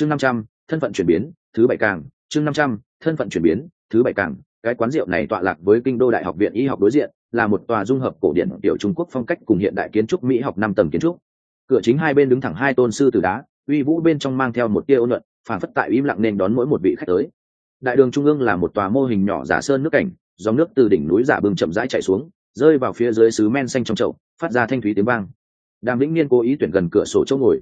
chương năm trăm, thân phận chuyển biến, thứ bảy càng, chương năm trăm, thân phận chuyển biến, thứ bảy càng. Cái quán rượu này tọa lạc với kinh đô đại học viện y học đối diện, là một tòa dung hợp cổ điển tiểu trung quốc phong cách cùng hiện đại kiến trúc mỹ học năm tầng kiến trúc. Cửa chính hai bên đứng thẳng hai tôn sư từ đá, uy vũ bên trong mang theo một tia ôn luận phản phất tại im lặng nên đón mỗi một vị khách tới. Đại đường trung ương là một tòa mô hình nhỏ giả sơn nước cảnh, dòng nước từ đỉnh núi giả bừng chậm rãi chạy xuống, rơi vào phía dưới xứ men xanh trong chậu, phát ra thanh thúy tiếng vang. Đàm vĩnh niên cố ý tuyển gần cửa sổ chỗ ngồi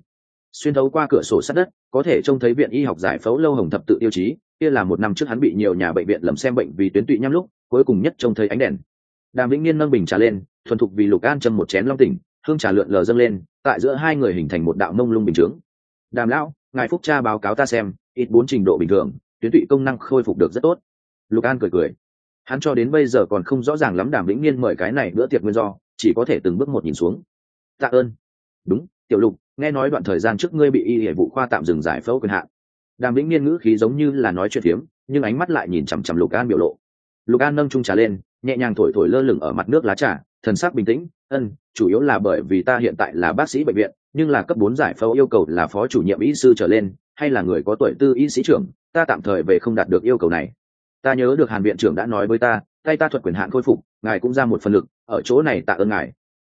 xuyên thấu qua cửa sổ sát đất, có thể trông thấy viện y học giải phẫu lâu hồng thập tự tiêu chí, kia là một năm trước hắn bị nhiều nhà bệnh viện lầm xem bệnh vì tuyến tụy nhăm lúc, cuối cùng nhất trông thấy ánh đèn. Đàm vĩnh niên nâng bình trà lên, thuần thục vì lục an châm một chén long tỉnh, hương trà lượn lờ dâng lên, tại giữa hai người hình thành một đạo mông lung bình chướng. Đàm lão, ngài phúc cha báo cáo ta xem, ít bốn trình độ bình thường, tuyến tụy công năng khôi phục được rất tốt. Lục an cười cười. Hắn cho đến bây giờ còn không rõ ràng lắm đàm vĩnh niên mời cái này bữa tiệc nguyên do, chỉ có thể từng bước một nhìn xuống. Tạ ơn. Đúng tiểu lục, nghe nói đoạn thời gian trước ngươi bị y hệ vụ khoa tạm dừng giải phẫu quyền hạn. Đàm vĩnh niên ngữ khí giống như là nói chuyện phiếm, nhưng ánh mắt lại nhìn chằm chằm lục an biểu lộ. Lục an nâng trung trà lên, nhẹ nhàng thổi thổi lơ lửng ở mặt nước lá trà, thần sắc bình tĩnh, ân, chủ yếu là bởi vì ta hiện tại là bác sĩ bệnh viện, nhưng là cấp bốn giải phẫu yêu cầu là phó chủ nhiệm y sư trở lên, hay là người có tuổi tư y sĩ trưởng, ta tạm thời về không đạt được yêu cầu này. Ta nhớ được hàn viện trưởng đã nói với ta, tay ta thuật quyền hạn khôi phục, ngài cũng ra một phần lực, ở chỗ này tạ ơn ngài.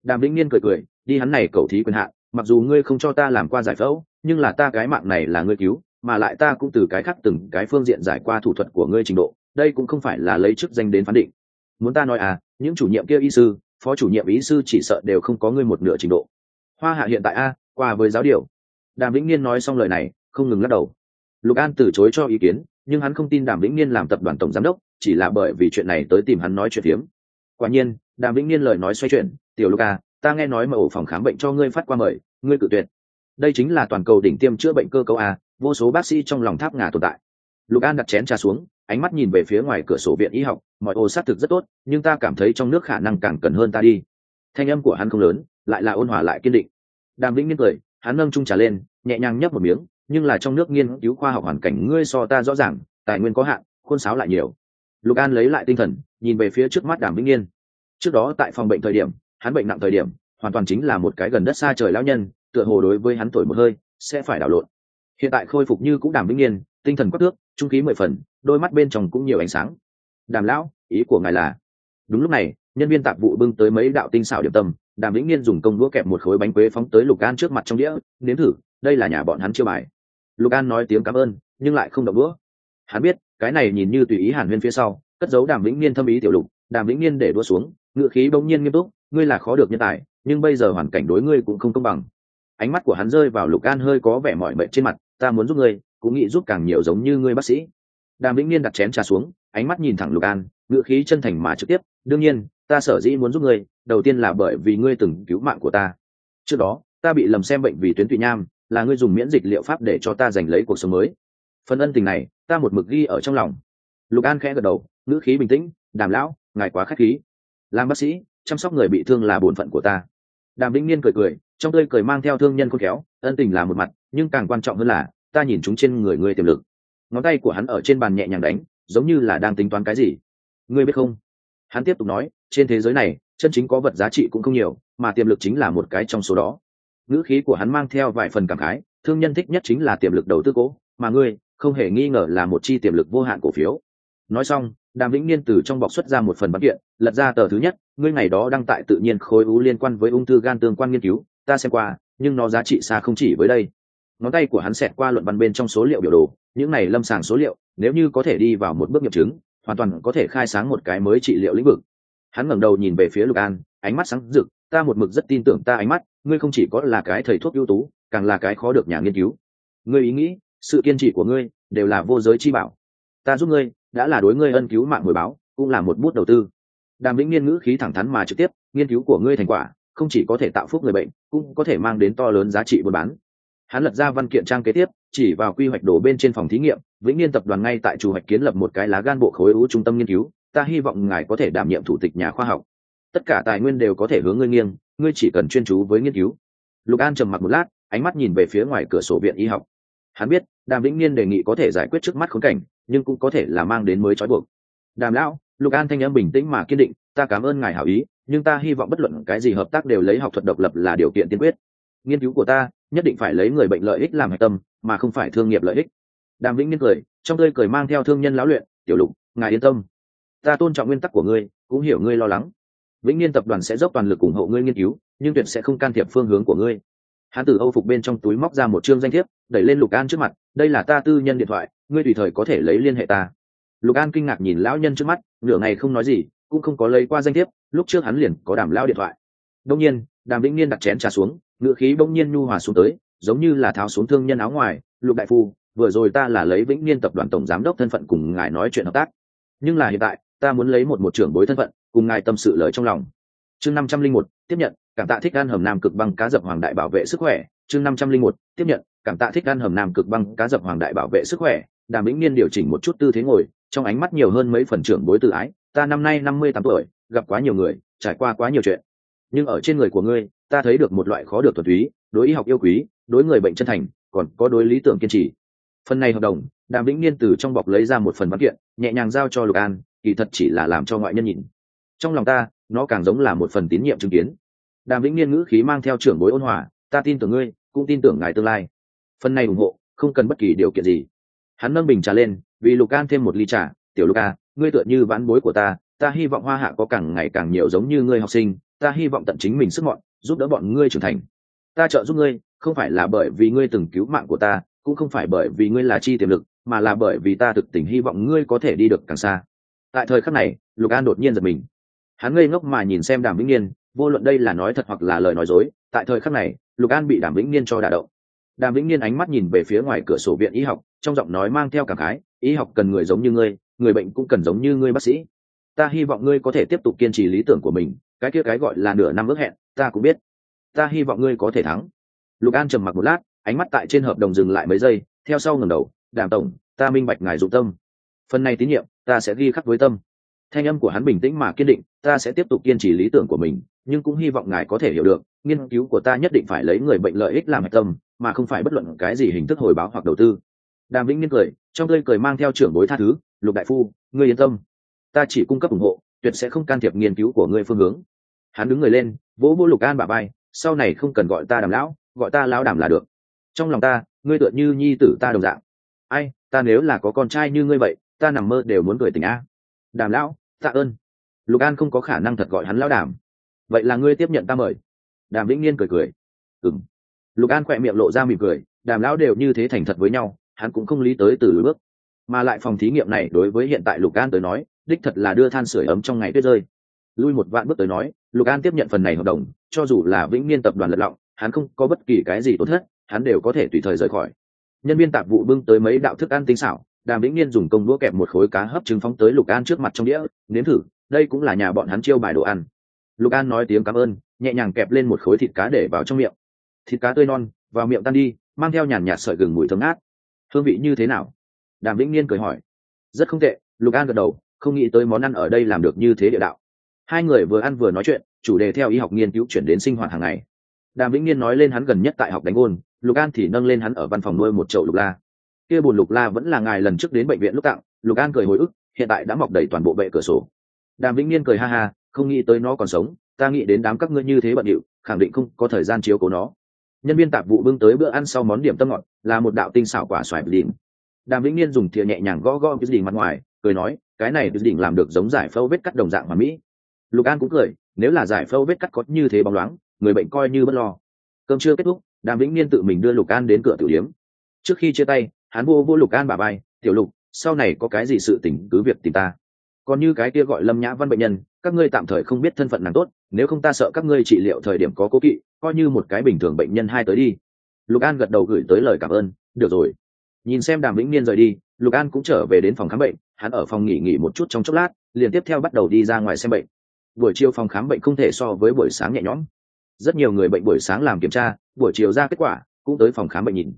Đàm vĩnh niên cười cười, đi hắn này cầu thí quyền hạn mặc dù ngươi không cho ta làm qua giải phẫu, nhưng là ta cái mạng này là ngươi cứu, mà lại ta cũng từ cái khác từng cái phương diện giải qua thủ thuật của ngươi trình độ, đây cũng không phải là lấy chức danh đến phán định. Muốn ta nói à những chủ nhiệm kia y sư, phó chủ nhiệm y sư chỉ sợ đều không có ngươi một nửa trình độ. Hoa hạ hiện tại a, qua với giáo điều. Đàm vĩnh niên nói xong lời này, không ngừng lắc đầu. Lục an từ chối cho ý kiến, nhưng hắn không tin đàm vĩnh niên làm tập đoàn tổng giám đốc, chỉ là bởi vì chuyện này tới tìm hắn nói chuyện phiếm. Quả nhiên, đàm vĩnh niên lời nói xoay chuyển, tiểu lục a ta nghe nói mà ổ phòng khám bệnh cho ngươi phát qua mời, ngươi cự tuyệt. Đây chính là toàn cầu đỉnh tiêm chữa bệnh cơ cấu a, vô số bác sĩ trong lòng tháp ngà tồn tại. Lục an đặt chén trà xuống, ánh mắt nhìn về phía ngoài cửa sổ viện y học, mọi ô sát thực rất tốt, nhưng ta cảm thấy trong nước khả năng càng cần hơn ta đi. Thanh âm của hắn không lớn, lại là ôn hòa lại kiên định. Đàm vĩnh nghiên cười, hắn nâng trung trà lên, nhẹ nhàng nhấp một miếng, nhưng là trong nước nghiên cứu khoa học hoàn cảnh ngươi so ta rõ ràng, tài nguyên có hạn, khuôn sáo lại nhiều. Lục an lấy lại tinh thần, nhìn về phía trước mắt đàm vĩnh nghiên trước đó tại phòng bệnh thời điểm hắn bệnh nặng thời điểm, hoàn toàn chính là một cái gần đất xa trời lão nhân, tựa hồ đối với hắn thổi một hơi, sẽ phải đảo lộn. Hiện tại khôi phục như cũng đàm vĩnh niên, tinh thần quắc tước, trung khí mười phần, đôi mắt bên trong cũng nhiều ánh sáng. Đàm lão, ý của ngài là? Đúng lúc này, nhân viên tạp vụ bưng tới mấy đạo tinh xảo điểm tâm, đàm vĩnh niên dùng công đũa kẹp một khối bánh quế phóng tới lục an trước mặt trong đĩa, nếm thử, đây là nhà bọn hắn chiêu bài. Lục an nói tiếng cảm ơn, nhưng lại không đậu đũa. Hắn biết, cái này nhìn như tùy ý hàn huyên phía sau, cất giấu đàm vĩnh niên thâm ý tiểu lục, đàm vĩnh niên để đua xuống, ngựa khí bỗng nhiên nghiêm túc ngươi là khó được nhân tài, nhưng bây giờ hoàn cảnh đối ngươi cũng không công bằng. Ánh mắt của hắn rơi vào lục an hơi có vẻ mỏi mệt trên mặt, ta muốn giúp ngươi, cũng nghĩ giúp càng nhiều giống như ngươi bác sĩ. Đàm vĩnh niên đặt chén trà xuống, ánh mắt nhìn thẳng lục an ngựa khí chân thành mà trực tiếp, đương nhiên, ta sở dĩ muốn giúp ngươi, đầu tiên là bởi vì ngươi từng cứu mạng của ta. Trước đó, ta bị lầm xem bệnh vì tuyến tụy nham, là ngươi dùng miễn dịch liệu pháp để cho ta giành lấy cuộc sống mới. Phần ân tình này, ta một mực ghi ở trong lòng. Lục an khẽ gật đầu, ngữ khí bình tĩnh, đàm lão, ngài quá k h á c h khí. Làm bác sĩ chăm sóc người bị thương là bổn phận của ta. Đàm vĩnh niên cười cười, trong tươi cười mang theo thương nhân khôn khéo, ân tình là một mặt, nhưng càng quan trọng hơn là, ta nhìn chúng trên người ngươi tiềm lực. Ngón tay của hắn ở trên bàn nhẹ nhàng đánh, giống như là đang tính toán cái gì. Ngươi biết không? Hắn tiếp tục nói, trên thế giới này, chân chính có vật giá trị cũng không nhiều, mà tiềm lực chính là một cái trong số đó. Ngữ khí của hắn mang theo vài phần cảm khái, thương nhân thích nhất chính là tiềm lực đầu tư cố, mà ngươi, không hề nghi ngờ là một chi tiềm lực vô hạn cổ phiếu. Nói xong đàm vĩnh niên từ trong bọc xuất ra một phần văn kiện, lật ra tờ thứ nhất, ngươi ngày đó đăng tại tự nhiên khối u liên quan với ung thư gan tương quan nghiên cứu, ta xem qua, nhưng nó giá trị xa không chỉ với đây. Ngón tay của hắn xẹt qua luận văn bên trong số liệu biểu đồ, những này lâm sàng số liệu, nếu như có thể đi vào một bước nghiệm chứng, hoàn toàn có thể khai sáng một cái mới trị liệu lĩnh vực. Hắn ngẩng đầu nhìn về phía lục an, ánh mắt sáng rực, ta một mực rất tin tưởng ta ánh mắt, ngươi không chỉ có là cái thầy thuốc ưu tú, càng là cái khó được nhà nghiên cứu. Ngươi ý nghĩ, sự kiên trì của ngươi, đều là vô giới chi bảo. Ta giúp ngươi đã là đối ngươi ân cứu mạng hồi báo, cũng là một bút đầu tư. Đàm vĩnh niên ngữ khí thẳng thắn mà trực tiếp, nghiên cứu của ngươi thành quả, không chỉ có thể tạo phúc người bệnh, cũng có thể mang đến to lớn giá trị buôn bán. Hắn lật ra văn kiện trang kế tiếp, chỉ vào quy hoạch đổ bên trên phòng thí nghiệm, vĩnh niên tập đoàn ngay tại chủ hoạch kiến lập một cái lá gan bộ khối u trung tâm nghiên cứu, ta hy vọng ngài có thể đảm nhiệm thủ tịch nhà khoa học. Tất cả tài nguyên đều có thể hướng ngươi nghiêng, ngươi chỉ cần chuyên chú với nghiên cứu. Lục an trầm mặc một lát, ánh mắt nhìn về phía ngoài cửa sổ viện y học. Hắn biết, đàm vĩnh niên đề nghị có thể giải quyết trước mắt khốn cảnh nhưng cũng có thể là mang đến mới trói buộc. Đàm lão, lục an thanh âm bình tĩnh mà kiên định, ta cảm ơn ngài hảo ý, nhưng ta hy vọng bất luận cái gì hợp tác đều lấy học thuật độc lập là điều kiện tiên quyết. Nghiên cứu của ta, nhất định phải lấy người bệnh lợi ích làm hạch tâm, mà không phải thương nghiệp lợi ích. Đàm vĩnh niên cười, trong tươi cười mang theo thương nhân lão luyện, tiểu lục, ngài yên tâm. Ta tôn trọng nguyên tắc của ngươi, cũng hiểu ngươi lo lắng. Vĩnh niên tập đoàn sẽ dốc toàn lực ủng hộ ngươi nghiên cứu, nhưng tuyệt sẽ không can thiệp phương hướng của ngươi hắn từ âu phục bên trong túi móc ra một chương danh thiếp, đẩy lên lục an trước mặt, đây là ta tư nhân điện thoại, ngươi tùy thời có thể lấy liên hệ ta. Lục an kinh ngạc nhìn lão nhân trước mắt, nửa ngày không nói gì, cũng không có lấy qua danh thiếp, lúc trước hắn liền có đàm lao điện thoại. Đông nhiên, đàm vĩnh niên đặt chén trà xuống ngựa khí bỗng nhiên nhu hòa xuống tới, giống như là tháo xuống thương nhân áo ngoài, lục đại phu, vừa rồi ta là lấy vĩnh niên tập đoàn tổng giám đốc thân phận cùng ngài nói chuyện hợp tác. Nhưng là hiện tại, ta muốn lấy một một trưởng bối thân phận, cùng ngài tâm sự lời trong lòng. Chương năm trăm linh một, tiếp nhận cảm tạ thích ăn hầm nam cực băng cá dập hoàng đại bảo vệ sức khỏe, chương năm trăm linh một, tiếp nhận. Cảm tạ thích ăn hầm nam cực băng cá dập hoàng đại bảo vệ sức khỏe, đàm vĩnh niên điều chỉnh một chút tư thế ngồi, trong ánh mắt nhiều hơn mấy phần trưởng bối tự ái. Ta năm nay năm mươi tám tuổi, gặp quá nhiều người, trải qua quá nhiều chuyện. Nhưng ở trên người của ngươi, ta thấy được một loại khó được thuần túy, đối y học yêu quý, đối người bệnh chân thành, còn có đối lý tưởng kiên trì. Phần này hợp đồng, đàm vĩnh niên từ trong bọc lấy ra một phần văn kiện, nhẹ nhàng giao cho lục an, kỳ thật chỉ là làm cho ngoại nhân nhìn. Trong lòng ta, nó càng giống là một phần tín nhiệm chứng kiến đàm vĩnh niên ngữ khí mang theo trưởng bối ôn hòa, ta tin tưởng ngươi, cũng tin tưởng ngài tương lai. Phần này ủng hộ, không cần bất kỳ điều kiện gì. Hắn nâng bình trà lên, vì lục an thêm một ly trà, tiểu lục a ngươi tựa như vãn bối của ta ta hy vọng hoa hạ có càng ngày càng nhiều giống như ngươi học sinh, ta hy vọng tận chính mình sức mọn, giúp đỡ bọn ngươi trưởng thành. Ta trợ giúp ngươi, không phải là bởi vì ngươi từng cứu mạng của ta, cũng không phải bởi vì ngươi là chi tiềm lực, mà là bởi vì ta thực tình hy vọng ngươi có thể đi được càng xa. Tại thời khắc này, lục an đột nhiên giật mình. Hắn ngây ngốc mà nhìn xem đàm vĩnh niên vô luận đây là nói thật hoặc là lời nói dối, tại thời khắc này, lục an bị đàm vĩnh niên cho đả động. Đàm vĩnh niên ánh mắt nhìn về phía ngoài cửa sổ viện y học, trong giọng nói mang theo cảm khái, y học cần người giống như ngươi, người bệnh cũng cần giống như ngươi bác sĩ. Ta hy vọng ngươi có thể tiếp tục kiên trì lý tưởng của mình, cái kia cái gọi là nửa năm ước hẹn, ta cũng biết. Ta hy vọng ngươi có thể thắng. Lục an trầm mặc một lát, ánh mắt tại trên hợp đồng dừng lại mấy giây, theo sau ngầm đầu, đàm tổng, ta minh bạch ngài dụng tâm. Phần này tín nhiệm, ta sẽ ghi khắc với tâm. Thanh âm của hắn bình tĩnh mà kiên định, ta sẽ tiếp tục kiên trì lý tưởng của mình nhưng cũng hy vọng ngài có thể hiểu được, nghiên cứu của ta nhất định phải lấy người bệnh lợi ích làm hạch tâm, mà không phải bất luận cái gì hình thức hồi báo hoặc đầu tư. Đàm vĩnh niên cười, trong tươi cười mang theo trưởng bối tha thứ, lục đại phu, ngươi yên tâm. Ta chỉ cung cấp ủng hộ, tuyệt sẽ không can thiệp nghiên cứu của ngươi phương hướng. Hắn đứng người lên, vỗ vỗ lục an bà bay sau này không cần gọi ta đàm lão, gọi ta lão đàm là được. Trong lòng ta, ngươi tựa như nhi tử ta đồng dạng. Ai, ta nếu là có con trai như ngươi vậy, ta nằm mơ đều muốn cười tình a. Đàm lão, tạ ơn. Lục an không có khả năng thật gọi hắn lão đàm vậy là ngươi tiếp nhận ta mời. Đàm vĩnh niên cười cười. Ừng lục an khỏe miệng lộ ra mỉm cười, đàm lão đều như thế thành thật với nhau, hắn cũng không lý tới từ lối bước. Mà lại phòng thí nghiệm này đối với hiện tại lục an tới nói, đích thật là đưa than sửa ấm trong ngày tuyết rơi. Lui một vạn bước tới nói, lục an tiếp nhận phần này hợp đồng, cho dù là vĩnh niên tập đoàn lật lọng, hắn không có bất kỳ cái gì tốt thất, hắn đều có thể tùy thời rời khỏi. Nhân viên tạp vụ bưng tới mấy đạo thức ăn tinh xảo, đàm vĩnh niên dùng công đũa kẹp một khối cá hấp trứng phóng tới lục an trước mặt trong đĩa, nếm thử, đây cũng là nhà bọn hắn chiêu bài đồ ăn lục an nói tiếng cảm ơn, nhẹ nhàng kẹp lên một khối thịt cá để vào trong miệng. Thịt cá tươi non, vào miệng tan đi, mang theo nhàn nhạt sợi gừng mùi thơm ngát. Hương vị như thế nào? Đàm vĩnh niên cười hỏi. Rất không tệ, lục an gật đầu, không nghĩ tới món ăn ở đây làm được như thế địa đạo. Hai người vừa ăn vừa nói chuyện, chủ đề theo y học nghiên cứu chuyển đến sinh hoạt hàng ngày. Đàm vĩnh niên nói lên hắn gần nhất tại học đánh ôn, lục an thì nâng lên hắn ở văn phòng nuôi một chậu lục la. Kia bùn lục la vẫn là ngài lần trước đến bệnh viện lúc tặng, lục an cười hồi ức, hiện tại đã mọc đầy toàn bộ bệ cửa sổ. Đàm vĩnh niên cười ha ha không nghĩ tới nó còn sống, ta nghĩ đến đám các ngươi như thế bận điệu, khẳng định không có thời gian chiếu cố nó. Nhân viên tạp vụ bưng tới bữa ăn sau món điểm tâm ngọt, là một đạo tinh xảo quả xoài đỉnh. Đàm vĩnh niên dùng thìa nhẹ nhàng gõ gõ cái đỉnh mặt ngoài, cười nói, cái này cái đỉnh làm được giống giải phẫu vết cắt đồng dạng mà mỹ. Lục an cũng cười, nếu là giải phẫu vết cắt có như thế bóng loáng, người bệnh coi như bất lo. Cơm chưa kết thúc, đàm vĩnh niên tự mình đưa lục an đến cửa tiểu điếm. Trước khi chia tay, hắn vô vô lục an bà bay tiểu lục, sau này có cái gì sự tình cứ việc tìm ta còn như cái kia gọi lâm nhã văn bệnh nhân, các ngươi tạm thời không biết thân phận nàng tốt, nếu không ta sợ các ngươi trị liệu thời điểm có cố kỵ, coi như một cái bình thường bệnh nhân hai tới đi. Lục an gật đầu gửi tới lời cảm ơn, được rồi. Nhìn xem đàm vĩnh niên rời đi, lục an cũng trở về đến phòng khám bệnh, hắn ở phòng nghỉ nghỉ một chút trong chốc lát, liền tiếp theo bắt đầu đi ra ngoài xem bệnh. Buổi chiều phòng khám bệnh không thể so với buổi sáng nhẹ nhõm. Rất nhiều người bệnh buổi sáng làm kiểm tra, buổi chiều ra kết quả, cũng tới phòng khám bệnh nhìn.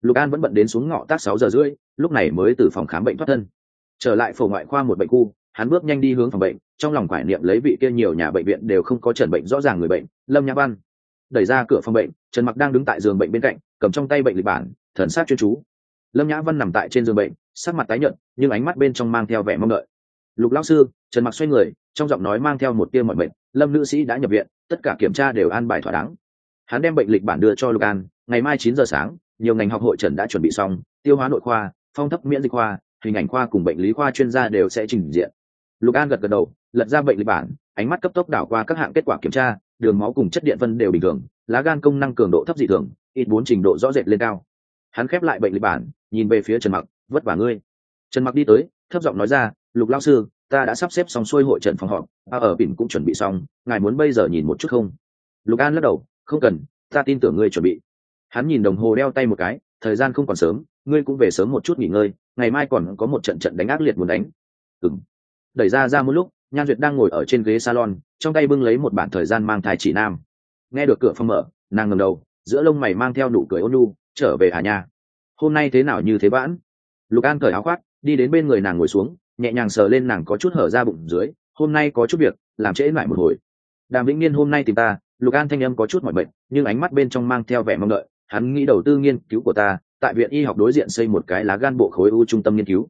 Lục an vẫn bận đến xuống ngọ tác sáu giờ rưỡi, lúc này mới từ phòng khám bệnh thoát thân. Trở lại phổ ngoại khoa một bệnh khu hắn bước nhanh đi hướng phòng bệnh, trong lòng quải niệm lấy vị kia nhiều nhà bệnh viện đều không có trần bệnh rõ ràng người bệnh, lâm nhã văn. Đẩy ra cửa phòng bệnh, trần mặc đang đứng tại giường bệnh bên cạnh, cầm trong tay bệnh lịch bản, thần sát chuyên chú. Lâm nhã văn nằm tại trên giường bệnh, sắc mặt tái nhợt, nhưng ánh mắt bên trong mang theo vẻ mong đợi. Lục lão sư, trần mặc xoay người, trong giọng nói mang theo một tia mọi mệnh, lâm nữ sĩ đã nhập viện, tất cả kiểm tra đều an bài thỏa đáng. Hắn đem bệnh lịch bản đưa cho lục an, ngày mai chín giờ sáng, nhiều ngành học hội trần đã chuẩn bị xong, tiêu hóa nội khoa, phong thấp miễn dịch khoa, hình ảnh khoa cùng bệnh lý khoa chuyên gia đều sẽ trình diện lục an gật gật đầu, lật ra bệnh lý bản, ánh mắt cấp tốc đảo qua các hạng kết quả kiểm tra, đường máu cùng chất điện phân đều bình thường, lá gan công năng cường độ thấp dị thường, ít bốn trình độ rõ rệt lên cao. Hắn khép lại bệnh lý bản, nhìn về phía trần mặc, vất vả ngươi. Trần mặc đi tới, thấp giọng nói ra, lục lao sư, ta đã sắp xếp xong xuôi hội trận phòng họp a ở bỉn cũng chuẩn bị xong, ngài muốn bây giờ nhìn một chút không? Lục an lắc đầu, không cần, ta tin tưởng ngươi chuẩn bị. Hắn nhìn đồng hồ đeo tay một cái, thời gian không còn sớm, ngươi cũng về sớm một chút nghỉ ngơi, ngày mai còn có một trận trận đánh ác liệt muốn đánh. Ừng đẩy ra ra một lúc, nhan duyệt đang ngồi ở trên ghế salon, trong tay bưng lấy một bản thời gian mang thai chỉ nam. Nghe được cửa phòng mở, nàng ngầm đầu, giữa lông mày mang theo nụ cười ôn nu trở về hà nha. Hôm nay thế nào như thế bãn lục an cởi áo khoác, đi đến bên người nàng ngồi xuống, nhẹ nhàng sờ lên nàng có chút hở ra bụng dưới, hôm nay có chút việc, làm trễ lại một hồi. Đàm vĩnh niên hôm nay tìm ta, lục an thanh âm có chút mọi bệnh nhưng ánh mắt bên trong mang theo vẻ mong đợi, hắn nghĩ đầu tư nghiên cứu của ta, tại viện y học đối diện xây một cái lá gan bộ khối u trung tâm nghiên cứu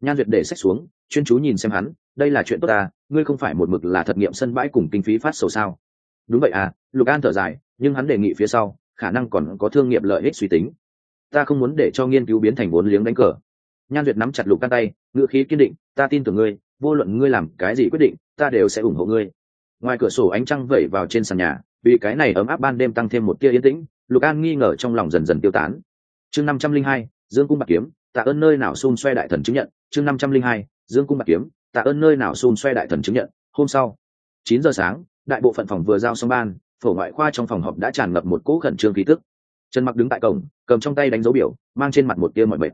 nhan duyệt để sách xuống, chuyên chú nhìn xem hắn, đây là chuyện tốt ta, ngươi không phải một mực là thật nghiệm sân bãi cùng kinh phí phát sầu sao? Đúng vậy à lục an thở dài, nhưng hắn đề nghị phía sau, khả năng còn có thương nghiệp lợi ích suy tính. Ta không muốn để cho nghiên cứu biến thành vốn liếng đánh cờ. Nhan duyệt nắm chặt lục can tay ngựa khí kiên định, ta tin tưởng ngươi, vô luận ngươi làm cái gì quyết định, ta đều sẽ ủng hộ ngươi. Ngoài cửa sổ ánh trăng vẩy vào trên sàn nhà, vì cái này ấm áp ban đêm tăng thêm một tia yên tĩnh, lục an nghi ngờ trong lòng dần dần tiêu tán. Chương năm trăm linh hai, dương cung bạc kiếm, tạ ơn nơi nào xung xoe đại thần chứng nhận chương năm trăm linh hai, dương cung bạc kiếm, tạ ơn nơi nào xôn xoay đại thần chứng nhận, hôm sau, chín giờ sáng, đại bộ phận phòng vừa giao xong ban, phổ ngoại khoa trong phòng họp đã tràn ngập một cỗ khẩn trương khí tức. Trần mặc đứng tại cổng, cầm trong tay đánh dấu biểu, mang trên mặt một tia mọi mệt.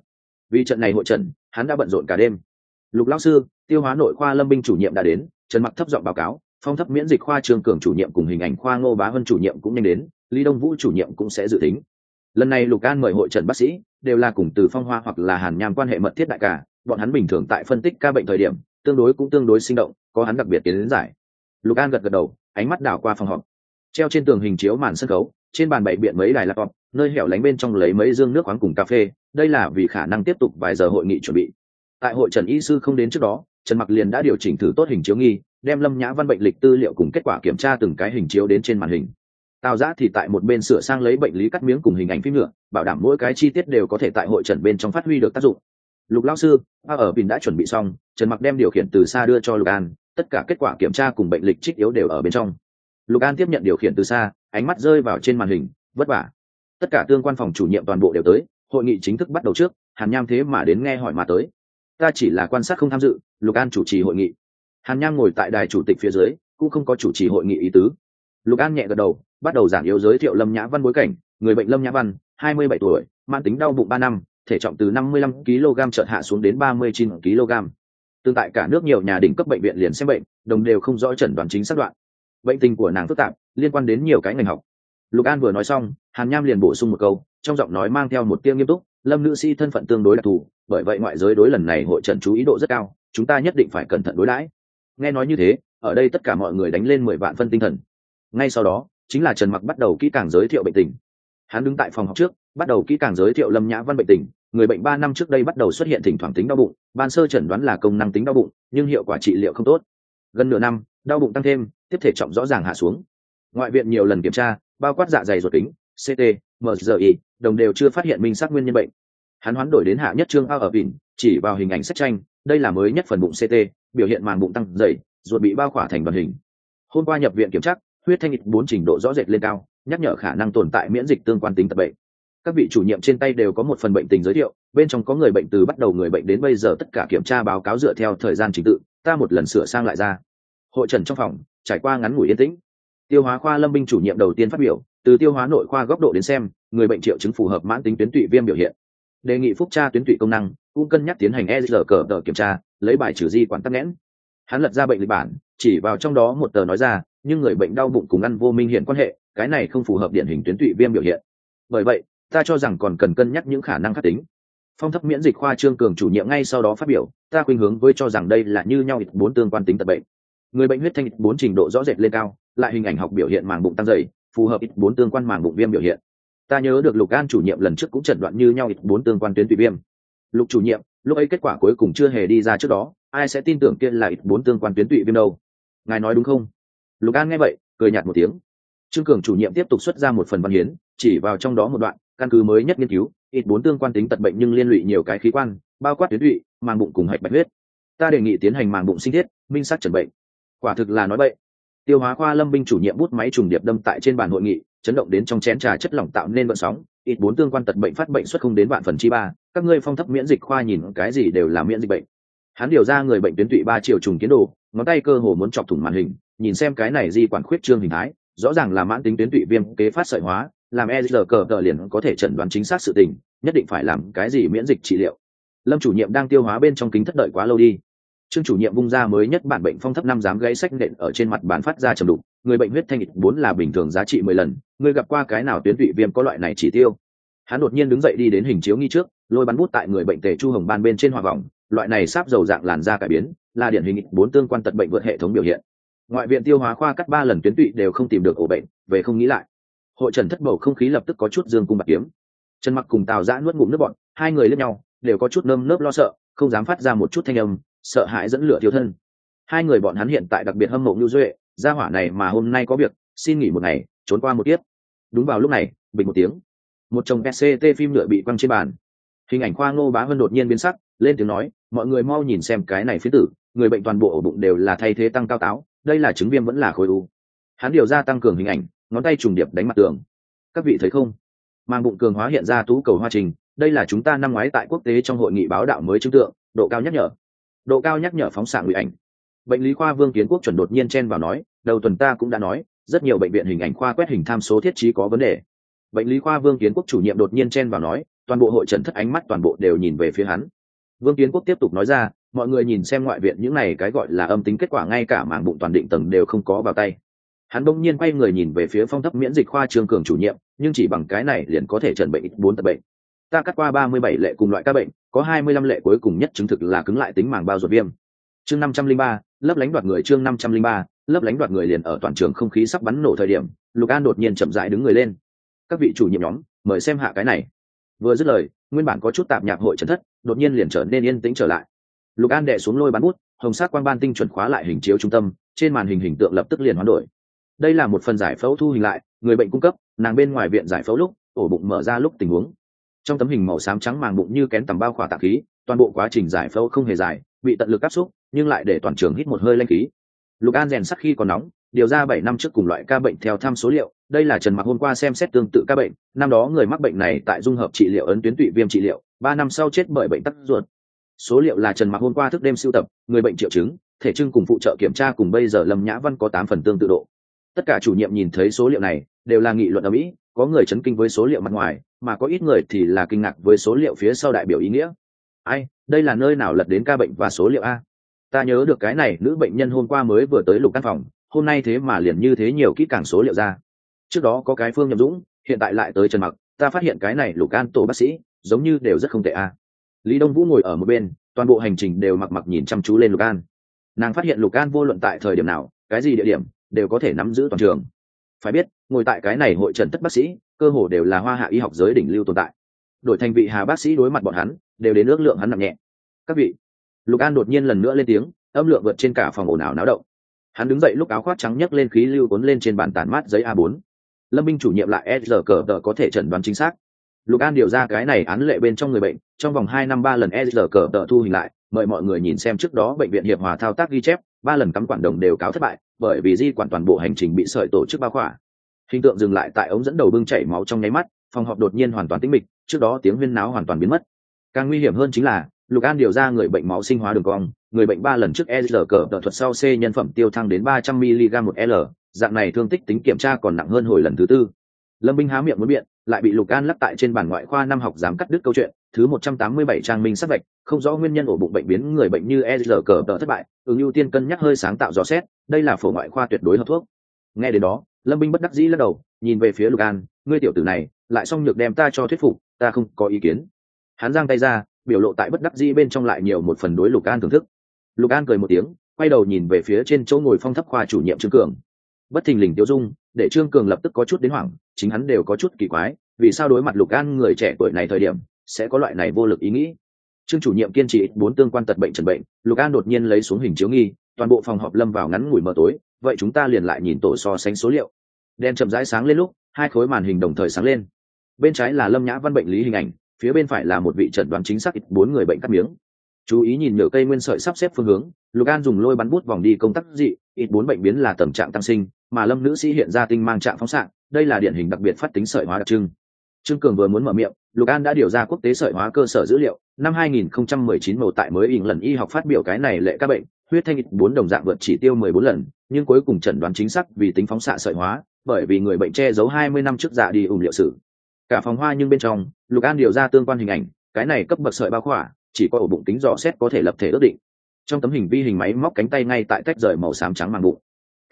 Vì trận này hội trận, hắn đã bận rộn cả đêm. Lục lão sư, tiêu hóa nội khoa lâm binh chủ nhiệm đã đến, trần mặc thấp giọng báo cáo, phong thấp miễn dịch khoa Trường cường chủ nhiệm cùng hình ảnh khoa ngô bá vân chủ nhiệm cũng nhanh đến, lý đông vũ chủ nhiệm cũng sẽ dự tính. Lần này lục an mời hội trần bác sĩ, đều là cùng từ phong hoa hoặc là hàn nham quan hệ mật thiết đại cả bọn hắn bình thường tại phân tích ca bệnh thời điểm, tương đối cũng tương đối sinh động, có hắn đặc biệt tiến đến giải. Lục an gật gật đầu, ánh mắt đảo qua phòng họp. Treo trên tường hình chiếu màn sân khấu, trên bàn bảy biện mấy đài laptop, nơi hẻo lánh bên trong lấy mấy dương nước khoáng cùng cà phê, đây là vì khả năng tiếp tục vài giờ hội nghị chuẩn bị. Tại hội trần y sư không đến trước đó, trần mặc liền đã điều chỉnh thử tốt hình chiếu nghi, đem lâm nhã văn bệnh lịch tư liệu cùng kết quả kiểm tra từng cái hình chiếu đến trên màn hình. Tào giã thì tại một bên sửa sang lấy bệnh lý cắt miếng cùng hình ảnh phim nhựa bảo đảm mỗi cái chi tiết đều có thể tại hội trần bên trong phát huy được tác dụng lục lao sư a ở pin đã chuẩn bị xong, trần mặc đem điều khiển từ xa đưa cho lục an, tất cả kết quả kiểm tra cùng bệnh lịch trích yếu đều ở bên trong. Lục an tiếp nhận điều khiển từ xa, ánh mắt rơi vào trên màn hình, vất vả. Tất cả tương quan phòng chủ nhiệm toàn bộ đều tới, hội nghị chính thức bắt đầu trước, hàn nham thế mà đến nghe hỏi mà tới. Ta chỉ là quan sát không tham dự, lục an chủ trì hội nghị. Hàn nham ngồi tại đài chủ tịch phía dưới, cũng không có chủ trì hội nghị ý tứ. Lục an nhẹ gật đầu, bắt đầu giảng yếu giới thiệu lâm nhã văn bối cảnh, người bệnh lâm nhã văn, hai mươi bảy tuổi mang tính đau bụng ba năm thể trọng từ năm mươi lăm kg chợt hạ xuống đến ba mươi chín kg. Tương tại cả nước nhiều nhà đỉnh cấp bệnh viện liền xem bệnh, đồng đều không rõ chẩn đoán chính xác đoạn. Bệnh tình của nàng phức tạp, liên quan đến nhiều cái ngành học. Lục an vừa nói xong, hàn nham liền bổ sung một câu, trong giọng nói mang theo một tia nghiêm túc, lâm nữ sĩ thân phận tương đối đặc thù, bởi vậy ngoại giới đối lần này hội trận chú ý độ rất cao, chúng ta nhất định phải cẩn thận đối đãi. Nghe nói như thế, ở đây tất cả mọi người đánh lên mười vạn phân tinh thần. Ngay sau đó, chính là trần mặc bắt đầu kỹ càng giới thiệu bệnh tình. Hắn đứng tại phòng học trước, bắt đầu kỹ càng giới thiệu lâm nhã văn bệnh tình người bệnh ba năm trước đây bắt đầu xuất hiện thỉnh thoảng tính đau bụng ban sơ chẩn đoán là công năng tính đau bụng nhưng hiệu quả trị liệu không tốt. Gần nửa năm đau bụng tăng thêm tiếp thể trọng rõ ràng hạ xuống. Ngoại viện nhiều lần kiểm tra bao quát dạ dày ruột kính ct MRI, đồng đều chưa phát hiện minh xác nguyên nhân bệnh. Hắn hoán đổi đến hạ nhất trương ao ở vịn chỉ vào hình ảnh sách tranh đây là mới nhất phần bụng ct biểu hiện màng bụng tăng dày ruột bị bao khỏa thành đoàn hình. Hôm qua nhập viện kiểm tra huyết thanh nghịch bốn trình độ rõ rệt lên cao nhắc nhở khả năng tồn tại miễn dịch tương quan tính tập bệnh các vị chủ nhiệm trên tay đều có một phần bệnh tình giới thiệu, bên trong có người bệnh từ bắt đầu người bệnh đến bây giờ tất cả kiểm tra báo cáo dựa theo thời gian trình tự, ta một lần sửa sang lại ra. Hội trần trong phòng, trải qua ngắn ngủi yên tĩnh. Tiêu hóa khoa lâm binh chủ nhiệm đầu tiên phát biểu, từ tiêu hóa nội khoa góc độ đến xem, người bệnh triệu chứng phù hợp mãn tính tuyến tụy viêm biểu hiện. Đề nghị phúc tra tuyến tụy công năng, cũng cân nhắc tiến hành e cờ tờ kiểm tra, lấy bài trừ di quản tắc nghẽn. Hắn lật ra bệnh lịch bản, chỉ vào trong đó một tờ nói ra, nhưng người bệnh đau bụng cùng ăn vô minh hiện quan hệ, cái này không phù hợp điển hình tuyến tụy viêm biểu hiện. Bởi vậy ta cho rằng còn cần cân nhắc những khả năng khác tính. Phong thấp miễn dịch khoa trương cường chủ nhiệm ngay sau đó phát biểu, ta khuynh hướng với cho rằng đây là như nhau ít bốn tương quan tính tật bệnh. Người bệnh huyết thanh ít bốn trình độ rõ rệt lên cao, lại hình ảnh học biểu hiện màng bụng tăng dày, phù hợp ít bốn tương quan màng bụng viêm biểu hiện. Ta nhớ được lục an chủ nhiệm lần trước cũng chẩn đoạn như nhau ít bốn tương quan tuyến tụy viêm. Lục chủ nhiệm, lúc ấy kết quả cuối cùng chưa hề đi ra trước đó, ai sẽ tin tưởng kia là ít bốn tương quan tuyến tụy viêm đâu? Ngài nói đúng không? Lục an nghe vậy, cười nhạt một tiếng. Trương cường chủ nhiệm tiếp tục xuất ra một phần văn hiến, chỉ vào trong đó một đoạn căn cứ mới nhất nghiên cứu, ít bốn tương quan tính tật bệnh nhưng liên lụy nhiều cái khí quan, bao quát tuyến tụy, màng bụng cùng hạch bạch huyết. Ta đề nghị tiến hành màng bụng sinh thiết, minh sát chẩn bệnh. Quả thực là nói bệnh tiêu hóa khoa lâm binh chủ nhiệm bút máy trùng điệp đâm tại trên bàn hội nghị, chấn động đến trong chén trà chất lỏng tạo nên vận sóng. Ít bốn tương quan tật bệnh phát bệnh xuất không đến vạn phần chi ba, các ngươi phong thấp miễn dịch khoa nhìn cái gì đều là miễn dịch bệnh. Hắn điều ra người bệnh tuyến tụy ba triệu trùng kiến đồ, ngón tay cơ hồ muốn chọc thủng màn hình, nhìn xem cái này di quản khuyết trương hình thái, rõ ràng là mãn tính tuyến tụy viêm kế phát sợi hóa làm e giờ cờ tờ liền có thể chẩn đoán chính xác sự tình, nhất định phải làm cái gì miễn dịch trị liệu. Lâm chủ nhiệm đang tiêu hóa bên trong kính thất đợi quá lâu đi. Trương chủ nhiệm vung ra mới nhất bản bệnh phong thấp năm dám gãy sách nện ở trên mặt bàn phát ra trầm đục, người bệnh huyết thanh ít bốn là bình thường giá trị mười lần, người gặp qua cái nào tuyến tụy viêm có loại này chỉ tiêu? Hắn đột nhiên đứng dậy đi đến hình chiếu nghi trước, lôi bắn bút tại người bệnh tề chu hồng ban bên trên hoa vòng, loại này sáp dầu dạng làn da cải biến, là điển hình bốn tương quan tật bệnh vượt hệ thống biểu hiện. Ngoại viện tiêu hóa khoa cắt ba lần tuyến tụy đều không tìm được ổ bệnh, về không nghĩ lại hội trần thất bầu không khí lập tức có chút dương cung bạc kiếm. Trần mặc cùng tào giã nuốt ngụm nước bọn, hai người lên nhau, đều có chút nơm nớp lo sợ, không dám phát ra một chút thanh âm, sợ hãi dẫn lửa thiếu thân. Hai người bọn hắn hiện tại đặc biệt hâm mộ nhu duệ, gia hỏa này mà hôm nay có việc, xin nghỉ một ngày, trốn qua một tiếp đúng vào lúc này, bình một tiếng, một chồng pct phim nhựa bị quăng trên bàn. Hình ảnh khoa ngô bá vân đột nhiên biến sắc, lên tiếng nói, mọi người mau nhìn xem cái này phía tử, người bệnh toàn bộ ở bụng đều là thay thế tăng cao táo, đây là chứng viêm vẫn là khối u. Hắn điều ra tăng cường hình ảnh ngón tay trùng điệp đánh mặt tường. Các vị thấy không? Mang bụng cường hóa hiện ra tú cầu hoa trình, đây là chúng ta năm ngoái tại quốc tế trong hội nghị báo đạo mới chứng tượng, độ cao nhắc nhở. Độ cao nhắc nhở phóng xạ ngụy ảnh. Bệnh lý khoa vương kiến quốc chuẩn đột nhiên chen vào nói, đầu tuần ta cũng đã nói, rất nhiều bệnh viện hình ảnh khoa quét hình tham số thiết trí có vấn đề. Bệnh lý khoa vương kiến quốc chủ nhiệm đột nhiên chen vào nói, toàn bộ hội trần thất ánh mắt toàn bộ đều nhìn về phía hắn. Vương kiến quốc tiếp tục nói ra, mọi người nhìn xem ngoại viện những này cái gọi là âm tính kết quả ngay cả mảng bụng toàn định tầng đều không có vào tay hắn đông nhiên quay người nhìn về phía phong thấp miễn dịch khoa trương cường chủ nhiệm, nhưng chỉ bằng cái này liền có thể trần bệnh bốn tập bệnh. Ta cắt qua ba mươi bảy lệ cùng loại các bệnh, có hai mươi lăm lệ cuối cùng nhất chứng thực là cứng lại tính màng bao ruột viêm. Chương năm trăm linh ba, lớp lánh đoạt người chương năm trăm linh ba, lớp lánh đoạt người liền ở toàn trường không khí sắp bắn nổ thời điểm, lục an đột nhiên chậm rãi đứng người lên. Các vị chủ nhiệm nhóm, mời xem hạ cái này. Vừa dứt lời, nguyên bản có chút tạp nhạc hội trần thất, đột nhiên liền trở nên yên tĩnh trở lại. Lục an đệ xuống lôi bắn bút, hồng sắc quan ban tinh chuẩn khóa lại hình chiếu trung tâm, trên màn hình hình tượng lập tức liền hoán đổi đây là một phần giải phẫu thu hình lại, người bệnh cung cấp, nàng bên ngoài viện giải phẫu lúc, ổ bụng mở ra lúc tình huống. Trong tấm hình màu xám trắng màng bụng như kén tầm bao khỏa tạc khí, toàn bộ quá trình giải phẫu không hề dài, bị tận lực áp xúc, nhưng lại để toàn trường hít một hơi lanh khí. Lục an rèn sắc khi còn nóng, điều ra bảy năm trước cùng loại ca bệnh theo thăm số liệu, đây là trần mặc hôm qua xem xét tương tự ca bệnh, năm đó người mắc bệnh này tại dung hợp trị liệu ấn tuyến tụy viêm trị liệu, ba năm sau chết bởi bệnh tắc ruột. Số liệu là trần mặc hôm qua thức đêm sưu tập, người bệnh triệu chứng, thể trưng cùng phụ trợ kiểm tra cùng bây giờ lâm nhã văn có tám phần tương tự độ tất cả chủ nhiệm nhìn thấy số liệu này, đều là nghị luận ở mỹ, có người chấn kinh với số liệu mặt ngoài, mà có ít người thì là kinh ngạc với số liệu phía sau đại biểu ý nghĩa. Ai, đây là nơi nào lật đến ca bệnh và số liệu a? Ta nhớ được cái này, nữ bệnh nhân hôm qua mới vừa tới lục căn phòng, hôm nay thế mà liền như thế nhiều kỹ càng số liệu ra. Trước đó có cái phương nhậm dũng, hiện tại lại tới trần mặc, ta phát hiện cái này lục an tổ bác sĩ, giống như đều rất không tệ a. Lý đông vũ ngồi ở một bên, toàn bộ hành trình đều mặc mặc nhìn chăm chú lên lục an. Nàng phát hiện lục an vô luận tại thời điểm nào, cái gì địa điểm đều có thể nắm giữ toàn trường. Phải biết, ngồi tại cái này hội trần tất bác sĩ, cơ hồ đều là hoa hạ y học giới đỉnh lưu tồn tại. Đổi thành vị hà bác sĩ đối mặt bọn hắn, đều đến ước lượng hắn nặng nhẹ. Các vị, lục an đột nhiên lần nữa lên tiếng, âm lượng vượt trên cả phòng ồn ào náo động. Hắn đứng dậy lúc áo khoác trắng nhấc lên khí lưu cuốn lên trên bàn tản mát giấy a 4 lâm binh chủ nhiệm lại s cờ tờ có thể chẩn đoán chính xác. Lục an điều ra cái này án lệ bên trong người bệnh, trong vòng hai năm ba lần s cờ tờ thu hình lại, mời mọi người nhìn xem trước đó bệnh viện hiệp hòa thao tác ghi chép, ba lần cắm quản đồng đều cáo thất bại bởi vì di quản toàn bộ hành trình bị sợi tổ chức bao khỏa. Hình tượng dừng lại tại ống dẫn đầu bưng chảy máu trong nháy mắt, phòng họp đột nhiên hoàn toàn tĩnh mịch, trước đó tiếng huyên náo hoàn toàn biến mất. Càng nguy hiểm hơn chính là, lục an điều ra người bệnh máu sinh hóa đường cong, người bệnh ba lần trước e r cờ đợt thuật sau c nhân phẩm tiêu thăng đến ba trăm mg một l, dạng này thương tích tính kiểm tra còn nặng hơn hồi lần thứ tư. Lâm binh há miệng muốn biện lại bị lục an lắp tại trên bản ngoại khoa năm học dám cắt đứt câu chuyện, thứ một trăm tám mươi bảy trang minh sắc vạch, không rõ nguyên nhân ổ bụng bệnh biến người bệnh như e r cờ tờ thất bại, ứng ưu tiên cân nhắc hơi sáng tạo rõ xét, đây là phổ ngoại khoa tuyệt đối hợp thuốc. Nghe đến đó, lâm binh bất đắc dĩ lắc đầu, nhìn về phía lục an, ngươi tiểu tử này, lại xong nhược đem ta cho thuyết phục, ta không có ý kiến. Hắn giang tay ra, biểu lộ tại bất đắc dĩ bên trong lại nhiều một phần đối lục an thưởng thức. Lục an cười một tiếng, quay đầu nhìn về phía trên chỗ ngồi phong thấp khoa chủ nhiệm trương cường bất thình lình tiêu dung, để trương cường lập tức có chút đến hoảng, chính hắn đều có chút kỳ quái, vì sao đối mặt lục an người trẻ tuổi này thời điểm, sẽ có loại này vô lực ý nghĩ? Trương chủ nhiệm kiên trì bốn tương quan tật bệnh trần bệnh, lục an đột nhiên lấy xuống hình chiếu nghi, toàn bộ phòng họp lâm vào ngắn ngủi mờ tối, vậy chúng ta liền lại nhìn tổ so sánh số liệu. Đen chậm rãi sáng lên lúc, hai khối màn hình đồng thời sáng lên. Bên trái là lâm nhã văn bệnh lý hình ảnh, phía bên phải là một vị trần đoán chính xác, bốn người bệnh cắt miếng chú ý nhìn nhựa cây nguyên sợi sắp xếp phương hướng, lục an dùng lôi bắn bút vòng đi công tác dị, ít bốn bệnh biến là tầm trạng tăng sinh, mà lâm nữ sĩ hiện ra tinh mang trạng phóng xạ, đây là điển hình đặc biệt phát tính sợi hóa đặc trưng. Trương cường vừa muốn mở miệng, lục an đã điều ra quốc tế sợi hóa cơ sở dữ liệu, năm 2019 màu tại mới ỉn lần y học phát biểu cái này lệ các bệnh, huyết thanh ít bốn đồng dạng vượt chỉ tiêu 14 lần, nhưng cuối cùng chẩn đoán chính xác vì tính phóng xạ sợi hóa, bởi vì người bệnh che giấu 20 năm trước dạ đi ủng liệu sử. Cả phòng hoa nhưng bên trong, lục an điều ra tương quan hình ảnh, cái này cấp bậc sợi bao khỏa chỉ có ổ bụng tính dò xét có thể lập thể ước định. Trong tấm hình vi hình máy móc cánh tay ngay tại tách rời màu xám trắng màng bụng.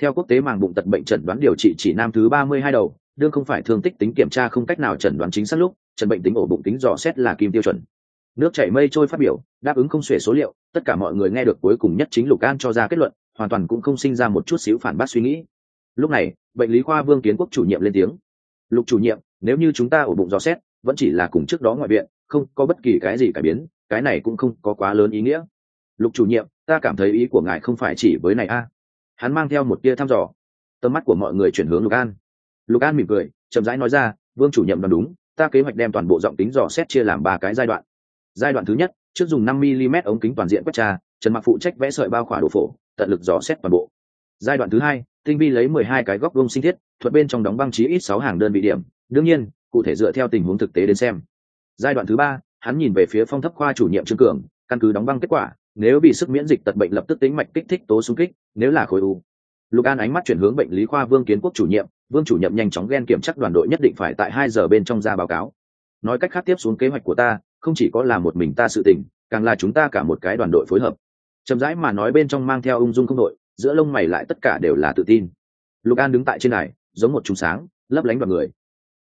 Theo quốc tế màng bụng tật bệnh chẩn đoán điều trị chỉ nam thứ ba mươi hai đầu, đương không phải thương tích tính kiểm tra không cách nào chẩn đoán chính xác lúc, chẩn bệnh tính ổ bụng tính dò xét là kim tiêu chuẩn. Nước chảy mây trôi phát biểu, đáp ứng không xuể số liệu, tất cả mọi người nghe được cuối cùng nhất chính lục an cho ra kết luận, hoàn toàn cũng không sinh ra một chút xíu phản bác suy nghĩ. Lúc này, bệnh lý khoa vương kiến quốc chủ nhiệm lên tiếng. Lục chủ nhiệm, nếu như chúng ta ổ bụng dò xét, vẫn chỉ là cùng trước đó ngoại viện, không có bất kỳ cái gì cải biến cái này cũng không có quá lớn ý nghĩa. Lục chủ nhiệm, ta cảm thấy ý của ngài không phải chỉ với này a. Hắn mang theo một tia thăm dò. Tầm mắt của mọi người chuyển hướng lục an. Lục an mỉm cười, chậm rãi nói ra, vương chủ nhiệm đoán đúng, ta kế hoạch đem toàn bộ giọng tính dò xét chia làm ba cái giai đoạn. Giai đoạn thứ nhất, trước dùng năm mm ống kính toàn diện quét tra, trần mặc phụ trách vẽ sợi bao khỏa đồ phổ, tận lực dò xét toàn bộ. Giai đoạn thứ hai, tinh vi lấy mười hai cái góc vuông sinh thiết, thuật bên trong đóng băng chí ít sáu hàng đơn vị điểm. Đương nhiên, cụ thể dựa theo tình huống thực tế đến xem. Giai đoạn thứ ba hắn nhìn về phía phong thấp khoa chủ nhiệm trương cường, căn cứ đóng băng kết quả, nếu bị sức miễn dịch tật bệnh lập tức tính mạch kích thích tố xung kích, nếu là khối u. Lục an ánh mắt chuyển hướng bệnh lý khoa vương kiến quốc chủ nhiệm, vương chủ nhiệm nhanh chóng ghen kiểm chắc đoàn đội nhất định phải tại hai giờ bên trong ra báo cáo. Nói cách khác tiếp xuống kế hoạch của ta, không chỉ có là một mình ta sự tình, càng là chúng ta cả một cái đoàn đội phối hợp. Chậm rãi mà nói bên trong mang theo ung dung không đội, giữa lông mày lại tất cả đều là tự tin. Lục an đứng tại trên này, giống một chúng sáng, lấp lánh vào người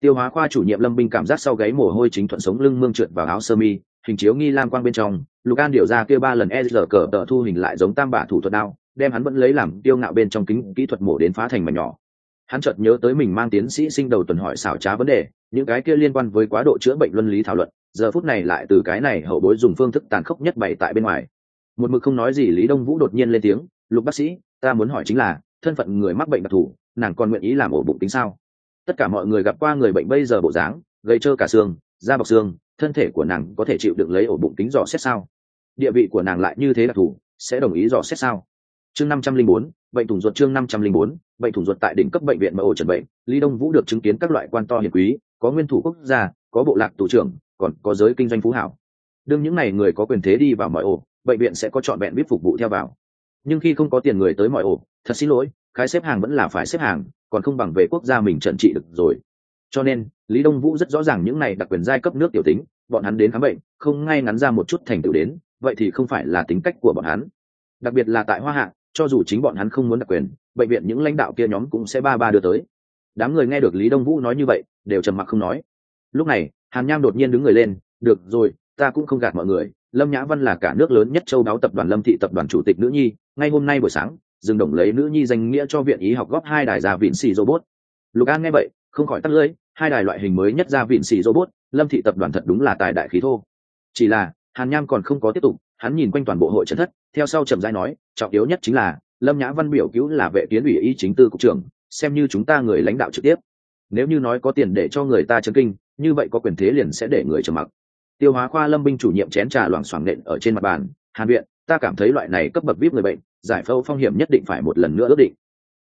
tiêu hóa khoa chủ nhiệm lâm binh cảm giác sau gáy mồ hôi chính thuận sống lưng mương trượt vào áo sơ mi, hình chiếu nghi lam quang bên trong, lục an điều ra kia ba lần e rờ cờ tờ thu hình lại giống tam bả thủ thuật đao, đem hắn vẫn lấy làm tiêu ngạo bên trong kính kỹ thuật mổ đến phá thành mảnh nhỏ. Hắn chợt nhớ tới mình mang tiến sĩ sinh đầu tuần hỏi xảo trá vấn đề, những cái kia liên quan với quá độ chữa bệnh luân lý thảo luận, giờ phút này lại từ cái này hậu bối dùng phương thức tàn khốc nhất bày tại bên ngoài. Một mực không nói gì lý đông vũ đột nhiên lên tiếng, lục bác sĩ, ta muốn hỏi chính là, thân phận người mắc bệnh đặc thù, nàng còn nguyện ý làm ổ bụng tính sao? Tất cả mọi người gặp qua người bệnh bây giờ bộ dáng gây trơ cả xương, da bọc xương, thân thể của nàng có thể chịu được lấy ổ bụng kính dò xét sao? Địa vị của nàng lại như thế đặc thù, sẽ đồng ý dò xét sao? Chương năm trăm linh bốn, bệnh thủng ruột chương năm trăm linh bốn, bệnh thủng ruột tại đỉnh cấp bệnh viện mẫu trần bệnh, lý đông vũ được chứng kiến các loại quan to hiền quý, có nguyên thủ quốc gia, có bộ lạc tù trưởng, còn có giới kinh doanh phú hảo. Đương những n à y người có quyền thế đi vào mọi ổ, bệnh viện sẽ có trọn vẹn biết phục vụ theo vào. Nhưng khi không có tiền người tới mọi ổ, thật xin lỗi khái xếp hàng vẫn là phải xếp hàng, còn không bằng về quốc gia mình trần trị được rồi. Cho nên, lý đông vũ rất rõ ràng những này đặc quyền giai cấp nước tiểu tính, bọn hắn đến khám bệnh, không ngay ngắn ra một chút thành tựu đến, vậy thì không phải là tính cách của bọn hắn. Đặc biệt là tại hoa hạ, cho dù chính bọn hắn không muốn đặc quyền, bệnh viện những lãnh đạo kia nhóm cũng sẽ ba ba đưa tới. Đám người nghe được lý đông vũ nói như vậy, đều trầm mặc không nói. Lúc này, hàn nham đột nhiên đứng người lên, được rồi, ta cũng không gạt mọi người, lâm nhã văn là cả nước lớn nhất châu đáo tập đoàn lâm thị tập đoàn chủ tịch nữ nhi, ngay hôm nay buổi sáng dừng đồng lấy nữ nhi danh nghĩa cho viện ý học góp hai đài ra vịn xì robot. Lục an nghe vậy, không khỏi tắt lưỡi, hai đài loại hình mới nhất ra vịn xì robot, lâm thị tập đoàn thật đúng là tài đại khí thô. Chỉ là, hàn nham còn không có tiếp tục, hắn nhìn quanh toàn bộ hội trấn thất, theo sau trầm giai nói, trọng yếu nhất chính là, lâm nhã văn biểu cứu là vệ kiến ủy y chính tư cục trưởng, xem như chúng ta người lãnh đạo trực tiếp. Nếu như nói có tiền để cho người ta chấn kinh, như vậy có quyền thế liền sẽ để người trầm mặc. Tiêu hóa khoa lâm binh chủ nhiệm chén trà loảng xoảng nện ở trên mặt bàn, hàn viện, ta cảm thấy loại này cấp bậc vip người bệnh giải phẫu phong hiểm nhất định phải một lần nữa ước định.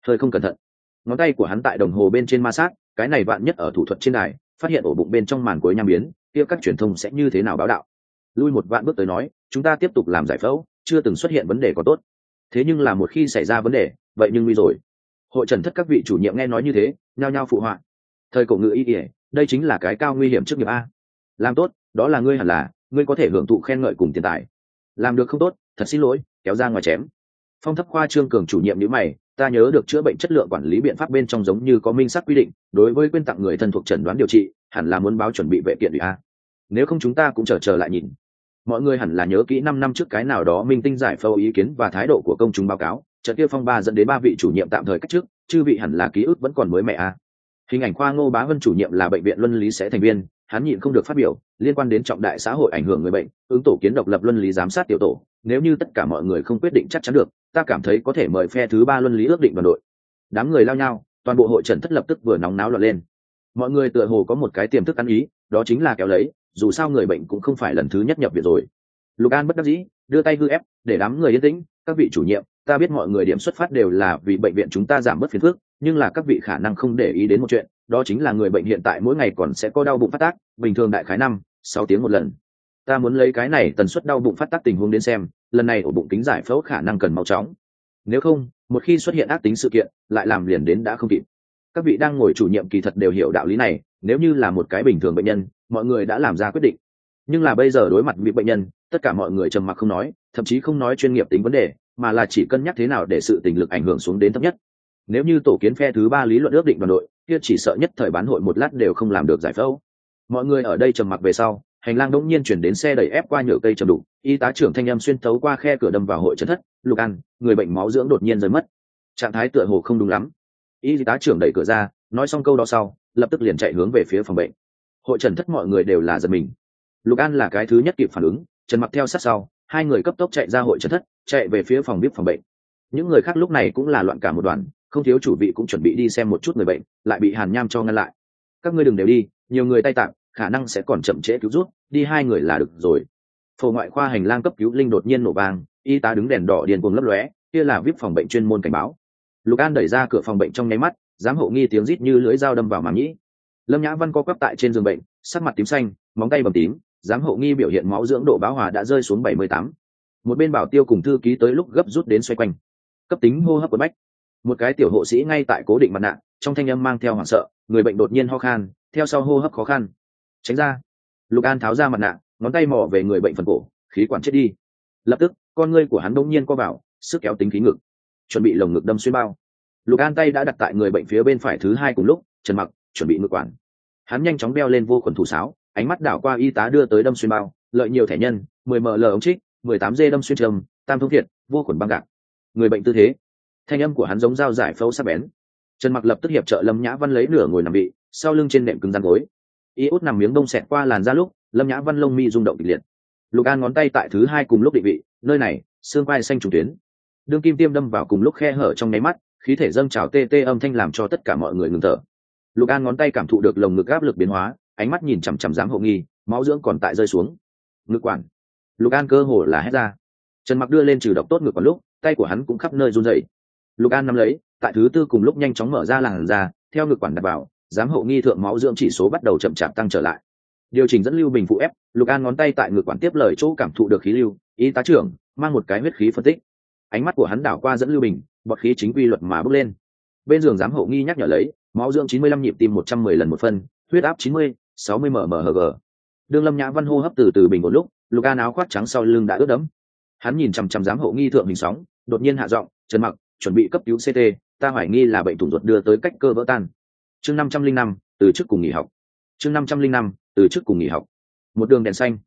Hơi không cẩn thận. Ngón tay của hắn tại đồng hồ bên trên ma sát, cái này vạn nhất ở thủ thuật trên đài, phát hiện ổ bụng bên trong màn cuối nham biến, kia các truyền thông sẽ như thế nào báo đạo? Lui một vạn bước tới nói, chúng ta tiếp tục làm giải phẫu, chưa từng xuất hiện vấn đề có tốt. Thế nhưng là một khi xảy ra vấn đề, vậy nhưng nguy rồi. Hội trần thất các vị chủ nhiệm nghe nói như thế, nhao nhao phụ họa. Thời cổ ngữ y ỉa đây chính là cái cao nguy hiểm trước nghiệp a. Làm tốt, đó là ngươi hẳn là, ngươi có thể hưởng thụ khen ngợi cùng tiền tài. Làm được không tốt, thật xin lỗi, kéo ra ngoài chém phong thấp khoa trương cường chủ nhiệm nhữ mày ta nhớ được chữa bệnh chất lượng quản lý biện pháp bên trong giống như có minh sắc quy định đối với quyên tặng người thân thuộc chẩn đoán điều trị hẳn là muốn báo chuẩn bị vệ kiện ủy a. Nếu không chúng ta cũng chờ chờ lại nhìn. Mọi người hẳn là nhớ kỹ năm năm trước cái nào đó minh tinh giải phẫu ý kiến và thái độ của công chúng báo cáo trận kia phong ba dẫn đến ba vị chủ nhiệm tạm thời cách chức, chư vị hẳn là ký ức vẫn còn mới mẹ a. Hình ảnh khoa ngô bá vân chủ nhiệm là bệnh viện luân lý sẽ thành viên hắn nhịn không được phát biểu, liên quan đến trọng đại xã hội ảnh hưởng người bệnh, ứng tổ kiến độc lập luân lý giám sát tiểu tổ, nếu như tất cả mọi người không quyết định chắc chắn được, ta cảm thấy có thể mời phe thứ ba luân lý ước định đoàn đội. Đám người lao nhau, toàn bộ hội trần thất lập tức vừa nóng náo lọt lên. Mọi người tựa hồ có một cái tiềm thức ăn ý, đó chính là kéo lấy, dù sao người bệnh cũng không phải lần thứ nhất nhập viện rồi. Lục an bất đắc dĩ, đưa tay hư ép, để đám người yên tĩnh, các vị chủ nhiệm, ta biết mọi người điểm xuất phát đều là vì bệnh viện chúng ta giảm bớt phiền phức, nhưng là các vị khả năng không để ý đến một chuyện đó chính là người bệnh hiện tại mỗi ngày còn sẽ có đau bụng phát tác, bình thường đại khái năm, sáu tiếng một lần. Ta muốn lấy cái này tần suất đau bụng phát tác tình huống đến xem, lần này ổ bụng kính giải phẫu khả năng cần mau chóng. Nếu không, một khi xuất hiện ác tính sự kiện, lại làm liền đến đã không kịp. Các vị đang ngồi chủ nhiệm kỳ thật đều hiểu đạo lý này, nếu như là một cái bình thường bệnh nhân, mọi người đã làm ra quyết định. Nhưng là bây giờ đối mặt với bệnh nhân, tất cả mọi người trầm mặc không nói, thậm chí không nói chuyên nghiệp tính vấn đề, mà là chỉ cân nhắc thế nào để sự tình lực ảnh hưởng xuống đến thấp nhất nếu như tổ kiến phe thứ ba lý luận ước định đoàn đội, kia chỉ sợ nhất thời bán hội một lát đều không làm được giải phẫu. Mọi người ở đây trầm mặc về sau, hành lang đỗng nhiên chuyển đến xe đẩy ép qua nhựa cây trầm đủ y tá trưởng thanh âm xuyên thấu qua khe cửa đâm vào hội chân thất, lục ăn người bệnh máu dưỡng đột nhiên rơi mất. Trạng thái tựa hồ không đúng lắm. Y tá trưởng đẩy cửa ra, nói xong câu đó sau, lập tức liền chạy hướng về phía phòng bệnh. Hội trần thất mọi người đều là giật mình. Lục an là cái thứ nhất kịp phản ứng, trần mặc theo sát sau, hai người cấp tốc chạy ra hội trần thất, chạy về phía phòng bếp phòng bệnh. Những người khác lúc này cũng là loạn cả một đoàn không thiếu chủ vị cũng chuẩn bị đi xem một chút người bệnh, lại bị hàn nham cho ngăn lại. Các ngươi đừng đều đi, nhiều người tay tạm khả năng sẽ còn chậm trễ cứu rút đi hai người là được rồi. Phổ ngoại khoa hành lang cấp cứu linh đột nhiên nổ vang, y tá đứng đèn đỏ điền cuồng lấp lóe, kia là vip phòng bệnh chuyên môn cảnh báo. Lục an đẩy ra cửa phòng bệnh trong nháy mắt, giám hộ nghi tiếng rít như lưỡi dao đâm vào màng nhĩ. Lâm nhã văn co quắp tại trên giường bệnh, sắc mặt tím xanh, móng tay bầm tím, giám hộ nghi biểu hiện máu dưỡng độ báo hòa đã rơi xuống bảy mươi tám. Một bên bảo tiêu cùng thư ký tới lúc gấp rút đến xoay quanh. Cấp tính hô hấp của bách một cái tiểu hộ sĩ ngay tại cố định mặt nạ, trong thanh âm mang theo hoảng sợ, người bệnh đột nhiên ho khan, theo sau hô hấp khó khăn. Tránh ra. Lục an tháo ra mặt nạ, ngón tay mò về người bệnh phần cổ, khí quản chết đi. Lập tức, con ngươi của hắn đông nhiên co vào, sức kéo tính khí ngực. Chuẩn bị lồng ngực đâm xuyên bao. Lục an tay đã đặt tại người bệnh phía bên phải thứ hai cùng lúc, trần mặc, chuẩn bị ngực quản. Hắn nhanh chóng đeo lên vô khuẩn thủ sáo, ánh mắt đảo qua y tá đưa tới đâm xuyên bao, lợi nhiều thẻ nhân, mười ml ống trích, mười tám d đâm xuyên trầm, tam thông thiệt, vô khuẩn băng gạc. Người bệnh tư thế thanh âm của hắn giống dao giải phẫu sắc bén. Trần mặc lập tức hiệp trợ lâm nhã văn lấy nửa ngồi nằm bị, sau lưng trên nệm cứng rắn gối. Y út nằm miếng đông xẹt qua làn da lúc, lâm nhã văn lông mi rung động kịch liệt. Lục an ngón tay tại thứ hai cùng lúc định vị, nơi này, xương vai xanh trùng tuyến. Đương kim tiêm đâm vào cùng lúc khe hở trong nháy mắt, khí thể dâng trào tê tê âm thanh làm cho tất cả mọi người ngừng thở. Lục an ngón tay cảm thụ được lồng ngực áp lực biến hóa, ánh mắt nhìn chằm chằm dám hộ nghi, máu dưỡng còn tại rơi xuống. Ngực quản lục an cơ hồ là hét ra. Trần mặc đưa lên trừ độc tốt ngực quản lúc, tay của hắn cũng khắp nơi run rẩy lục an nắm lấy, tại thứ tư cùng lúc nhanh chóng mở ra làn ra theo ngực quản đặt vào, giám hộ nghi thượng máu dưỡng chỉ số bắt đầu chậm chạp tăng trở lại. Điều chỉnh dẫn lưu bình phụ ép, lục an ngón tay tại ngực quản tiếp lời chỗ cảm thụ được khí lưu, y tá trưởng, mang một cái huyết khí phân tích. Ánh mắt của hắn đảo qua dẫn lưu bình, bọt khí chính quy luật mà bước lên. Bên giường giám hộ nghi nhắc nhở lấy, máu dưỡng chín mươi lăm nhịp tim một trăm mười lần một phân, huyết áp chín mươi, sáu mươi mmhg đương lâm nhã văn hô hấp từ từ bình một lúc, lục an áo khoác trắng sau lưng đã ướt đẫm. Hắn nhìn chằm chằm giám hộ nghi thượng hình sóng, đột nhiên hạ giọng, trần mặc chuẩn bị cấp cứu ct ta hoài nghi là bệnh thủng ruột đưa tới cách cơ vỡ tan. Chương năm trăm linh năm, từ trước cùng nghỉ học. Chương năm trăm linh năm, từ trước cùng nghỉ học. Một đường đèn xanh.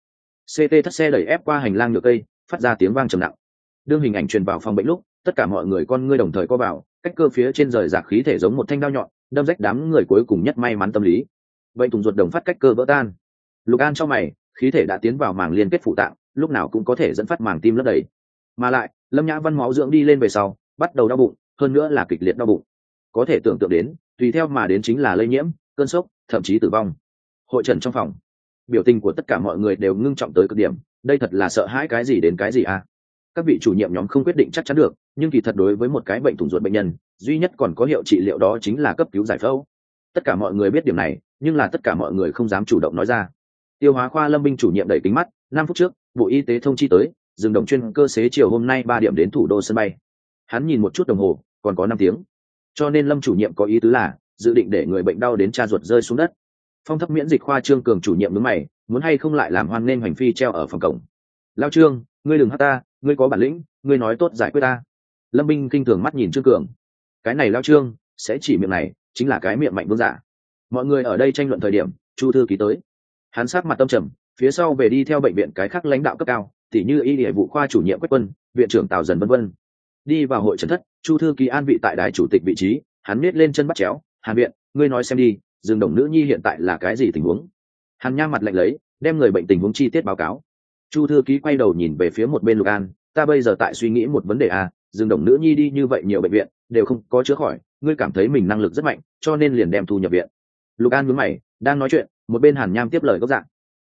Ct thất xe đẩy ép qua hành lang nhựa cây, phát ra tiếng vang trầm nặng. Đương hình ảnh truyền vào phòng bệnh lúc, tất cả mọi người con ngươi đồng thời co vào, cách cơ phía trên rời rạc khí thể giống một thanh đao nhọn, đâm rách đám người cuối cùng nhất may mắn tâm lý. Bệnh thùng ruột đồng phát cách cơ vỡ tan. Lục an cho mày, khí thể đã tiến vào màng liên kết phụ tạng, lúc nào cũng có thể dẫn phát màng tim lấp đầy. Mà lại, lâm nhã văn máu dưỡng đi lên về sau bắt đầu đau bụng, hơn nữa là kịch liệt đau bụng. Có thể tưởng tượng đến, tùy theo mà đến chính là lây nhiễm, cơn sốc, thậm chí tử vong. Hội trần trong phòng. Biểu tình của tất cả mọi người đều ngưng trọng tới cực điểm, đây thật là sợ hãi cái gì đến cái gì à? Các vị chủ nhiệm nhóm không quyết định chắc chắn được, nhưng kỳ thật đối với một cái bệnh thủng ruột bệnh nhân, duy nhất còn có hiệu trị liệu đó chính là cấp cứu giải phẫu. Tất cả mọi người biết điểm này, nhưng là tất cả mọi người không dám chủ động nói ra. Tiêu hóa khoa lâm binh chủ nhiệm đẩy kính mắt, năm phút trước, bộ y tế thông chi tới, dừng động chuyên cơ xế chiều hôm nay ba điểm đến thủ đô sân bay hắn nhìn một chút đồng hồ, còn có năm tiếng. Cho nên lâm chủ nhiệm có ý tứ là, dự định để người bệnh đau đến cha ruột rơi xuống đất. Phong thấp miễn dịch khoa trương cường chủ nhiệm đứng mày, muốn hay không lại làm hoan nên hành phi treo ở phòng cổng. Lao trương, ngươi đừng hát ta, ngươi có bản lĩnh, ngươi nói tốt giải quyết ta. Lâm binh kinh thường mắt nhìn trương cường. Cái này lao trương, sẽ chỉ miệng này, chính là cái miệng mạnh vương giả. Mọi người ở đây tranh luận thời điểm, chu thư ký tới. Hắn sát mặt tâm trầm, phía sau về đi theo bệnh viện cái khác lãnh đạo cấp cao, tỉ như y địa vụ khoa chủ nhiệm quách quân, viện trưởng tào dần vân vân đi vào hội trần thất, chu thư ký an vị tại đài chủ tịch vị trí, hắn miết lên chân bắt chéo, hàn viện, ngươi nói xem đi, dương đồng nữ nhi hiện tại là cái gì tình huống? Hàn nhang mặt lạnh lấy, đem người bệnh tình huống chi tiết báo cáo. Chu thư ký quay đầu nhìn về phía một bên lục an, ta bây giờ tại suy nghĩ một vấn đề à dương đồng nữ nhi đi như vậy nhiều bệnh viện, đều không có chữa khỏi, ngươi cảm thấy mình năng lực rất mạnh, cho nên liền đem thu nhập viện. Lục an mướn mày, đang nói chuyện, một bên hàn nham tiếp lời gốc dạng,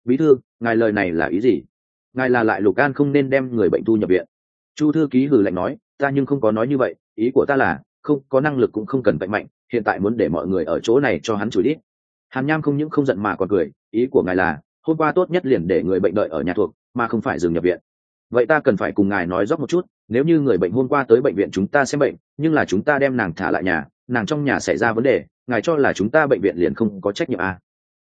bí thư, ngài lời này là ý gì? Ngài là lại lục an không nên đem người bệnh thu nhập viện chu thư ký hử lạnh nói, ta nhưng không có nói như vậy, ý của ta là, không, có năng lực cũng không cần vậy mạnh, hiện tại muốn để mọi người ở chỗ này cho hắn chửi đi. Hàn nham không những không giận mà còn cười, ý của ngài là, hôm qua tốt nhất liền để người bệnh đợi ở nhà thuộc, mà không phải dừng nhập viện. Vậy ta cần phải cùng ngài nói rõ một chút, nếu như người bệnh hôm qua tới bệnh viện chúng ta xem bệnh, nhưng là chúng ta đem nàng thả lại nhà, nàng trong nhà xảy ra vấn đề, ngài cho là chúng ta bệnh viện liền không có trách nhiệm à.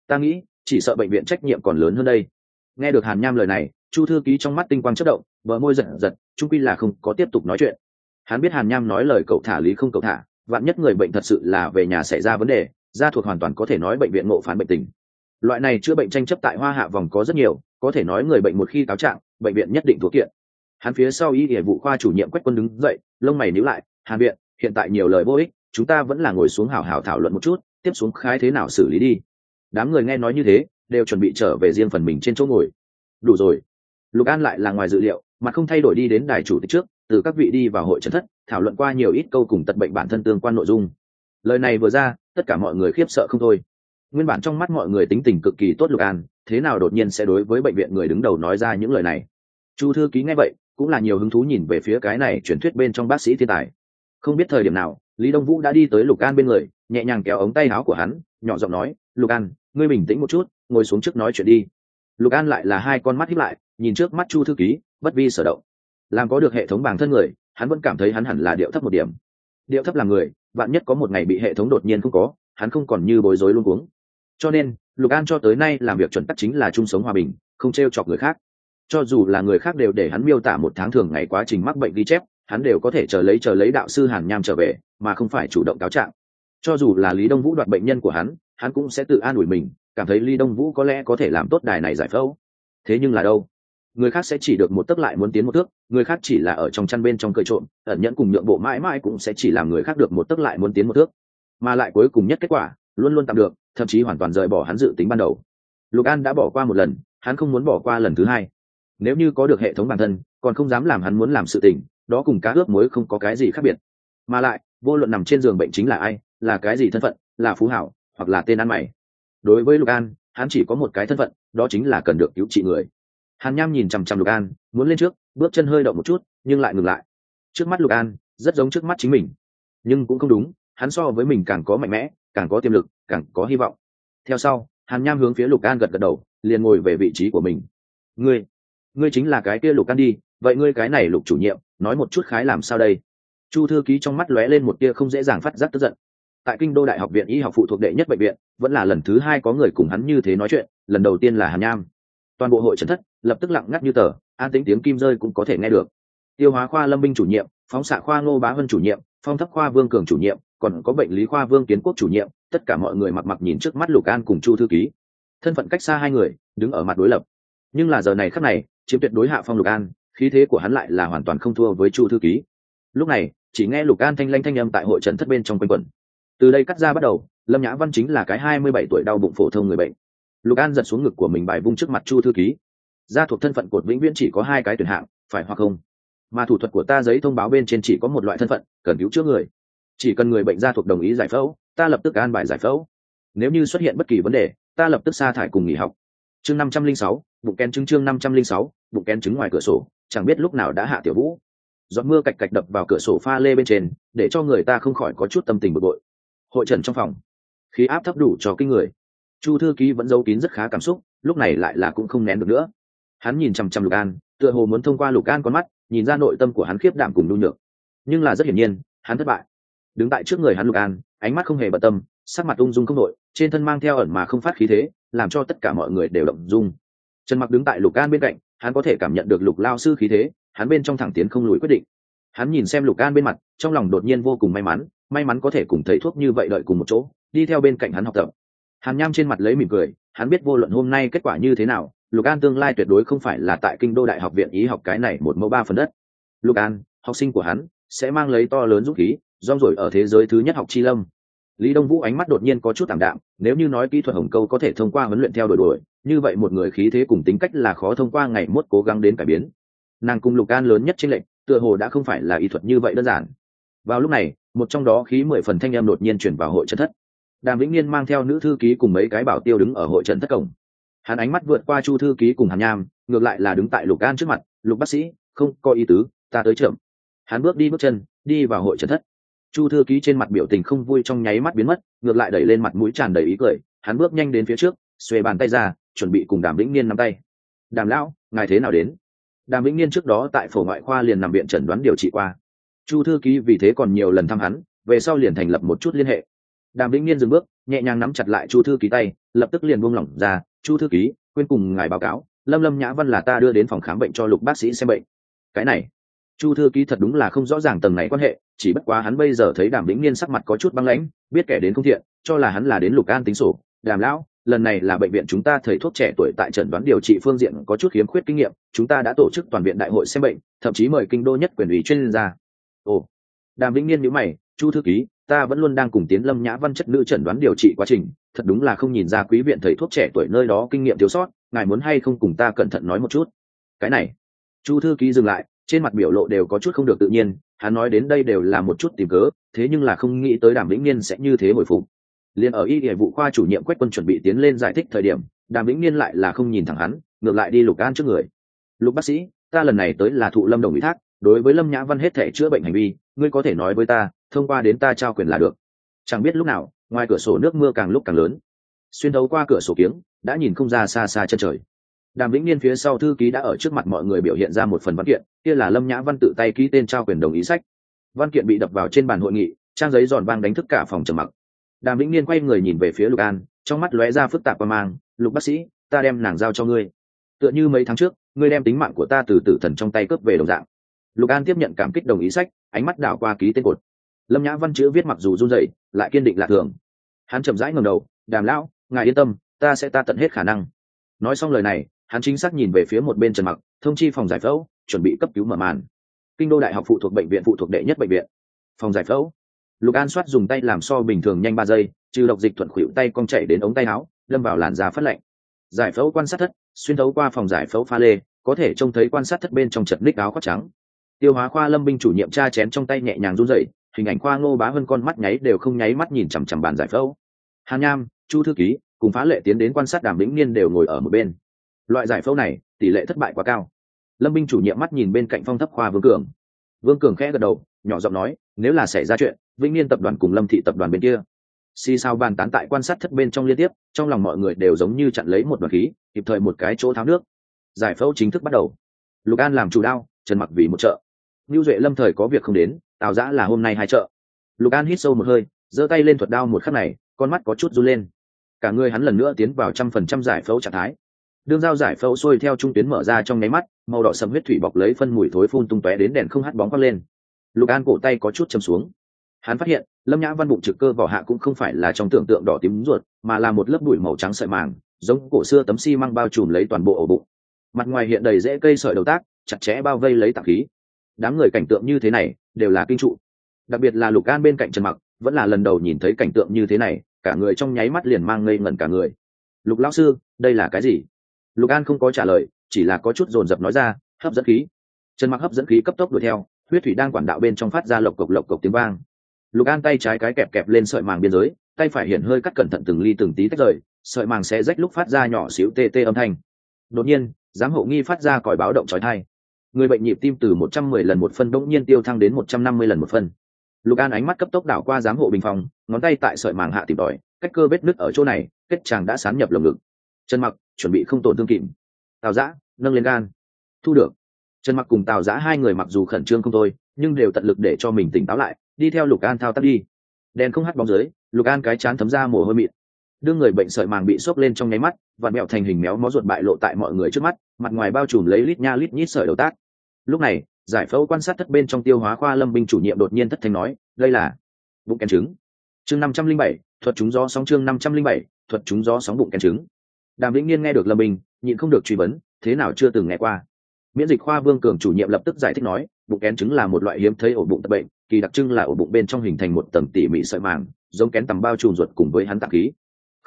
ta nghĩ, chỉ sợ bệnh viện trách nhiệm còn lớn hơn đây. Nghe được hàn nham lời này chu thư ký trong mắt tinh quang chất động vợ môi giật giật trung quy là không có tiếp tục nói chuyện. Hắn biết hàn nham nói lời cậu thả lý không cậu thả, vạn nhất người bệnh thật sự là về nhà xảy ra vấn đề, gia thuộc hoàn toàn có thể nói bệnh viện ngộ phán bệnh tình. Loại này chữa bệnh tranh chấp tại hoa hạ vòng có rất nhiều, có thể nói người bệnh một khi cáo trạng, bệnh viện nhất định thuộc kiện. Hắn phía sau y hệ vụ khoa chủ nhiệm quách quân đứng dậy, lông mày níu lại, hàn viện, hiện tại nhiều lời vô ích, chúng ta vẫn là ngồi xuống hào hào thảo luận một chút, tiếp xuống khái thế nào xử lý đi. Đám người nghe nói như thế, đều chuẩn bị trở về riêng phần mình trên chỗ ngồi. Đủ rồi lục an lại là ngoài dự liệu, mà không thay đổi đi đến đài chủ tịch trước, từ các vị đi vào hội trần thất, thảo luận qua nhiều ít câu cùng tật bệnh bản thân tương quan nội dung. Lời này vừa ra, tất cả mọi người khiếp sợ không thôi. Nguyên bản trong mắt mọi người tính tình cực kỳ tốt lục an, thế nào đột nhiên sẽ đối với bệnh viện người đứng đầu nói ra những lời này? Chu thư ký nghe vậy, cũng là nhiều hứng thú nhìn về phía cái này truyền thuyết bên trong bác sĩ thiên tài. Không biết thời điểm nào, lý đông vũ đã đi tới lục an bên người, nhẹ nhàng kéo ống tay áo của hắn, nhỏ giọng nói, lục an, ngươi bình tĩnh một chút, ngồi xuống trước nói chuyện đi. Lục an lại là hai con mắt hiếp lại nhìn trước mắt chu thư ký, bất vi sở động. Làm có được hệ thống bản thân người, hắn vẫn cảm thấy hắn hẳn là điệu thấp một điểm. Điệu thấp là người bạn nhất có một ngày bị hệ thống đột nhiên không có, hắn không còn như bối rối luôn cuống. Cho nên, lục an cho tới nay làm việc chuẩn tắc chính là chung sống hòa bình, không t r e o chọc người khác. Cho dù là người khác đều để hắn miêu tả một tháng thường ngày quá trình mắc bệnh ghi chép, hắn đều có thể chờ lấy chờ lấy đạo sư hàn nham trở về, mà không phải chủ động cáo trạng. Cho dù là lý đông vũ đoạt bệnh nhân của hắn hắn cũng sẽ tự an ủi mình, cảm thấy lý đông vũ có lẽ có thể làm tốt đài này giải phẫu. Thế nhưng là đâu? Người khác sẽ chỉ được một tấc lại muốn tiến một thước người khác chỉ là ở trong chăn bên trong cơi trộm, ẩn nhẫn cùng nhượng bộ mãi mãi cũng sẽ chỉ làm người khác được một tấc lại muốn tiến một thước. Mà lại cuối cùng nhất kết quả luôn luôn tạm được thậm chí hoàn toàn rời bỏ hắn dự tính ban đầu. Lục an đã bỏ qua một lần hắn không muốn bỏ qua lần thứ hai. Nếu như có được hệ thống bản thân còn không dám làm hắn muốn làm sự tình đó cùng cá ướp muối không có cái gì khác biệt. Mà lại vô luận nằm trên giường bệnh chính là ai là cái gì thân phận là phú hảo hoặc là tên ăn mày. Đối với lục an hắn chỉ có một cái thân phận đó chính là cần được cứu trị người hàn nham nhìn chằm chằm lục an, muốn lên trước, bước chân hơi động một chút, nhưng lại ngừng lại. Trước mắt lục an, rất giống trước mắt chính mình. Nhưng cũng không đúng, hắn so với mình càng có mạnh mẽ, càng có tiềm lực, càng có hy vọng. Theo sau, hàn nham hướng phía lục an gật gật đầu, liền ngồi về vị trí của mình. Ngươi ngươi chính là cái kia lục an đi, vậy ngươi cái này lục chủ nhiệm, nói một chút khái làm sao đây? Chu thư ký trong mắt lóe lên một tia không dễ dàng phát giác tức giận. Tại kinh đô đại học viện y học phụ thuộc đệ nhất bệnh viện, vẫn là lần thứ hai có người cùng hắn như thế nói chuyện, lần đầu tiên là hàn nham. Toàn bộ hội trần thất lập tức lặng ngắt như tờ, an tính tiếng kim rơi cũng có thể nghe được. Tiêu hóa khoa lâm binh chủ nhiệm, phóng xạ khoa ngô bá vân chủ nhiệm, phong thấp khoa vương cường chủ nhiệm, còn có bệnh lý khoa vương kiến quốc chủ nhiệm, tất cả mọi người mặc mặc nhìn trước mắt lục an cùng chu thư ký. Thân phận cách xa hai người, đứng ở mặt đối lập. Nhưng là giờ này khắc này, chiếm tuyệt đối hạ phong lục an, khí thế của hắn lại là hoàn toàn không thua với chu thư ký. Lúc này, chỉ nghe lục an thanh lanh thanh âm tại hội trần thất bên trong quanh quẩn. Từ đây cắt ra bắt đầu, lâm nhã văn chính là cái hai mươi bảy tuổi đau bụng phổ thông người bệnh. Lục an giật xuống ngực của mình bài vung trước mặt chu thư ký gia thuộc thân phận cột vĩnh viễn chỉ có hai cái tuyển hạng, phải hoặc không? Mà thủ thuật của ta giấy thông báo bên trên chỉ có một loại thân phận, cần cứu chữa người. Chỉ cần người bệnh gia thuộc đồng ý giải phẫu, ta lập tức an bài giải phẫu. Nếu như xuất hiện bất kỳ vấn đề, ta lập tức sa thải cùng nghỉ học. Chương năm trăm linh sáu, bụng kén chứng chương năm trăm linh sáu, bụng kén chứng ngoài cửa sổ, chẳng biết lúc nào đã hạ tiểu vũ. Giọt mưa cạch cạch đập vào cửa sổ pha lê bên trên, để cho người ta không khỏi có chút tâm tình bực bội. Hội trần trong phòng. Khí áp thấp đủ cho kinh người. Chu thư ký vẫn giấu kín rất khá cảm xúc, lúc này lại là cũng không nén được nữa hắn nhìn chằm chằm lục an, tựa hồ muốn thông qua lục an con mắt, nhìn ra nội tâm của hắn khiếp đảm cùng nhu nhược. Nhưng là rất hiển nhiên, hắn thất bại. Đứng tại trước người hắn lục an, ánh mắt không hề bận tâm, sắc mặt ung dung không đội trên thân mang theo ẩn mà không phát khí thế, làm cho tất cả mọi người đều động dung. Trần mặc đứng tại lục an bên cạnh, hắn có thể cảm nhận được lục lao sư khí thế, hắn bên trong thẳng tiến không lùi quyết định. Hắn nhìn xem lục an bên mặt, trong lòng đột nhiên vô cùng may mắn may mắn có thể cùng thầy thuốc như vậy đợi cùng một chỗ, đi theo bên cạnh hắn học tập. Hàn nham trên mặt lấy mỉm cười, hắn biết vô luận hôm nay kết quả như thế nào lục an tương lai tuyệt đối không phải là tại kinh đô đại học viện ý học cái này một mẫu ba phần đất. Lục an, học sinh của hắn, sẽ mang lấy to lớn dũng khí, rong rổi ở thế giới thứ nhất học chi lâm. Lý đông vũ ánh mắt đột nhiên có chút tảm đạm, nếu như nói kỹ thuật hồng câu có thể thông qua huấn luyện theo đuổi đuổi, như vậy một người khí thế cùng tính cách là khó thông qua ngày mốt cố gắng đến cải biến. Nàng cùng lục an lớn nhất trên lệnh tựa hồ đã không phải là y thuật như vậy đơn giản. Vào lúc này, một trong đó khí mười phần thanh em đột nhiên chuyển vào hội trận thất. Đàm vĩnh niên mang theo nữ thư ký cùng mấy cái bảo tiêu đứng ở hội trận thất cổng hắn ánh mắt vượt qua chu thư ký cùng hàn nham, ngược lại là đứng tại lục an trước mặt, lục bác sĩ, không có ý tứ, ta tới trưởng hắn bước đi bước chân, đi vào hội trần thất. Chu thư ký trên mặt biểu tình không vui trong nháy mắt biến mất, ngược lại đẩy lên mặt mũi tràn đầy ý cười. Hắn bước nhanh đến phía trước, xuề bàn tay ra, chuẩn bị cùng đàm vĩnh niên nắm tay. Đàm lão, ngài thế nào đến? Đàm vĩnh niên trước đó tại phổ ngoại khoa liền nằm viện chẩn đoán điều trị qua. Chu thư ký vì thế còn nhiều lần thăm hắn, về sau liền thành lập một chút liên hệ. Đàm vĩnh niên dừng bước nhẹ nhàng nắm chặt lại chu thư ký tay, lập tức liền buông lỏng ra, chu thư ký, quên cùng ngài báo cáo, lâm lâm nhã văn là ta đưa đến phòng khám bệnh cho lục bác sĩ xem bệnh. Cái này, chu thư ký thật đúng là không rõ ràng tầng này quan hệ, chỉ bất quá hắn bây giờ thấy đàm vĩnh niên sắc mặt có chút băng lãnh, biết kẻ đến không thiện, cho là hắn là đến lục an tính sổ. Đàm lão, lần này là bệnh viện chúng ta thầy thuốc trẻ tuổi tại chẩn đoán điều trị phương diện có chút khiếm khuyết kinh nghiệm, chúng ta đã tổ chức toàn viện đại hội xem bệnh, thậm chí mời kinh đô nhất quyền ủy chuyên gia. Ồ. Đàm vĩnh niên nhữ mày, chu thư ký ta vẫn luôn đang cùng tiến lâm nhã văn chất nữ chẩn đoán điều trị quá trình, thật đúng là không nhìn ra quý viện thầy thuốc trẻ tuổi nơi đó kinh nghiệm thiếu sót, ngài muốn hay không cùng ta cẩn thận nói một chút? Cái này, chu thư ký dừng lại, trên mặt biểu lộ đều có chút không được tự nhiên, hắn nói đến đây đều là một chút tìm cớ, thế nhưng là không nghĩ tới đàm vĩnh niên sẽ như thế hồi phục. Liền ở y địa vụ khoa chủ nhiệm quách quân chuẩn bị tiến lên giải thích thời điểm, đàm vĩnh niên lại là không nhìn thẳng hắn, ngược lại đi lục an trước người. Lục bác sĩ, ta lần này tới là thụ lâm đồng ủy thác, đối với lâm nhã văn hết thể chữa bệnh hành vi, ngươi có thể nói với ta thông qua đến ta trao quyền là được. Chẳng biết lúc nào, ngoài cửa sổ nước mưa càng lúc càng lớn. Xuyên thấu qua cửa sổ kiếng, đã nhìn không ra xa xa chân trời. Đàm vĩnh niên phía sau thư ký đã ở trước mặt mọi người biểu hiện ra một phần văn kiện, kia là lâm nhã văn tự tay ký tên trao quyền đồng ý sách. Văn kiện bị đập vào trên bàn hội nghị, trang giấy giòn vang đánh thức cả phòng trầm mặc. Đàm vĩnh niên quay người nhìn về phía lục an, trong mắt lóe ra phức tạp qua mang, lục bác sĩ, ta đem nàng giao cho ngươi. Tựa như mấy tháng trước, ngươi đem tính mạng của ta từ tử thần trong tay cướp về đồng dạng. Lục an tiếp nhận cảm kích đồng ý sách, ánh mắt đảo qua ký tên cột lâm nhã văn chữ viết mặc dù run rẩy, lại kiên định lạ thường. Hắn chậm rãi ngầm đầu, đàm lão, ngài yên tâm, ta sẽ ta tận hết khả năng. Nói xong lời này, hắn chính xác nhìn về phía một bên trần mặc, thông chi phòng giải phẫu, chuẩn bị cấp cứu mở màn. Kinh đô đại học phụ thuộc bệnh viện phụ thuộc đệ nhất bệnh viện. Phòng giải phẫu. Lục an soát dùng tay làm so bình thường nhanh ba giây, trừ độc dịch thuận khuỵu tay cong chạy đến ống tay áo, lâm vào làn da phát lạnh. Giải phẫu quan sát thất, xuyên thấu qua phòng giải phẫu pha lê, có thể trông thấy quan sát thất bên trong chật ních áo khoác trắng. Tiêu hóa khoa lâm binh chủ nhiệm tra chén trong tay nhẹ nhàng run rẩy hình ảnh khoa ngô bá hơn con mắt nháy đều không nháy mắt nhìn chằm chằm bàn giải phẫu. Hàn nham, chu thư ký, cùng phá lệ tiến đến quan sát đàm vĩnh niên đều ngồi ở một bên. Loại giải phẫu này, tỷ lệ thất bại quá cao. Lâm binh chủ nhiệm mắt nhìn bên cạnh phong thấp khoa vương cường. Vương cường khẽ gật đầu, nhỏ giọng nói, nếu là xảy ra chuyện, vĩnh niên tập đoàn cùng lâm thị tập đoàn bên kia, xì sao bàn tán tại quan sát thất bên trong liên tiếp, trong lòng mọi người đều giống như chặn lấy một đoàn khí, kịp thời một cái chỗ tháo nước. Giải phẫu chính thức bắt đầu. Lục an làm chủ đao, trần mặc vì một chợ Nưu duệ lâm thời có việc không đến, tào giã là hôm nay hai chợ. Lục an hít sâu một hơi, giơ tay lên thuật đao một khắc này, con mắt có chút run lên. Cả người hắn lần nữa tiến vào trăm phần trăm giải phẫu trạng thái. Đường dao giải phẫu xuôi theo trung tuyến mở ra trong nháy mắt, màu đỏ sẫm huyết thủy bọc lấy phân mùi thối phun tung tóe đến đèn không hắt bóng quắc lên. Lục an cổ tay có chút châm xuống. Hắn phát hiện, lâm nhã văn bụng trực cơ vỏ hạ cũng không phải là trong tưởng tượng đỏ tím ruột, mà là một lớp bụi màu trắng sợi màng, giống cổ xưa tấm xi măng bao trùm lấy toàn bộ ổ bụng. Mặt ngoài hiện đầy rễ cây sợi đầu tác, chặt chẽ bao vây lấy tạp khí đám người cảnh tượng như thế này đều là kinh trụ. Đặc biệt là lục an bên cạnh trần mặc, vẫn là lần đầu nhìn thấy cảnh tượng như thế này, cả người trong nháy mắt liền mang ngây ngẩn cả người. Lục lão sư, đây là cái gì? Lục an không có trả lời, chỉ là có chút dồn dập nói ra, hấp dẫn khí. Trần mặc hấp dẫn khí cấp tốc đuổi theo, huyết thủy đang quản đạo bên trong phát ra lộc cộc lộc cộc tiếng vang. Lục an tay trái cái kẹp kẹp lên sợi màng biên giới, tay phải hiện hơi cắt cẩn thận từng ly từng tí tách rời, sợi màng sẽ rách lúc phát ra nhỏ xíu tê tê âm thanh. Đột nhiên, giám hộ nghi phát ra còi báo động trói thai người bệnh nhịp tim từ một trăm mười lần một phân đ nhiên tiêu thăng đến một trăm năm mươi lần một phân. Lục an ánh mắt cấp tốc đảo qua giám hộ bình phòng, ngón tay tại sợi màng hạ tìm tòi, cách cơ vết nứt ở chỗ này, kết chàng đã sán nhập lồng ngực. Trần mặc, chuẩn bị không tổn thương kịm tào giã nâng lên gan. Thu được. Trần mặc cùng tào giã hai người mặc dù khẩn trương không thôi, nhưng đều tận lực để cho mình tỉnh táo lại, đi theo lục an thao tác đi. Đèn không hắt bóng dưới, lục an cái chán thấm ra mồ hôi mịn. Đưa người bệnh sợi màng bị xốc lên trong nháy mắt và mẹo thành hình méo mó ruột bại lộ tại mọi người trước mắt, mặt ngoài bao trùm lấy lít nha lít nhít sợi đầu tác lúc này, giải phẫu quan sát thất bên trong tiêu hóa khoa lâm binh chủ nhiệm đột nhiên thất thanh nói, đây là bụng kén trứng. Chương năm trăm linh bảy, thuật chúng gió sóng chương năm trăm linh bảy, thuật chúng gió sóng bụng kén trứng. Đàm vĩnh niên nghe được lâm binh nhịn không được truy vấn, thế nào chưa từng nghe qua? Miễn dịch khoa vương cường chủ nhiệm lập tức giải thích nói, bụng kén trứng là một loại hiếm thấy ổ bụng tập bệnh, kỳ đặc trưng là ổ bụng bên trong hình thành một tầng tỉ mỉ sợi màng, giống kén tầm bao trùm ruột cùng với hắn tạp khí.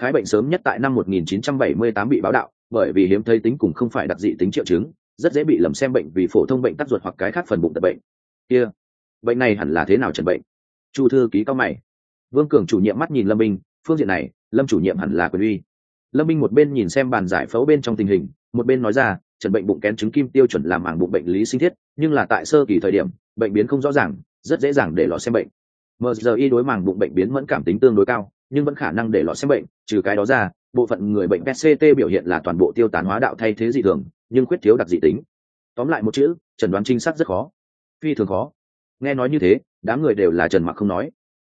Khái bệnh sớm nhất tại năm 1978 bị báo đạo, bởi vì hiếm thấy tính cùng không phải đặc dị tính triệu chứng rất dễ bị lầm xem bệnh vì phổ thông bệnh tắc ruột hoặc cái khác phần bụng tật bệnh. Kia、yeah. bệnh này hẳn là thế nào trần bệnh? Chu thư ký cao mày. Vương cường chủ nhiệm mắt nhìn lâm minh, phương diện này, lâm chủ nhiệm hẳn là quyền uy. Lâm minh một bên nhìn xem bàn giải phẫu bên trong tình hình, một bên nói ra trần bệnh bụng kén trứng kim tiêu chuẩn làm mảng bụng bệnh lý sinh thiết, nhưng là tại sơ kỳ thời điểm, bệnh biến không rõ ràng, rất dễ dàng để lọ xem bệnh. Mgi đối màng bụng bệnh biến mẫn cảm tính tương đối cao, nhưng vẫn khả năng để lọ xem bệnh, trừ cái đó ra bộ phận người bệnh pct biểu hiện là toàn bộ tiêu tán hóa đạo thay thế dị thường, nhưng khuyết thiếu đặc dị tính. Tóm lại một chữ, chẩn đoán chính xác rất khó. Phi thường khó. Nghe nói như thế, đám người đều là trần mặc không nói.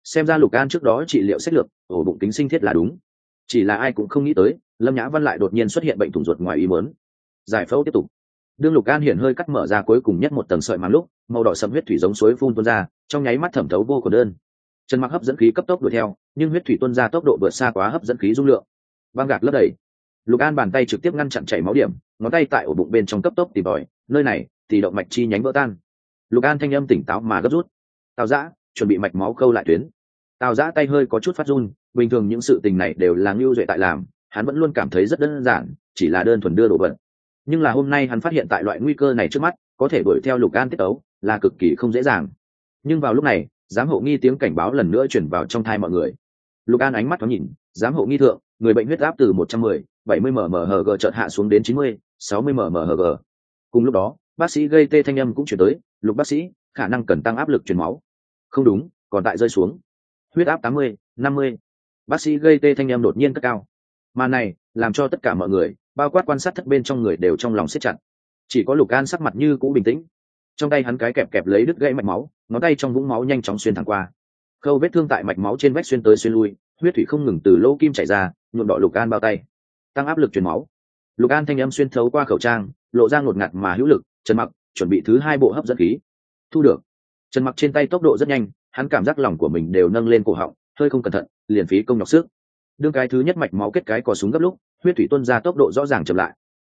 Xem ra lục an trước đó trị liệu xét lược, ổ bụng tính sinh thiết là đúng. Chỉ là ai cũng không nghĩ tới, lâm nhã văn lại đột nhiên xuất hiện bệnh thủng ruột ngoài ý muốn. giải phẫu tiếp tục. Đương lục an hiển hơi cắt mở ra cuối cùng nhất một tầng sợi màng lúc, màu đỏ sầm huyết thủy giống suối phun tuôn ra, trong nháy mắt thẩm thấu vô cùng đơn. Trần mặc hấp dẫn khí cấp tốc đuổi theo, nhưng huyết thủy tuôn ra tốc độ vượt xa quá hấp dẫn khí dung lượng băng gạc lấp đầy. Lục an bàn tay trực tiếp ngăn chặn chảy máu điểm, ngón tay tại ổ bụng bên trong cấp tốc tìm tòi, nơi này thì động mạch chi nhánh vỡ tan. Lục an thanh âm tỉnh táo mà gấp rút. Tào giã chuẩn bị mạch máu câu lại tuyến. Tào giã tay hơi có chút phát run, bình thường những sự tình này đều là ngưu duệ tại làm, hắn vẫn luôn cảm thấy rất đơn giản, chỉ là đơn thuần đưa đồ vật. Nhưng là hôm nay hắn phát hiện tại loại nguy cơ này trước mắt, có thể đuổi theo lục an tiết ấu là cực kỳ không dễ dàng. Nhưng vào lúc này, giám hộ nghi tiếng cảnh báo lần nữa chuyển vào trong thai mọi người. Lục an ánh mắt thoáng nhìn, giám hộ nghi thượng người bệnh huyết áp từ một trăm mười, bảy mươi mmhg chợt hạ xuống đến chín mươi, sáu mươi mmhg cùng lúc đó, bác sĩ gây tê thanh âm cũng chuyển tới, lục bác sĩ, khả năng cần tăng áp lực truyền máu. Không đúng, còn tại rơi xuống. Huyết áp tám mươi, năm mươi. Bác sĩ gây tê thanh âm đột nhiên cất cao. Mà này, làm cho tất cả mọi người, bao quát quan sát thất bên trong người đều trong lòng siết chặt. Chỉ có lục an sắc mặt như cũng bình tĩnh. Trong tay hắn cái kẹp kẹp lấy đứt gãy mạch máu, ngón tay trong vũng máu nhanh chóng xuyên thẳng qua. Khâu vết thương tại mạch máu trên vách xuyên tới xuyên lui, huyết thủy không ngừng từ lỗ kim chảy ra nhuộm đỏ lục an bao tay tăng áp lực truyền máu. Lục an thanh âm xuyên thấu qua khẩu trang lộ ra ngột ngạt mà hữu lực trần mặc chuẩn bị thứ hai bộ hấp dẫn khí. Thu được. Trần mặc trên tay tốc độ rất nhanh hắn cảm giác lòng của mình đều nâng lên cổ họng hơi không cẩn thận liền phí công nhọc sức. Đương cái thứ nhất mạch máu kết cái cò súng gấp lúc huyết thủy tuân ra tốc độ rõ ràng chậm lại.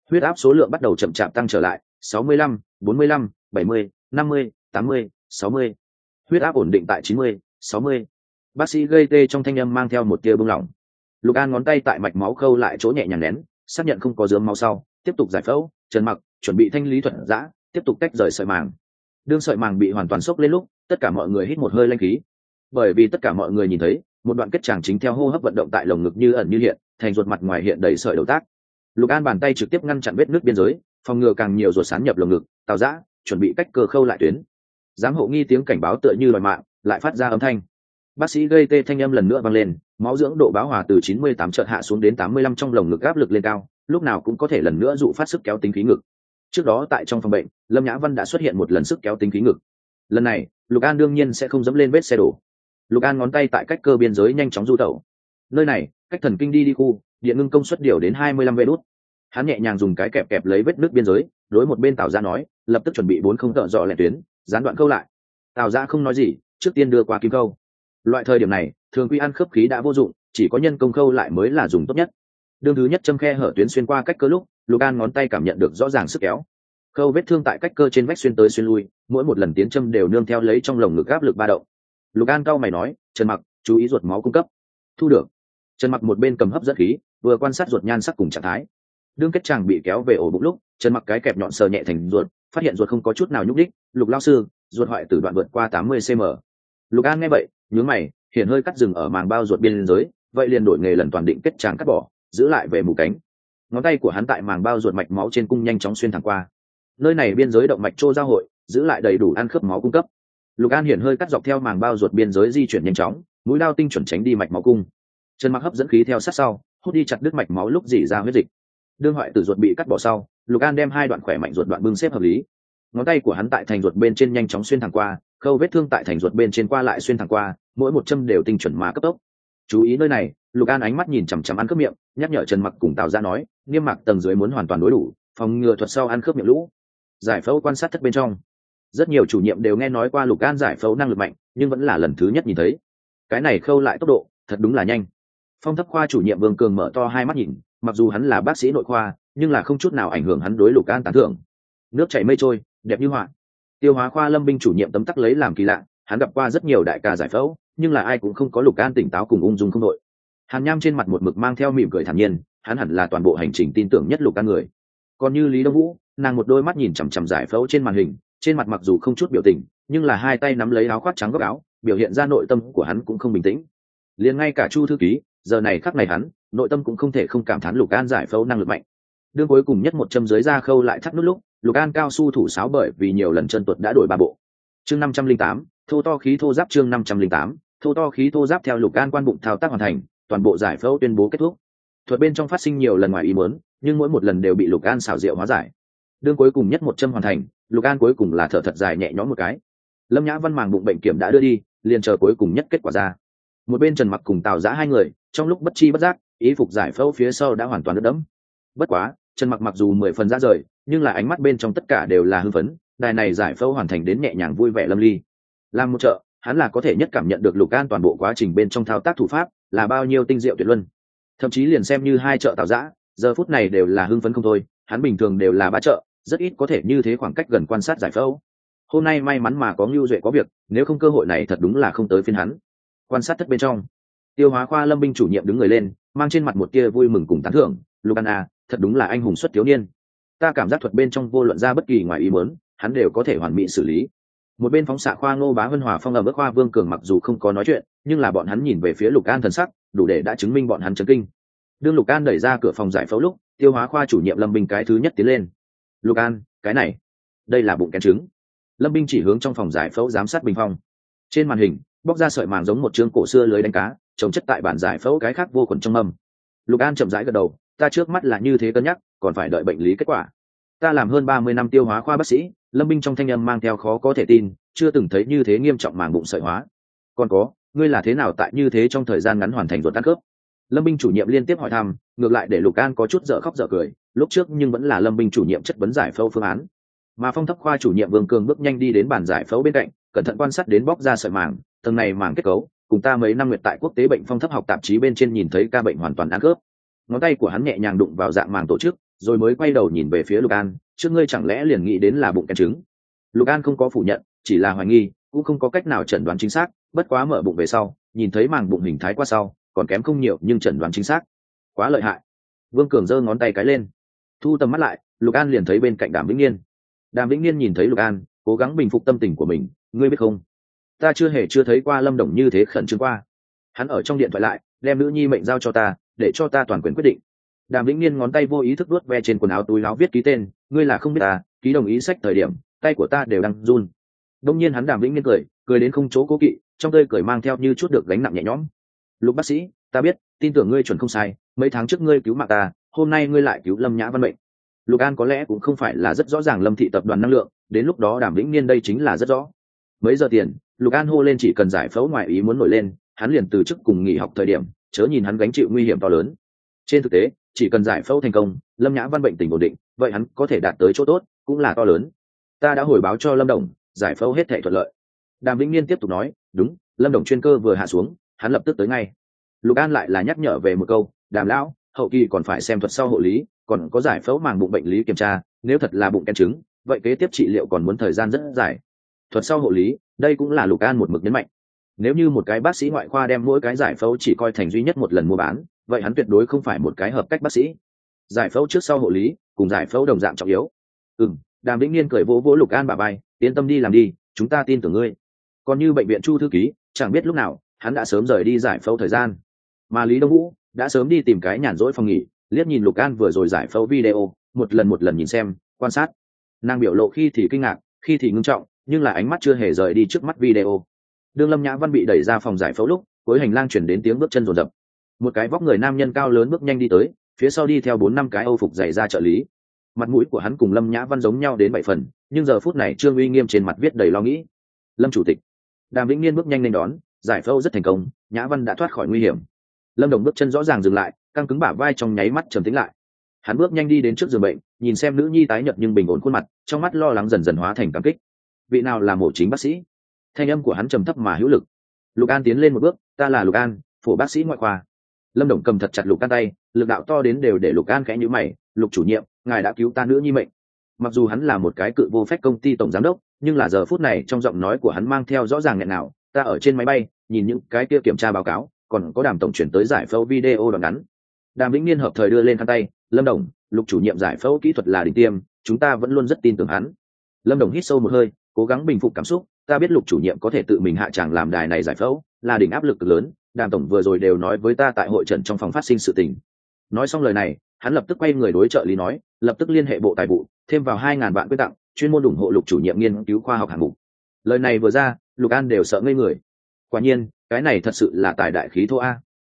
Huyết áp số lượng bắt đầu chậm chạp tăng trở lại 65, 45, 70, 50, 80, 60. huyết áp ổn định tại 90, 60. bác sĩ gây tê trong thanh âm mang theo một tia bưng lỏng lục an ngón tay tại mạch máu khâu lại chỗ nhẹ nhàng nén, xác nhận không có dướng máu sau, tiếp tục giải phẫu, trần mặc, chuẩn bị thanh lý thuật giã, tiếp tục tách rời sợi màng. Đương sợi màng bị hoàn toàn sốc lên lúc, tất cả mọi người hít một hơi lanh khí. Bởi vì tất cả mọi người nhìn thấy, một đoạn kết tràng chính theo hô hấp vận động tại lồng ngực như ẩn như hiện, thành ruột mặt ngoài hiện đầy sợi đầu tác. Lục an bàn tay trực tiếp ngăn chặn vết nước biên giới, phòng ngừa càng nhiều ruột sán nhập lồng ngực tào giã, chuẩn bị cách cơ khâu lại tuyến. Giám hộ nghi tiếng cảnh báo tựa như loài mạng, lại phát ra âm thanh. Bác sĩ gây tê thanh âm lần nữa vang lên máu dưỡng độ báo hòa từ 98 chợt hạ xuống đến 85 trong lồng ngực áp lực lên cao, lúc nào cũng có thể lần nữa dụ phát sức kéo tính khí ngực. Trước đó tại trong phòng bệnh, lâm nhã văn đã xuất hiện một lần sức kéo tính khí ngực. Lần này, lục an đương nhiên sẽ không dẫm lên vết xe đổ. Lục an ngón tay tại cách cơ biên giới nhanh chóng du tẩu. Nơi này, cách thần kinh đi đi khu, điện ngưng công suất điều đến 25 mươi đút. Hắn nhẹ nhàng dùng cái kẹp kẹp lấy vết nước biên giới, đối một bên tào ra nói, lập tức chuẩn bị bốn không tợ dọ lẻ tuyến, gián đoạn câu lại. Tào ra không nói gì, trước tiên đưa qua kim câu loại thời điểm này, thường quy ăn khớp khí đã vô dụng, chỉ có nhân công khâu lại mới là dùng tốt nhất. Đương thứ nhất châm khe hở tuyến xuyên qua cách cơ lúc, lục an ngón tay cảm nhận được rõ ràng sức kéo. Khâu vết thương tại cách cơ trên vách xuyên tới xuyên lui, mỗi một lần tiến châm đều nương theo lấy trong lồng ngực áp lực ba động. Lục an cao mày nói, trần mặc, chú ý ruột máu cung cấp. Thu được. Trần mặc một bên cầm hấp dẫn khí, vừa quan sát ruột nhan sắc cùng trạng thái. Đương kết chàng bị kéo về ổ bụng lúc, trần mặc cái kẹp nhọn sờ nhẹ thành ruột, phát hiện ruột không có chút nào nhúc đích lục lao sư, ruột hoại từ đoạn vượt qua 80 cm lục an nghe vậy nhướng mày hiện hơi cắt rừng ở màng bao ruột biên giới, vậy liền đổi nghề lần toàn định kết tràng cắt bỏ, giữ lại về mù cánh. Ngón tay của hắn tại màng bao ruột mạch máu trên cung nhanh chóng xuyên thẳng qua. Nơi này biên giới động mạch trô giao hội, giữ lại đầy đủ ăn khớp máu cung cấp. Lục an hiển hơi cắt dọc theo màng bao ruột biên giới di chuyển nhanh chóng, mũi lao tinh chuẩn tránh đi mạch máu cung. Chân mặc hấp dẫn khí theo sát sau, hút đi chặt đứt mạch máu lúc dỉ ra huyết dịch. Đương hoại tử ruột bị cắt bỏ sau, lục an đem hai đoạn khỏe mạnh ruột đoạn bưng xếp hợp lý. Ngón tay của hắn tại thành ruột bên trên nhanh chóng xuyên thẳng qua khâu vết thương tại thành ruột bên trên qua lại xuyên thẳng qua, mỗi một châm đều tinh chuẩn mà cấp tốc. Chú ý nơi này, lục an ánh mắt nhìn chằm chằm ăn cướp miệng, nhắc nhở trần mặc cùng tào ra nói niêm mạc tầng dưới muốn hoàn toàn đối đủ, phòng ngừa thuật sau ăn cướp miệng lũ. Giải phẫu quan sát thất bên trong. Rất nhiều chủ nhiệm đều nghe nói qua lục an giải phẫu năng lực mạnh, nhưng vẫn là lần thứ nhất nhìn thấy. Cái này khâu lại tốc độ, thật đúng là nhanh. Phong thấp khoa chủ nhiệm vương cường mở to hai mắt nhìn, mặc dù hắn là bác sĩ nội khoa, nhưng là không chút nào ảnh hưởng hắn đối lục an tán thưởng. Nước chảy mây trôi, đẹp như họa tiêu hóa khoa lâm binh chủ nhiệm tấm tắc lấy làm kỳ lạ, hắn gặp qua rất nhiều đại ca giải phẫu, nhưng là ai cũng không có lục an tỉnh táo cùng ung dung không đội. Hàn nham trên mặt một mực mang theo mỉm cười thản nhiên, hắn hẳn là toàn bộ hành trình tin tưởng nhất lục an người. Còn như lý đông vũ, nàng một đôi mắt nhìn chằm chằm giải phẫu trên màn hình, trên mặt mặc dù không chút biểu tình, nhưng là hai tay nắm lấy áo khoác trắng góc áo, biểu hiện ra nội tâm của hắn cũng không bình tĩnh. Liền ngay cả chu thư ký, giờ này khắc này hắn, nội tâm cũng không thể không cảm thán lục an giải phẫu năng lực mạnh. Đương cuối cùng nhất một châm dưới ra khâu lại thắt nút lúc lục an cao su thủ sáo bởi vì nhiều lần chân tuột đã đổi ba bộ. Chương năm trăm linh tám, thô to khí thô giáp chương năm trăm linh tám, thô to khí thô giáp theo lục an quan bụng thao tác hoàn thành, toàn bộ giải phẫu tuyên bố kết thúc. Thuật bên trong phát sinh nhiều lần ngoài ý muốn, nhưng mỗi một lần đều bị lục an xảo diệu hóa giải. Đương cuối cùng nhất một châm hoàn thành, lục an cuối cùng là thở thật dài nhẹ nhõm một cái. Lâm nhã văn màng bụng bệnh kiểm đã đưa đi, liền chờ cuối cùng nhất kết quả ra. Một bên trần mặc cùng tào giã hai người, trong lúc bất chi bất giác ý phục giải phẫu phía sau đã hoàn toàn đất đẫm. Bất quá, trần mặc mặc dù mười phần ra rời nhưng là ánh mắt bên trong tất cả đều là hưng phấn, đài này giải phẫu hoàn thành đến nhẹ nhàng vui vẻ lâm ly. Làm một chợ, hắn là có thể nhất cảm nhận được lục an toàn bộ quá trình bên trong thao tác thủ pháp là bao nhiêu tinh diệu tuyệt luân. Thậm chí liền xem như hai chợ tạo giã giờ phút này đều là hưng phấn không thôi, hắn bình thường đều là ba chợ, rất ít có thể như thế khoảng cách gần quan sát giải phẫu. Hôm nay may mắn mà có ngưu duệ có việc, nếu không cơ hội này thật đúng là không tới phiên hắn. Quan sát thất bên trong, tiêu hóa khoa lâm binh chủ nhiệm đứng người lên, mang trên mặt một tia vui mừng cùng tán thưởng. Lucan a à, thật đúng là anh hùng xuất thiếu niên ta cảm giác thuật bên trong vô luận ra bất kỳ ngoài ý muốn, hắn đều có thể hoàn mỹ xử lý. Một bên phóng xạ khoa ngô bá vân hòa phong ở bước khoa vương cường mặc dù không có nói chuyện, nhưng là bọn hắn nhìn về phía lục an thần sắc, đủ để đã chứng minh bọn hắn chấn kinh. Đương lục an đẩy ra cửa phòng giải phẫu lúc, tiêu hóa khoa chủ nhiệm lâm binh cái thứ nhất tiến lên. Lục an, cái này, đây là bụng kén trứng. Lâm binh chỉ hướng trong phòng giải phẫu giám sát bình phong. Trên màn hình, bóc ra sợi màng giống một chương cổ xưa lưới đánh cá trồng chất tại bản giải phẫu cái khác vô khuẩn trong mâm. Lục an chậm rãi gật đầu, ta trước mắt là như thế cân nhắc còn phải đợi bệnh lý kết quả. Ta làm hơn ba mươi năm tiêu hóa khoa bác sĩ, lâm binh trong thanh âm mang theo khó có thể tin, chưa từng thấy như thế nghiêm trọng màng bụng sợi hóa. Còn có, ngươi là thế nào tại như thế trong thời gian ngắn hoàn thành ruột tăng khớp? Lâm binh chủ nhiệm liên tiếp hỏi thăm, ngược lại để lục an có chút dở khóc dở cười, lúc trước nhưng vẫn là lâm binh chủ nhiệm chất vấn giải phẫu phương án. Mà phong thấp khoa chủ nhiệm vương cường bước nhanh đi đến bàn giải phẫu bên cạnh, cẩn thận quan sát đến bóc ra sợi màng, tầng này màng kết cấu, cùng ta mấy năm nguyệt tại quốc tế bệnh phong thấp học tạp chí bên trên nhìn thấy ca bệnh hoàn toàn ăn khớp. Ngón tay của hắn nhẹ nhàng đụng vào dạng màng tổ chức rồi mới quay đầu nhìn về phía lục an, trước ngươi chẳng lẽ liền nghĩ đến là bụng kén trứng? Lục an không có phủ nhận, chỉ là hoài nghi, cũng không có cách nào chẩn đoán chính xác, bất quá mở bụng về sau, nhìn thấy màng bụng hình thái qua sau, còn kém không nhiều nhưng chẩn đoán chính xác. Quá lợi hại. Vương cường giơ ngón tay cái lên, thu tầm mắt lại, lục an liền thấy bên cạnh đàm vĩnh niên. Đàm vĩnh niên nhìn thấy lục an, cố gắng bình phục tâm tình của mình, ngươi biết không? Ta chưa hề chưa thấy qua lâm đồng như thế khẩn trương qua. Hắn ở trong điện thoại lại, đem nữ nhi mệnh giao cho ta, để cho ta toàn quyền quyết định đàm vĩnh niên ngón tay vô ý thức đuốt ve trên quần áo túi áo viết ký tên, ngươi là không biết ta ký đồng ý sách thời điểm, tay của ta đều đang run. Đông nhiên hắn đàm vĩnh niên cười cười đến không chỗ cố kỵ, trong tơi cười mang theo như chút được gánh nặng nhẹ nhõm. Lục bác sĩ, ta biết, tin tưởng ngươi chuẩn không sai, mấy tháng trước ngươi cứu mạng ta, hôm nay ngươi lại cứu lâm nhã văn mệnh. Lục an có lẽ cũng không phải là rất rõ ràng lâm thị tập đoàn năng lượng, đến lúc đó đàm vĩnh niên đây chính là rất rõ. Mấy giờ tiền, lục an hô lên chỉ cần giải phẫu ngoại ý muốn nổi lên, hắn liền từ chức cùng nghỉ học thời điểm, chớ nhìn hắn gánh chịu nguy hiểm to lớn. Trên thực tế chỉ cần giải phẫu thành công, lâm nhã văn bệnh tình ổn định, vậy hắn có thể đạt tới chỗ tốt, cũng là to lớn. Ta đã hồi báo cho lâm đồng, giải phẫu hết thể thuận lợi. Đàm vĩnh niên tiếp tục nói, đúng, lâm đồng chuyên cơ vừa hạ xuống, hắn lập tức tới ngay. Lục an lại là nhắc nhở về một câu, đàm lão, hậu kỳ còn phải xem thuật sau hộ lý, còn có giải phẫu màng bụng bệnh lý kiểm tra, nếu thật là bụng ken trứng, vậy kế tiếp trị liệu còn muốn thời gian rất dài. Thuật sau hộ lý, đây cũng là lục an một mực nhấn mạnh. Nếu như một cái bác sĩ ngoại khoa đem mỗi cái giải phẫu chỉ coi thành duy nhất một lần mua bán vậy hắn tuyệt đối không phải một cái hợp cách bác sĩ. Giải phẫu trước sau hộ lý, cùng giải phẫu đồng dạng trọng yếu. Ừ m đàm vĩnh niên cười vỗ vỗ lục an bà bay yên tâm đi làm đi, chúng ta tin tưởng ngươi. Còn như bệnh viện chu thư ký, chẳng biết lúc nào, hắn đã sớm rời đi giải phẫu thời gian. Mà lý đông vũ đã sớm đi tìm cái nhàn rỗi phòng nghỉ, liếc nhìn lục an vừa rồi giải phẫu video, một lần một lần nhìn xem, quan sát. Nàng biểu lộ khi thì kinh ngạc, khi thì ngưng trọng, nhưng là ánh mắt chưa hề rời đi trước mắt video. Đương lâm nhã văn bị đẩy ra phòng giải phẫu lúc, cuối hành lang chuyển đến tiếng bước chân rồn rập một cái vóc người nam nhân cao lớn bước nhanh đi tới, phía sau đi theo bốn năm cái âu phục dày ra trợ lý. Mặt mũi của hắn cùng lâm nhã văn giống nhau đến bảy phần, nhưng giờ phút này trương uy nghiêm trên mặt viết đầy lo nghĩ. Lâm chủ tịch. Đàm vĩnh niên bước nhanh lên đón, giải phẫu rất thành công, nhã văn đã thoát khỏi nguy hiểm. Lâm đồng bước chân rõ ràng dừng lại, căng cứng bả vai trong nháy mắt trầm tính lại. Hắn bước nhanh đi đến trước giường bệnh, nhìn xem nữ nhi tái nhợt nhưng bình ổn khuôn mặt, trong mắt lo lắng dần dần hóa thành cảm kích. Vị nào là mổ chính bác sĩ? Thanh âm của hắn trầm thấp mà hữu lực. Lục an tiến lên một bước, ta là lục an, phổ bác sĩ ngoại khoa lâm đồng cầm thật chặt lục an tay, lực đạo to đến đều để lục an khẽ nhữ mày, lục chủ nhiệm, ngài đã cứu ta nữ nhi mệnh. Mặc dù hắn là một cái cự vô phép công ty tổng giám đốc, nhưng là giờ phút này trong giọng nói của hắn mang theo rõ ràng nghẹn nào, ta ở trên máy bay, nhìn những cái kia kiểm tra báo cáo, còn có đàm tổng chuyển tới giải phẫu video đoạn ngắn. Đàm vĩnh niên hợp thời đưa lên khăn tay, lâm đồng, lục chủ nhiệm giải phẫu kỹ thuật là đỉnh tiêm, chúng ta vẫn luôn rất tin tưởng hắn. Lâm đồng hít sâu một hơi, cố gắng bình phục cảm xúc, ta biết lục chủ nhiệm có thể tự mình hạ tràng làm đài này giải phẫu, là đỉnh áp lực lớn đàm tổng vừa rồi đều nói với ta tại hội trần trong phòng phát sinh sự tình. Nói xong lời này, hắn lập tức quay người đối trợ lý nói, lập tức liên hệ bộ tài vụ, thêm vào hai ngàn vạn quyết tặng, chuyên môn ủng hộ lục chủ nhiệm nghiên cứu khoa học hạng mục. Lời này vừa ra, lục an đều sợ ngây người. Quả nhiên, cái này thật sự là tài đại khí thô a.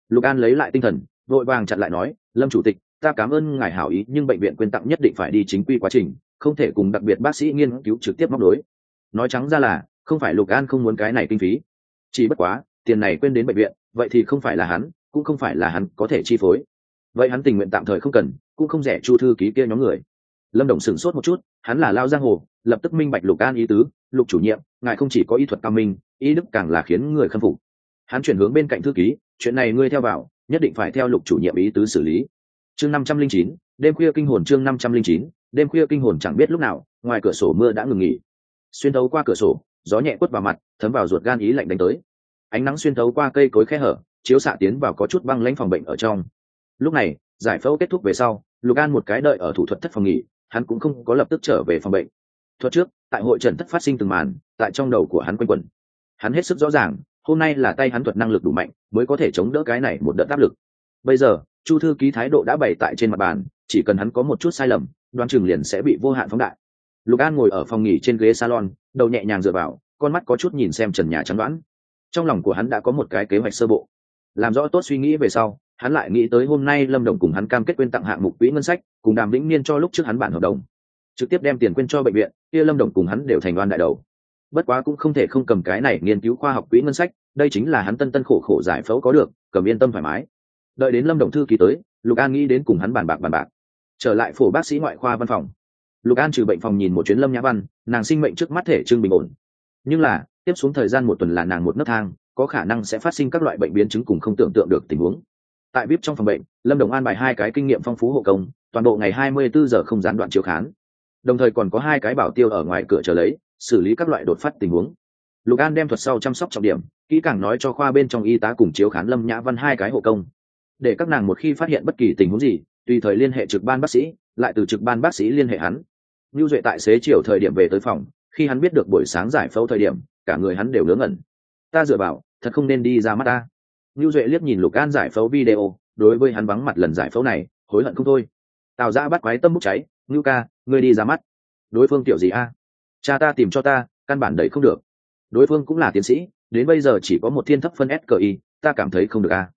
Lục an lấy lại tinh thần, vội vàng chặn lại nói, lâm chủ tịch, ta cảm ơn ngài hảo ý, nhưng bệnh viện quyên tặng nhất định phải đi chính quy quá trình, không thể cùng đặc biệt bác sĩ nghiên cứu trực tiếp móc đối nói trắng ra là, không phải lục an không muốn cái này kinh phí. Chỉ bất quá, tiền này quên đến bệnh viện vậy thì không phải là hắn, cũng không phải là hắn có thể chi phối. Vậy hắn tình nguyện tạm thời không cần, cũng không rẻ chu thư ký kia nhóm người. Lâm đồng sửng sốt một chút, hắn là lao giang hồ, lập tức minh bạch lục an ý tứ, lục chủ nhiệm, ngài không chỉ có ý thuật cao minh ý đức càng là khiến người khâm phục. Hắn chuyển hướng bên cạnh thư ký, chuyện này ngươi theo vào, nhất định phải theo lục chủ nhiệm ý tứ xử lý. Chương năm trăm linh chín, đêm khuya kinh hồn chương năm trăm linh chín, đêm khuya kinh hồn chẳng biết lúc nào, ngoài cửa sổ mưa đã ngừng nghỉ. Xuyên thấu qua cửa sổ, gió nhẹ quất vào mặt, thấm vào ruột gan ý lạnh đánh tới ánh nắng xuyên thấu qua cây cối khe hở, chiếu xạ tiến vào có chút băng lãnh phòng bệnh ở trong. Lúc này, giải phẫu kết thúc về sau, lục an một cái đợi ở thủ thuật thất phòng nghỉ, hắn cũng không có lập tức trở về phòng bệnh. Thuật trước, tại hội trần thất phát sinh từng màn, tại trong đầu của hắn quanh quẩn. Hắn hết sức rõ ràng, hôm nay là tay hắn thuật năng lực đủ mạnh, mới có thể chống đỡ cái này một đợt áp lực. Bây giờ, chu thư ký thái độ đã bày tại trên mặt bàn, chỉ cần hắn có một chút sai lầm đoan chừng liền sẽ bị vô hạn phóng đại. Lục an ngồi ở phòng nghỉ trên ghế salon, đầu nhẹ nhàng dựa vào, con mắt có chút nhìn xem trần nhà chắn đoán trong lòng của hắn đã có một cái kế hoạch sơ bộ. Làm rõ tốt suy nghĩ về sau, hắn lại nghĩ tới hôm nay lâm đồng cùng hắn cam kết quyên tặng hạng mục quỹ ngân sách, cùng đàm vĩnh niên cho lúc trước hắn bản hợp đồng. Trực tiếp đem tiền quyên cho bệnh viện, kia lâm đồng cùng hắn đều thành đoan đại đầu. Bất quá cũng không thể không cầm cái này nghiên cứu khoa học quỹ ngân sách, đây chính là hắn tân tân khổ khổ giải phẫu có được, cầm yên tâm thoải mái. Đợi đến lâm đồng thư ký tới, lục an nghĩ đến cùng hắn bàn bạc bàn bạc. Trở lại phổ bác sĩ ngoại khoa văn phòng. Lục an trừ bệnh phòng nhìn một chuyến lâm nhã văn, nàng sinh mệnh trước mắt thể trưng bình ổn. Nhưng là tiếp xuống thời gian một tuần là nàng một nấc thang, có khả năng sẽ phát sinh các loại bệnh biến chứng cùng không tưởng tượng được tình huống. Tại vip trong phòng bệnh, lâm đồng an bài hai cái kinh nghiệm phong phú hộ công, toàn bộ ngày hai mươi bốn giờ không gián đoạn chiếu khán. Đồng thời còn có hai cái bảo tiêu ở ngoài cửa chờ lấy, xử lý các loại đột phát tình huống. Lục an đem thuật sau chăm sóc trọng điểm, kỹ càng nói cho khoa bên trong y tá cùng chiếu khán lâm nhã văn hai cái hộ công. Để các nàng một khi phát hiện bất kỳ tình huống gì, tùy thời liên hệ trực ban bác sĩ, lại từ trực ban bác sĩ liên hệ hắn. Như duệ tại xế chiều thời điểm về tới phòng, khi hắn biết được buổi sáng giải phẫu thời điểm cả người hắn đều ngớ ngẩn. Ta dựa vào, thật không nên đi ra mắt ta. Như duệ liếc nhìn lục an giải phẫu video, đối với hắn vắng mặt lần giải phẫu này, hối hận không thôi. Tào ra bắt quái tâm bốc cháy, ngưu ca, ngươi đi ra mắt. Đối phương tiểu gì a? Cha ta tìm cho ta, căn bản đẩy không được. Đối phương cũng là tiến sĩ, đến bây giờ chỉ có một thiên thấp phân s ta cảm thấy không được a.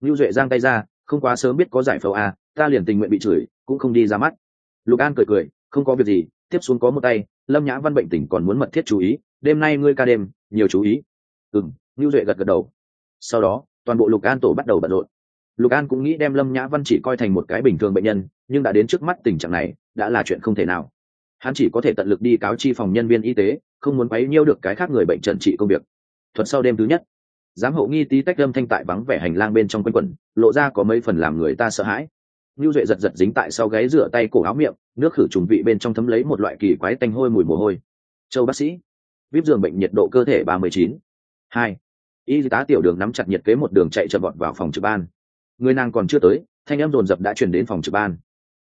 Ngưu duệ giang tay ra, không quá sớm biết có giải phẫu a, ta liền tình nguyện bị chửi, cũng không đi ra mắt. Lục an cười cười, không có việc gì, tiếp xuống có một tay, lâm nhã văn bệnh tỉnh còn muốn mật thiết chú ý đêm nay ngươi ca đêm nhiều chú ý. Ừ m ngưu duệ gật gật đầu. Sau đó toàn bộ lục an tổ bắt đầu bận rộn. Lục an cũng nghĩ đem lâm nhã văn chỉ coi thành một cái bình thường bệnh nhân nhưng đã đến trước mắt tình trạng này đã là chuyện không thể nào. Hắn chỉ có thể tận lực đi cáo chi phòng nhân viên y tế không muốn quấy nhiêu được cái khác người bệnh trần trị công việc. Thuật sau đêm thứ nhất giám hộ nghi tí tách lâm thanh tại vắng vẻ hành lang bên trong quanh quẩn lộ ra có mấy phần làm người ta sợ hãi. Như Duệ giật giật dính tại sau gáy rửa tay cổ áo miệng, nước khử trùng vị bên trong thấm lấy một loại kỳ quái tanh hôi mùi mồ hôi. Châu bác sĩ, vip giường bệnh nhiệt độ cơ thể ba mươi chín. Hai. Y tá tiểu đường nắm chặt nhiệt kế một đường chạy chậm vọt vào phòng trực ban. Người nàng còn chưa tới, thanh âm dồn dập đã truyền đến phòng trực ban.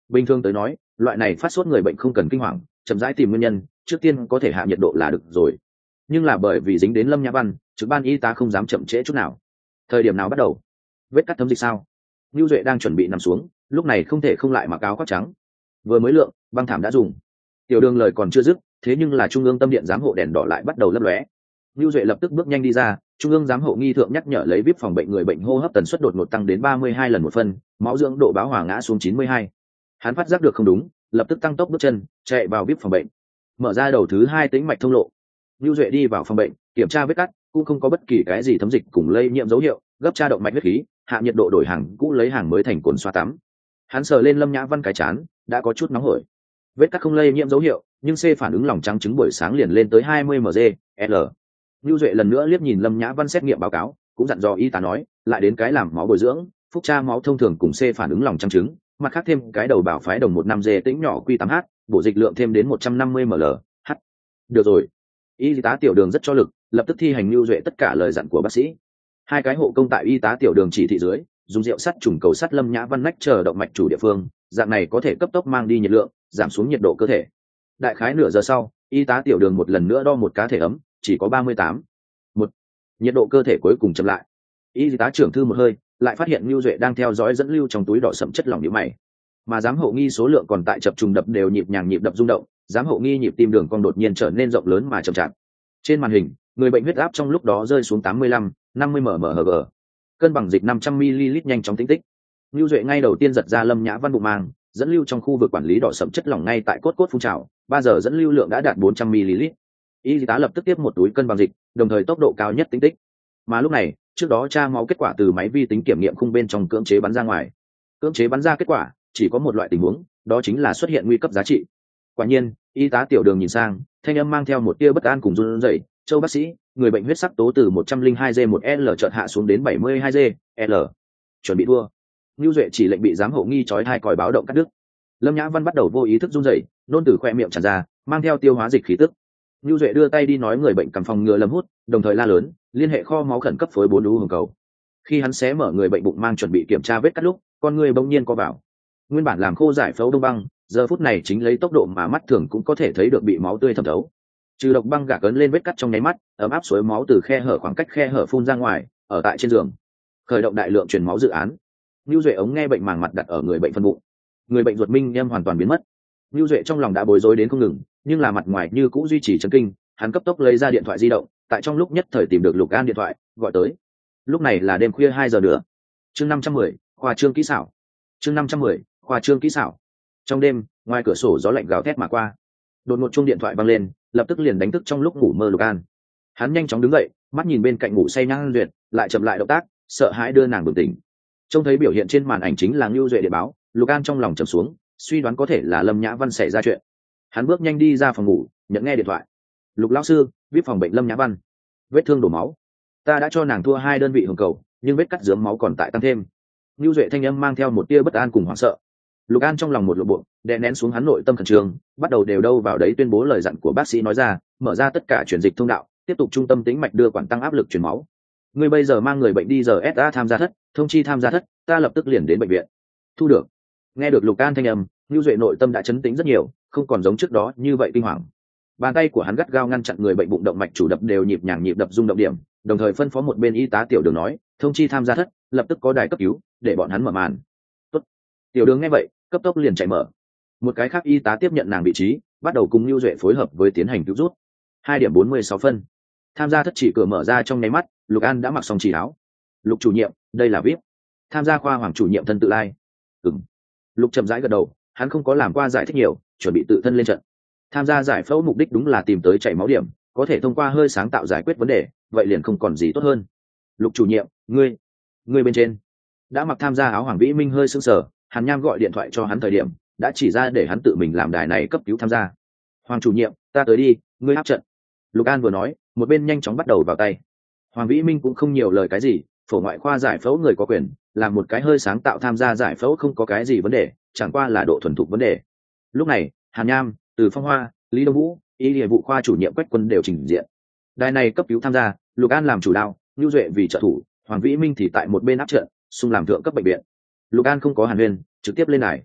Bình thường tới nói, loại này phát sốt người bệnh không cần kinh hoàng, chậm rãi tìm nguyên nhân, trước tiên có thể hạ nhiệt độ là được rồi. Nhưng là bởi vì dính đến Lâm Nhã Văn, trực ban y tá không dám chậm trễ chút nào. Thời điểm nào bắt đầu? Vết cắt thấm dịch sao? Nưu Duệ đang chuẩn bị nằm xuống, lúc này không thể không lại mặc áo khoác trắng vừa mới lượng băng thảm đã dùng tiểu đường lời còn chưa dứt thế nhưng là trung ương tâm điện giám hộ đèn đỏ lại bắt đầu lấp lóe. Lưu duệ lập tức bước nhanh đi ra, trung ương giám hộ nghi thượng nhắc nhở lấy vip phòng bệnh người bệnh hô hấp tần suất đột ngột tăng đến ba mươi hai lần một phân, máu dưỡng độ báo hỏa ngã xuống chín mươi hai. Hắn phát giác được không đúng, lập tức tăng tốc bước chân, chạy vào vip phòng bệnh. Mở ra đầu thứ hai tính mạch thông lộ. Lưu duệ đi vào phòng bệnh, kiểm tra vết cắt, cũng không có bất kỳ cái gì thấm dịch cùng lây nhiễm dấu hiệu, gấp tra động mạch huyết khí, hạ nhiệt độ đổi hàng, cũ lấy hàng mới thành cồn xoa tắm. Hắn sờ lên lâm nhã văn cái chán, đã có chút nóng hổi vết cắt không lây nhiễm dấu hiệu nhưng c phản ứng lòng trắng trứng buổi sáng liền lên tới hai mươi mg l Lưu Duệ lần nữa liếc nhìn Lâm Nhã Văn xét nghiệm báo cáo, cũng dặn dò y tá nói, lại đến cái làm máu bồi dưỡng, phúc tra máu thông thường cùng C phản ứng lòng trắng trứng, mặt khác thêm cái đầu bảo phái đồng một năm dê tĩnh nhỏ Q8H, bổ dịch lượng thêm đến một trăm năm mươi ml. H. Được rồi. Y tá tiểu đường rất cho lực, lập tức thi hành Lưu Duệ tất cả lời dặn của bác sĩ. Hai cái hộ công tại y tá tiểu đường chỉ thị dưới, dùng rượu sắt trùng cầu sắt lâm nhã văn nách chờ động mạch chủ địa phương dạng này có thể cấp tốc mang đi nhiệt lượng giảm xuống nhiệt độ cơ thể. Đại khái nửa giờ sau y tá tiểu đường một lần nữa đo một cá thể ấm chỉ có ba mươi tám. Một nhiệt độ cơ thể cuối cùng chậm lại. Y tá trưởng thư một hơi lại phát hiện lưu duệ đang theo dõi dẫn lưu trong túi đỏ sậm chất lỏng nhũ mày. Mà giám hộ nghi số lượng còn tại chập trùng đập đều nhịp nhàng nhịp đập rung động giám hộ nghi nhịp tim đường cong đột nhiên trở nên rộng lớn mà chậm chạp. Trên màn hình người bệnh huyết áp trong lúc đó rơi xuống 85, 50 mmHg cân bằng dịch 500 ml nhanh chóng tính tích. Lưu duệ ngay đầu tiên giật ra lâm nhã văn bụng mang dẫn lưu trong khu vực quản lý đỏ sậm chất lỏng ngay tại cốt cốt phun trào, ba giờ dẫn lưu lượng đã đạt 400 ml y tá lập tức tiếp một túi cân bằng dịch, đồng thời tốc độ cao nhất tính tích. Mà lúc này, trước đó tra máu kết quả từ máy vi tính kiểm nghiệm khung bên trong cưỡng chế bắn ra ngoài. Cưỡng chế bắn ra kết quả, chỉ có một loại tình huống, đó chính là xuất hiện nguy cấp giá trị. Quả nhiên, y tá tiểu đường nhìn sang, thanh âm mang theo một tia bất an cùng run rẩy. Châu bác sĩ, người bệnh huyết sắc tố từ 102 g 1 l chợt hạ xuống đến 72 g l. Chuẩn bị thua. Nưu Duệ chỉ lệnh bị giám hộ nghi chói hai còi báo động cắt đứt. Lâm Nhã Văn bắt đầu vô ý thức run rẩy, nôn từ khoe miệng tràn ra, mang theo tiêu hóa dịch khí tức. Nưu Duệ đưa tay đi nói người bệnh cầm phòng ngừa lâm hút, đồng thời la lớn, liên hệ kho máu khẩn cấp phối bốn lũ hồng cầu. Khi hắn xé mở người bệnh bụng mang chuẩn bị kiểm tra vết cắt lúc, con người bỗng nhiên co vào. Nguyên bản làm khô giải phẫu đông băng, giờ phút này chính lấy tốc độ mà mắt thường cũng có thể thấy được bị máu tươi thẩm thấu. Trừ độc băng gạc ấn lên vết cắt trong nháy mắt, ấm áp suối máu từ khe hở khoảng cách khe hở phun ra ngoài, ở tại trên giường. Khởi động đại lượng truyền máu dự án, Nưu Duệ ống nghe bệnh màng mặt đặt ở người bệnh phân bụng. Người bệnh ruột minh em hoàn toàn biến mất. Nưu Duệ trong lòng đã bối rối đến không ngừng, nhưng là mặt ngoài như cũ duy trì chấn kinh, hắn cấp tốc lấy ra điện thoại di động, tại trong lúc nhất thời tìm được Lục An điện thoại, gọi tới. Lúc này là đêm khuya hai giờ nữa. Chương năm trăm mười, khoa trương kỹ xảo. Chương năm trăm mười, khoa trương kỹ xảo. Trong đêm, ngoài cửa sổ gió lạnh gào thét mà qua. Đột ngột chuông điện thoại vang lên, lập tức liền đánh thức trong lúc ngủ mơ Lục An. Hắn nhanh chóng đứng dậy, mắt nhìn bên cạnh ngủ say nhang duyệt, lại chậm lại động tác, sợ hãi đưa nàng bừng tỉnh trông thấy biểu hiện trên màn ảnh chính là ngưu duệ để báo, lục an trong lòng trầm xuống, suy đoán có thể là lâm nhã văn xảy ra chuyện. Hắn bước nhanh đi ra phòng ngủ, nhận nghe điện thoại. Lục lão sư viết phòng bệnh lâm nhã văn. Vết thương đổ máu. Ta đã cho nàng thua hai đơn vị hưởng cầu, nhưng vết cắt dướng máu còn tại tăng thêm. Ngưu duệ thanh âm mang theo một tia bất an cùng hoảng sợ. Lục an trong lòng một lộ bộ, đè nén xuống hắn nội tâm khẩn trương, bắt đầu đều đâu vào đấy tuyên bố lời dặn của bác sĩ nói ra, mở ra tất cả chuyển dịch thông đạo, tiếp tục trung tâm tĩnh mạch đưa quản tăng áp lực chuyển máu. Ngươi bây giờ mang người bệnh đi giờ sa tham gia thất thông chi tham gia thất, ta lập tức liền đến bệnh viện. Thu được. Nghe được lục an thanh âm, ngưu duệ nội tâm đã chấn tĩnh rất nhiều, không còn giống trước đó như vậy kinh hoàng. Bàn tay của hắn gắt gao ngăn chặn người bệnh bụng động mạch chủ đập đều nhịp nhàng nhịp đập rung động điểm, đồng thời phân phó một bên y tá tiểu đường nói, thông chi tham gia thất, lập tức có đài cấp cứu, để bọn hắn mở màn. Tốt. tiểu đường nghe vậy, cấp tốc liền chạy mở. Một cái khác y tá tiếp nhận nàng vị trí, bắt đầu cùng lưu duệ phối hợp với tiến hành cứu rút. Hai điểm bốn mươi sáu phân. Tham gia thất chỉ cửa mở ra trong nháy mắt, lục an đã mặc xong chỉ áo lục chủ nhiệm, đây là vip. Tham gia khoa hoàng chủ nhiệm thân tự lai. Ừ m lục chậm rãi gật đầu, hắn không có làm qua giải thích nhiều, chuẩn bị tự thân lên trận. Tham gia giải phẫu mục đích đúng là tìm tới chảy máu điểm, có thể thông qua hơi sáng tạo giải quyết vấn đề, vậy liền không còn gì tốt hơn. Lục chủ nhiệm, ngươi ngươi bên trên. Đã mặc tham gia áo hoàng vĩ minh hơi sưng sờ, hàn nham gọi điện thoại cho hắn thời điểm, đã chỉ ra để hắn tự mình làm đài này cấp cứu tham gia. Hoàng chủ nhiệm, ta tới đi, ngươi áp trận. Lục an vừa nói, một bên nhanh chóng bắt đầu vào tay. Hoàng vĩ minh cũng không nhiều lời cái gì phổ ngoại khoa giải phẫu người có quyền, là một cái hơi sáng tạo tham gia giải phẫu không có cái gì vấn đề, chẳng qua là độ thuần thục vấn đề. Lúc này, hàn nham, từ phong hoa, lý đông vũ, y địa vụ khoa chủ nhiệm quách quân đều trình diện. Đài này cấp cứu tham gia, lục an làm chủ đạo ngưu duệ vì trợ thủ, hoàng vĩ minh thì tại một bên áp trận, xung làm thượng cấp bệnh viện. Lục an không có hàn huyên trực tiếp lên đài.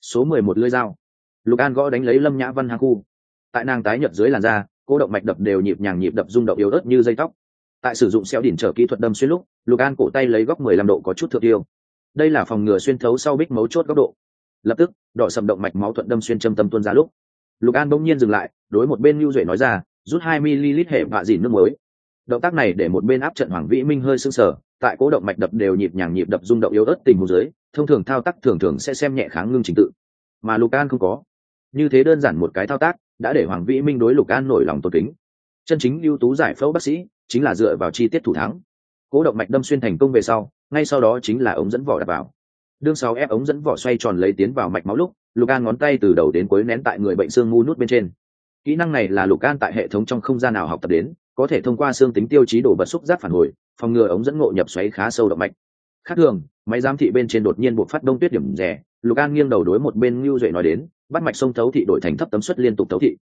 Số mười một lưỡi dao. Lục an gõ đánh lấy lâm nhã văn hàng khu. Tại nàng tái nhợt dưới làn da, cô động mạch đập đều nhịp nhàng nhịp đập rung động yếu ớt như dây tóc. Tại sử dụng xeo đỉnh trở kỹ thuật đâm xuyên lúc lục an cổ tay lấy góc mười lăm độ có chút thượng tiêu. Đây là phòng ngừa xuyên thấu sau bích mấu chốt góc độ. Lập tức, đỏ sầm động mạch máu thuận đâm xuyên châm tâm tuôn ra lúc. Lục an bỗng nhiên dừng lại, đối một bên lưu duệ nói ra, rút hai ml hệ vạ dìn nước mới động tác này để một bên áp trận hoàng vĩ minh hơi sưng sờ, tại cố động mạch đập đều nhịp nhàng nhịp đập rung động yếu ớt tình hồ dưới, thông thường thao tác thường thường sẽ xem nhẹ kháng ngưng trình tự. Mà lục an không có. Như thế đơn giản một cái thao tác, đã để hoàng vĩ minh đối lục an nổi lòng tôn kính. Chân chính ưu tú giải phẫu bác sĩ, chính là dựa vào chi tiết thủ thắng cố động mạch đâm xuyên thành công về sau, ngay sau đó chính là ống dẫn vỏ đặt vào. Đương sáu ép ống dẫn vỏ xoay tròn lấy tiến vào mạch máu lúc, lục an ngón tay từ đầu đến cuối nén tại người bệnh xương ngu nút bên trên. Kỹ năng này là lục an tại hệ thống trong không gian nào học tập đến, có thể thông qua xương tính tiêu chí đổ vật xúc giác phản hồi, phòng ngừa ống dẫn ngộ nhập xoáy khá sâu động mạch. Khác thường, máy giám thị bên trên đột nhiên buộc phát đông tuyết điểm rẻ, lục an nghiêng đầu đối một bên ngưu duệ nói đến, bắt mạch sông thấu thị đổi thành thấp tấm suất liên tục thấu thị.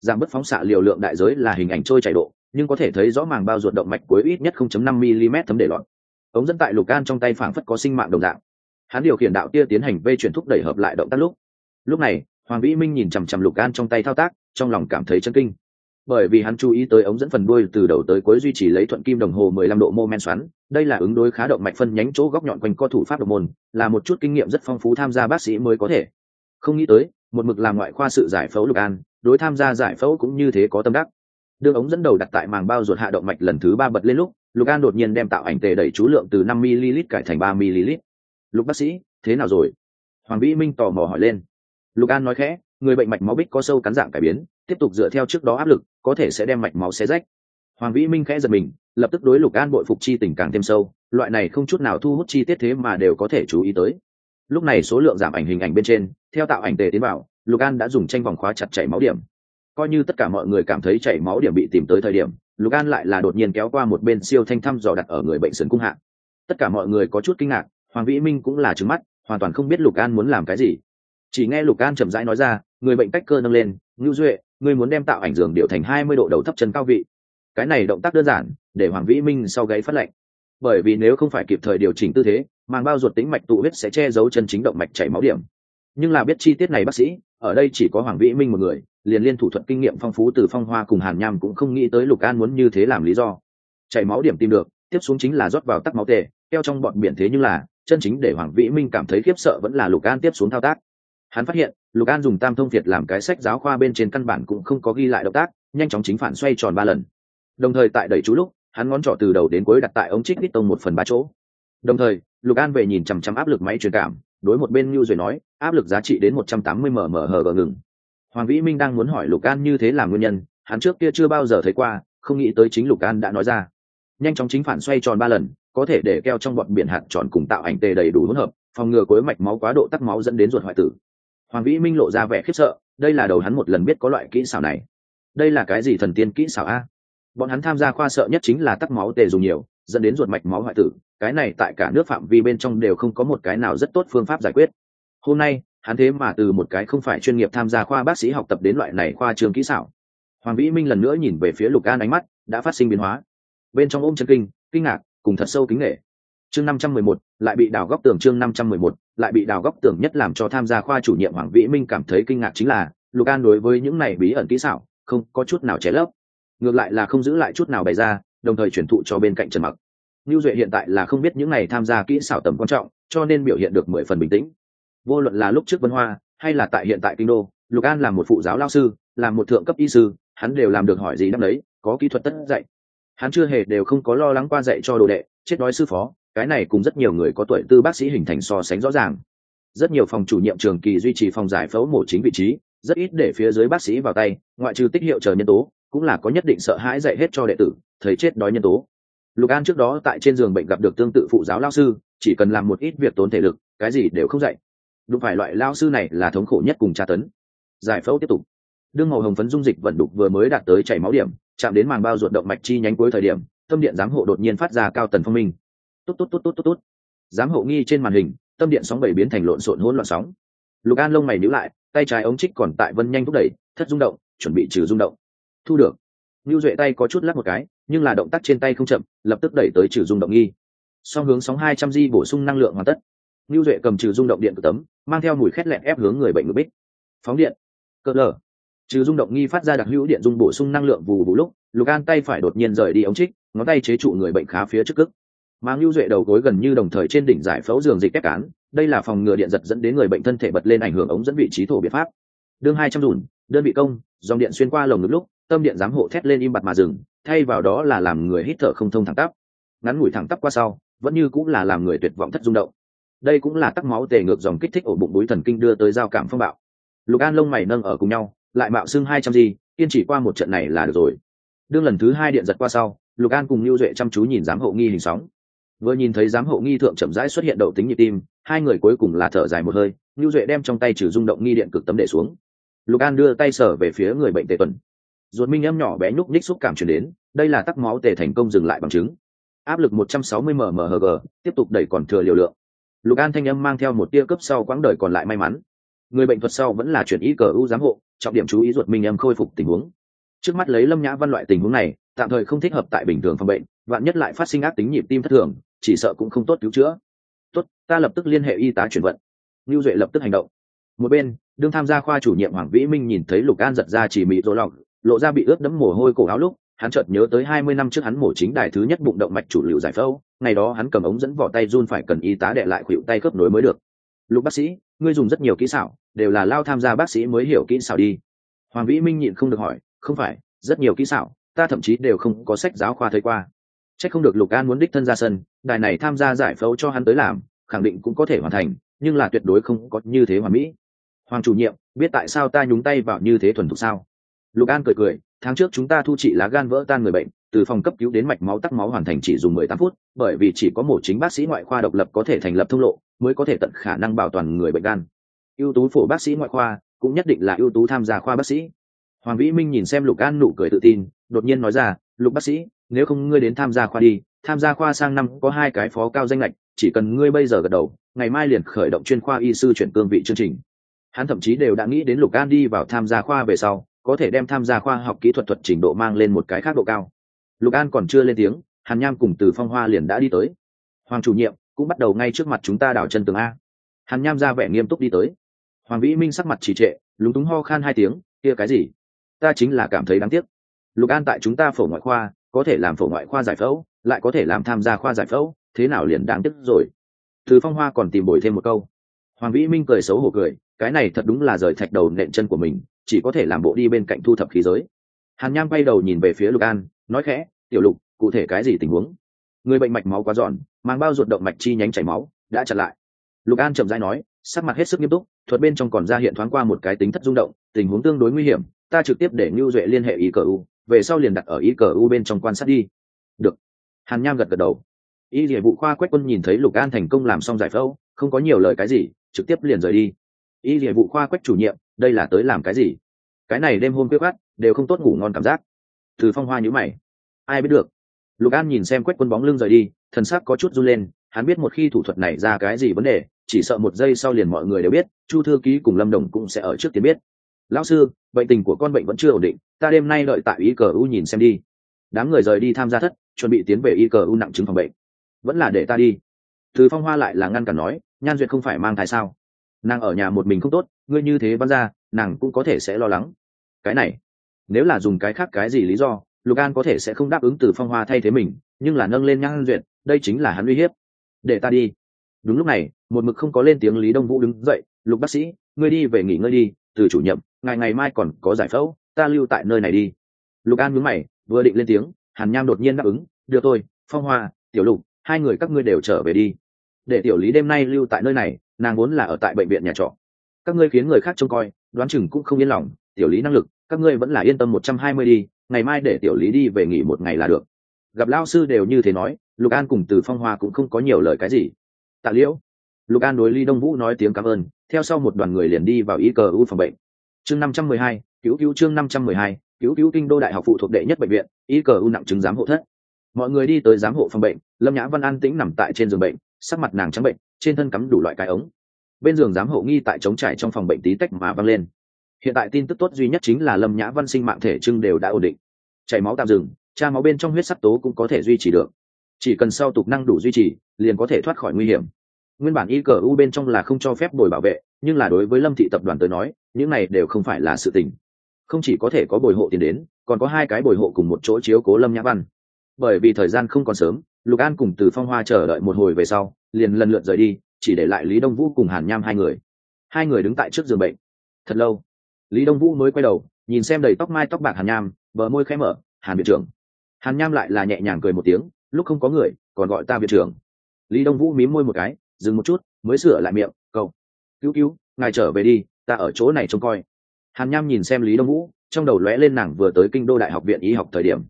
Giảm bớt phóng xạ liều lượng đại giới là hình ảnh trôi chảy độ nhưng có thể thấy rõ màng bao ruột động mạch cuối ít nhất 0.5 mm thấm để lọt. Ống dẫn tại lục an trong tay phảng phất có sinh mạng đồng dạng. Hắn điều khiển đạo tia tiến hành vây chuyển thúc đẩy hợp lại động tác lúc. Lúc này, hoàng vĩ minh nhìn chằm chằm lục an trong tay thao tác, trong lòng cảm thấy chấn kinh. Bởi vì hắn chú ý tới ống dẫn phần đuôi từ đầu tới cuối duy trì lấy thuận kim đồng hồ 15 độ mô men xoắn, đây là ứng đối khá động mạch phân nhánh chỗ góc nhọn quanh co thủ pháp độc môn, là một chút kinh nghiệm rất phong phú tham gia bác sĩ mới có thể. Không nghĩ tới, một mực làm ngoại khoa sự giải phẫu lục an, đối tham gia giải phẫu cũng như thế có tâm đắc đường ống dẫn đầu đặt tại màng bao ruột hạ động mạch lần thứ ba bật lên lúc, lục an đột nhiên đem tạo ảnh tề đẩy chú lượng từ năm ml cải thành ba ml lục bác sĩ, thế nào rồi? Hoàng vĩ minh tò mò hỏi lên. Lục an nói khẽ, người bệnh mạch máu bích có sâu cắn dạng cải biến, tiếp tục dựa theo trước đó áp lực, có thể sẽ đem mạch máu xé rách. Hoàng vĩ minh khẽ giật mình, lập tức đối lục an bội phục chi tình càng thêm sâu, loại này không chút nào thu hút chi tiết thế mà đều có thể chú ý tới. Lúc này số lượng giảm ảnh hình ảnh bên trên, theo tạo ảnh tề tiến vào, lục an đã dùng tranh vòng khóa chặt chảy máu điểm coi như tất cả mọi người cảm thấy chảy máu điểm bị tìm tới thời điểm, lục an lại là đột nhiên kéo qua một bên siêu thanh thăm dò đặt ở người bệnh sườn cung hạ. Tất cả mọi người có chút kinh ngạc, hoàng vĩ minh cũng là trứng mắt, hoàn toàn không biết lục an muốn làm cái gì. Chỉ nghe lục an chậm rãi nói ra, người bệnh cách cơ nâng lên, ngưu duệ người muốn đem tạo ảnh giường điệu thành hai mươi độ đầu thấp chân cao vị. Cái này động tác đơn giản, để hoàng vĩ minh sau gáy phát lệnh. Bởi vì nếu không phải kịp thời điều chỉnh tư thế, màng bao ruột tính mạch tụ huyết sẽ che giấu chân chính động mạch chảy máu điểm. Nhưng là biết chi tiết này bác sĩ, ở đây chỉ có hoàng vĩ minh một người liền liên thủ thuật kinh nghiệm phong phú từ phong hoa cùng hàn nham cũng không nghĩ tới lục an muốn như thế làm lý do. Chảy máu điểm tìm được, tiếp xuống chính là rót vào tắc máu tề, keo trong bọn biển thế nhưng là, chân chính để hoàng vĩ minh cảm thấy khiếp sợ vẫn là lục an tiếp xuống thao tác. Hắn phát hiện, lục an dùng tam thông việt làm cái sách giáo khoa bên trên căn bản cũng không có ghi lại động tác, nhanh chóng chính phản xoay tròn ba lần. Đồng thời tại đẩy chú lúc, hắn ngón trỏ từ đầu đến cuối đặt tại ống trích đít tông một phần ba chỗ. Đồng thời, lục an về nhìn chằm chằm áp lực máy truyền cảm, đối một bên như rồi nói, áp lực giá trị đến một trăm tám mươi mmhg ngừng hoàng vĩ minh đang muốn hỏi lục an như thế là nguyên nhân, hắn trước kia chưa bao giờ thấy qua, không nghĩ tới chính lục an đã nói ra. Nhanh chóng chính phản xoay tròn ba lần, có thể để keo trong bọn biển hạt tròn cùng tạo ảnh tề đầy đủ hỗn hợp, phòng ngừa cuối mạch máu quá độ tắc máu dẫn đến ruột hoại tử. Hoàng vĩ minh lộ ra vẻ khiếp sợ, đây là đầu hắn một lần biết có loại kỹ xảo này. Đây là cái gì thần tiên kỹ xảo a? Bọn hắn tham gia khoa sợ nhất chính là tắc máu tề dùng nhiều, dẫn đến ruột mạch máu hoại tử, cái này tại cả nước phạm vi bên trong đều không có một cái nào rất tốt phương pháp giải quyết. Hôm nay hắn thế mà từ một cái không phải chuyên nghiệp tham gia khoa bác sĩ học tập đến loại này khoa trường kỹ xảo. Hoàng vĩ minh lần nữa nhìn về phía lục an ánh mắt đã phát sinh biến hóa. Bên trong ôm chân kinh kinh ngạc cùng thật sâu kính nghệ chương năm trăm mười một lại bị đào góc tường chương năm trăm mười một lại bị đào góc tường nhất làm cho tham gia khoa chủ nhiệm hoàng vĩ minh cảm thấy kinh ngạc chính là lục an đối với những này bí ẩn kỹ xảo không có chút nào ché lấp. Ngược lại là không giữ lại chút nào bày ra đồng thời chuyển thụ cho bên cạnh trần mặc. Nưu Duệ hiện tại là không biết những này tham gia kỹ xảo tầm quan trọng, cho nên biểu hiện được mười phần bình tĩnh. Vô luận là lúc trước Vân Hoa, hay là tại hiện tại Kinh Đô, Lục An làm một phụ giáo lao sư, làm một thượng cấp y sư, hắn đều làm được hỏi gì năm đấy, có kỹ thuật tất dạy. Hắn chưa hề đều không có lo lắng qua dạy cho đồ đệ, chết đói sư phó, cái này cùng rất nhiều người có tuổi tư bác sĩ hình thành so sánh rõ ràng. Rất nhiều phòng chủ nhiệm trường kỳ duy trì phòng giải phẫu mổ chính vị trí, rất ít để phía dưới bác sĩ vào tay, ngoại trừ tích hiệu chờ nhân tố, cũng là có nhất định sợ hãi dạy hết cho đệ tử, thấy chết đói nhân tố lục an trước đó tại trên giường bệnh gặp được tương tự phụ giáo lao sư chỉ cần làm một ít việc tốn thể lực cái gì đều không dạy đúng phải loại lao sư này là thống khổ nhất cùng tra tấn. Giải phẫu tiếp tục. Đương màu hồng phấn dung dịch vận đục vừa mới đạt tới chảy máu điểm chạm đến màng bao ruột động mạch chi nhánh cuối thời điểm tâm điện giám hộ đột nhiên phát ra cao tần phong minh. Tốt tốt tốt tốt tốt tốt. Giám hộ nghi trên màn hình tâm điện sóng bảy biến thành lộn xộn hỗn loạn sóng. Lục an lông mày níu lại tay trái ống trích còn tại vân nhanh thúc đẩy thất rung động chuẩn bị trừ rung động. Thu được. Lưu Duệ tay có chút lắc một cái, nhưng là động tác trên tay không chậm, lập tức đẩy tới trừ rung động nghi. Song hướng sóng 200 di bổ sung năng lượng hoàn tất. lưu Duệ cầm trừ rung động điện của tấm, mang theo mùi khét lẹn ép hướng người bệnh ngực bích. Phóng điện. cỡ lở. Trừ rung động nghi phát ra đặc hữu điện dung bổ sung năng lượng vù bù lúc, Lục An tay phải đột nhiên rời đi ống trích, ngón tay chế trụ người bệnh khá phía trước cức. Mang Nưu Duệ đầu gối gần như đồng thời trên đỉnh giải phẫu giường dịch ép cán, đây là phòng ngừa điện giật dẫn đến người bệnh thân thể bật lên ảnh hưởng ống dẫn vị trí thổ biện pháp. Đương 200 dùn, đơn vị công, dòng điện xuyên qua lồng ngực lúc, tâm điện giám hộ thét lên im bặt mà dừng thay vào đó là làm người hít thở không thông thẳng tắp ngắn ngủi thẳng tắp qua sau vẫn như cũng là làm người tuyệt vọng thất rung động đây cũng là tắc máu tề ngược dòng kích thích ổ bụng búi thần kinh đưa tới giao cảm phong bạo. Lục an lông mày nâng ở cùng nhau, lại mạo xưng hai trăm gì, kiên chỉ qua một trận này là được rồi. Đương lần thứ hai điện giật qua sau, lục an cùng lưu duệ chăm chú nhìn giám hộ nghi hình sóng. Vừa nhìn thấy giám hộ nghi thượng chậm rãi xuất hiện đậu tính nhịp tim, hai người cuối cùng là thở dài một hơi, lưu duệ đem trong tay trừ rung động nghi điện cực tấm để xuống. Lục an đưa tay sở về phía người bệnh tề tuần. Ruột minh âm nhỏ bé nhúc nhích xúc cảm chuyển đến, đây là tắc máu tề thành công dừng lại bằng chứng. Áp lực 160 mmhg tiếp tục đẩy còn thừa liều lượng lục an thanh âm mang theo một tia cấp sau quãng đời còn lại may mắn. Người bệnh thuật sau vẫn là chuyển ý cờ ưu giám hộ, trọng điểm chú ý ruột minh âm khôi phục tình huống. Trước mắt lấy lâm nhã văn loại tình huống này, tạm thời không thích hợp tại bình thường phòng bệnh, vạn nhất lại phát sinh ác tính nhịp tim thất thường, chỉ sợ cũng không tốt cứu chữa. Tốt, ta lập tức liên hệ y tá chuyển vận. Lưu duệ lập tức hành động. Một bên, đương tham gia khoa chủ nhiệm hoàng vĩ minh nhìn thấy lục an giật ra chỉ mỹ rỗ lọc lộ ra bị ướt đẫm mồ hôi cổ áo lúc hắn chợt nhớ tới hai mươi năm trước hắn mổ chính đài thứ nhất bụng động mạch chủ liệu giải phẫu, ngày đó hắn cầm ống dẫn vỏ tay run phải cần y tá đệ lại khuỷu tay khớp nối mới được. Lục bác sĩ, ngươi dùng rất nhiều kỹ xảo, đều là lao tham gia bác sĩ mới hiểu kỹ xảo đi. Hoàng vĩ minh nhịn không được hỏi, không phải, rất nhiều kỹ xảo, ta thậm chí đều không có sách giáo khoa thấy qua. Chắc không được lục an muốn đích thân ra sân, đài này tham gia giải phẫu cho hắn tới làm, khẳng định cũng có thể hoàn thành, nhưng là tuyệt đối không có như thế hoàn mỹ. Hoàng chủ nhiệm, biết tại sao ta nhúng tay vào như thế thuần thục sao? Lục an cười cười tháng trước chúng ta thu trị lá gan vỡ tan người bệnh, từ phòng cấp cứu đến mạch máu tắc máu hoàn thành chỉ dùng mười tám phút, bởi vì chỉ có một chính bác sĩ ngoại khoa độc lập có thể thành lập thông lộ, mới có thể tận khả năng bảo toàn người bệnh gan. Ưu tú phổ bác sĩ ngoại khoa cũng nhất định là ưu tú tham gia khoa bác sĩ. Hoàng vĩ minh nhìn xem lục an nụ cười tự tin, đột nhiên nói ra, lục bác sĩ, nếu không ngươi đến tham gia khoa đi, tham gia khoa sang năm có hai cái phó cao danh lệch chỉ cần ngươi bây giờ gật đầu, ngày mai liền khởi động chuyên khoa y sư chuyển cương vị chương trình. Hắn thậm chí đều đã nghĩ đến lục an đi vào tham gia khoa về sau có thể đem tham gia khoa học kỹ thuật thuật trình độ mang lên một cái khác độ cao. Lục an còn chưa lên tiếng, hàn nham cùng từ phong hoa liền đã đi tới. Hoàng chủ nhiệm cũng bắt đầu ngay trước mặt chúng ta đảo chân tường a. Hàn nham ra vẻ nghiêm túc đi tới. Hoàng vĩ minh sắc mặt trì trệ, lúng túng ho khan hai tiếng, kia cái gì? Ta chính là cảm thấy đáng tiếc. Lục an tại chúng ta phổ ngoại khoa, có thể làm phổ ngoại khoa giải phẫu, lại có thể làm tham gia khoa giải phẫu, thế nào liền đáng tiếc rồi? Từ phong hoa còn tìm bồi thêm một câu. Hoàng vĩ minh cười xấu hổ cười, cái này thật đúng là rời thạch đầu nện chân của mình chỉ có thể làm bộ đi bên cạnh thu thập khí giới. Hàn nham bay đầu nhìn về phía lục an, nói khẽ, tiểu lục, cụ thể cái gì tình huống? Người bệnh mạch máu quá giòn, mang bao ruột động mạch chi nhánh chảy máu, đã chặn lại. Lục an chậm rãi nói, sắc mặt hết sức nghiêm túc, thuật bên trong còn ra hiện thoáng qua một cái tính thất rung động, tình huống tương đối nguy hiểm, ta trực tiếp để ngưu duệ liên hệ ý cờ u, về sau liền đặt ở ý cờ u bên trong quan sát đi. Được. Hàn nham gật gật đầu. Y địa vụ khoa quách quân nhìn thấy lục an thành công làm xong giải phẫu, không có nhiều lời cái gì, trực tiếp liền rời đi. Y địa vụ khoa quách chủ nhiệm đây là tới làm cái gì? Cái này đêm hôm quyết gắt đều không tốt ngủ ngon cảm giác. Từ phong hoa nhữ mày. Ai biết được? Lục an nhìn xem quét quân bóng lưng rời đi, thần sắc có chút run lên, hắn biết một khi thủ thuật này ra cái gì vấn đề, chỉ sợ một giây sau liền mọi người đều biết, chu thư ký cùng lâm đồng cũng sẽ ở trước tiên biết. Lão sư, bệnh tình của con bệnh vẫn chưa ổn định, ta đêm nay đợi tại y cờ u nhìn xem đi. Đám người rời đi tham gia thất, chuẩn bị tiến về y cờ u nặng chứng phòng bệnh. Vẫn là để ta đi. Từ phong hoa lại là ngăn cản nói, nhan duyệt không phải mang thai sao? Nàng ở nhà một mình không tốt ngươi như thế bắn ra, nàng cũng có thể sẽ lo lắng. Cái này, nếu là dùng cái khác cái gì lý do, lục an có thể sẽ không đáp ứng từ phong hoa thay thế mình, nhưng là nâng lên nhan duyệt, đây chính là hắn uy hiếp. Để ta đi. Đúng lúc này, một mực không có lên tiếng lý đông vũ đứng dậy, lục bác sĩ, ngươi đi về nghỉ ngơi đi, từ chủ nhiệm, ngày ngày mai còn có giải phẫu, ta lưu tại nơi này đi. Lục an mướn mày, vừa định lên tiếng, hàn nham đột nhiên đáp ứng đưa tôi phong hoa, tiểu lục, hai người các ngươi đều trở về đi. Để tiểu lý đêm nay lưu tại nơi này, nàng vốn là ở tại bệnh viện nhà trọ các ngươi khiến người khác trông coi, đoán chừng cũng không yên lòng, tiểu lý năng lực, các ngươi vẫn là yên tâm một trăm hai mươi đi, ngày mai để tiểu lý đi về nghỉ một ngày là được. Gặp lao sư đều như thế nói, lục an cùng từ phong hoa cũng không có nhiều lời cái gì. Tạ liễu, lục an đối ly đông vũ nói tiếng cảm ơn, theo sau một đoàn người liền đi vào y cờ u phòng bệnh. Chương năm trăm mười hai, cứu cứu chương năm trăm mười hai, cứu cứu kinh đô đại học phụ thuộc đệ nhất bệnh viện, y cờ u nặng chứng giám hộ thất. Mọi người đi tới giám hộ phòng bệnh, lâm nhã văn an tĩnh nằm tại trên giường bệnh, sắc mặt nàng trắng bệnh, trên thân cắm đủ loại cái ống bên giường giám hộ nghi tại chống trải trong phòng bệnh tí tách mà văng lên. Hiện tại tin tức tốt duy nhất chính là lâm nhã văn sinh mạng thể trưng đều đã ổn định. Chảy máu tạm dừng tra máu bên trong huyết sắc tố cũng có thể duy trì được. Chỉ cần sau tục năng đủ duy trì, liền có thể thoát khỏi nguy hiểm. Nguyên bản y cờ u bên trong là không cho phép bồi bảo vệ, nhưng là đối với lâm thị tập đoàn tới nói, những này đều không phải là sự tình. Không chỉ có thể có bồi hộ tiền đến, còn có hai cái bồi hộ cùng một chỗ chiếu cố lâm nhã văn. Bởi vì thời gian không còn sớm, lục an cùng từ phong hoa chờ đợi một hồi về sau, liền lần lượt rời đi chỉ để lại lý đông vũ cùng hàn nham hai người. Hai người đứng tại trước giường bệnh. Thật lâu lý đông vũ mới quay đầu nhìn xem đầy tóc mai tóc bạc hàn nham bờ môi khẽ mở hàn viện trưởng. Hàn nham lại là nhẹ nhàng cười một tiếng lúc không có người còn gọi ta viện trưởng. Lý đông vũ mím môi một cái dừng một chút mới sửa lại miệng cậu, cứu cứu ngài trở về đi ta ở chỗ này trông coi. Hàn nham nhìn xem lý đông vũ trong đầu lóe lên nàng vừa tới kinh đô đại học viện y học thời điểm.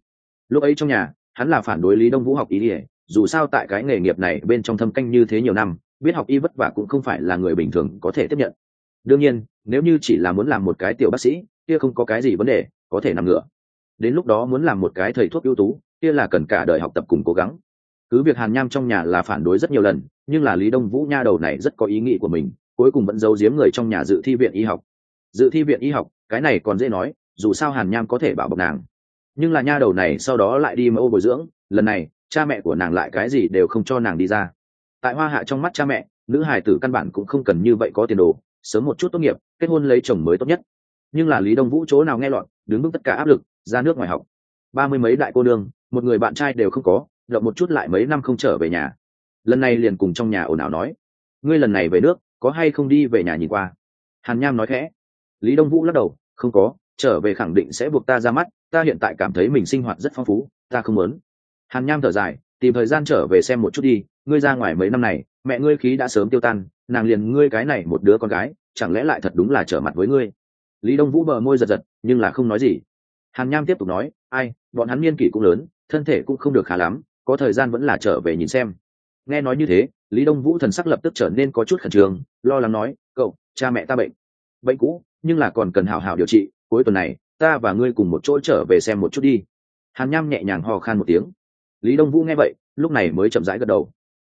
Lúc ấy trong nhà hắn là phản đối lý đông vũ học ý ỉa dù sao tại cái nghề nghiệp này bên trong thâm canh như thế nhiều năm biết học y vất vả cũng không phải là người bình thường có thể tiếp nhận. Đương nhiên, nếu như chỉ là muốn làm một cái tiểu bác sĩ, kia không có cái gì vấn đề, có thể nằm ngửa. Đến lúc đó muốn làm một cái thầy thuốc ưu tú, kia là cần cả đời học tập cùng cố gắng. Cứ việc hàn nham trong nhà là phản đối rất nhiều lần, nhưng là lý đông vũ nha đầu này rất có ý nghĩ của mình, cuối cùng vẫn giấu giếm người trong nhà dự thi viện y học. Dự thi viện y học, cái này còn dễ nói, dù sao hàn nham có thể bảo bọc nàng. Nhưng là nha đầu này sau đó lại đi mẫu bồi dưỡng, lần này, cha mẹ của nàng lại cái gì đều không cho nàng đi ra tại hoa hạ trong mắt cha mẹ, nữ hài tử căn bản cũng không cần như vậy có tiền đồ, sớm một chút tốt nghiệp, kết hôn lấy chồng mới tốt nhất. Nhưng là lý đông vũ chỗ nào nghe lọt, đứng vững tất cả áp lực, ra nước ngoài học. Ba mươi mấy đại cô nương, một người bạn trai đều không có động một chút lại mấy năm không trở về nhà. Lần này liền cùng trong nhà ồn ào nói, ngươi lần này về nước, có hay không đi về nhà nhìn qua? Hàn nham nói khẽ. Lý đông vũ lắc đầu, không có, trở về khẳng định sẽ buộc ta ra mắt, ta hiện tại cảm thấy mình sinh hoạt rất phong phú, ta không muốn. Hàn nham thở dài tìm thời gian trở về xem một chút đi, ngươi ra ngoài mấy năm này, mẹ ngươi khí đã sớm tiêu tan, nàng liền ngươi cái này một đứa con gái, chẳng lẽ lại thật đúng là trở mặt với ngươi? Lý đông vũ bờ môi giật giật, nhưng là không nói gì. Hàn nham tiếp tục nói, ai, bọn hắn niên kỷ cũng lớn, thân thể cũng không được khá lắm, có thời gian vẫn là trở về nhìn xem. Nghe nói như thế, lý đông vũ thần sắc lập tức trở nên có chút khẩn trương, lo lắng nói, cậu, cha mẹ ta bệnh. Bệnh cũ, nhưng là còn cần hào hào điều trị, cuối tuần này, ta và ngươi cùng một chỗ trở về xem một chút đi. Hàn nham nhẹ nhàng hò khan một tiếng lý đông vũ nghe vậy, lúc này mới chậm rãi gật đầu.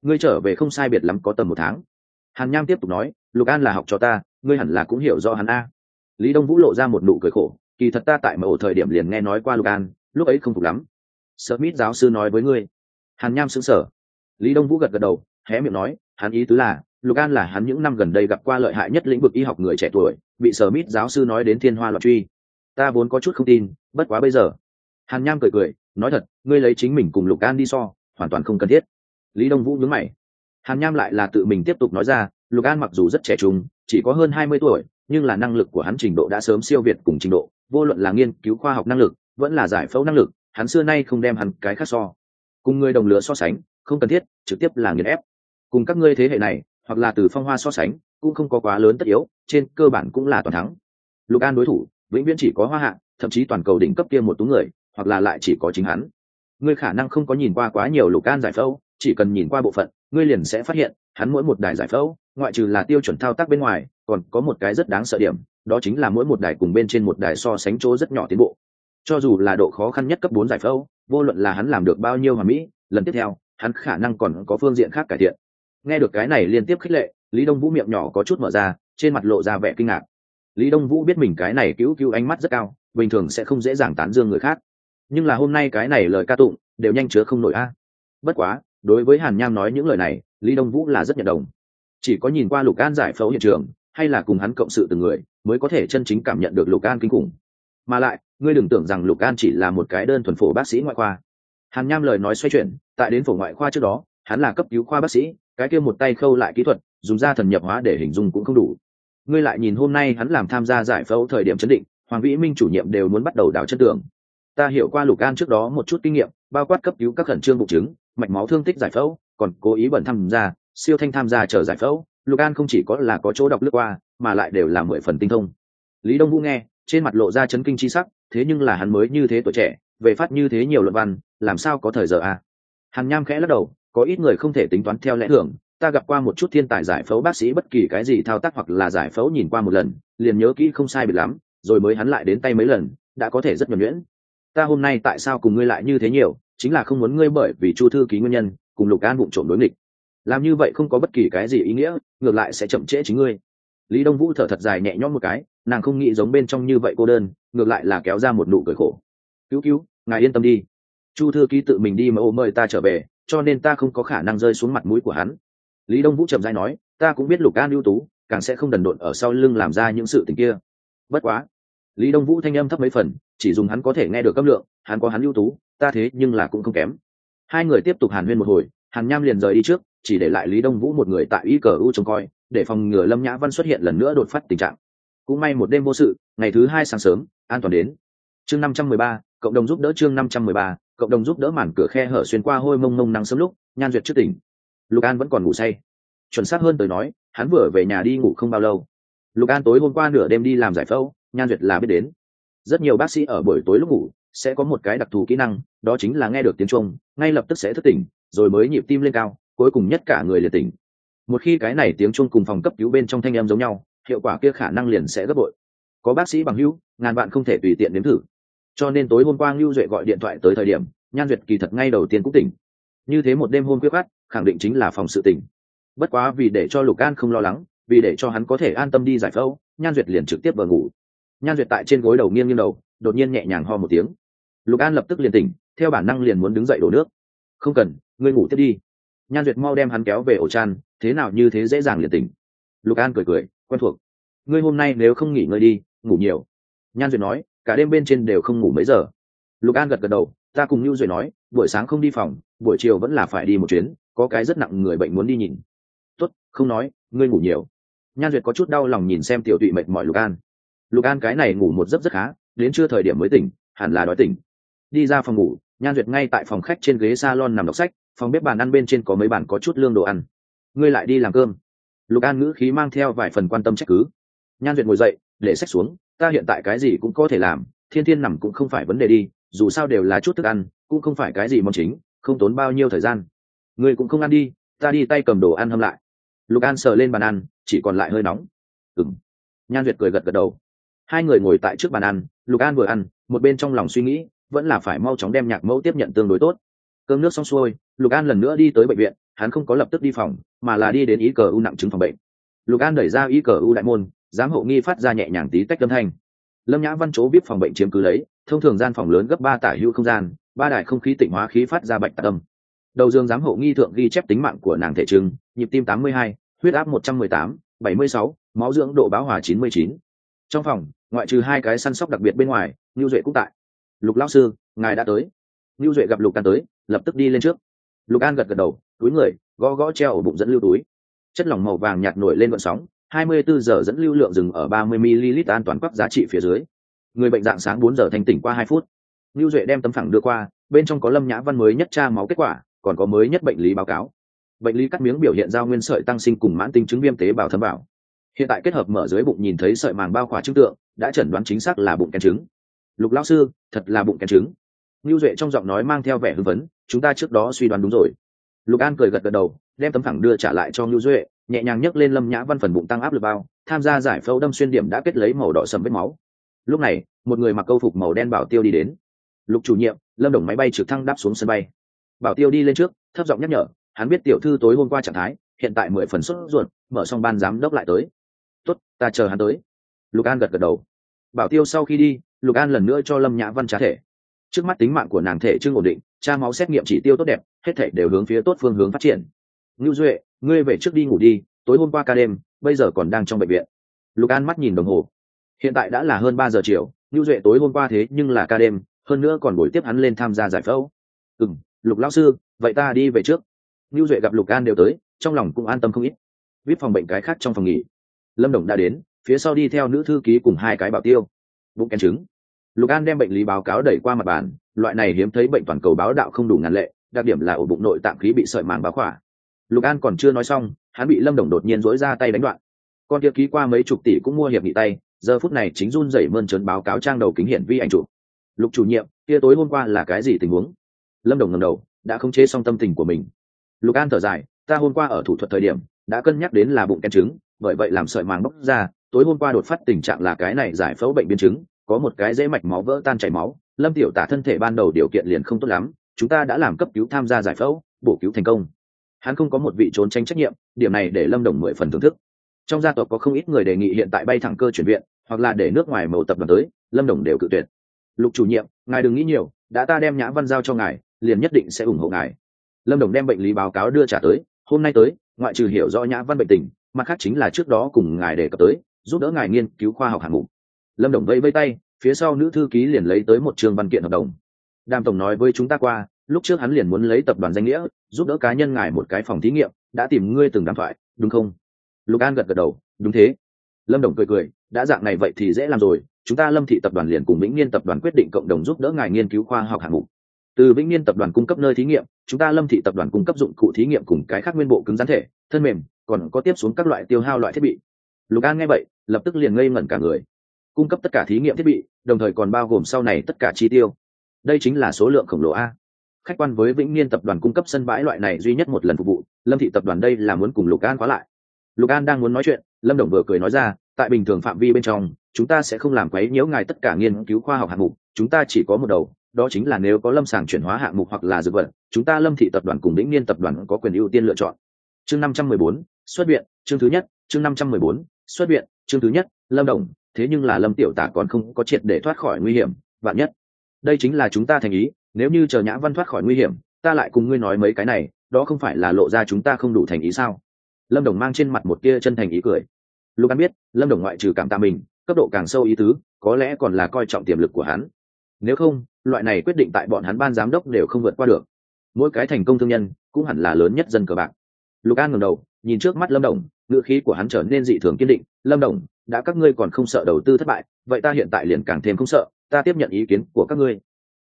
Ngươi trở về không sai biệt lắm có tầm một tháng. Hàn nham tiếp tục nói, lục an là học cho ta, ngươi hẳn là cũng hiểu do hắn a. Lý đông vũ lộ ra một nụ cười khổ, kỳ thật ta tại mở thời điểm liền nghe nói qua lục an, lúc ấy không phục lắm. Smith giáo sư nói với ngươi. Hàn nham xứng sở lý đông vũ gật gật đầu, hé miệng nói, hắn ý tứ là, lục an là hắn những năm gần đây gặp qua lợi hại nhất lĩnh vực y học người trẻ tuổi, bị sở mít giáo sư nói đến thiên hoa loạn truy. Ta vốn có chút không tin, bất quá bây giờ. Hàn nham cười cười nói thật, ngươi lấy chính mình cùng lục an đi so, hoàn toàn không cần thiết. Lý đông vũ nhướng mày. Hàn nham lại là tự mình tiếp tục nói ra, lục an mặc dù rất trẻ trung, chỉ có hơn hai mươi tuổi, nhưng là năng lực của hắn trình độ đã sớm siêu việt cùng trình độ, vô luận là nghiên cứu khoa học năng lực, vẫn là giải phẫu năng lực, hắn xưa nay không đem hắn cái khác so. Cùng người đồng lứa so sánh, không cần thiết, trực tiếp là nghiền ép. Cùng các ngươi thế hệ này, hoặc là từ phong hoa so sánh, cũng không có quá lớn tất yếu, trên cơ bản cũng là toàn thắng. Lục an đối thủ, vĩnh viễn chỉ có hoa hạ, thậm chí toàn cầu đỉnh cấp kia một tú người hoặc là lại chỉ có chính hắn. Ngươi khả năng không có nhìn qua quá nhiều lục an giải phẫu, chỉ cần nhìn qua bộ phận, ngươi liền sẽ phát hiện, hắn mỗi một đài giải phẫu, ngoại trừ là tiêu chuẩn thao tác bên ngoài, còn có một cái rất đáng sợ điểm, đó chính là mỗi một đài cùng bên trên một đài so sánh chỗ rất nhỏ tiến bộ. Cho dù là độ khó khăn nhất cấp bốn giải phẫu, vô luận là hắn làm được bao nhiêu mà mỹ, lần tiếp theo, hắn khả năng còn có phương diện khác cải thiện. Nghe được cái này liên tiếp khích lệ, lý đông vũ miệng nhỏ có chút mở ra, trên mặt lộ ra vẻ kinh ngạc. Lý đông vũ biết mình cái này cứu cứu ánh mắt rất cao, bình thường sẽ không dễ dàng tán dương người khác nhưng là hôm nay cái này lời ca tụng, đều nhanh chứa không nổi a. Bất quá, đối với hàn nham nói những lời này, lý đông vũ là rất nhận đồng. Chỉ có nhìn qua lục an giải phẫu hiện trường, hay là cùng hắn cộng sự từng người, mới có thể chân chính cảm nhận được lục an kinh khủng. Mà lại, ngươi đừng tưởng rằng lục an chỉ là một cái đơn thuần phổ bác sĩ ngoại khoa. Hàn nham lời nói xoay chuyển, tại đến phổ ngoại khoa trước đó, hắn là cấp cứu khoa bác sĩ, cái kia một tay khâu lại kỹ thuật, dùng da thần nhập hóa để hình dung cũng không đủ. Ngươi lại nhìn hôm nay hắn làm tham gia giải phẫu thời điểm chấn định, hoàng vĩ minh chủ nhiệm đều muốn bắt đầu đào chân tường ta hiểu qua lục an trước đó một chút kinh nghiệm, bao quát cấp cứu các khẩn trương bụng trứng mạch máu thương tích giải phẫu, còn cố ý bẩn tham gia siêu thanh tham gia chờ giải phẫu, lục an không chỉ có là có chỗ đọc lướt qua, mà lại đều là mười phần tinh thông. Lý đông vũ nghe, trên mặt lộ ra chấn kinh chi sắc, thế nhưng là hắn mới như thế tuổi trẻ, về phát như thế nhiều luận văn, làm sao có thời giờ à? Hàn nham khẽ lắc đầu, có ít người không thể tính toán theo lẽ thường, ta gặp qua một chút thiên tài giải phẫu bác sĩ bất kỳ cái gì thao tác hoặc là giải phẫu nhìn qua một lần, liền nhớ kỹ không sai biệt lắm, rồi mới hắn lại đến tay mấy lần, đã có thể rất nhuẩn nhuyễn ta hôm nay tại sao cùng ngươi lại như thế nhiều, chính là không muốn ngươi bởi vì chu thư ký nguyên nhân, cùng lục an bụng trộm đối nghịch. Làm như vậy không có bất kỳ cái gì ý nghĩa, ngược lại sẽ chậm trễ chính ngươi. Lý đông vũ thở thật dài nhẹ nhõm một cái, nàng không nghĩ giống bên trong như vậy cô đơn, ngược lại là kéo ra một nụ cười khổ. Cứu cứu, ngài yên tâm đi. Chu thư ký tự mình đi mà ô mời ta trở về, cho nên ta không có khả năng rơi xuống mặt mũi của hắn. Lý đông vũ trầm dai nói, ta cũng biết lục an ưu tú, càng sẽ không đần độn ở sau lưng làm ra những sự tình kia. Bất quá. Lý đông vũ thanh âm thấp mấy phần chỉ dùng hắn có thể nghe được cấp lượng, hắn có hắn ưu tú, ta thế nhưng là cũng không kém. Hai người tiếp tục hàn huyên một hồi, hàn nham liền rời đi trước, chỉ để lại lý đông vũ một người tại y cờ u trông coi, để phòng ngừa lâm nhã văn xuất hiện lần nữa đột phát tình trạng. Cũng may một đêm vô sự, ngày thứ hai sáng sớm, an toàn đến. Chương năm trăm mười ba, cộng đồng giúp đỡ chương năm trăm mười ba, cộng đồng giúp đỡ màn cửa khe hở xuyên qua hôi mông mông nắng sớm lúc, nhan duyệt trước tỉnh. Lục an vẫn còn ngủ say. Chuẩn xác hơn tới nói, hắn vừa về nhà đi ngủ không bao lâu. Lục an tối hôm qua nửa đêm đi làm giải phẫu, nhan duyệt là biết đến rất nhiều bác sĩ ở buổi tối lúc ngủ sẽ có một cái đặc thù kỹ năng, đó chính là nghe được tiếng chuông, ngay lập tức sẽ thức tỉnh, rồi mới nhịp tim lên cao, cuối cùng nhất cả người liền tỉnh. Một khi cái này tiếng chuông cùng phòng cấp cứu bên trong thanh em giống nhau, hiệu quả kia khả năng liền sẽ gấp bội. Có bác sĩ bằng hữu, ngàn bạn không thể tùy tiện nếm thử. Cho nên tối hôm qua ngưu duệ gọi điện thoại tới thời điểm, nhan duyệt kỳ thật ngay đầu tiên cũng tỉnh. Như thế một đêm hôm quyết khát khẳng định chính là phòng sự tỉnh. Bất quá vì để cho lục an không lo lắng, vì để cho hắn có thể an tâm đi giải phẫu, nhan duyệt liền trực tiếp vào ngủ nhan duyệt tại trên gối đầu nghiêng nghiêng đầu, đột nhiên nhẹ nhàng ho một tiếng. Lục an lập tức liền tỉnh, theo bản năng liền muốn đứng dậy đổ nước. Không cần, ngươi ngủ tiếp đi. Nhan duyệt mau đem hắn kéo về ổ tràn thế nào như thế dễ dàng liền tỉnh. Lục an cười cười, quen thuộc. Ngươi hôm nay nếu không nghỉ ngơi đi, ngủ nhiều. Nhan duyệt nói, cả đêm bên trên đều không ngủ mấy giờ. Lục an gật gật đầu, ta cùng nhu Duyệt nói, buổi sáng không đi phòng, buổi chiều vẫn là phải đi một chuyến, có cái rất nặng người bệnh muốn đi nhìn. Tốt, không nói, ngươi ngủ nhiều. Nhan duyệt có chút đau lòng nhìn xem tiểu tụy mệt mỏi lục an lục an cái này ngủ một giấc rất khá, đến trưa thời điểm mới tỉnh, hẳn là đói tỉnh. Đi ra phòng ngủ, nhan duyệt ngay tại phòng khách trên ghế s a lon nằm đọc sách, phòng bếp bàn ăn bên trên có mấy bàn có chút lương đồ ăn. Ngươi lại đi làm cơm. Lục an ngữ khí mang theo vài phần quan tâm trách cứ. Nhan duyệt ngồi dậy, để sách xuống, ta hiện tại cái gì cũng có thể làm, thiên thiên nằm cũng không phải vấn đề đi, dù sao đều là chút thức ăn, cũng không phải cái gì mong chính, không tốn bao nhiêu thời gian. Ngươi cũng không ăn đi, ta đi tay cầm đồ ăn hâm lại. Lục an sờ lên bàn ăn, chỉ còn lại hơi nóng. Ừng nhan duyệt cười gật gật đầu hai người ngồi tại trước bàn ăn, lục an vừa ăn, một bên trong lòng suy nghĩ, vẫn là phải mau chóng đem nhạc mẫu tiếp nhận tương đối tốt. Cơm nước xong xuôi, lục an lần nữa đi tới bệnh viện, hắn không có lập tức đi phòng, mà là đi đến ý cờ u nặng chứng phòng bệnh. Lục an đẩy ra ý cờ u đại môn, giám hộ nghi phát ra nhẹ nhàng tí tách âm thanh. Lâm nhã văn chỗ vip phòng bệnh chiếm cứ lấy, thông thường gian phòng lớn gấp ba tải hữu không gian, ba đài không khí tịnh hóa khí phát ra bạch tạ tâm đầu dương giám hộ nghi thượng ghi chép tính mạng của nàng thể trưng, nhịp tim tám mươi hai, huyết áp một trăm mười tám, bảy mươi sáu, máu dưỡng độ báo hòa chín mươi chín. Trong phòng ngoại trừ hai cái săn sóc đặc biệt bên ngoài ngưu duệ cũng tại. Lục lao sư, ngài đã tới. Ngưu duệ gặp lục an tới, lập tức đi lên trước. Lục an gật gật đầu, túi người, gõ gõ treo ở bụng dẫn lưu túi. Chất lỏng màu vàng nhạt nổi lên vận sóng 24 giờ dẫn lưu lượng dừng ở 30 ml an toàn quắc giá trị phía dưới. Người bệnh dạng sáng 4 giờ thành tỉnh qua 2 phút. Lưu duệ đem tấm phẳng đưa qua, bên trong có lâm nhã văn mới nhất tra máu kết quả, còn có mới nhất bệnh lý báo cáo. Bệnh lý cắt miếng biểu hiện giao nguyên sợi tăng sinh cùng mãn tính chứng viêm tế bào thấm bảo hiện tại kết hợp mở dưới bụng nhìn thấy sợi màng bao khỏa trứng tượng, đã chẩn đoán chính xác là bụng kén trứng. Lục lão sư, thật là bụng kén trứng. Lưu duệ trong giọng nói mang theo vẻ hưng vấn chúng ta trước đó suy đoán đúng rồi. Lục an cười gật gật đầu, đem tấm thẳng đưa trả lại cho lưu duệ, nhẹ nhàng nhấc lên lâm nhã văn phần bụng tăng áp lực bao, tham gia giải phẫu đâm xuyên điểm đã kết lấy màu đỏ sầm vết máu. Lúc này, một người mặc câu phục màu đen bảo tiêu đi đến. Lục chủ nhiệm, lâm đồng máy bay trực thăng đáp xuống sân bay. Bảo tiêu đi lên trước, thấp giọng nhắc nhở, hắn biết tiểu thư tối hôm qua trạng thái, hiện tại mười phần xuất ruột, mở xong ban giám đốc lại tới tốt, ta chờ hắn tới. Lục an gật gật đầu. Bảo tiêu sau khi đi, lục an lần nữa cho lâm nhã văn trả thể trước mắt tính mạng của nàng thể chưa ổn định tra máu xét nghiệm chỉ tiêu tốt đẹp, hết thể đều hướng phía tốt phương hướng phát triển. Ngưu duệ, ngươi về trước đi ngủ đi, tối hôm qua ca đêm, bây giờ còn đang trong bệnh viện. Lục an mắt nhìn đồng hồ. Hiện tại đã là hơn ba giờ chiều, ngưu duệ tối hôm qua thế nhưng là ca đêm, hơn nữa còn buổi tiếp hắn lên tham gia giải phẫu. Ừ m lục lão sư, vậy ta đi về trước. Ngưu duệ gặp lục an đều tới, trong lòng cũng an tâm không ít. Vip phòng bệnh cái khác trong phòng nghỉ lâm đồng đã đến, phía sau đi theo nữ thư ký cùng hai cái bảo tiêu. Bụng kén trứng. Lục an đem bệnh lý báo cáo đẩy qua mặt bàn, loại này hiếm thấy bệnh toàn cầu báo đạo không đủ ngàn lệ, đặc điểm là ổ bụng nội tạm khí bị sợi màng báo khỏa. Lục an còn chưa nói xong, hắn bị lâm đồng đột nhiên dối ra tay đánh đoạn. Con kia ký qua mấy chục tỷ cũng mua hiệp nghị tay, giờ phút này chính run rẩy mơn trớn báo cáo trang đầu kính hiển vi ảnh chụp. Lục chủ nhiệm, kia tối hôm qua là cái gì tình huống? Lâm đồng ngầm đầu, đã không chế xong tâm tình của mình. Lục an thở dài, ta hôm qua ở thủ thuật thời điểm, đã cân nhắc đến là bụng ken trứng bởi vậy làm sợi màng bốc ra, tối hôm qua đột phát tình trạng là cái này giải phẫu bệnh biến chứng, có một cái dễ mạch máu vỡ tan chảy máu, lâm tiểu tả thân thể ban đầu điều kiện liền không tốt lắm, chúng ta đã làm cấp cứu tham gia giải phẫu, bổ cứu thành công. Hắn không có một vị trốn tránh trách nhiệm, điểm này để lâm đồng mười phần thưởng thức. Trong gia tộc có không ít người đề nghị hiện tại bay thẳng cơ chuyển viện, hoặc là để nước ngoài mầu tập đoàn tới, lâm đồng đều cự tuyệt. Lục chủ nhiệm, ngài đừng nghĩ nhiều, đã ta đem nhã văn giao cho ngài, liền nhất định sẽ ủng hộ ngài. Lâm đồng đem bệnh lý báo cáo đưa trả tới, hôm nay tới, ngoại trừ hiểu rõ nhã văn bệnh tình mặt khác chính là trước đó cùng ngài đề cập tới, giúp đỡ ngài nghiên cứu khoa học hạng mục. Lâm đồng vẫy vây tay, phía sau nữ thư ký liền lấy tới một trường văn kiện hợp đồng. Đàm tổng nói với chúng ta qua, lúc trước hắn liền muốn lấy tập đoàn danh nghĩa, giúp đỡ cá nhân ngài một cái phòng thí nghiệm, đã tìm ngươi từng đàm thoại, đúng không? Lục an gật gật đầu, đúng thế. Lâm đồng cười cười, đã dạng này vậy thì dễ làm rồi, chúng ta lâm thị tập đoàn liền cùng vĩnh niên tập đoàn quyết định cộng đồng giúp đỡ ngài nghiên cứu khoa học hạng mục. Từ vĩnh niên tập đoàn cung cấp nơi thí nghiệm, chúng ta lâm thị tập đoàn cung cấp dụng cụ thí nghiệm cùng cái khác nguyên bộ cứng rắn thể, thân mềm còn có tiếp xuống các loại tiêu hao loại thiết bị. Lục an nghe vậy, lập tức liền ngây ngẩn cả người. Cung cấp tất cả thí nghiệm thiết bị, đồng thời còn bao gồm sau này tất cả chi tiêu. Đây chính là số lượng khổng lồ a. Khách quan với vĩnh niên tập đoàn cung cấp sân bãi loại này duy nhất một lần phục vụ, lâm thị tập đoàn đây là muốn cùng lục an khóa lại. Lục an đang muốn nói chuyện, lâm đồng vừa cười nói ra, tại bình thường phạm vi bên trong, chúng ta sẽ không làm quấy nhiễu ngài tất cả nghiên cứu khoa học hạng mục, chúng ta chỉ có một đầu, đó chính là nếu có lâm sàng chuyển hóa hạng mục hoặc là dược vật, chúng ta lâm thị tập đoàn cùng vĩnh niên tập đoàn có quyền ưu tiên lựa chọn chương năm trăm mười bốn, xuất viện, chương thứ nhất, chương năm trăm mười bốn, xuất viện, chương thứ nhất, lâm đồng. Thế nhưng là lâm tiểu tả còn không có triệt để thoát khỏi nguy hiểm, vạn nhất. Đây chính là chúng ta thành ý, nếu như chờ nhã văn thoát khỏi nguy hiểm, ta lại cùng ngươi nói mấy cái này, đó không phải là lộ ra chúng ta không đủ thành ý sao? Lâm đồng mang trên mặt một tia chân thành ý cười. Lục an biết, lâm đồng ngoại trừ cảm tạ mình, cấp độ càng sâu ý tứ, có lẽ còn là coi trọng tiềm lực của hắn. Nếu không, loại này quyết định tại bọn hắn ban giám đốc đều không vượt qua được. Mỗi cái thành công thương nhân, cũng hẳn là lớn nhất dân cờ bạc lục an ngẩng đầu, nhìn trước mắt lâm đồng, ngữ khí của hắn trở nên dị thường kiên định. Lâm đồng, đã các ngươi còn không sợ đầu tư thất bại, vậy ta hiện tại liền càng thêm không sợ, ta tiếp nhận ý kiến của các ngươi.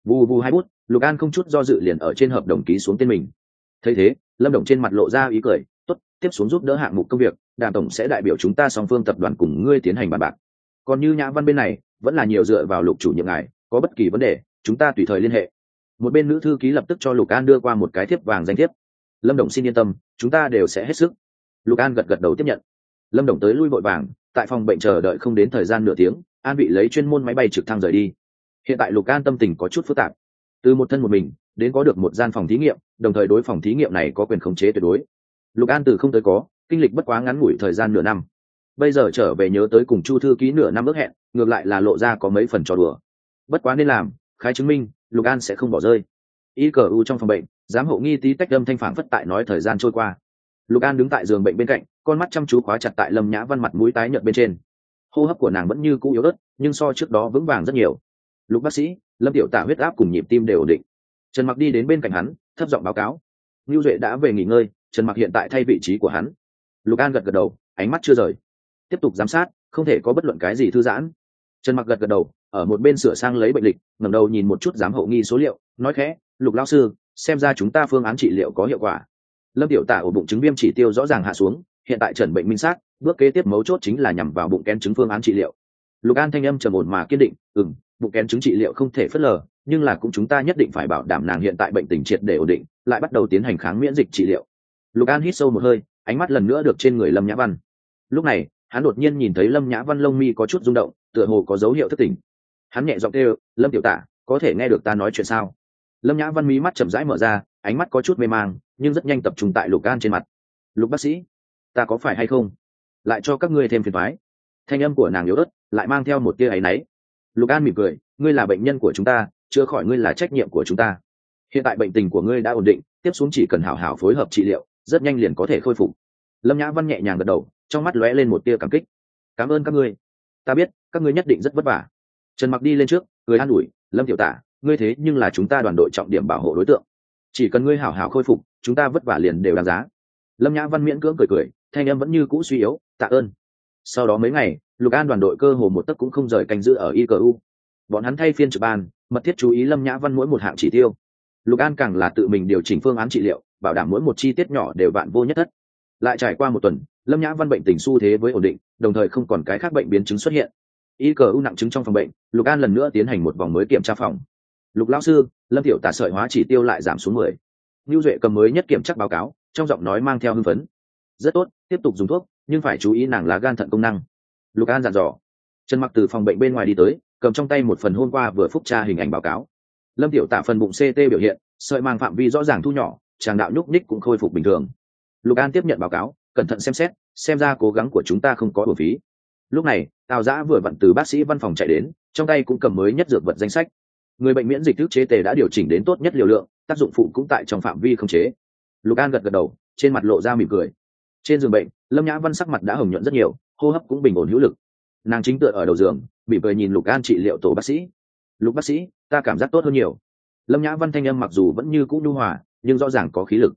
Vù vù hai bút, lục an không chút do dự liền ở trên hợp đồng ký xuống tên mình. Thấy thế, lâm đồng trên mặt lộ ra ý cười, tốt, tiếp xuống giúp đỡ hạng mục công việc, đàm tổng sẽ đại biểu chúng ta song phương tập đoàn cùng ngươi tiến hành bàn bạc. Còn như nhã văn bên này, vẫn là nhiều dựa vào lục chủ nhiệm ngài, có bất kỳ vấn đề, chúng ta tùy thời liên hệ. Một bên nữ thư ký lập tức cho lục an đưa qua một cái thiếp vàng danh thiếp lâm đồng xin yên tâm, chúng ta đều sẽ hết sức. Lục an gật gật đầu tiếp nhận. Lâm đồng tới lui vội vàng, tại phòng bệnh chờ đợi không đến thời gian nửa tiếng, an bị lấy chuyên môn máy bay trực thăng rời đi. Hiện tại lục an tâm tình có chút phức tạp. Từ một thân một mình, đến có được một gian phòng thí nghiệm, đồng thời đối phòng thí nghiệm này có quyền khống chế tuyệt đối. Lục an từ không tới có, kinh lịch bất quá ngắn ngủi thời gian nửa năm. Bây giờ trở về nhớ tới cùng chu thư ký nửa năm ước hẹn, ngược lại là lộ ra có mấy phần trò đùa. Bất quá nên làm, khái chứng minh, lục an sẽ không bỏ rơi. Y cờ u trong phòng bệnh giám hộ nghi tí tách đâm thanh phản phất tại nói thời gian trôi qua. Lục an đứng tại giường bệnh bên cạnh, con mắt chăm chú khóa chặt tại lâm nhã văn mặt mũi tái nhợt bên trên. Hô hấp của nàng vẫn như cũ yếu ớt, nhưng so trước đó vững vàng rất nhiều. Lục bác sĩ, lâm tiểu tả huyết áp cùng nhịp tim đều ổn định. Trần mặc đi đến bên cạnh hắn, thấp giọng báo cáo. Ngưu duệ đã về nghỉ ngơi, trần mặc hiện tại thay vị trí của hắn. Lục an gật gật đầu, ánh mắt chưa rời. Tiếp tục giám sát, không thể có bất luận cái gì thư giãn. Trần mặc gật gật đầu, ở một bên sửa sang lấy bệnh lịch, ngẩng đầu nhìn một chút giám hậu nghi số liệu, nói khẽ, lục lao sư xem ra chúng ta phương án trị liệu có hiệu quả. Lâm tiểu tả ổ bụng chứng viêm chỉ tiêu rõ ràng hạ xuống, hiện tại trần bệnh minh xác, bước kế tiếp mấu chốt chính là nhằm vào bụng kén chứng phương án trị liệu. Lục an thanh âm trầm ổn mà kiên định ừng bụng kén chứng trị liệu không thể phớt lờ, nhưng là cũng chúng ta nhất định phải bảo đảm nàng hiện tại bệnh tình triệt để ổn định, lại bắt đầu tiến hành kháng miễn dịch trị liệu. Lục an hít sâu một hơi, ánh mắt lần nữa được trên người lâm nhã văn. Lúc này, hắn đột nhiên nhìn thấy lâm nhã văn lông mi có chút rung động, tựa hồ có dấu hiệu thất tình hắn nhẹ giọng kêu, lâm tiểu tả, có thể nghe được ta nói chuyện sao? Lâm nhã văn mí mắt chậm rãi mở ra, ánh mắt có chút mê mang, nhưng rất nhanh tập trung tại lục Gan trên mặt. Lục bác sĩ, ta có phải hay không? Lại cho các ngươi thêm phiền thoái thanh âm của nàng yếu ớt, lại mang theo một tia áy náy. Lục an mỉm cười, ngươi là bệnh nhân của chúng ta chữa khỏi ngươi là trách nhiệm của chúng ta. Hiện tại bệnh tình của ngươi đã ổn định, tiếp xuống chỉ cần hảo hảo phối hợp trị liệu, rất nhanh liền có thể khôi phục. Lâm nhã văn nhẹ nhàng gật đầu, trong mắt lóe lên một tia cảm kích. Cảm ơn các ngươi. Ta biết, các ngươi nhất định rất vất vả. Trần mặc đi lên trước người an ủi, lâm tiểu tả ngươi thế nhưng là chúng ta đoàn đội trọng điểm bảo hộ đối tượng. Chỉ cần ngươi hảo hảo khôi phục, chúng ta vất vả liền đều đáng giá. Lâm nhã văn miễn cưỡng cười cười, thanh em vẫn như cũ suy yếu, tạ ơn. Sau đó mấy ngày, lục an đoàn đội cơ hồ một tấc cũng không rời canh giữ ở icu bọn hắn thay phiên trực ban, mật thiết chú ý lâm nhã văn mỗi một hạng chỉ tiêu. Lục an càng là tự mình điều chỉnh phương án trị liệu, bảo đảm mỗi một chi tiết nhỏ đều vạn vô nhất thất. Lại trải qua một tuần, lâm nhã văn bệnh tình xu thế với ổn định, đồng thời không còn cái khác bệnh biến chứng xuất hiện. Y cờ u nặng chứng trong phòng bệnh, lục an lần nữa tiến hành một vòng mới kiểm tra phòng lục lão sư, lâm tiểu tả sợi hóa chỉ tiêu lại giảm xuống mười. Ngưu duệ cầm mới nhất kiểm tra báo cáo, trong giọng nói mang theo hưng phấn. Rất tốt, tiếp tục dùng thuốc, nhưng phải chú ý nàng lá gan thận công năng. Lục an dặn dò. Trần mặc từ phòng bệnh bên ngoài đi tới, cầm trong tay một phần hôm qua vừa phúc tra hình ảnh báo cáo. Lâm tiểu Tả phần bụng ct biểu hiện, sợi mang phạm vi rõ ràng thu nhỏ tràng đạo nhúc ních cũng khôi phục bình thường. Lục an tiếp nhận báo cáo, cẩn thận xem xét, xem ra cố gắng của chúng ta không có bổ phí. Lúc này, tào giã vừa vặn từ bác sĩ văn phòng chạy đến, trong tay cũng cầm mới nhất dược vật danh sách người bệnh miễn dịch thức chế tề đã điều chỉnh đến tốt nhất liều lượng, tác dụng phụ cũng tại trong phạm vi không chế. Lục an gật gật đầu, trên mặt lộ ra mỉm cười. Trên giường bệnh, lâm nhã văn sắc mặt đã hồng nhuận rất nhiều, hô hấp cũng bình ổn hữu lực. Nàng chính tựa ở đầu giường bị cười nhìn lục an trị liệu tổ bác sĩ. Lục bác sĩ, ta cảm giác tốt hơn nhiều. Lâm nhã văn thanh âm mặc dù vẫn như cũ nhu hòa, nhưng rõ ràng có khí lực.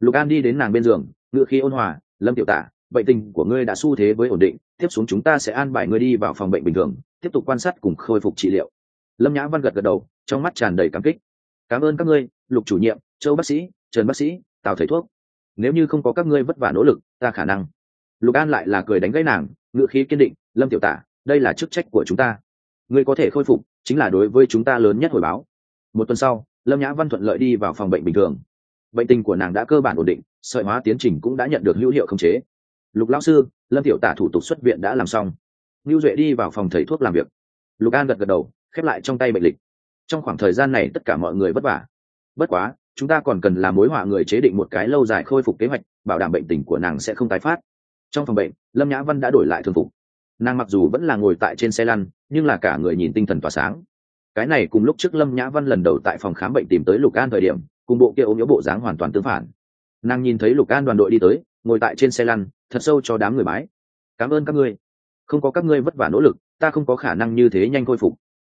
Lục an đi đến nàng bên giường, ngựa khí ôn hòa, lâm tiểu tả, bệnh tình của ngươi đã xu thế với ổn định, tiếp xuống chúng ta sẽ an bài ngươi đi vào phòng bệnh bình thường, tiếp tục quan sát cùng khôi phục trị liệu lâm nhã văn gật gật đầu, trong mắt tràn đầy cảm kích. Cảm ơn các ngươi, lục chủ nhiệm, châu bác sĩ, trần bác sĩ, tào thầy thuốc. Nếu như không có các ngươi vất vả nỗ lực, ta khả năng. Lục an lại là cười đánh gãy nàng ngựa khí kiên định, lâm tiểu tả, đây là chức trách của chúng ta. Ngươi có thể khôi phục, chính là đối với chúng ta lớn nhất hồi báo. Một tuần sau, lâm nhã văn thuận lợi đi vào phòng bệnh bình thường. Bệnh tình của nàng đã cơ bản ổn định, sợi hóa tiến trình cũng đã nhận được hữu hiệu khống chế. Lục lão sư, lâm tiểu tả thủ tục xuất viện đã làm xong. Ngưu duệ đi vào phòng thầy thuốc làm việc. Lục an gật gật đầu khép lại trong tay bệnh lịch. Trong khoảng thời gian này tất cả mọi người vất vả. Bất quá, chúng ta còn cần làm mối họa người chế định một cái lâu dài khôi phục kế hoạch, bảo đảm bệnh tình của nàng sẽ không tái phát. Trong phòng bệnh, lâm nhã văn đã đổi lại thường phục. Nàng mặc dù vẫn là ngồi tại trên xe lăn, nhưng là cả người nhìn tinh thần tỏa sáng. Cái này cùng lúc trước lâm nhã văn lần đầu tại phòng khám bệnh tìm tới lục an thời điểm, cùng bộ kia ốm yếu bộ dáng hoàn toàn tương phản. Nàng nhìn thấy lục an đoàn đội đi tới, ngồi tại trên xe lăn, thật sâu cho đám người mái cảm ơn các ngươi. Không có các ngươi vất vả nỗ lực, ta không có khả năng như thế nhanh khôi phục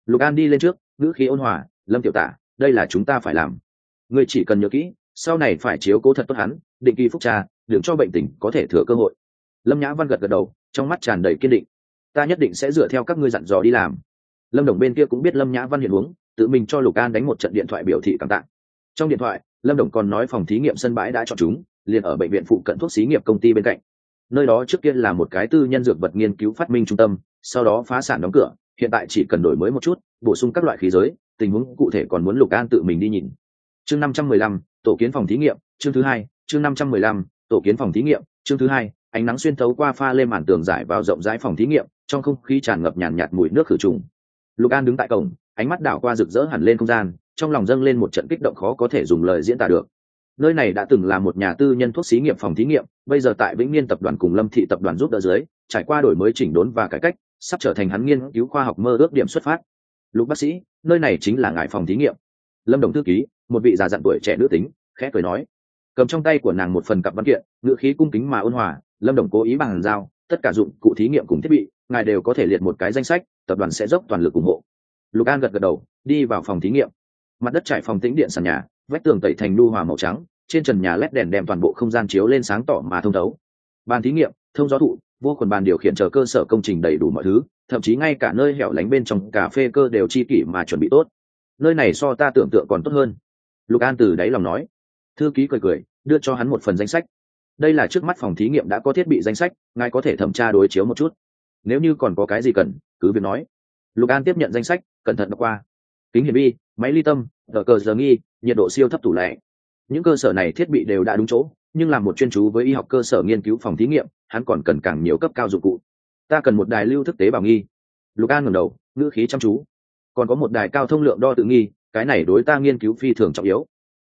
lục an đi lên trước, ngữ khí ôn hòa, lâm tiểu tả, đây là chúng ta phải làm. Ngươi chỉ cần nhớ kỹ, sau này phải chiếu cố thật tốt hắn, định kỳ phúc trà, đừng cho bệnh tình có thể thừa cơ hội. Lâm nhã văn gật gật đầu, trong mắt tràn đầy kiên định. Ta nhất định sẽ dựa theo các ngươi dặn dò đi làm. Lâm đồng bên kia cũng biết lâm nhã văn hiện uống tự mình cho lục an đánh một trận điện thoại biểu thị cảm tạ. Trong điện thoại, lâm đồng còn nói phòng thí nghiệm sân bãi đã chọn chúng, liền ở bệnh viện phụ cận thuốc xí nghiệp công ty bên cạnh. Nơi đó trước kia là một cái tư nhân dược vật nghiên cứu phát minh trung tâm, sau đó phá sản đóng cửa hiện tại chỉ cần đổi mới một chút bổ sung các loại khí giới tình huống cụ thể còn muốn lục an tự mình đi nhìn. Chương năm trăm mười lăm tổ kiến phòng thí nghiệm chương thứ hai chương năm trăm mười lăm tổ kiến phòng thí nghiệm chương thứ hai ánh nắng xuyên thấu qua pha lên màn tường giải vào rộng rãi phòng thí nghiệm trong không khí tràn ngập nhàn nhạt, mùi nước khử trùng. Lục an đứng tại cổng ánh mắt đảo qua rực rỡ hẳn lên không gian trong lòng dâng lên một trận kích động khó có thể dùng lời diễn tả được. Nơi này đã từng là một nhà tư nhân thuốc xí nghiệp phòng thí nghiệm bây giờ tại vĩnh niên tập đoàn cùng lâm thị tập đoàn giúp đỡ dưới trải qua đổi mới chỉnh đốn và cải cách sắp trở thành hắn nghiên cứu khoa học mơ ước điểm xuất phát. Lục bác sĩ, nơi này chính là ngài phòng thí nghiệm. Lâm đồng thư ký, một vị già dặn tuổi trẻ nữ tính, khẽ cười nói. Cầm trong tay của nàng một phần cặp văn kiện ngữ khí cung kính mà ôn hòa, lâm đồng cố ý bằng giao tất cả dụng cụ thí nghiệm cùng thiết bị, ngài đều có thể liệt một cái danh sách, tập đoàn sẽ dốc toàn lực ủng hộ. Lục an gật gật đầu, đi vào phòng thí nghiệm. Mặt đất trải phòng tĩnh điện sàn nhà, vách tường tẩy thành nu hòa màu trắng, trên trần nhà led đèn đem toàn bộ không gian chiếu lên sáng tỏ mà thông thấu. Bàn thí nghiệm, thông gió thụ vô quần bàn điều khiển chờ cơ sở công trình đầy đủ mọi thứ, thậm chí ngay cả nơi hẻo lánh bên trong cà phê cơ đều chi kỷ mà chuẩn bị tốt. Nơi này so ta tưởng tượng còn tốt hơn. Lục an từ đáy lòng nói. Thư ký cười cười, đưa cho hắn một phần danh sách. Đây là trước mắt phòng thí nghiệm đã có thiết bị danh sách, ngài có thể thẩm tra đối chiếu một chút. Nếu như còn có cái gì cần, cứ việc nói. Lục an tiếp nhận danh sách, cẩn thận đọc qua. Kính hiển vi, máy ly tâm thờ cờ giờ nghi, nhiệt độ siêu thấp tủ lệ những cơ sở này thiết bị đều đã đúng chỗ, nhưng làm một chuyên chú với y học cơ sở nghiên cứu phòng thí nghiệm hắn còn cần càng nhiều cấp cao dụng cụ. Ta cần một đài lưu thức tế bào nghi. Lục an ngẩng đầu, ngữ khí chăm chú. Còn có một đài cao thông lượng đo tự nghi, cái này đối ta nghiên cứu phi thường trọng yếu.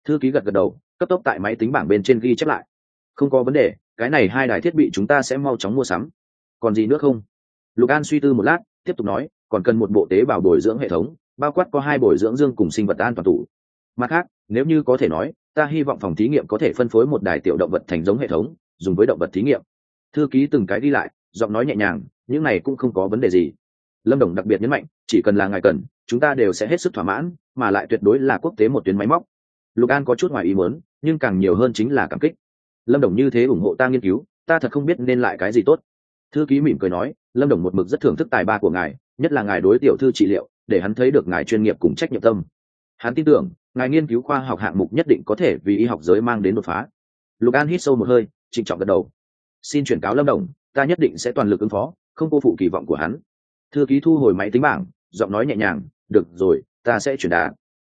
Thư ký gật gật đầu, cấp tốc tại máy tính bảng bên trên ghi chép lại. Không có vấn đề, cái này hai đài thiết bị chúng ta sẽ mau chóng mua sắm. Còn gì nữa không? Lục an suy tư một lát, tiếp tục nói, còn cần một bộ tế bào bồi dưỡng hệ thống, bao quát có hai bồi dưỡng dương cùng sinh vật an toàn tủ. Mặt khác, nếu như có thể nói, ta hy vọng phòng thí nghiệm có thể phân phối một đài tiểu động vật thành giống hệ thống, dùng với động vật thí nghiệm thư ký từng cái đi lại, giọng nói nhẹ nhàng, những này cũng không có vấn đề gì. Lâm đồng đặc biệt nhấn mạnh, chỉ cần là ngài cần, chúng ta đều sẽ hết sức thỏa mãn, mà lại tuyệt đối là quốc tế một tuyến máy móc. Lục an có chút ngoài ý muốn, nhưng càng nhiều hơn chính là cảm kích. Lâm đồng như thế ủng hộ ta nghiên cứu, ta thật không biết nên lại cái gì tốt. Thư ký mỉm cười nói, lâm đồng một mực rất thưởng thức tài ba của ngài, nhất là ngài đối tiểu thư trị liệu, để hắn thấy được ngài chuyên nghiệp cùng trách nhiệm tâm. Hắn tin tưởng, ngài nghiên cứu khoa học hạng mục nhất định có thể vì y học giới mang đến đột phá. Lục an hít sâu một hơi, trịnh trọng gật đầu xin chuyển cáo lâm đồng, ta nhất định sẽ toàn lực ứng phó, không cô phụ kỳ vọng của hắn. Thư ký thu hồi máy tính bảng, giọng nói nhẹ nhàng, được rồi, ta sẽ chuyển đạt.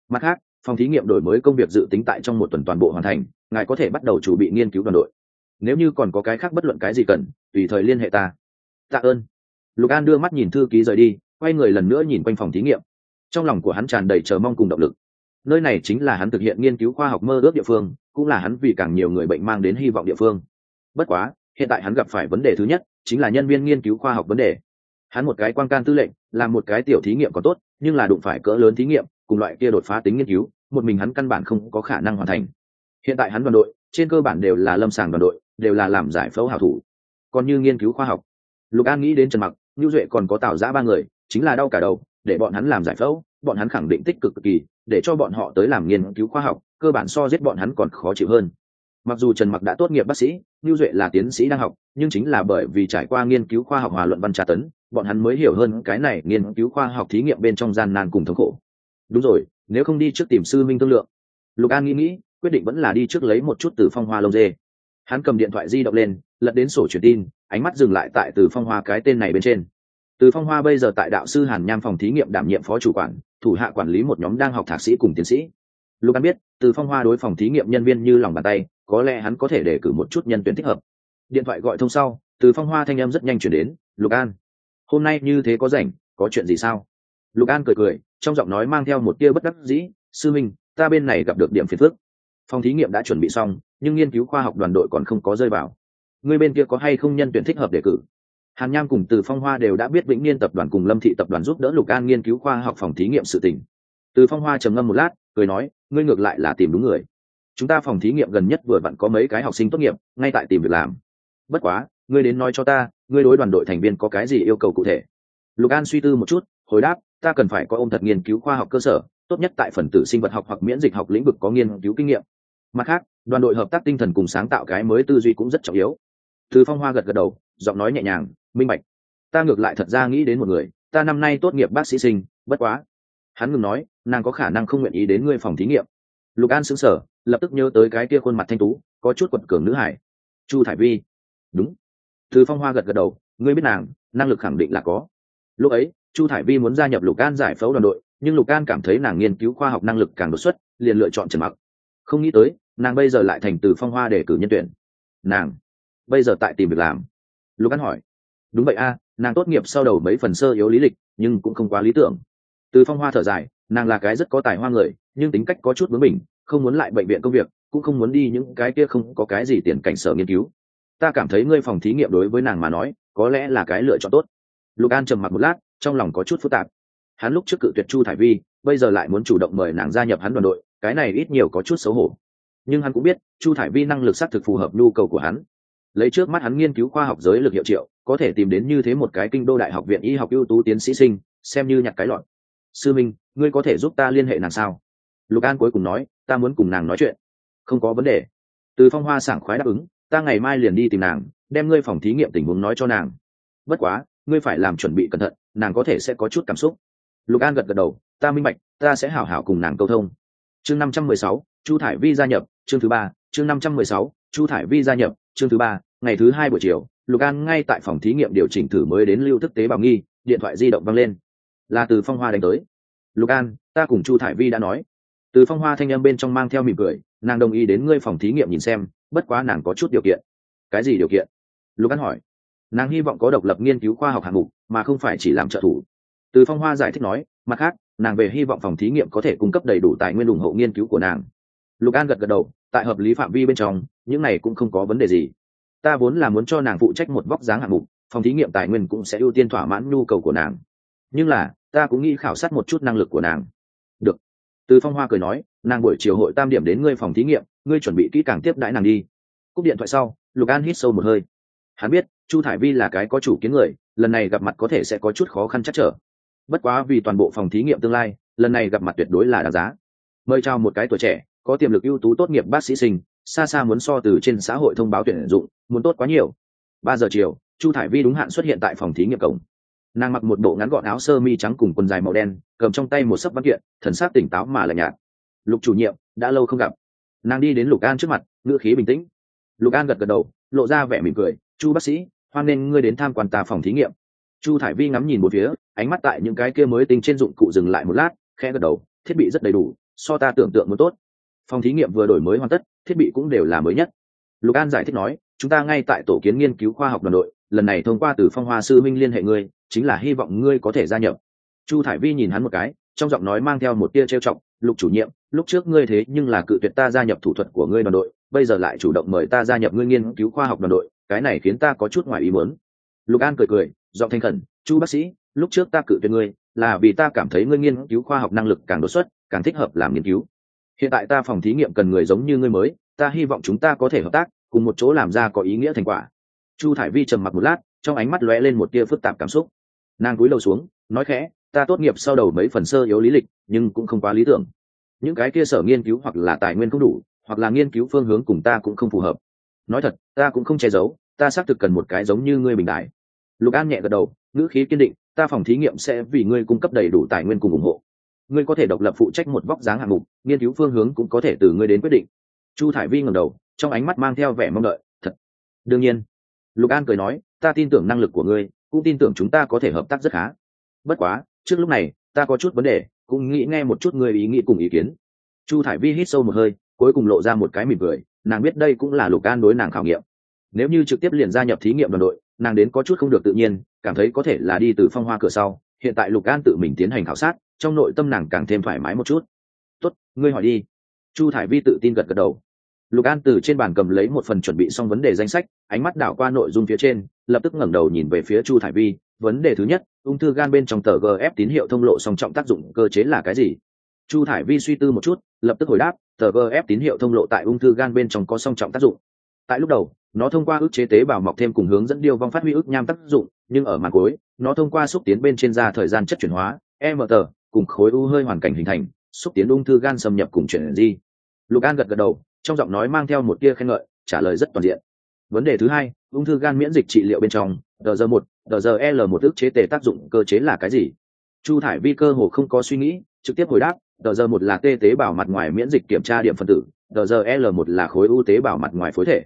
Mặt khác, phòng thí nghiệm đổi mới công việc dự tính tại trong một tuần toàn bộ hoàn thành, ngài có thể bắt đầu chuẩn bị nghiên cứu đoàn đội. Nếu như còn có cái khác bất luận cái gì cần, tùy thời liên hệ ta. Tạ ơn. Lục an đưa mắt nhìn thư ký rời đi, quay người lần nữa nhìn quanh phòng thí nghiệm. Trong lòng của hắn tràn đầy chờ mong cùng động lực. Nơi này chính là hắn thực hiện nghiên cứu khoa học mơ ước địa phương, cũng là hắn vì càng nhiều người bệnh mang đến hy vọng địa phương. Bất quá hiện tại hắn gặp phải vấn đề thứ nhất, chính là nhân viên nghiên cứu khoa học vấn đề. Hắn một cái quan can tư lệnh, làm một cái tiểu thí nghiệm có tốt, nhưng là đụng phải cỡ lớn thí nghiệm, cùng loại kia đột phá tính nghiên cứu, một mình hắn căn bản không có khả năng hoàn thành. Hiện tại hắn đoàn đội, trên cơ bản đều là lâm sàng đoàn đội, đều là làm giải phẫu hảo thủ. Còn như nghiên cứu khoa học, lục an nghĩ đến trần mặc như duệ còn có tạo giã ba người, chính là đau cả đầu, để bọn hắn làm giải phẫu, bọn hắn khẳng định tích cực cực kỳ, để cho bọn họ tới làm nghiên cứu khoa học, cơ bản so giết bọn hắn còn khó chịu hơn mặc dù trần mặc đã tốt nghiệp bác sĩ, lưu duệ là tiến sĩ đang học, nhưng chính là bởi vì trải qua nghiên cứu khoa học hòa luận văn tra tấn, bọn hắn mới hiểu hơn cái này nghiên cứu khoa học thí nghiệm bên trong gian nan cùng thống khổ. Đúng rồi, nếu không đi trước tìm sư minh thương lượng. Lục an nghĩ nghĩ, quyết định vẫn là đi trước lấy một chút từ phong hoa lông dê. Hắn cầm điện thoại di động lên, lật đến sổ truyền tin, ánh mắt dừng lại tại từ phong hoa cái tên này bên trên. Từ phong hoa bây giờ tại đạo sư hàn nham phòng thí nghiệm đảm nhiệm phó chủ quản, thủ hạ quản lý một nhóm đang học thạc sĩ cùng tiến sĩ lục an biết, từ phong hoa đối phòng thí nghiệm nhân viên như lòng bàn tay, có lẽ hắn có thể để cử một chút nhân tuyển thích hợp. Điện thoại gọi thông sau, từ phong hoa thanh em rất nhanh chuyển đến, lục an, hôm nay như thế có rảnh, có chuyện gì sao? Lục an cười cười, trong giọng nói mang theo một tia bất đắc dĩ, sư minh, ta bên này gặp được điểm phiền phức. Phòng thí nghiệm đã chuẩn bị xong, nhưng nghiên cứu khoa học đoàn đội còn không có rơi vào. Người bên kia có hay không nhân tuyển thích hợp đề cử? Hàn nham cùng từ phong hoa đều đã biết vĩnh niên tập đoàn cùng lâm thị tập đoàn giúp đỡ lục an nghiên cứu khoa học phòng thí nghiệm sự tỉnh từ phong hoa trầm ngâm một lát, cười nói ngươi ngược lại là tìm đúng người. Chúng ta phòng thí nghiệm gần nhất vừa vặn có mấy cái học sinh tốt nghiệp, ngay tại tìm việc làm. Bất quá, ngươi đến nói cho ta, ngươi đối đoàn đội thành viên có cái gì yêu cầu cụ thể? Lục an suy tư một chút, hồi đáp, ta cần phải có ôm thật nghiên cứu khoa học cơ sở, tốt nhất tại phần tử sinh vật học hoặc miễn dịch học lĩnh vực có nghiên cứu kinh nghiệm. Mặt khác, đoàn đội hợp tác tinh thần cùng sáng tạo cái mới tư duy cũng rất trọng yếu. Từ phong hoa gật gật đầu, giọng nói nhẹ nhàng, minh bạch, ta ngược lại thật ra nghĩ đến một người, ta năm nay tốt nghiệp bác sĩ sinh, bất quá hắn ngừng nói, nàng có khả năng không nguyện ý đến ngươi phòng thí nghiệm. Lục an xứng sở lập tức nhớ tới cái kia khuôn mặt thanh tú, có chút quật cường nữ hải. Chu thải vi. Đúng. Từ phong hoa gật gật đầu, ngươi biết nàng, năng lực khẳng định là có. Lúc ấy, chu thải vi muốn gia nhập lục an giải phẫu đoàn đội, nhưng lục an cảm thấy nàng nghiên cứu khoa học năng lực càng đột xuất, liền lựa chọn trần mặc. Không nghĩ tới, nàng bây giờ lại thành từ phong hoa để cử nhân tuyển. Nàng, bây giờ tại tìm việc làm. Lục an hỏi. Đúng vậy a, nàng tốt nghiệp sau đầu mấy phần sơ yếu lý lịch, nhưng cũng không quá lý tưởng từ phong hoa thở dài, nàng là cái rất có tài hoa người, nhưng tính cách có chút bướng mình không muốn lại bệnh viện công việc, cũng không muốn đi những cái kia không có cái gì tiền cảnh sở nghiên cứu. Ta cảm thấy ngươi phòng thí nghiệm đối với nàng mà nói, có lẽ là cái lựa chọn tốt. Lục an trầm mặc một lát, trong lòng có chút phức tạp. Hắn lúc trước cự tuyệt chu thải vi, bây giờ lại muốn chủ động mời nàng gia nhập hắn đoàn đội, cái này ít nhiều có chút xấu hổ. Nhưng hắn cũng biết, chu thải vi năng lực xác thực phù hợp nhu cầu của hắn. Lấy trước mắt hắn nghiên cứu khoa học giới lực hiệu triệu, có thể tìm đến như thế một cái kinh đô đại học viện y học ưu tú tiến sĩ sinh, xem như nhặt cái loại sư minh, ngươi có thể giúp ta liên hệ nàng sao? Lục an cuối cùng nói, ta muốn cùng nàng nói chuyện. Không có vấn đề. Từ phong hoa sảng khoái đáp ứng, ta ngày mai liền đi tìm nàng, đem ngươi phòng thí nghiệm tình huống nói cho nàng. Bất quá, ngươi phải làm chuẩn bị cẩn thận, nàng có thể sẽ có chút cảm xúc. Lục an gật gật đầu, ta minh bạch, ta sẽ hảo hảo cùng nàng câu thông. Chương năm trăm mười sáu, chu thải vi gia nhập, chương thứ ba, chương năm trăm mười sáu, chu thải vi gia nhập, chương thứ ba, ngày thứ hai buổi chiều, lục an ngay tại phòng thí nghiệm điều chỉnh thử mới đến lưu thức tế bào nghi, điện thoại di động văng lên là từ phong hoa đánh tới. Lục an, ta cùng chu thải vi đã nói. Từ phong hoa thanh â m bên trong mang theo mỉm cười, nàng đồng ý đến ngươi phòng thí nghiệm nhìn xem, bất quá nàng có chút điều kiện. Cái gì điều kiện? Lục an hỏi. Nàng hy vọng có độc lập nghiên cứu khoa học hạng mục, mà không phải chỉ làm trợ thủ. Từ phong hoa giải thích nói, mặt khác, nàng về hy vọng phòng thí nghiệm có thể cung cấp đầy đủ tài nguyên ủng hộ nghiên cứu của nàng. Lục an gật gật đầu, tại hợp lý phạm vi bên trong, những này cũng không có vấn đề gì. Ta vốn là muốn cho nàng phụ trách một vóc dáng hạng mục, phòng thí nghiệm tài nguyên cũng sẽ ưu tiên thỏa mãn nhu cầu của nàng nhưng là, ta cũng nghĩ khảo sát một chút năng lực của nàng. Được. Từ phong hoa cười nói, nàng buổi chiều hội tam điểm đến ngươi phòng thí nghiệm, ngươi chuẩn bị kỹ càng tiếp đãi nàng đi. Cúp điện thoại sau, lục an hít sâu một hơi. Hắn biết, chu thải vi là cái có chủ kiến người, lần này gặp mặt có thể sẽ có chút khó khăn chắc trở. Bất quá vì toàn bộ phòng thí nghiệm tương lai, lần này gặp mặt tuyệt đối là đáng giá. Mời chào một cái tuổi trẻ, có tiềm lực ưu tú tốt nghiệp bác sĩ sinh, xa xa muốn so từ trên xã hội thông báo tuyển dụng, muốn tốt quá nhiều. Ba giờ chiều, chu thải vi đúng hạn xuất hiện tại phòng thí nghiệm cổng nàng mặc một bộ ngắn gọn áo sơ mi trắng cùng quần dài màu đen, cầm trong tay một sấp văn kiện, thần sát tỉnh táo mà lạnh nhạt. Lục chủ nhiệm, đã lâu không gặp. Nàng đi đến lục an trước mặt, ngữ khí bình tĩnh. Lục an gật gật đầu, lộ ra vẻ mỉm cười. Chu bác sĩ, hoan nghênh ngươi đến tham quan tà phòng thí nghiệm. Chu thải vi ngắm nhìn một phía, ánh mắt tại những cái kia mới tinh trên dụng cụ dừng lại một lát, khẽ gật đầu. Thiết bị rất đầy đủ, so ta tưởng tượng muốn tốt. Phòng thí nghiệm vừa đổi mới hoàn tất, thiết bị cũng đều là mới nhất. Lục an giải thích nói, chúng ta ngay tại tổ kiến nghiên cứu khoa học đoàn đội, lần này thông qua từ phong hoa sư minh liên hệ ngươi chính là hy vọng ngươi có thể gia nhập. Chu thải vi nhìn hắn một cái, trong giọng nói mang theo một tia trêu trọng lục chủ nhiệm, lúc trước ngươi thế nhưng là cự tuyệt ta gia nhập thủ thuật của ngươi đoàn đội, bây giờ lại chủ động mời ta gia nhập ngươi nghiên cứu khoa học đoàn đội, cái này khiến ta có chút ngoài ý muốn. Lục an cười cười, giọng thanh khẩn, chu bác sĩ, lúc trước ta cự tuyệt ngươi, là vì ta cảm thấy ngươi nghiên cứu khoa học năng lực càng đột xuất, càng thích hợp làm nghiên cứu. Hiện tại ta phòng thí nghiệm cần người giống như ngươi mới, ta hy vọng chúng ta có thể hợp tác, cùng một chỗ làm ra có ý nghĩa thành quả. Chu thải vi trầm mặc một lát, trong ánh mắt lóe lên một tia phức tạp cảm xúc nàng cúi đầu xuống, nói khẽ, ta tốt nghiệp sau đầu mấy phần sơ yếu lý lịch, nhưng cũng không quá lý tưởng. Những cái kia sở nghiên cứu hoặc là tài nguyên không đủ, hoặc là nghiên cứu phương hướng cùng ta cũng không phù hợp. Nói thật, ta cũng không che giấu, ta xác thực cần một cái giống như ngươi bình đại. Lục an nhẹ gật đầu, ngữ khí kiên định, ta phòng thí nghiệm sẽ vì ngươi cung cấp đầy đủ tài nguyên cùng ủng hộ. Ngươi có thể độc lập phụ trách một vóc dáng hạng mục, nghiên cứu phương hướng cũng có thể từ ngươi đến quyết định. Chu thải vi ngầm đầu, trong ánh mắt mang theo vẻ mong đợi, thật. Đương nhiên. Lục an cười nói, ta tin tưởng năng lực của ngươi cũng tin tưởng chúng ta có thể hợp tác rất khá. Bất quá, trước lúc này, ta có chút vấn đề, cũng nghĩ nghe một chút người ý nghĩ cùng ý kiến. Chu thải vi hít sâu một hơi, cuối cùng lộ ra một cái mỉm cười, nàng biết đây cũng là lục an đối nàng khảo nghiệm. Nếu như trực tiếp liền gia nhập thí nghiệm đoàn đội, nàng đến có chút không được tự nhiên, cảm thấy có thể là đi từ phong hoa cửa sau. Hiện tại lục an tự mình tiến hành khảo sát, trong nội tâm nàng càng thêm thoải mái một chút. Tốt, ngươi hỏi đi. Chu thải vi tự tin gật gật đầu lục an từ trên bàn cầm lấy một phần chuẩn bị xong vấn đề danh sách, ánh mắt đảo qua nội dung phía trên, lập tức ngẩng đầu nhìn về phía chu thải vi. Vấn đề thứ nhất, ung thư gan bên trong tờ gf tín hiệu thông lộ song trọng tác dụng cơ chế là cái gì? Chu thải vi suy tư một chút, lập tức hồi đáp, tờ gf tín hiệu thông lộ tại ung thư gan bên trong có song trọng tác dụng. Tại lúc đầu, nó thông qua ức chế tế bào mọc thêm cùng hướng dẫn điêu vong phát huy ức nham tác dụng, nhưng ở màn cuối, nó thông qua xúc tiến bên trên da thời gian chất chuyển hóa mt cùng khối u hơi hoàn cảnh hình thành, xúc tiến ung thư gan xâm nhập cùng chuyển di. Lục an gật gật đầu trong giọng nói mang theo một tia khen ngợi, trả lời rất toàn diện. Vấn đề thứ hai, ung thư gan miễn dịch trị liệu bên trong đờ giờ một đờ l một ức chế tề tác dụng cơ chế là cái gì? Chu thải vi cơ hồ không có suy nghĩ, trực tiếp hồi đáp đờ giờ một là tế tế bào mặt ngoài miễn dịch kiểm tra điểm phân tử đờ giờ l một là khối u tế bào mặt ngoài phối thể.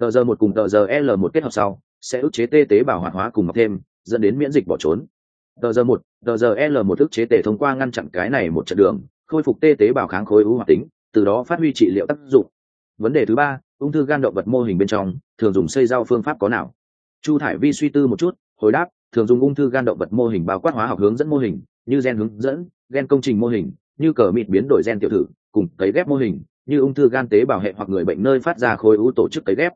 Đờ giờ một cùng đờ giờ l một kết hợp sau, sẽ ức chế tế tế bào hoạt hóa cùng mọc thêm, dẫn đến miễn dịch bỏ trốn. Đờ giờ một đờ l một ức chế tề thông qua ngăn chặn cái này một trận đường, khôi phục tế tế bào kháng khối u hoạt tính từ đó phát huy trị liệu tác dụng. Vấn đề thứ ba, ung thư gan động vật mô hình bên trong, thường dùng xây rau phương pháp có nào? Chu thải vi suy tư một chút, hồi đáp, thường dùng ung thư gan động vật mô hình bao quát hóa học hướng dẫn mô hình, như gen hướng dẫn, gen công trình mô hình, như cờ mịt biến đổi gen tiểu thử, cùng cấy ghép mô hình, như ung thư gan tế bào hệ hoặc người bệnh nơi phát ra khối u tổ chức cấy ghép.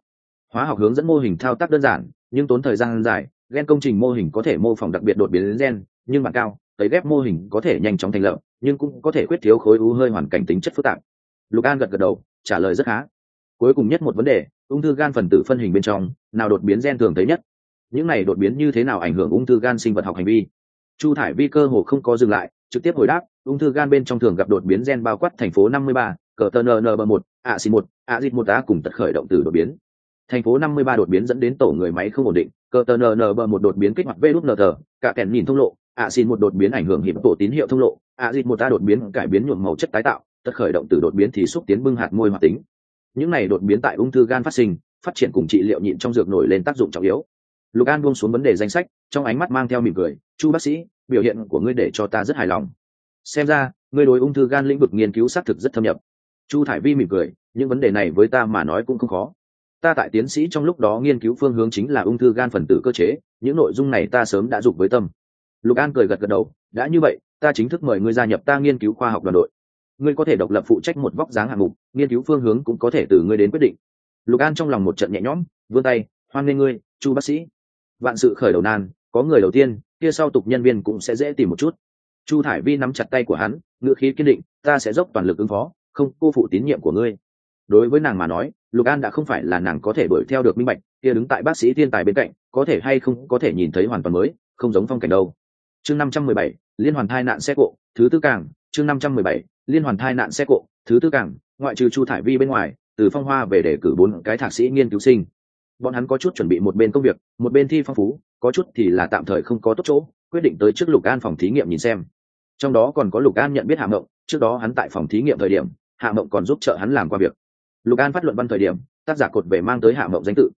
Hóa học hướng dẫn mô hình thao tác đơn giản, nhưng tốn thời gian dài, gen công trình mô hình có thể mô phỏng đặc biệt đột biến đến gen, nhưng bản cao, cấy ghép mô hình có thể nhanh chóng thành lập, nhưng cũng có thể khuyết thiếu khối u hơi hoàn cảnh tính chất phức tạp lục an gật gật đầu trả lời rất khá. Cuối cùng nhất một vấn đề ung thư gan phần tử phân hình bên trong nào đột biến gen thường thấy nhất? Những này đột biến như thế nào ảnh hưởng ung thư gan sinh vật học hành vi? Chu thải vi cơ hồ không có dừng lại trực tiếp hồi đáp ung thư gan bên trong thường gặp đột biến gen bao quát thành phố 53, cờ tờ nn một a xì một a dịp một a cùng tật khởi động từ đột biến. Thành phố 53 đột biến dẫn đến tổ người máy không ổn định cờ tờ nn một đột biến kích hoạt vê nờ cả kèn nhìn thông lộ a xin một đột biến ảnh hưởng hiệp tổ tín hiệu thông lộ a dịp một a đột biến cải biến nhuộm màu chất tái tạo tất khởi động từ đột biến thì xúc tiến bưng hạt môi hoạt tính. Những này đột biến tại ung thư gan phát sinh, phát triển cùng trị liệu nhịn trong dược nổi lên tác dụng trọng yếu. Lục an buông xuống vấn đề danh sách, trong ánh mắt mang theo mỉm cười, chu bác sĩ, biểu hiện của ngươi để cho ta rất hài lòng. Xem ra, ngươi đối ung thư gan lĩnh vực nghiên cứu xác thực rất thâm nhập. Chu thải vi mỉm cười, những vấn đề này với ta mà nói cũng không khó. Ta tại tiến sĩ trong lúc đó nghiên cứu phương hướng chính là ung thư gan phần tử cơ chế, những nội dung này ta sớm đã dục với tâm. Lục an cười gật gật đầu, đã như vậy, ta chính thức mời ngươi gia nhập ta nghiên cứu khoa học đoàn đội ngươi có thể độc lập phụ trách một vóc dáng hạng mục, nghiên cứu phương hướng cũng có thể từ ngươi đến quyết định. Lục an trong lòng một trận nhẹ nhõm, vươn tay, hoan nghênh ngươi, chu bác sĩ. Vạn sự khởi đầu nan, có người đầu tiên, kia sau tục nhân viên cũng sẽ dễ tìm một chút. Chu thải vi nắm chặt tay của hắn ngự khí kiên định, ta sẽ dốc toàn lực ứng phó, không cô phụ tín nhiệm của ngươi. Đối với nàng mà nói, lục an đã không phải là nàng có thể đuổi theo được minh bạch, kia đứng tại bác sĩ thiên tài bên cạnh, có thể hay không có thể nhìn thấy hoàn toàn mới, không giống phong cảnh đâu. Chương năm trăm mười bảy, liên hoàn thai nạn xe cộ, thứ tư càng chương năm trăm mười bảy, liên hoàn thai nạn xe cộ, thứ tư cảng, ngoại trừ chu thải vi bên ngoài, từ phong hoa về để cử bốn cái thạc sĩ nghiên cứu sinh. Bọn hắn có chút chuẩn bị một bên công việc, một bên thi phong phú, có chút thì là tạm thời không có tốt chỗ, quyết định tới trước lục an phòng thí nghiệm nhìn xem. Trong đó còn có lục an nhận biết hạ mộng, trước đó hắn tại phòng thí nghiệm thời điểm, hạ mộng còn giúp trợ hắn làm qua việc. Lục an phát luận văn thời điểm, tác giả cột về mang tới hạ mộng danh tự.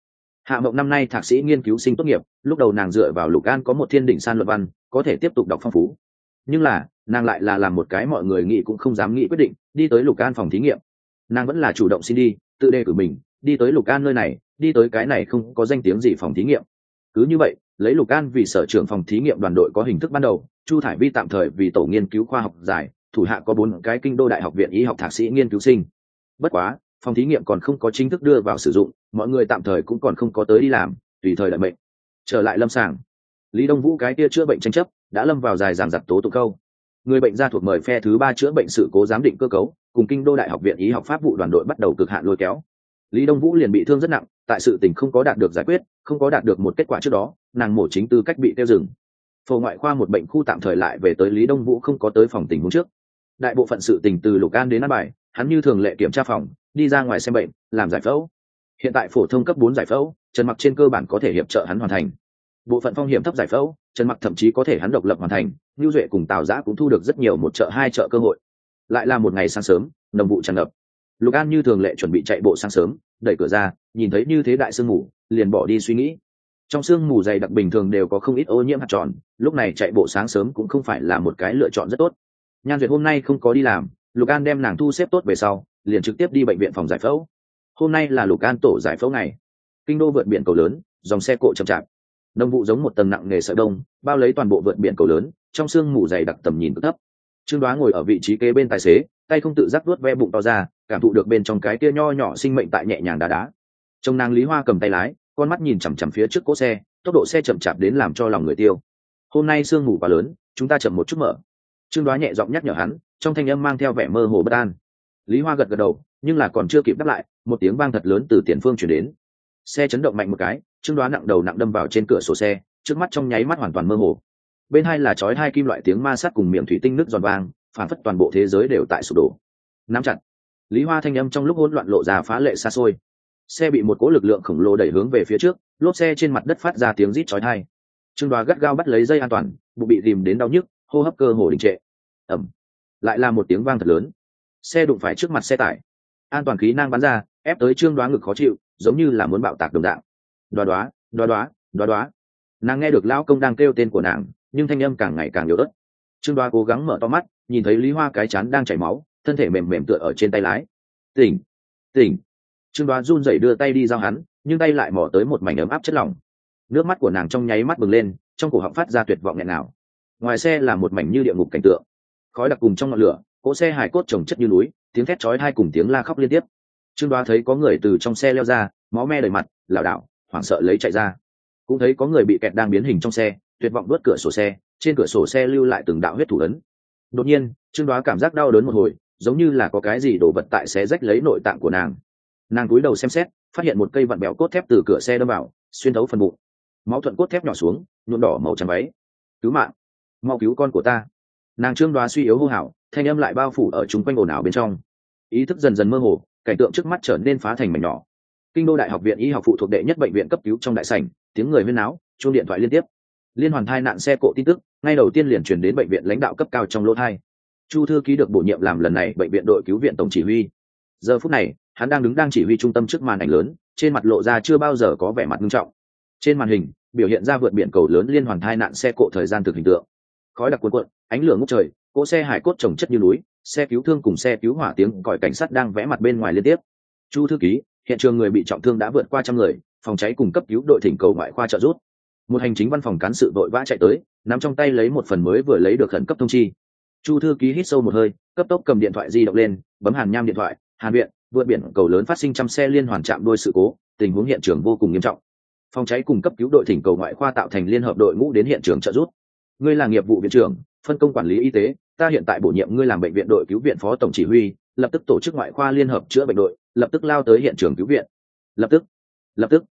Hạ mộng năm nay thạc sĩ nghiên cứu sinh tốt nghiệp, lúc đầu nàng dựa vào lục an có một thiên đỉnh san luận văn, có thể tiếp tục đọc phong phú. Nhưng là nàng lại là làm một cái mọi người nghĩ cũng không dám nghĩ quyết định, đi tới lục an phòng thí nghiệm. Nàng vẫn là chủ động xin đi, tự đề cử mình, đi tới lục an nơi này, đi tới cái này không có danh tiếng gì phòng thí nghiệm. Cứ như vậy, lấy lục an vì sở trưởng phòng thí nghiệm đoàn đội có hình thức ban đầu, chu thải vi tạm thời vì tổ nghiên cứu khoa học giải, thủ hạ có bốn cái kinh đô đại học viện y học thạc sĩ nghiên cứu sinh. Bất quá, phòng thí nghiệm còn không có chính thức đưa vào sử dụng, mọi người tạm thời cũng còn không có tới đi làm, tùy thời đợi mệnh. Trở lại lâm sàng. Lý đông vũ cái kia chữa bệnh tranh chấp, đã lâm vào dài giảng giặc tố tụng câu người bệnh gia thuộc mời phe thứ ba chữa bệnh sự cố giám định cơ cấu, cùng kinh đô đại học viện y học pháp vụ đoàn đội bắt đầu cực hạn lôi kéo. Lý đông vũ liền bị thương rất nặng, tại sự tình không có đạt được giải quyết, không có đạt được một kết quả trước đó, nàng mổ chính tư cách bị tiêu dừng. Phổ ngoại khoa một bệnh khu tạm thời lại về tới lý đông vũ không có tới phòng tình huống trước. Đại bộ phận sự tình từ lục an đến ăn bài, hắn như thường lệ kiểm tra phòng, đi ra ngoài xem bệnh, làm giải phẫu. Hiện tại phổ thông cấp bốn giải phẫu, trần mặc trên cơ bản có thể hiệp trợ hắn hoàn thành bộ phận phong hiểm thấp giải phẫu, trần mặc thậm chí có thể hắn độc lập hoàn thành, lưu duệ cùng tào giã cũng thu được rất nhiều một chợ, hai chợ cơ hội. Lại là một ngày sáng sớm, nồng vụ tràn ngập. Lục an như thường lệ chuẩn bị chạy bộ sáng sớm, đẩy cửa ra, nhìn thấy như thế đại sương mù, liền bỏ đi suy nghĩ. Trong sương mù dày đặc bình thường đều có không ít ô nhiễm hạt tròn, lúc này chạy bộ sáng sớm cũng không phải là một cái lựa chọn rất tốt. Nhan duyệt hôm nay không có đi làm, lục an đem nàng thu xếp tốt về sau, liền trực tiếp đi bệnh viện phòng giải phẫu. Hôm nay là lục an tổ giải phẫu ngày. Kinh đô vượt biển cầu lớn, dòng xe cộ chậm chạp nông vụ giống một tầng nặng nghề sợi đông bao lấy toàn bộ vượt biển cầu lớn, trong sương mù dày đặc tầm nhìn cực thấp. Trương đoá ngồi ở vị trí kế bên tài xế, tay không tự giác vuốt ve bụng to ra, cảm thụ được bên trong cái kia nho nhỏ sinh mệnh tại nhẹ nhàng đá đá. Trong nàng lý hoa cầm tay lái, con mắt nhìn chằm chằm phía trước cỗ xe, tốc độ xe chậm chạp đến làm cho lòng người tiêu. Hôm nay sương mù quá lớn, chúng ta chậm một chút mở. Trương đoá nhẹ giọng nhắc nhở hắn, trong thanh âm mang theo vẻ mơ hồ bất an. Lý hoa gật gật đầu, nhưng là còn chưa kịp đáp lại, một tiếng vang thật lớn từ tiền phương chuyển đến. Xe chấn động mạnh một cái trương đoá nặng đầu nặng đâm vào trên cửa sổ xe, trước mắt trong nháy mắt hoàn toàn mơ hồ. Bên hai là chói hai kim loại tiếng ma sát cùng miệng thủy tinh nước giòn vang, phản phất toàn bộ thế giới đều tại sụp đổ. Nắm chặt. Lý hoa thanh âm trong lúc hỗn loạn lộ ra phá lệ xa xôi. Xe bị một cỗ lực lượng khổng lồ đẩy hướng về phía trước, lốp xe trên mặt đất phát ra tiếng rít chói tai. Trương đoá gắt gao bắt lấy dây an toàn, bụng bị tìm đến đau nhức, hô hấp cơ hồ đình trệ. Ẩm lại là một tiếng vang thật lớn. Xe đụng phải trước mặt xe tải. An toàn khí năng bắn ra, ép tới trương đoá ngực khó chịu, giống như là muốn bạo tạc đồng đạo đoá đoá đoá đoá đoá đoá. Nàng nghe được lão công đang kêu tên của nàng, nhưng thanh âm càng ngày càng yếu ớt. Trương đoá cố gắng mở to mắt, nhìn thấy lý hoa cái chán đang chảy máu, thân thể mềm mềm tựa ở trên tay lái. Tỉnh tỉnh. Trương đoá run rẩy đưa tay đi giao hắn, nhưng tay lại mò tới một mảnh ấm áp chất lỏng. Nước mắt của nàng trong nháy mắt bừng lên, trong cổ họng phát ra tuyệt vọng nghẹn nào ngoài xe là một mảnh như địa ngục cảnh tượng. Khói đặc cùng trong ngọn lửa, cỗ xe hải cốt trồng chất như núi, tiếng thét chói hai cùng tiếng la khóc liên tiếp. Trương đoá thấy có người từ trong xe leo ra, máu me đầy mặt, lảo đảo hoảng sợ lấy chạy ra. Cũng thấy có người bị kẹt đang biến hình trong xe, tuyệt vọng vớt cửa sổ xe, trên cửa sổ xe lưu lại từng đạo huyết thủ ấn. Đột nhiên, trương đoá cảm giác đau đớn một hồi, giống như là có cái gì đổ vật tại xe rách lấy nội tạng của nàng. Nàng cúi đầu xem xét, phát hiện một cây vặn bẹo cốt thép từ cửa xe đâm vào, xuyên thấu phần bụng. Máu thuận cốt thép nhỏ xuống, nhuộm đỏ màu trắng váy. Cứu mạng, mau cứu con của ta. Nàng trương đoá suy yếu hô hào, thanh âm lại bao phủ ở chúng quanh ồn ào bên trong. Ý thức dần dần mơ hồ, cảnh tượng trước mắt trở nên phá thành mảnh nhỏ kinh đô đại học viện y học phụ thuộc đệ nhất bệnh viện cấp cứu trong đại sảnh, tiếng người huyên náo, chuông điện thoại liên tiếp. Liên hoàn thai nạn xe cộ tin tức, ngay đầu tiên liền truyền đến bệnh viện lãnh đạo cấp cao trong lỗ thai. Chu thư ký được bổ nhiệm làm lần này bệnh viện đội cứu viện tổng chỉ huy. Giờ phút này, hắn đang đứng đang chỉ huy trung tâm trước màn ảnh lớn, trên mặt lộ ra chưa bao giờ có vẻ mặt nghiêm trọng. Trên màn hình, biểu hiện ra vượt biển cầu lớn liên hoàn thai nạn xe cộ thời gian thực hình tượng. Khói đặc cuộn cuộn, ánh lửa ngút trời, cỗ xe hải cốt trồng chất như núi, xe cứu thương cùng xe cứu hỏa tiếng còi cảnh sát đang vẽ mặt bên ngoài liên tiếp. Chu thư ký hiện trường người bị trọng thương đã vượt qua trăm người, phòng cháy cùng cấp cứu đội thỉnh cầu ngoại khoa trợ rút một hành chính văn phòng cán sự vội vã chạy tới, nắm trong tay lấy một phần mới vừa lấy được khẩn cấp thông chi. Chu thư ký hít sâu một hơi, cấp tốc cầm điện thoại di động lên, bấm hàn nham điện thoại, hàn viện, vượt biển cầu lớn phát sinh trăm xe liên hoàn chạm đôi sự cố, tình huống hiện trường vô cùng nghiêm trọng. Phòng cháy cùng cấp cứu đội thỉnh cầu ngoại khoa tạo thành liên hợp đội ngũ đến hiện trường trợ giúp. Ngươi là nghiệp vụ viện trưởng, phân công quản lý y tế, ta hiện tại bổ nhiệm ngươi làm bệnh viện đội cứu viện phó tổng chỉ huy, lập tức tổ chức ngoại khoa liên hợp chữa bệnh đội lập tức lao tới hiện trường cứu viện. Lập tức lập tức.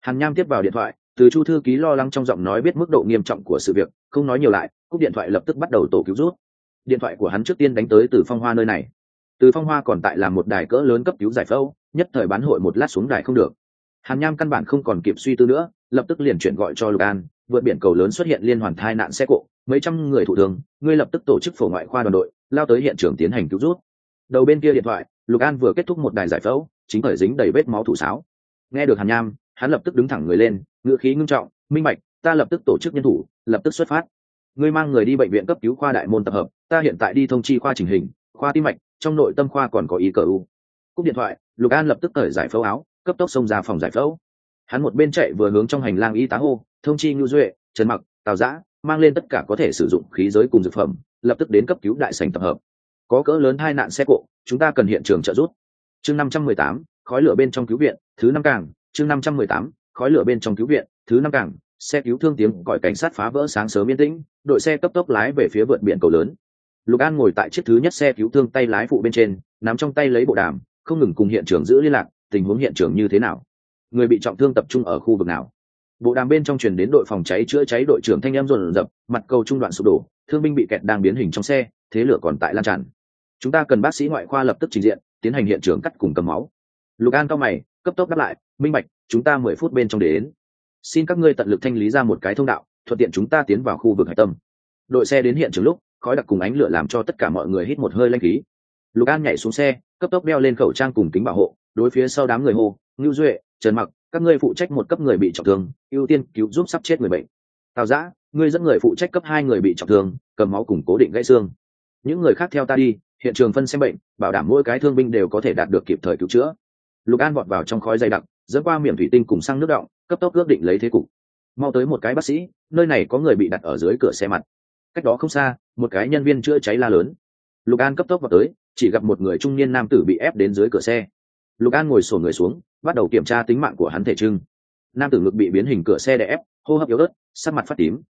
Hàn nham tiếp vào điện thoại, từ chu thư ký lo lắng trong giọng nói biết mức độ nghiêm trọng của sự việc, không nói nhiều lại, cúp điện thoại lập tức bắt đầu tổ cứu rút. Điện thoại của hắn trước tiên đánh tới từ phong hoa nơi này. Từ phong hoa còn tại là một đài cỡ lớn cấp cứu giải phẫu, nhất thời bán hội một lát xuống đài không được. Hàn nham căn bản không còn kịp suy tư nữa, lập tức liền chuyển gọi cho lục an, vượt biển cầu lớn xuất hiện liên hoàn thai nạn xe cộ, mấy trăm người thủ thường ngươi lập tức tổ chức phổ ngoại khoa đoàn đội, lao tới hiện trường tiến hành cứu rút. Đầu bên kia điện thoại lục an vừa kết thúc một đài giải phẫu, chính khởi dính đầy vết máu thủ sáo. Nghe được hàn nham, hắn lập tức đứng thẳng người lên, ngựa khí ngưng trọng, minh bạch, ta lập tức tổ chức nhân thủ, lập tức xuất phát. Ngươi mang người đi bệnh viện cấp cứu khoa đại môn tập hợp, ta hiện tại đi thông chi khoa trình hình, khoa tim mạch, trong nội tâm khoa còn có ý cờ u. Cúp điện thoại, lục an lập tức cởi giải phẫu áo, cấp tốc xông ra phòng giải phẫu. Hắn một bên chạy vừa hướng trong hành lang y tá hô, thông chi ngưu duệ, trần mặc, tào giã, mang lên tất cả có thể sử dụng khí giới cùng dược phẩm, lập tức đến cấp cứu đại sành tập hợp. Có cỡ lớn hai nạn xe cộ chúng ta cần hiện trường trợ giúp. Chương năm trăm mười tám, khói lửa bên trong cứu viện, thứ năm càng. Chương năm trăm mười tám, khói lửa bên trong cứu viện, thứ năm càng. Xe cứu thương tiếng còi cảnh sát phá vỡ sáng sớm yên tĩnh, đội xe cấp tốc lái về phía vượt biển cầu lớn. Lục an ngồi tại chiếc thứ nhất xe cứu thương tay lái phụ bên trên, nắm trong tay lấy bộ đàm, không ngừng cùng hiện trường giữ liên lạc, tình huống hiện trường như thế nào? Người bị trọng thương tập trung ở khu vực nào? Bộ đàm bên trong truyền đến đội phòng cháy chữa cháy đội trưởng thanh em dồn dập mặt cầu trung đoạn sụp đổ, thương binh bị kẹt đang biến hình trong xe, thế lửa còn tại lan tràn chúng ta cần bác sĩ ngoại khoa lập tức trình diện, tiến hành hiện trường cắt cùng cầm máu. Lục an cao mày, cấp tốc đáp lại, minh bạch, chúng ta mười phút bên trong đến. Xin các ngươi tận lực thanh lý ra một cái thông đạo, thuận tiện chúng ta tiến vào khu vực hải tâm. Đội xe đến hiện trường lúc, khói đặc cùng ánh lửa làm cho tất cả mọi người hít một hơi lanh khí. Lục an nhảy xuống xe, cấp tốc đeo lên khẩu trang cùng kính bảo hộ, đối phía sau đám người hô, ngưu duệ, trần mặc, các ngươi phụ trách một cấp người bị trọng thương, ưu tiên cứu giúp sắp chết người bệnh. Tào giã, ngươi dẫn người phụ trách cấp hai người bị trọng thương, cầm máu cùng cố định gãy xương. Những người khác theo ta đi hiện trường phân xem bệnh, bảo đảm mỗi cái thương binh đều có thể đạt được kịp thời cứu chữa. Lục an vọt vào trong khói dày đặc dẫn qua miệng thủy tinh cùng xăng nước động, cấp tốc ước định lấy thế cục. Mau tới một cái bác sĩ, nơi này có người bị đặt ở dưới cửa xe mặt. Cách đó không xa, một cái nhân viên chữa cháy la lớn. Lục an cấp tốc vào tới, chỉ gặp một người trung niên nam tử bị ép đến dưới cửa xe. Lục an ngồi sổ người xuống, bắt đầu kiểm tra tính mạng của hắn thể trưng. Nam tử ngực bị biến hình cửa xe đè ép, hô hấp yếu ớt, sắc mặt phát tím.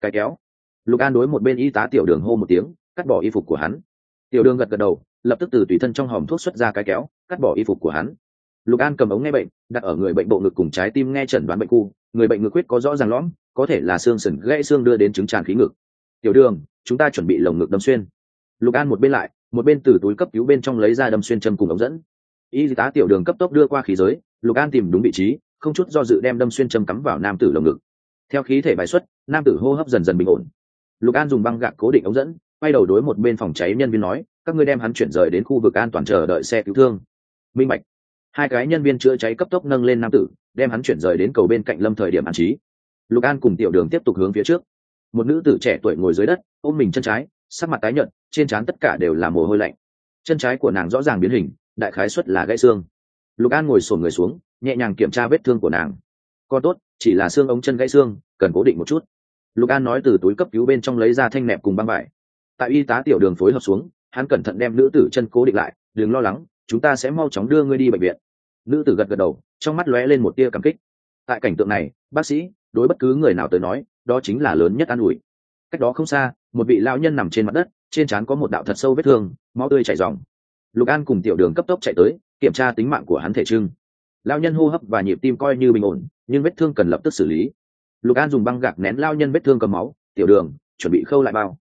Cái kéo. Lục an đối một bên y tá tiểu đường hô một tiếng, cắt bỏ y phục của hắn tiểu đường gật gật đầu, lập tức từ tùy thân trong hòm thuốc xuất ra cái kéo, cắt bỏ y phục của hắn. Lục an cầm ống nghe bệnh, đặt ở người bệnh bộ ngực cùng trái tim nghe chẩn đoán bệnh khu. Người bệnh ngực huyết có rõ ràng lõm, có thể là xương sần gãy xương đưa đến chứng tràn khí ngực. Tiểu đường, chúng ta chuẩn bị lồng ngực đâm xuyên. Lục an một bên lại, một bên từ túi cấp cứu bên trong lấy ra đâm xuyên châm cùng ống dẫn. Y tá tiểu đường cấp tốc đưa qua khí giới, lục an tìm đúng vị trí, không chút do dự đem đâm xuyên châm cắm vào nam tử lồng ngực. Theo khí thể bài xuất, nam tử hô hấp dần dần bình ổn. Lục an dùng băng gạc cố định ống dẫn quay đầu đối một bên phòng cháy nhân viên nói, các ngươi đem hắn chuyển rời đến khu vực an toàn chờ đợi xe cứu thương. Minh bạch. Hai cái nhân viên chữa cháy cấp tốc nâng lên nam tử, đem hắn chuyển rời đến cầu bên cạnh lâm thời điểm an trí. Lục an cùng tiểu đường tiếp tục hướng phía trước. Một nữ tử trẻ tuổi ngồi dưới đất, ôm mình chân trái, sắc mặt tái nhợt, trên trán tất cả đều là mồ hôi lạnh. Chân trái của nàng rõ ràng biến hình, đại khái xuất là gãy xương. Lục an ngồi sổn người xuống, nhẹ nhàng kiểm tra vết thương của nàng. Co tốt, chỉ là xương ống chân gãy xương, cần cố định một chút. Lục an nói từ túi cấp cứu bên trong lấy ra thanh nẹp cùng băng vải tại y tá tiểu đường phối hợp xuống, hắn cẩn thận đem nữ tử chân cố định lại, đừng lo lắng, chúng ta sẽ mau chóng đưa ngươi đi bệnh viện. Nữ tử gật gật đầu, trong mắt lóe lên một tia cảm kích. Tại cảnh tượng này, bác sĩ, đối bất cứ người nào tới nói, đó chính là lớn nhất an ủi. Cách đó không xa, một vị lao nhân nằm trên mặt đất, trên trán có một đạo thật sâu vết thương, máu tươi chảy dòng lục an cùng tiểu đường cấp tốc chạy tới, kiểm tra tính mạng của hắn thể trưng. Lao nhân hô hấp và nhịp tim coi như bình ổn, nhưng vết thương cần lập tức xử lý. Lục an dùng băng gạc nén lao nhân vết thương cầm máu, tiểu đường, chuẩn bị khâu lại bao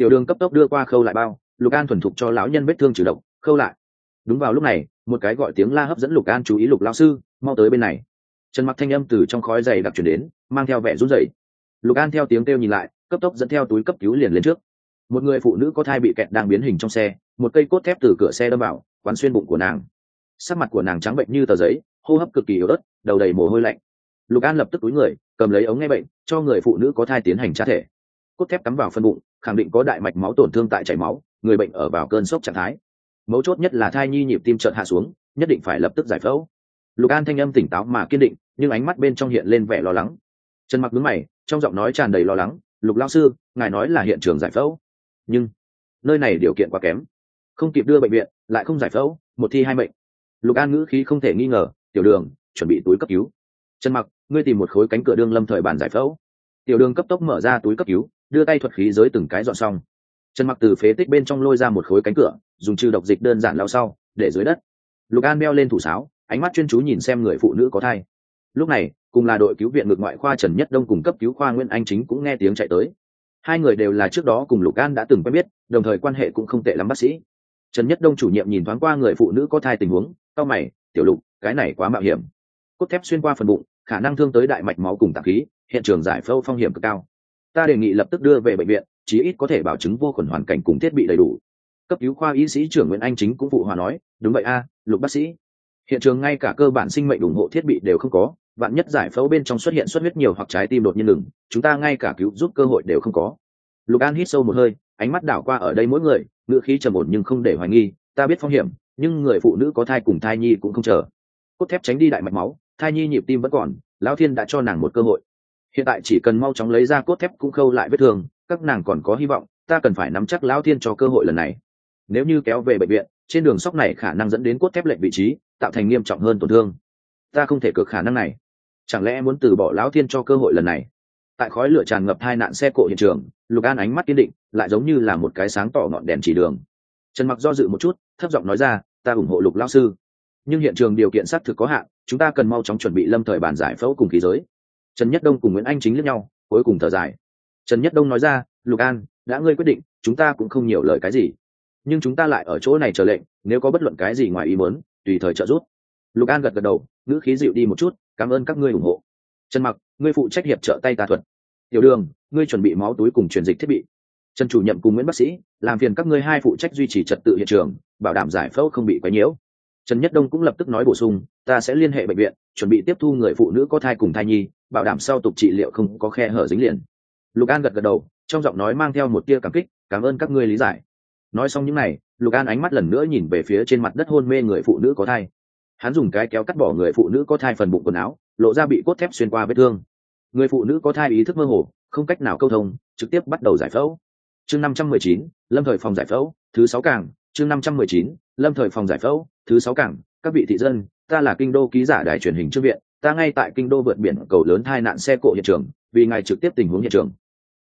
tiểu đường cấp tốc đưa qua khâu lại bao, lục an thuần thục cho lão nhân vết thương trừ độc, khâu lại. Đúng vào lúc này, một cái gọi tiếng la hấp dẫn lục an chú ý lục lao sư, mau tới bên này. Trần mặc thanh âm từ trong khói dày đặc chuyển đến, mang theo vẻ run rẩy. Lục an theo tiếng kêu nhìn lại, cấp tốc dẫn theo túi cấp cứu liền lên trước. Một người phụ nữ có thai bị kẹt đang biến hình trong xe, một cây cốt thép từ cửa xe đâm vào, quán xuyên bụng của nàng. Sắc mặt của nàng trắng bệnh như tờ giấy, hô hấp cực kỳ yếu ớt, đầu đầy mồ hôi lạnh. Lục an lập tức túi người, cầm lấy ống nghe bệnh, cho người phụ nữ có thai tiến hành tra thể. Cốt thép cắm vào phân bụng khẳng định có đại mạch máu tổn thương tại chảy máu, người bệnh ở vào cơn sốc trạng thái. Mấu chốt nhất là thai nhi nhịp tim chợt hạ xuống, nhất định phải lập tức giải phẫu. Lục an thanh âm tỉnh táo mà kiên định, nhưng ánh mắt bên trong hiện lên vẻ lo lắng. Trần mặc đứng mày, trong giọng nói tràn đầy lo lắng, lục lao sư, ngài nói là hiện trường giải phẫu. Nhưng nơi này điều kiện quá kém. Không kịp đưa bệnh viện, lại không giải phẫu, một thi hai mệnh. Lục an ngữ khí không thể nghi ngờ, tiểu đường, chuẩn bị túi cấp cứu. Trần mặc, ngươi tìm một khối cánh cửa đương lâm thời bản giải phẫu. Tiểu đường cấp tốc mở ra túi cấp cứu đưa tay thuật khí giới từng cái dọn xong. Trần mặc từ phế tích bên trong lôi ra một khối cánh cửa, dùng trừ độc dịch đơn giản lao sau, để dưới đất. Lục an meo lên thủ sáo, ánh mắt chuyên chú nhìn xem người phụ nữ có thai. Lúc này, cùng là đội cứu viện ngược ngoại khoa trần nhất đông cùng cấp cứu khoa nguyễn anh chính cũng nghe tiếng chạy tới. Hai người đều là trước đó cùng lục an đã từng quen biết, đồng thời quan hệ cũng không tệ lắm bác sĩ. Trần nhất đông chủ nhiệm nhìn thoáng qua người phụ nữ có thai tình huống tao mày, tiểu lục, cái này quá mạo hiểm. Cốt thép xuyên qua phần bụng, khả năng thương tới đại mạch máu cùng tạp khí, hiện trường giải phẫu phong hiểm cực cao ta đề nghị lập tức đưa về bệnh viện, chí ít có thể bảo chứng vô khuẩn hoàn cảnh cùng thiết bị đầy đủ. Cấp cứu khoa y sĩ trưởng nguyễn anh chính cũng phụ hòa nói, đúng vậy a, lục bác sĩ. Hiện trường ngay cả cơ bản sinh mệnh ủng hộ thiết bị đều không có bạn nhất giải phẫu bên trong xuất hiện xuất huyết nhiều hoặc trái tim đột nhiên ngừng, chúng ta ngay cả cứu giúp cơ hội đều không có. Lục an hít sâu một hơi, ánh mắt đảo qua ở đây mỗi người, ngữ khí trầm ổn nhưng không để hoài nghi, ta biết phong hiểm, nhưng người phụ nữ có thai cùng thai nhi cũng không chờ. Cốt thép tránh đi đại mạch máu, thai nhi nhịp tim vẫn còn, lão thiên đã cho nàng một cơ hội hiện tại chỉ cần mau chóng lấy ra cốt thép cũng khâu lại vết thương, các nàng còn có hy vọng, ta cần phải nắm chắc lão thiên cho cơ hội lần này. Nếu như kéo về bệnh viện, trên đường sóc này khả năng dẫn đến cốt thép lệnh vị trí, tạo thành nghiêm trọng hơn tổn thương. Ta không thể cược khả năng này. Chẳng lẽ muốn từ bỏ lão thiên cho cơ hội lần này? Tại khói lửa tràn ngập hai nạn xe cộ hiện trường, lục an ánh mắt kiên định, lại giống như là một cái sáng tỏ ngọn đèn chỉ đường. Trần mặc do dự một chút, thấp giọng nói ra, ta ủng hộ lục lao sư. Nhưng hiện trường điều kiện xác thực có hạn, chúng ta cần mau chóng chuẩn bị lâm thời bàn giải phẫu cùng khí giới trần nhất đông cùng nguyễn anh chính lẫn nhau, cuối cùng thở dài. Trần nhất đông nói ra, lục an, đã ngươi quyết định, chúng ta cũng không nhiều lời cái gì. Nhưng chúng ta lại ở chỗ này chờ lệnh, nếu có bất luận cái gì ngoài ý muốn, tùy thời trợ giúp. Lục an gật gật đầu, ngữ khí dịu đi một chút, cảm ơn các ngươi ủng hộ. Trần mặc, ngươi phụ trách hiệp trợ tay tà thuật. Tiểu đường, ngươi chuẩn bị máu túi cùng truyền dịch thiết bị. Trần chủ nhiệm cùng nguyễn bác sĩ, làm phiền các ngươi hai phụ trách duy trì trật tự hiện trường, bảo đảm giải phẫu không bị quấy nhiễu. Trần nhất đông cũng lập tức nói bổ sung, ta sẽ liên hệ bệnh viện, chuẩn bị tiếp thu người phụ nữ có thai cùng thai nhi bảo đảm sau tục trị liệu không có khe hở dính liền. Lục an gật gật đầu, trong giọng nói mang theo một tia cảm kích, cảm ơn các ngươi lý giải. Nói xong những n à y lục an ánh mắt lần nữa nhìn về phía trên mặt đất hôn mê người phụ nữ có thai. Hắn dùng cái kéo cắt bỏ người phụ nữ có thai phần bụng quần áo, lộ ra bị cốt thép xuyên qua vết thương. Người phụ nữ có thai ý thức mơ hồ, không cách nào câu thông, trực tiếp bắt đầu giải phẫu. Chương năm trăm mười chín, lâm thời phòng giải phẫu, thứ sáu cảng. Chương năm trăm mười chín, lâm thời phòng giải phẫu, thứ sáu cảng. Các vị thị dân, ta là kinh đô ký giả đài truyền hình trước viện ta ngay tại kinh đô vượt biển cầu lớn hai nạn xe cộ hiện trường, vì ngài trực tiếp tình huống hiện trường.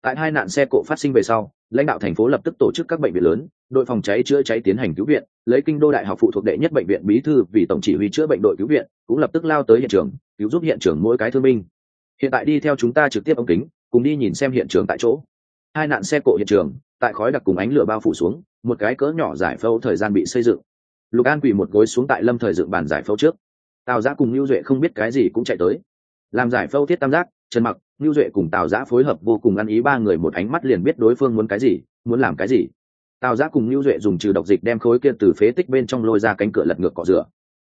Tại hai nạn xe cộ phát sinh về sau, lãnh đạo thành phố lập tức tổ chức các bệnh viện lớn, đội phòng cháy chữa cháy tiến hành cứu viện, lấy kinh đô đại học phụ thuộc đệ nhất bệnh viện bí thư vì tổng chỉ huy chữa bệnh đội cứu viện, cũng lập tức lao tới hiện trường, cứu giúp hiện trường mỗi cái thương binh. Hiện tại đi theo chúng ta trực tiếp ống kính, cùng đi nhìn xem hiện trường tại chỗ. Hai nạn xe cộ hiện trường, tại khói đặc cùng ánh lửa bao phủ xuống, một cái cỡ nhỏ giải phẫu thời gian bị xây dựng. Lục an quỳ một gối xuống tại lâm thời dựng bàn giải phẫu trước tào giã cùng lưu duệ không biết cái gì cũng chạy tới. Làm giải Phâu thiết tam giác, trần mặc, lưu duệ cùng tào giã phối hợp vô cùng ăn ý ba người một ánh mắt liền biết đối phương muốn cái gì, muốn làm cái gì. Tào giã cùng lưu duệ dùng trừ độc dịch đem khối kia từ phế tích bên trong lôi ra cánh cửa lật ngược cọ rửa.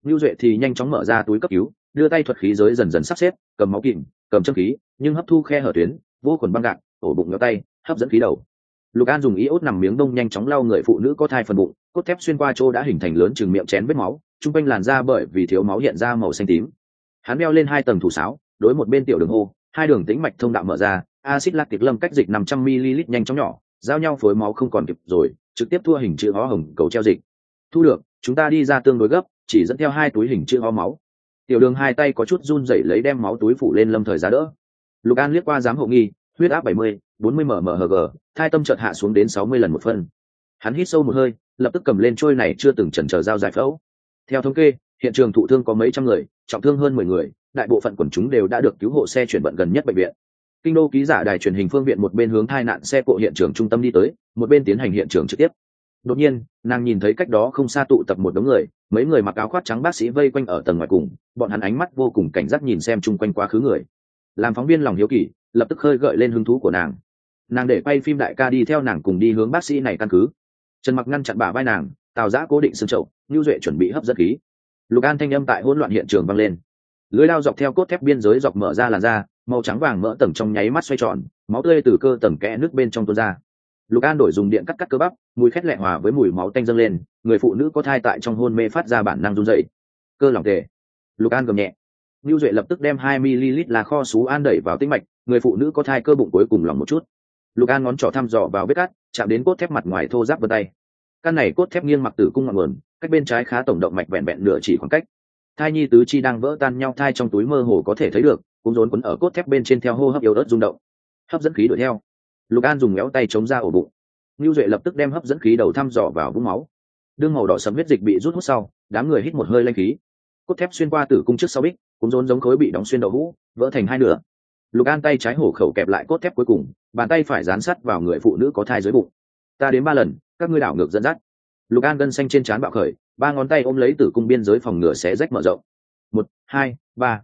Lưu duệ thì nhanh chóng mở ra túi cấp cứu, đưa tay thuật khí giới dần dần sắp xếp, cầm máu kìm, cầm châm khí, nhưng hấp thu khe hở tuyến, vô khuẩn băng gạc, ổ bụng ngó tay, hấp dẫn khí đầu. Lục an dùng ý ốt nằm miếng đông nhanh chóng lau người phụ nữ có thai phần bụng, cốt thép xuyên qua chỗ đã hình thành lớn chừng miệng chén vết máu chung quanh làn da bởi vì thiếu máu hiện ra màu xanh tím. Hắn đeo lên hai tầng thủ sáo, đối một bên tiểu đường hô, hai đường tĩnh mạch thông đạo mở ra acid lactic lâm cách dịch năm trăm ml nhanh chóng nhỏ, giao nhau phối máu không còn kịp rồi, trực tiếp thua hình chữ ho hồng cầu treo dịch. Thu được, chúng ta đi ra tương đối gấp, chỉ dẫn theo hai túi hình chữ ho máu. Tiểu đường hai tay có chút run rẩy lấy đem máu túi phủ lên lâm thời giá đỡ. Lục an liếc qua giám hộ nghi, huyết áp bảy mươi, bốn mươi mmhg thai tâm chợt hạ xuống đến sáu mươi lần một phân. Hắn hít sâu một hơi, lập tức cầm lên trôi này chưa từng chần chờ giao giải phẫu theo thống kê, hiện trường thụ thương có mấy trăm người, trọng thương hơn mười người, đại bộ phận quần chúng đều đã được cứu hộ xe chuyển vận gần nhất bệnh viện. Kinh đô ký giả đài truyền hình phương viện một bên hướng tai nạn xe cộ hiện trường trung tâm đi tới, một bên tiến hành hiện trường trực tiếp. Đột nhiên, nàng nhìn thấy cách đó không xa tụ tập một đống người, mấy người mặc áo khoác trắng bác sĩ vây quanh ở tầng ngoài cùng, bọn hắn ánh mắt vô cùng cảnh giác nhìn xem chung quanh quá khứ người. Làm phóng viên lòng hiếu kỳ, lập tức khơi gợi lên hứng thú của nàng. Nàng để quay phim đại ca đi theo nàng cùng đi hướng bác sĩ này căn cứ. Trần mặc ngăn chặn bả vai nàng, tào giã cố định xương chậu. Nưu duệ chuẩn bị hấp dẫn khí lục an thanh âm tại hỗn loạn hiện trường vang lên lưới lao dọc theo cốt thép biên giới dọc mở ra làn da màu trắng vàng mỡ tầng trong nháy mắt xoay tròn máu tươi từ cơ tầng kẽ nước bên trong tuôn ra lục an đổi dùng điện cắt cắt cơ bắp mùi khét lẹ hòa với mùi máu tanh dâng lên người phụ nữ có thai tại trong hôn mê phát ra bản năng run rẩy. cơ lỏng tề lục an gầm nhẹ Nưu Duệ lập tức đem hai ml là kho sú an đẩy vào tĩnh mạch, người phụ nữ có thai cơ bụng cuối cùng lòng một chút. Lục An ngón trỏ thăm dò vào vết cắt, chạm đến cốt thép mặt ngoài thô ráp vân tay. Căn này cốt thép nghiêng mặc tử cung ngọn nguồn, cách bên trái khá tổng động mạch vẹn vẹn nửa chỉ khoảng cách. Thai nhi tứ chi đang vỡ tan nhau thai trong túi mơ hồ có thể thấy được, cũng rốn quấn ở cốt thép bên trên theo hô hấp yếu ớt rung động. Hấp dẫn khí đuổi theo. Lục An dùng méo tay chống ra ổ bụng. ngưu Duệ lập tức đem hấp dẫn khí đầu thăm dò vào vũng máu. Đương màu đỏ sẫm huyết dịch bị rút hút sau, đám người hít một hơi lanh khí. Cốt thép xuyên qua tử cung trước sau bích, cũng rốn giống khối bị đóng xuyên đậu hũ vỡ thành hai nửa lục an tay trái hổ khẩu kẹp lại cốt thép cuối cùng bàn tay phải dán sắt vào người phụ nữ có thai dưới bụng ta đến ba lần các ngươi đảo ngược dẫn dắt lục an gân xanh trên trán bạo khởi, ba ngón tay ôm lấy tử cung biên giới phòng ngừa xé rách mở rộng. Một, hai, ba.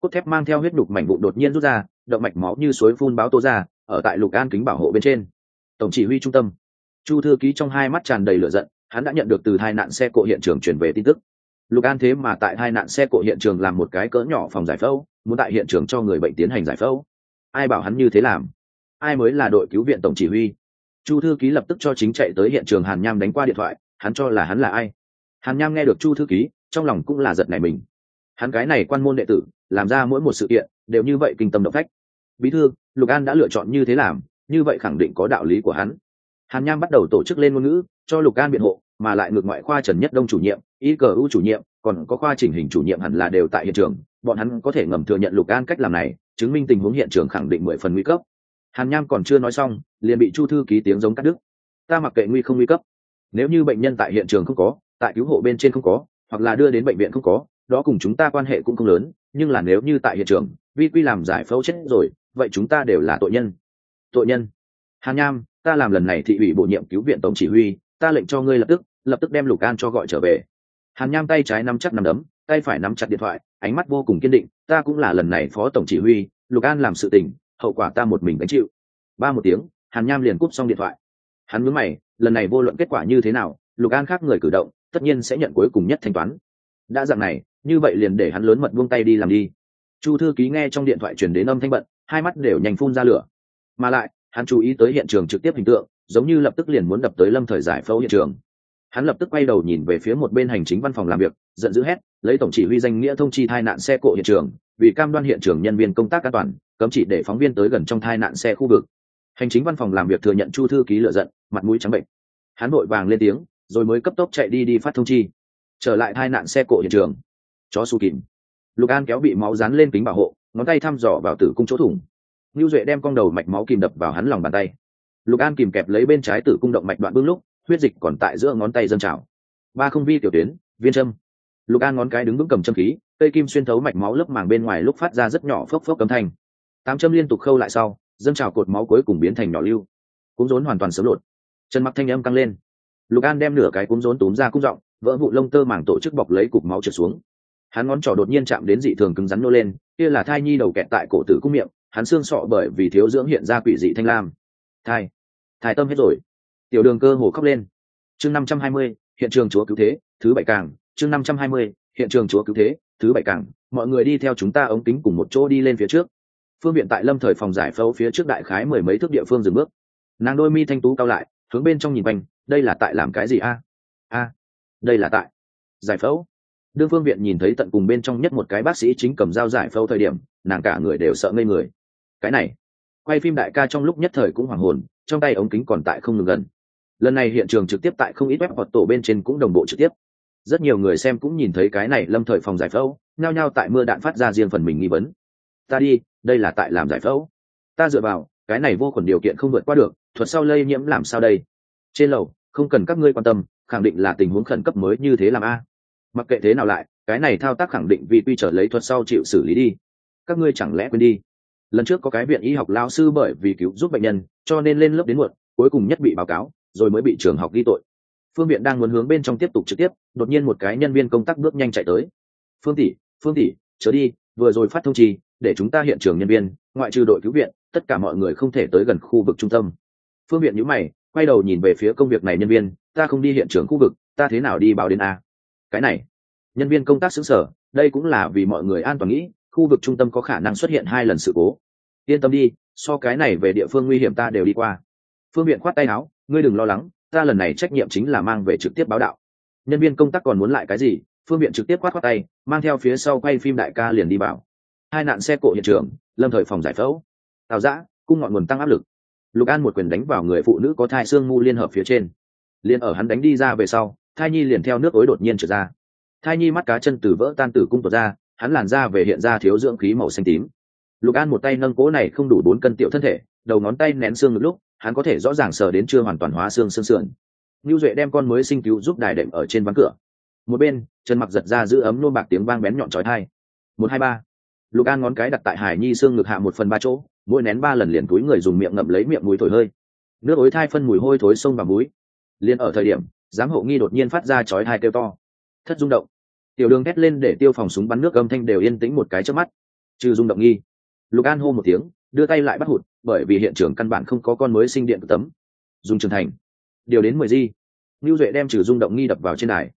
Cốt thép mang theo huyết đục mảnh bụng đột nhiên rút ra, động mạch máu như suối phun báo tố ra, ở tại lục an kính bảo hộ bên trên. Tổng chỉ huy trung tâm. Chu thư ký trong hai mắt tràn đầy lửa giận, hắn đã nhận được từ hai nạn xe cộ hiện trường chuyển về tin tức. Lục an thế mà tại hai nạn xe cộ hiện trường làm một cái cỡ nhỏ phòng giải phẫu, muốn tại hiện trường cho người bệnh tiến hành giải phẫu. Ai bảo hắn như thế làm? Ai mới là đội cứu viện tổng chỉ huy? Chu thư ký lập tức cho chính chạy tới hiện trường hàn nham đánh qua điện thoại hắn cho là hắn là ai? Hàn nham nghe được chu thư ký, trong lòng cũng là giật này mình. Hắn cái này quan môn đệ tử, làm ra mỗi một sự kiện, đều như vậy kinh tâm động phách. Bí thư, lục an đã lựa chọn như thế làm, như vậy khẳng định có đạo lý của hắn. Hàn nham bắt đầu tổ chức lên ngôn ngữ, cho lục an biện hộ, mà lại ngược ngoại khoa trần nhất đông chủ nhiệm y cờ u chủ nhiệm, còn có khoa chỉnh hình chủ nhiệm hẳn là đều tại hiện trường. Bọn hắn có thể ngầm thừa nhận lục an cách làm này, chứng minh tình huống hiện trường khẳng định mười phần nguy cấp. Hàn nham còn chưa nói xong, liền bị chu thư ký tiếng giống cắt đứt. Ta mặc kệ nguy không nguy cấp nếu như bệnh nhân tại hiện trường không có, tại cứu hộ bên trên không có, hoặc là đưa đến bệnh viện không có, đó cùng chúng ta quan hệ cũng không lớn, nhưng là nếu như tại hiện trường, vi quy làm giải phẫu chết rồi, vậy chúng ta đều là tội nhân. Tội nhân. Hàn nham, ta làm lần này thị ủy bổ nhiệm cứu viện tổng chỉ huy, ta lệnh cho ngươi lập tức lập tức đem lục an cho gọi trở về. Hàn nham tay trái nắm chắc nắm đấm, tay phải nắm chặt điện thoại, ánh mắt vô cùng kiên định, ta cũng là lần này phó tổng chỉ huy, lục an làm sự tình, hậu quả ta một mình gánh chịu. Ba một tiếng hàn nham liền cúp xong điện thoại. Hắn mướn mày lần này vô luận kết quả như thế nào, lục an khác người cử động, tất nhiên sẽ nhận cuối cùng nhất thanh toán. Đã dạng này, như vậy liền để hắn lớn mật buông tay đi làm đi. Chu thư ký nghe trong điện thoại truyền đến âm thanh bận, hai mắt đều nhanh phun ra lửa. Mà lại, hắn chú ý tới hiện trường trực tiếp hình tượng, giống như lập tức liền muốn đập tới lâm thời giải phẫu hiện trường. Hắn lập tức quay đầu nhìn về phía một bên hành chính văn phòng làm việc, giận dữ hét, lấy tổng chỉ huy danh nghĩa thông chi thai nạn xe cộ hiện trường, vì cam đoan hiện trường nhân viên công tác an toàn, cấm chỉ để phóng viên tới gần trong thai nạn xe khu vực hành chính văn phòng làm việc thừa nhận chu thư ký lựa giận, mặt mũi trắng bệnh hắn vội vàng lên tiếng, rồi mới cấp tốc chạy đi đi phát thông chi. Trở lại tai nạn xe cộ hiện trường. Chó su kìm. Lục an kéo bị máu dán lên kính bảo hộ, ngón tay thăm dò vào tử cung chỗ thủng. Ngưu duệ đem con đầu mạch máu kìm đập vào hắn lòng bàn tay. Lục an kìm kẹp lấy bên trái tử cung động mạch đoạn bưng lúc, huyết dịch còn tại giữa ngón tay dâng trào. Ba không vi tiểu tuyến, viên châm. Lục an ngón cái đứng vững cầm châm khí, cây kim xuyên thấu mạch máu lớp màng bên ngoài lúc phát ra rất nhỏ phốc phốc cấm thanh. Tám châm liên tục khâu lại sau dâng trào cột máu cuối cùng biến thành nhỏ lưu, cúng rốn hoàn toàn sớm lột trần mặc thanh âm căng lên. Lục an đem nửa cái cúng rốn túm ra cung rộng vỡ vụ lông tơ màng tổ chức bọc lấy cục máu trượt xuống. Hắn ngón trỏ đột nhiên chạm đến dị thường cứng rắn nô lên, kia là thai nhi đầu kẹt tại cổ tử cung miệng, hắn xương sọ bởi vì thiếu dưỡng hiện ra quỷ dị thanh lam. Thai thai tâm hết rồi. Tiểu đường cơ hồ khóc lên. Chương năm trăm hai mươi, hiện trường chúa cứu thế, thứ bảy càng. Chương năm trăm hai mươi, hiện trường chúa cứu thế, thứ bảy càng. Mọi người đi theo chúng ta ống kính cùng một chỗ đi lên phía trước phương viện tại lâm thời phòng giải phẫu phía trước đại khái mười mấy thước địa phương dừng bước. Nàng đôi mi thanh tú cao lại, hướng bên trong nhìn quanh, đây là tại làm cái gì a? A, đây là tại giải phẫu. Đương phương viện nhìn thấy tận cùng bên trong nhất một cái bác sĩ chính cầm dao giải phẫu thời điểm, nàng cả người đều sợ ngây người. Cái này, quay phim đại ca trong lúc nhất thời cũng hoảng hồn, trong tay ống kính còn tại không ngừng gần. Lần này hiện trường trực tiếp tại không ít web hoặc tổ bên trên cũng đồng bộ trực tiếp. Rất nhiều người xem cũng nhìn thấy cái này lâm thời phòng giải phẫu, nhao nhao tại mưa đạn phát ra riêng phần mình nghi vấn. Ta đi đây là tại làm giải phẫu. Ta dựa vào, cái này vô khuẩn điều kiện không vượt qua được, thuật sau lây nhiễm làm sao đây? Trên lầu, không cần các ngươi quan tâm, khẳng định là tình huống khẩn cấp mới như thế làm a. Mặc kệ thế nào lại, cái này thao tác khẳng định vì quy trở lấy thuật sau chịu xử lý đi. Các ngươi chẳng lẽ quên đi? Lần trước có cái viện y học lao sư bởi vì cứu giúp bệnh nhân, cho nên lên lớp đến muộn, cuối cùng nhất bị báo cáo, rồi mới bị trường học ghi tội. Phương viện đang muốn hướng bên trong tiếp tục trực tiếp, đột nhiên một cái nhân viên công tác bước nhanh chạy tới. Phương tỷ phương tỷ, chớ đi, vừa rồi phát thông trì để chúng ta hiện trường nhân viên, ngoại trừ đội cứu viện, tất cả mọi người không thể tới gần khu vực trung tâm. Phương viện nhữ mày, quay đầu nhìn về phía công việc này nhân viên, ta không đi hiện trường khu vực, ta thế nào đi báo đến a? Cái này. Nhân viên công tác xứng sở đây cũng là vì mọi người an toàn nghĩ, khu vực trung tâm có khả năng xuất hiện hai lần sự cố. Yên tâm đi, so cái này về địa phương nguy hiểm ta đều đi qua. Phương viện khoát tay áo, ngươi đừng lo lắng, ta lần này trách nhiệm chính là mang về trực tiếp báo đạo. Nhân viên công tác còn muốn lại cái gì, phương viện trực tiếp khoát khoát tay, mang theo phía sau quay phim đại ca liền đi vào hai nạn xe cộ hiện trường lâm thời phòng giải phẫu tào giã cung ngọn nguồn tăng áp lực lục an một quyền đánh vào người phụ nữ có thai xương mu liên hợp phía trên liền ở hắn đánh đi ra về sau thai nhi liền theo nước ối đột nhiên trở ra thai nhi mắt cá chân từ vỡ tan tử cung tuột ra hắn làn ra về hiện ra thiếu dưỡng khí màu xanh tím lục an một tay nâng cố này không đủ bốn cân tiểu thân thể đầu ngón tay nén xương ngực lúc hắn có thể rõ ràng sờ đến chưa hoàn toàn hóa xương xương sườn Nưu Duệ đem con mới sinh cứu giúp đài đệm ở trên ván cửa. Một bên, Trần Mặc giật ra giữ ấm nôn bạc tiếng vang bén nhọn chói tai. Một hai ba. Lục An ngón cái đặt tại Hải Nhi xương ngực hạ một phần ba chỗ, mỗi nén ba lần liền túi người dùng miệng ngậm lấy miệng mũi thổi hơi. Nước ối thai phân mùi hôi thối sông và mũi. Liên ở thời điểm, giám hộ nghi đột nhiên phát ra chói hai kêu to. Thất rung động. Tiểu Đường thét lên để tiêu phòng súng bắn nước âm thanh đều yên tĩnh một cái chớp mắt. Trừ rung động nghi. Lục An hô một tiếng, đưa tay lại bắt hụt, bởi vì hiện trường căn bản không có con mới sinh điện tấm. Dùng trưởng thành điều đến mười di lưu duệ đem trừ rung động nghi đập vào trên đài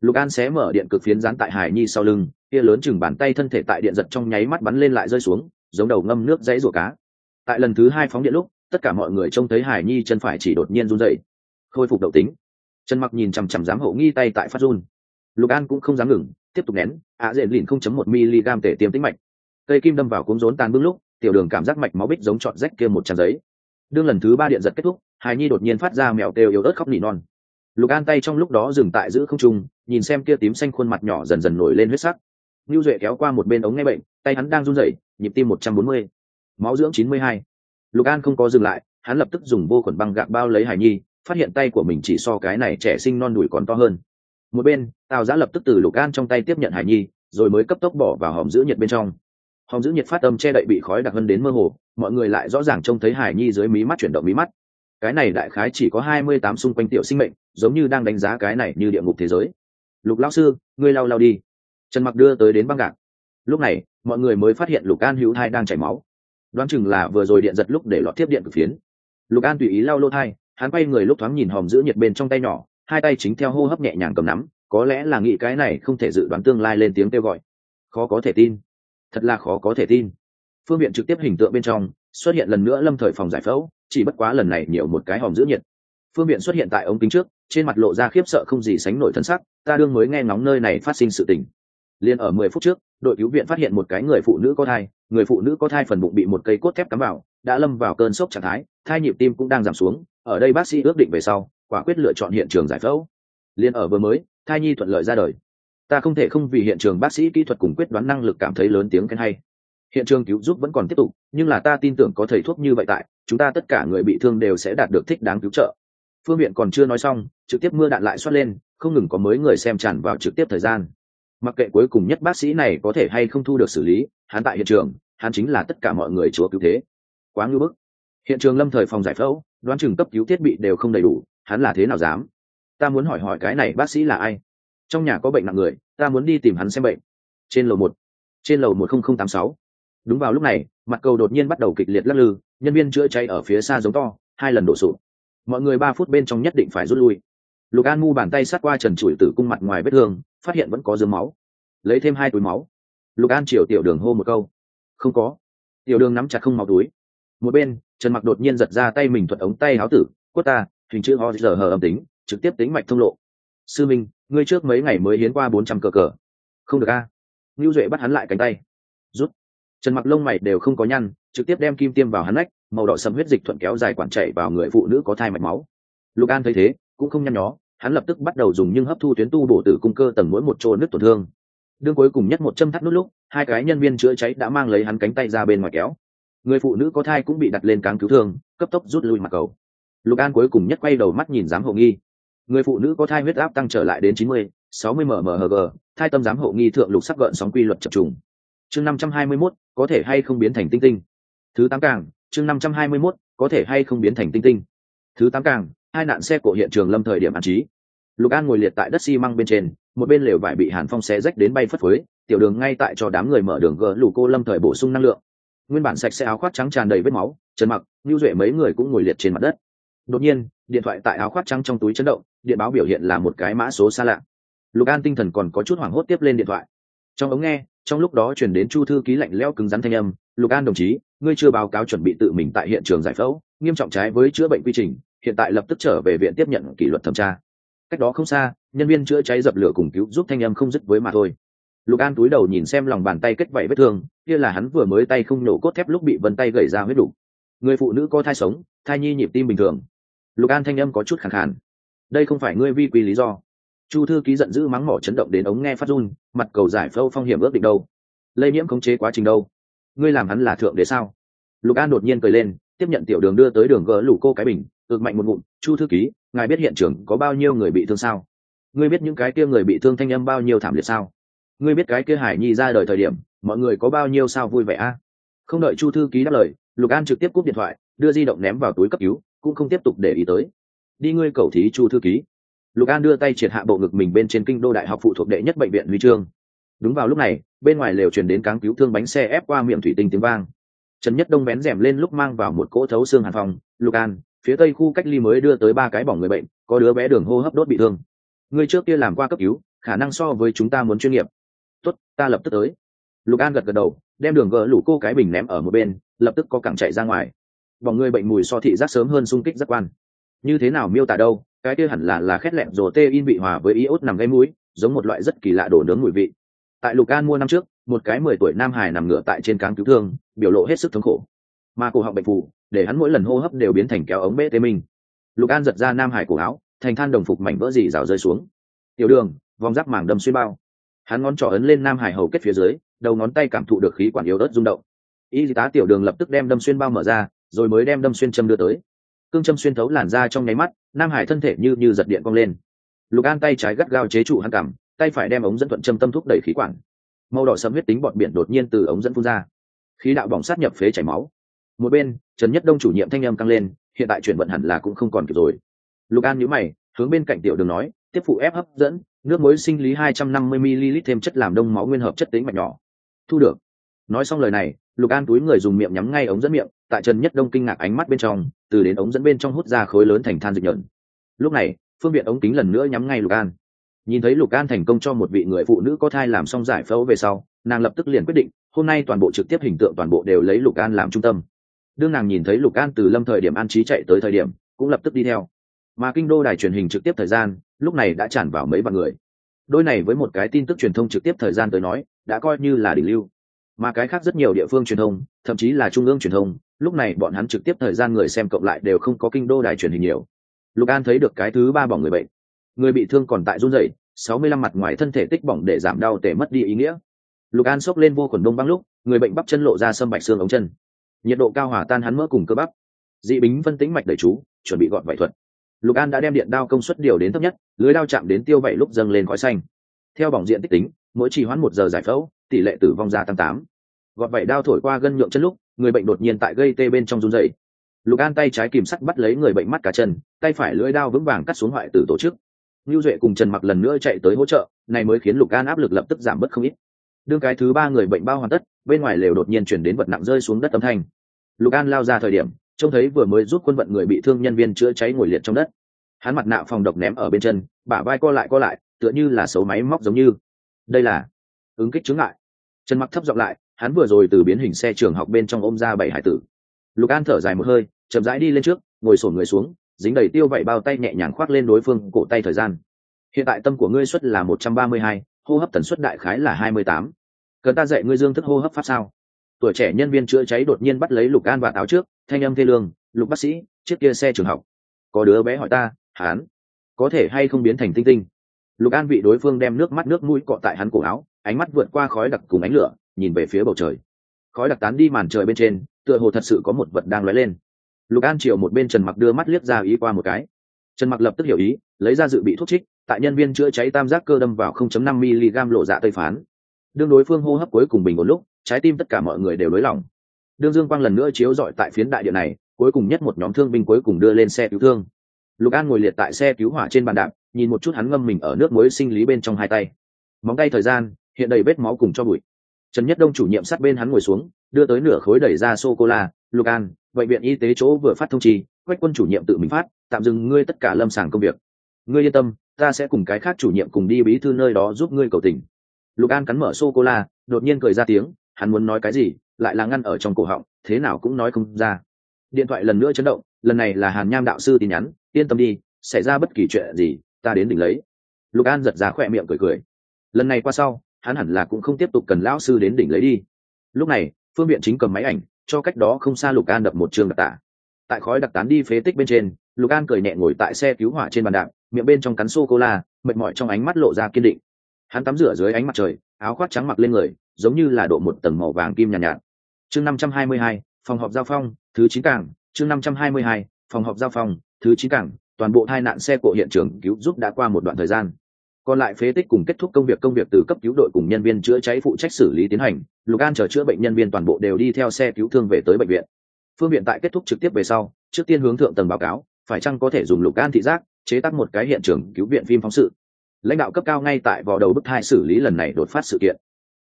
lục an xé mở điện cực phiến dán tại hải nhi sau lưng kia lớn chừng bàn tay thân thể tại điện giật trong nháy mắt bắn lên lại rơi xuống, giống đầu ngâm nước dãy rùa cá. Tại lần thứ hai phóng điện lúc, tất cả mọi người trông thấy hải nhi chân phải chỉ đột nhiên run dậy khôi phục đậu tính. Trần mặc nhìn chằm chằm dám hậu nghi tay tại phát run. Lục an cũng không dám ngừng, tiếp tục nén, ạ dễ lìn không chấm một mg tể tiêm tính mạch. Cây kim đâm vào cuống rốn tan bưng lúc, tiểu đường cảm giác mạch máu bích giống trọn rách kia một trang giấy. Đương lần thứ ba điện giật kết thúc hài nhi đột nhiên phát ra mèo kêu yếu ớt khóc nỉ non. Lục an tay trong lúc đó dừng tại giữ không trung, nhìn xem kia tím xanh khuôn mặt nhỏ dần dần nổi lên huyết sắc. Nưu duệ kéo qua một bên ống nghe bệnh, tay hắn đang run rẩy, nhịp tim một trăm bốn mươi, máu dưỡng chín mươi hai. Lục an không có dừng lại, hắn lập tức dùng vô khuẩn băng gạc bao lấy hải nhi, phát hiện tay của mình chỉ so cái này trẻ sinh non đùi còn to hơn. Một bên, tào Giá lập tức từ lục an trong tay tiếp nhận hải nhi, rồi mới cấp tốc bỏ vào hòm giữ nhiệt bên trong. Hòm giữ nhiệt phát âm che đậy bị khói đặc hơn đến mơ hồ, mọi người lại rõ ràng trông thấy hải nhi dưới mí mắt chuyển động mí mắt. Cái này đại khái chỉ có hai mươi tám xung quanh tiểu sinh mệnh, giống như đang đánh giá cái này như địa ngục thế giới. Lục lão sư, ngươi lau lau đi trần mặc đưa tới đến băng gạc. Lúc này, mọi người mới phát hiện lục an hữu thai đang chảy máu. Đoán chừng là vừa rồi điện giật lúc để lọt tiếp điện cực phiến. Lục an tùy ý lau lô thai, hắn quay người lúc thoáng nhìn hòm giữ nhiệt bên trong tay nhỏ, hai tay chính theo hô hấp nhẹ nhàng cầm nắm, có lẽ là nghĩ cái này không thể dự đoán tương lai lên tiếng kêu gọi. Khó có thể tin. Thật là khó có thể tin. Phương viện trực tiếp hình tượng bên trong, xuất hiện lần nữa lâm thời phòng giải phẫu, chỉ bất quá lần này nhiều một cái hòm giữ nhiệt. Phương viện xuất hiện tại ống kính trước, trên mặt lộ ra khiếp sợ không gì sánh nổi thân sắc, ta đương mới nghe ngóng nơi này phát sinh sự tình liền ở mười phút trước, đội cứu viện phát hiện một cái người phụ nữ có thai, người phụ nữ có thai phần bụng bị một cây cốt thép cắm vào, đã lâm vào cơn sốc trạng thái, thai nhịp tim cũng đang giảm xuống. Ở đây bác sĩ ước định về sau, quả quyết lựa chọn hiện trường giải phẫu. Liền ở vừa mới, thai nhi thuận lợi ra đời. Ta không thể không vì hiện trường bác sĩ kỹ thuật cùng quyết đoán năng lực cảm thấy lớn tiếng khen hay. Hiện trường cứu giúp vẫn còn tiếp tục, nhưng là ta tin tưởng có thầy thuốc như vậy tại, chúng ta tất cả người bị thương đều sẽ đạt được thích đáng cứu trợ. Phương viện còn chưa nói xong, trực tiếp mưa đạn lại xoát lên, không ngừng có mới người xem tràn vào trực tiếp thời gian mặc kệ cuối cùng nhất bác sĩ này có thể hay không thu được xử lý, hắn tại hiện trường, hắn chính là tất cả mọi người chúa cứu thế. Quá ngưỡng bức. Hiện trường lâm thời phòng giải phẫu, đoán chừng cấp cứu thiết bị đều không đầy đủ, hắn là thế nào dám? Ta muốn hỏi hỏi cái này bác sĩ là ai? Trong nhà có bệnh nặng người, ta muốn đi tìm hắn xem bệnh. Trên lầu một. Trên lầu một nghìn tám sáu. Đúng vào lúc này, mặt cầu đột nhiên bắt đầu kịch liệt lắc lư, nhân viên chữa cháy ở phía xa giống to, hai lần đổ sụp. Mọi người ba phút bên trong nhất định phải rút lui. Lục an mu bàn tay sát qua trần trụi tử cung mặt ngoài vết thương phát hiện vẫn có dương máu. Lấy thêm hai túi máu. Lục an triều tiểu đường hô một câu. Không có. Tiểu đường nắm chặt không máu túi. Một bên, trần mặc đột nhiên giật ra tay mình thuật ống tay háo tử. Quất ta, hình chữ ho giờ hờ âm tính, trực tiếp tính mạch thông lộ. Sư minh, ngươi trước mấy ngày mới hiến qua bốn trăm cờ cờ. Không được a. À. ngưu duệ bắt hắn lại cánh tay. Rút. Trần mặc lông mày đều không có nhăn, trực tiếp đem kim tiêm vào hắn nách, màu đỏ sầm huyết dịch thuận kéo dài quản chảy vào người phụ nữ có thai mạch máu. Lục an thấy thế, cũng không nhăn nhó hắn lập tức bắt đầu dùng nhưng hấp thu tuyến tu bổ tử cung cơ tầng mỗi một chỗ nước tổn thương. Đương cuối cùng nhất một châm thắt nút lúc, hai cái nhân viên chữa cháy đã mang lấy hắn cánh tay ra bên ngoài kéo. Người phụ nữ có thai cũng bị đặt lên cáng cứu thương, cấp tốc rút lui mặt cầu. Lục an cuối cùng nhất quay đầu mắt nhìn giám hộ nghi. Người phụ nữ có thai huyết áp tăng trở lại đến chín mươi, sáu mươi mmhg thai tâm giám hộ nghi thượng lục sắc gợn sóng quy luật chập trùng. Chương năm trăm hai mươi mốt, có thể hay không biến thành tinh tinh? Thứ tám càng, chương năm trăm hai mươi mốt, có thể hay không biến thành tinh tinh? Thứ tám càng hai nạn xe cổ hiện trường lâm thời điểm an trí. Lục an ngồi liệt tại đất xi măng bên trên, một bên lều vải bị hàn phong xé rách đến bay phất phới, tiểu đường ngay tại cho đám người mở đường gỡ lù cô lâm thời bổ sung năng lượng. Nguyên bản sạch sẽ áo khoác trắng tràn đầy vết máu, trần mặc, lưu duệ mấy người cũng ngồi liệt trên mặt đất. Đột nhiên, điện thoại tại áo khoác trắng trong túi chấn động, điện báo biểu hiện là một cái mã số xa lạ. Lục an tinh thần còn có chút hoảng hốt tiếp lên điện thoại. Trong ống nghe, trong lúc đó chuyển đến chu thư ký lạnh lẽo cứng rắn thanh âm, lục an đồng chí, ngươi chưa báo cáo chuẩn bị tự mình tại hiện trường giải phẫu, nghiêm trọng trái với chữa bệnh quy trình hiện tại lập tức trở về viện tiếp nhận kỷ luật thẩm tra. Cách đó không xa, nhân viên chữa cháy dập lửa cùng cứu giúp thanh âm không dứt với mà thôi. Lục an túi đầu nhìn xem lòng bàn tay kết vảy vết thương, kia là hắn vừa mới tay không nổ cốt thép lúc bị vân tay gầy ra huyết đủ. Người phụ nữ có thai sống, thai nhi nhịp tim bình thường. Lục an thanh âm có chút khẳng khàn. Đây không phải ngươi vi quy lý do. Chu thư ký giận dữ mắng mỏ chấn động đến ống nghe phát run, mặt cầu giải phâu phong hiểm ước định đâu. Lây nhiễm khống chế quá trình đâu. Ngươi làm hắn là thượng đế sao? Lục an đột nhiên cười lên, tiếp nhận tiểu đường đưa tới đường gỡ lủ cô cái bình ực mạnh một ngụm, chu thư ký, ngài biết hiện trường có bao nhiêu người bị thương sao? Ngươi biết những cái kia người bị thương thanh âm bao nhiêu thảm liệt sao? Ngươi biết cái kia hải nhi ra đời thời điểm, mọi người có bao nhiêu sao vui vẻ a? Không đợi chu thư ký đáp lời, lục an trực tiếp cúp điện thoại, đưa di động ném vào túi cấp cứu, cũng không tiếp tục để ý tới. Đi ngươi cầu thí, chu thư ký. Lục an đưa tay triệt hạ bộ ngực mình bên trên kinh đô đại học phụ thuộc đệ nhất bệnh viện huy chương. Đúng vào lúc này, bên ngoài lều truyền đến cáng cứu thương bánh xe ép qua miệng thủy tinh tiếng vang. Trần nhất đông bén rèm lên lúc mang vào một cỗ thấu xương hàn phòng, lục an phía tây khu cách ly mới đưa tới ba cái bỏng người bệnh, có đứa bé đường hô hấp đốt bị thương. Người trước kia làm qua cấp cứu, khả năng so với chúng ta muốn chuyên nghiệp. Tốt, ta lập tức tới. Lục an gật gật đầu, đem đường gỡ lũ cô cái bình ném ở một bên, lập tức có cẳng chạy ra ngoài. Bỏng người bệnh mùi so thị giác sớm hơn xung kích giác quan. Như thế nào miêu tả đâu, cái kia hẳn là là khét lẹm rồ tê in bị hòa với iốt nằm gây mũi, giống một loại rất kỳ lạ đổ nướng mùi vị. Tại lục an mua năm trước, một cái mười tuổi nam hải nằm ngửa tại trên cáng cứu thương, biểu lộ hết sức thống khổ. Mà cổ họng bệnh phù để hắn mỗi lần hô hấp đều biến thành kéo ống bê tê minh lục an giật ra nam hải cổ áo, thành than đồng phục mảnh vỡ dì rào rơi xuống. Tiểu đường, vòng giáp mảng đâm xuyên bao. Hắn ngón trỏ ấn lên nam hải hầu kết phía dưới, đầu ngón tay cảm thụ được khí quản yếu ớt rung động. Y tá tiểu đường lập tức đem đâm xuyên bao mở ra, rồi mới đem đâm xuyên châm đưa tới. Cương châm xuyên thấu làn ra trong nháy mắt, nam hải thân thể như như giật điện cong lên. Lục an tay trái gắt gao chế trụ hắn cảm tay phải đem ống dẫn thuận châm tâm thúc đẩy khí quản. Màu đỏ sẫm huyết tính bọt biển đột nhiên từ ống dẫn phun ra. Khí đạo bỏng sát nhập phế chảy máu một bên, trần nhất đông chủ nhiệm thanh âm căng lên, hiện tại chuyển vận hẳn là cũng không còn kịp rồi. Lục an nhíu mày, hướng bên cạnh tiểu đường nói, tiếp phụ ép hấp dẫn, nước muối sinh lý hai trăm năm mươi ml thêm chất làm đông máu nguyên hợp chất tính mạch nhỏ. Thu được. Nói xong lời này, lục an túi người dùng miệng nhắm ngay ống dẫn miệng, tại trần nhất đông kinh ngạc ánh mắt bên trong, từ đến ống dẫn bên trong hút ra khối lớn thành than dịch nhợn lúc này, phương viện ống kính lần nữa nhắm ngay lục an. Nhìn thấy lục an thành công cho một vị người phụ nữ có thai làm xong giải phẫu về sau, nàng lập tức liền quyết định, hôm nay toàn bộ trực tiếp hình tượng toàn bộ đều lấy lục an làm trung tâm đương nàng nhìn thấy lục an từ lâm thời điểm an trí chạy tới thời điểm, cũng lập tức đi theo. Mà kinh đô đài truyền hình trực tiếp thời gian, lúc này đã tràn vào mấy vạn người. Đôi này với một cái tin tức truyền thông trực tiếp thời gian tới nói, đã coi như là đỉnh lưu. Mà cái khác rất nhiều địa phương truyền thông, thậm chí là trung ương truyền thông, lúc này bọn hắn trực tiếp thời gian người xem cộng lại đều không có kinh đô đài truyền hình nhiều. Lục an thấy được cái thứ ba bỏng người bệnh. Người bị thương còn tại run rẩy, sáu mươi lăm mặt ngoài thân thể tích bỏng để giảm đau tể mất đi ý nghĩa. Lục an xốc lên vô khuẩn đông băng lúc, người bệnh bắp chân lộ ra sâm bạch xương ống chân nhiệt độ cao hòa tan hắn mỡ cùng cơ bắp. Dị bính phân tính mạch đẩy chú chuẩn bị gọn vải thuật. Lục an đã đem điện đao công suất điều đến thấp nhất lưới đao chạm đến tiêu vẩy lúc dâng lên khói xanh. Theo bỏng diện tích tính mỗi chỉ hoãn một giờ giải phẫu tỷ lệ tử vong gia tăng tám. Gọt vẩy đao thổi qua gân nhượng chân lúc người bệnh đột nhiên tại gây tê bên trong run dày lục an tay trái kìm sắt bắt lấy người bệnh mắt cả chân tay phải lưỡi đao vững vàng cắt xuống hoại tử tổ chức. Nưu Duệ cùng Trần Mặc lần nữa chạy tới hỗ trợ, này mới khiến Lục An áp lực lập tức giảm bớt không ít. Đương cái thứ ba người bệnh bao hoàn tất, bên ngoài lều đột nhiên chuyển đến vật nặng rơi xuống đất âm thanh. Lục An lao ra thời điểm, trông thấy vừa mới rút quân vận người bị thương nhân viên chữa cháy ngồi liệt trong đất. Hắn mặt nạ phòng độc ném ở bên chân, bả vai co lại co lại, tựa như là xấu máy móc giống như. Đây là ứng kích chứng ngại. Trần Mặc thấp giọng lại, hắn vừa rồi từ biến hình xe trường học bên trong ôm ra bảy hải tử. Lục An thở dài một hơi, chậm rãi đi lên trước, ngồi xổm người xuống, dính đầy tiêu vẩy bao tay nhẹ nhàng khoác lên đối phương cổ tay thời gian hiện tại tâm của ngươi suất là một trăm ba mươi hai hô hấp tần suất đại khái là hai mươi tám cần ta dạy ngươi dương thức hô hấp pháp sao? Tuổi trẻ nhân viên chữa cháy đột nhiên bắt lấy lục an và áo trước, thanh âm thê lương, lục bác sĩ, chiếc kia xe trường học. Có đứa bé hỏi ta, hán, có thể hay không biến thành tinh tinh? Lục an bị đối phương đem nước mắt nước mũi cọ tại hắn cổ áo, ánh mắt vượt qua khói đặc cùng ánh lửa, nhìn về phía bầu trời. Khói đặc tán đi màn trời bên trên, tựa hồ thật sự có một vật đang lóe lên. Lục an chiều một bên trần mặc đưa mắt liếc ra ý qua một cái. Trần mặc lập tức hiểu ý, lấy ra dự bị thuốc trích, tại nhân viên chữa cháy tam giác cơ đâm vào 0.5 mg lộ dạ tây phán đương đối phương hô hấp cuối cùng bình một lúc, trái tim tất cả mọi người đều lối lỏng. Đương dương quang lần nữa chiếu dọi tại phiến đại địa này, cuối cùng nhất một nhóm thương binh cuối cùng đưa lên xe cứu thương. Lục an ngồi liệt tại xe cứu hỏa trên bàn đạp, nhìn một chút hắn ngâm mình ở nước muối sinh lý bên trong hai tay. Móng tay thời gian, hiện đầy vết máu cùng cho bụi. Trần nhất đông chủ nhiệm sát bên hắn ngồi xuống, đưa tới nửa khối đẩy ra sô cô la lục an, bệnh viện y tế chỗ vừa phát thông trì, quách quân chủ nhiệm tự mình phát, tạm dừng ngươi tất cả lâm sàng công việc. Ngươi yên tâm, ta sẽ cùng cái khác chủ nhiệm cùng đi bí thư nơi đó giúp ngươi cầu tình lục an cắn mở sô cô la đột nhiên cười ra tiếng, hắn muốn nói cái gì, lại là ngăn ở trong cổ họng, thế nào cũng nói không ra. Điện thoại lần nữa chấn động, lần này là hàn nham đạo sư tin nhắn, yên tâm đi, xảy ra bất kỳ chuyện gì, ta đến đỉnh lấy. Lục an giật ra khỏe miệng cười cười. Lần này qua sau, hắn hẳn là cũng không tiếp tục cần lão sư đến đỉnh lấy đi. Lúc này, phương Biện chính cầm máy ảnh, cho cách đó không xa lục an đập một trường đặc tả. Tại khói đặc tán đi phế tích bên trên, lục an cười nhẹ ngồi tại xe cứu hỏa trên bàn đạp, miệng bên trong cắn sô cô la mệt mỏi trong ánh mắt lộ ra kiên định hắn tắm rửa dưới ánh mặt trời áo khoác trắng mặc lên người giống như là độ một tầng màu vàng kim nhàn nhạt, nhạt. Chương năm trăm hai mươi hai phòng họp giao phong thứ chín cảng. Chương năm trăm hai mươi hai phòng họp giao phong thứ chín cảng. Toàn bộ tai nạn xe cộ hiện trường cứu giúp đã qua một đoạn thời gian. Còn lại phế tích cùng kết thúc công việc công việc từ cấp cứu đội cùng nhân viên chữa cháy phụ trách xử lý tiến hành. Lục an chờ chữa bệnh nhân viên toàn bộ đều đi theo xe cứu thương về tới bệnh viện. Phương viện tại kết thúc trực tiếp về sau trước tiên hướng thượng tầng báo cáo phải chăng có thể dùng lục an thị giác chế tác một cái hiện trường cứu viện phim phóng sự lãnh đạo cấp cao ngay tại vò đầu bức thai xử lý lần này đột phát sự kiện.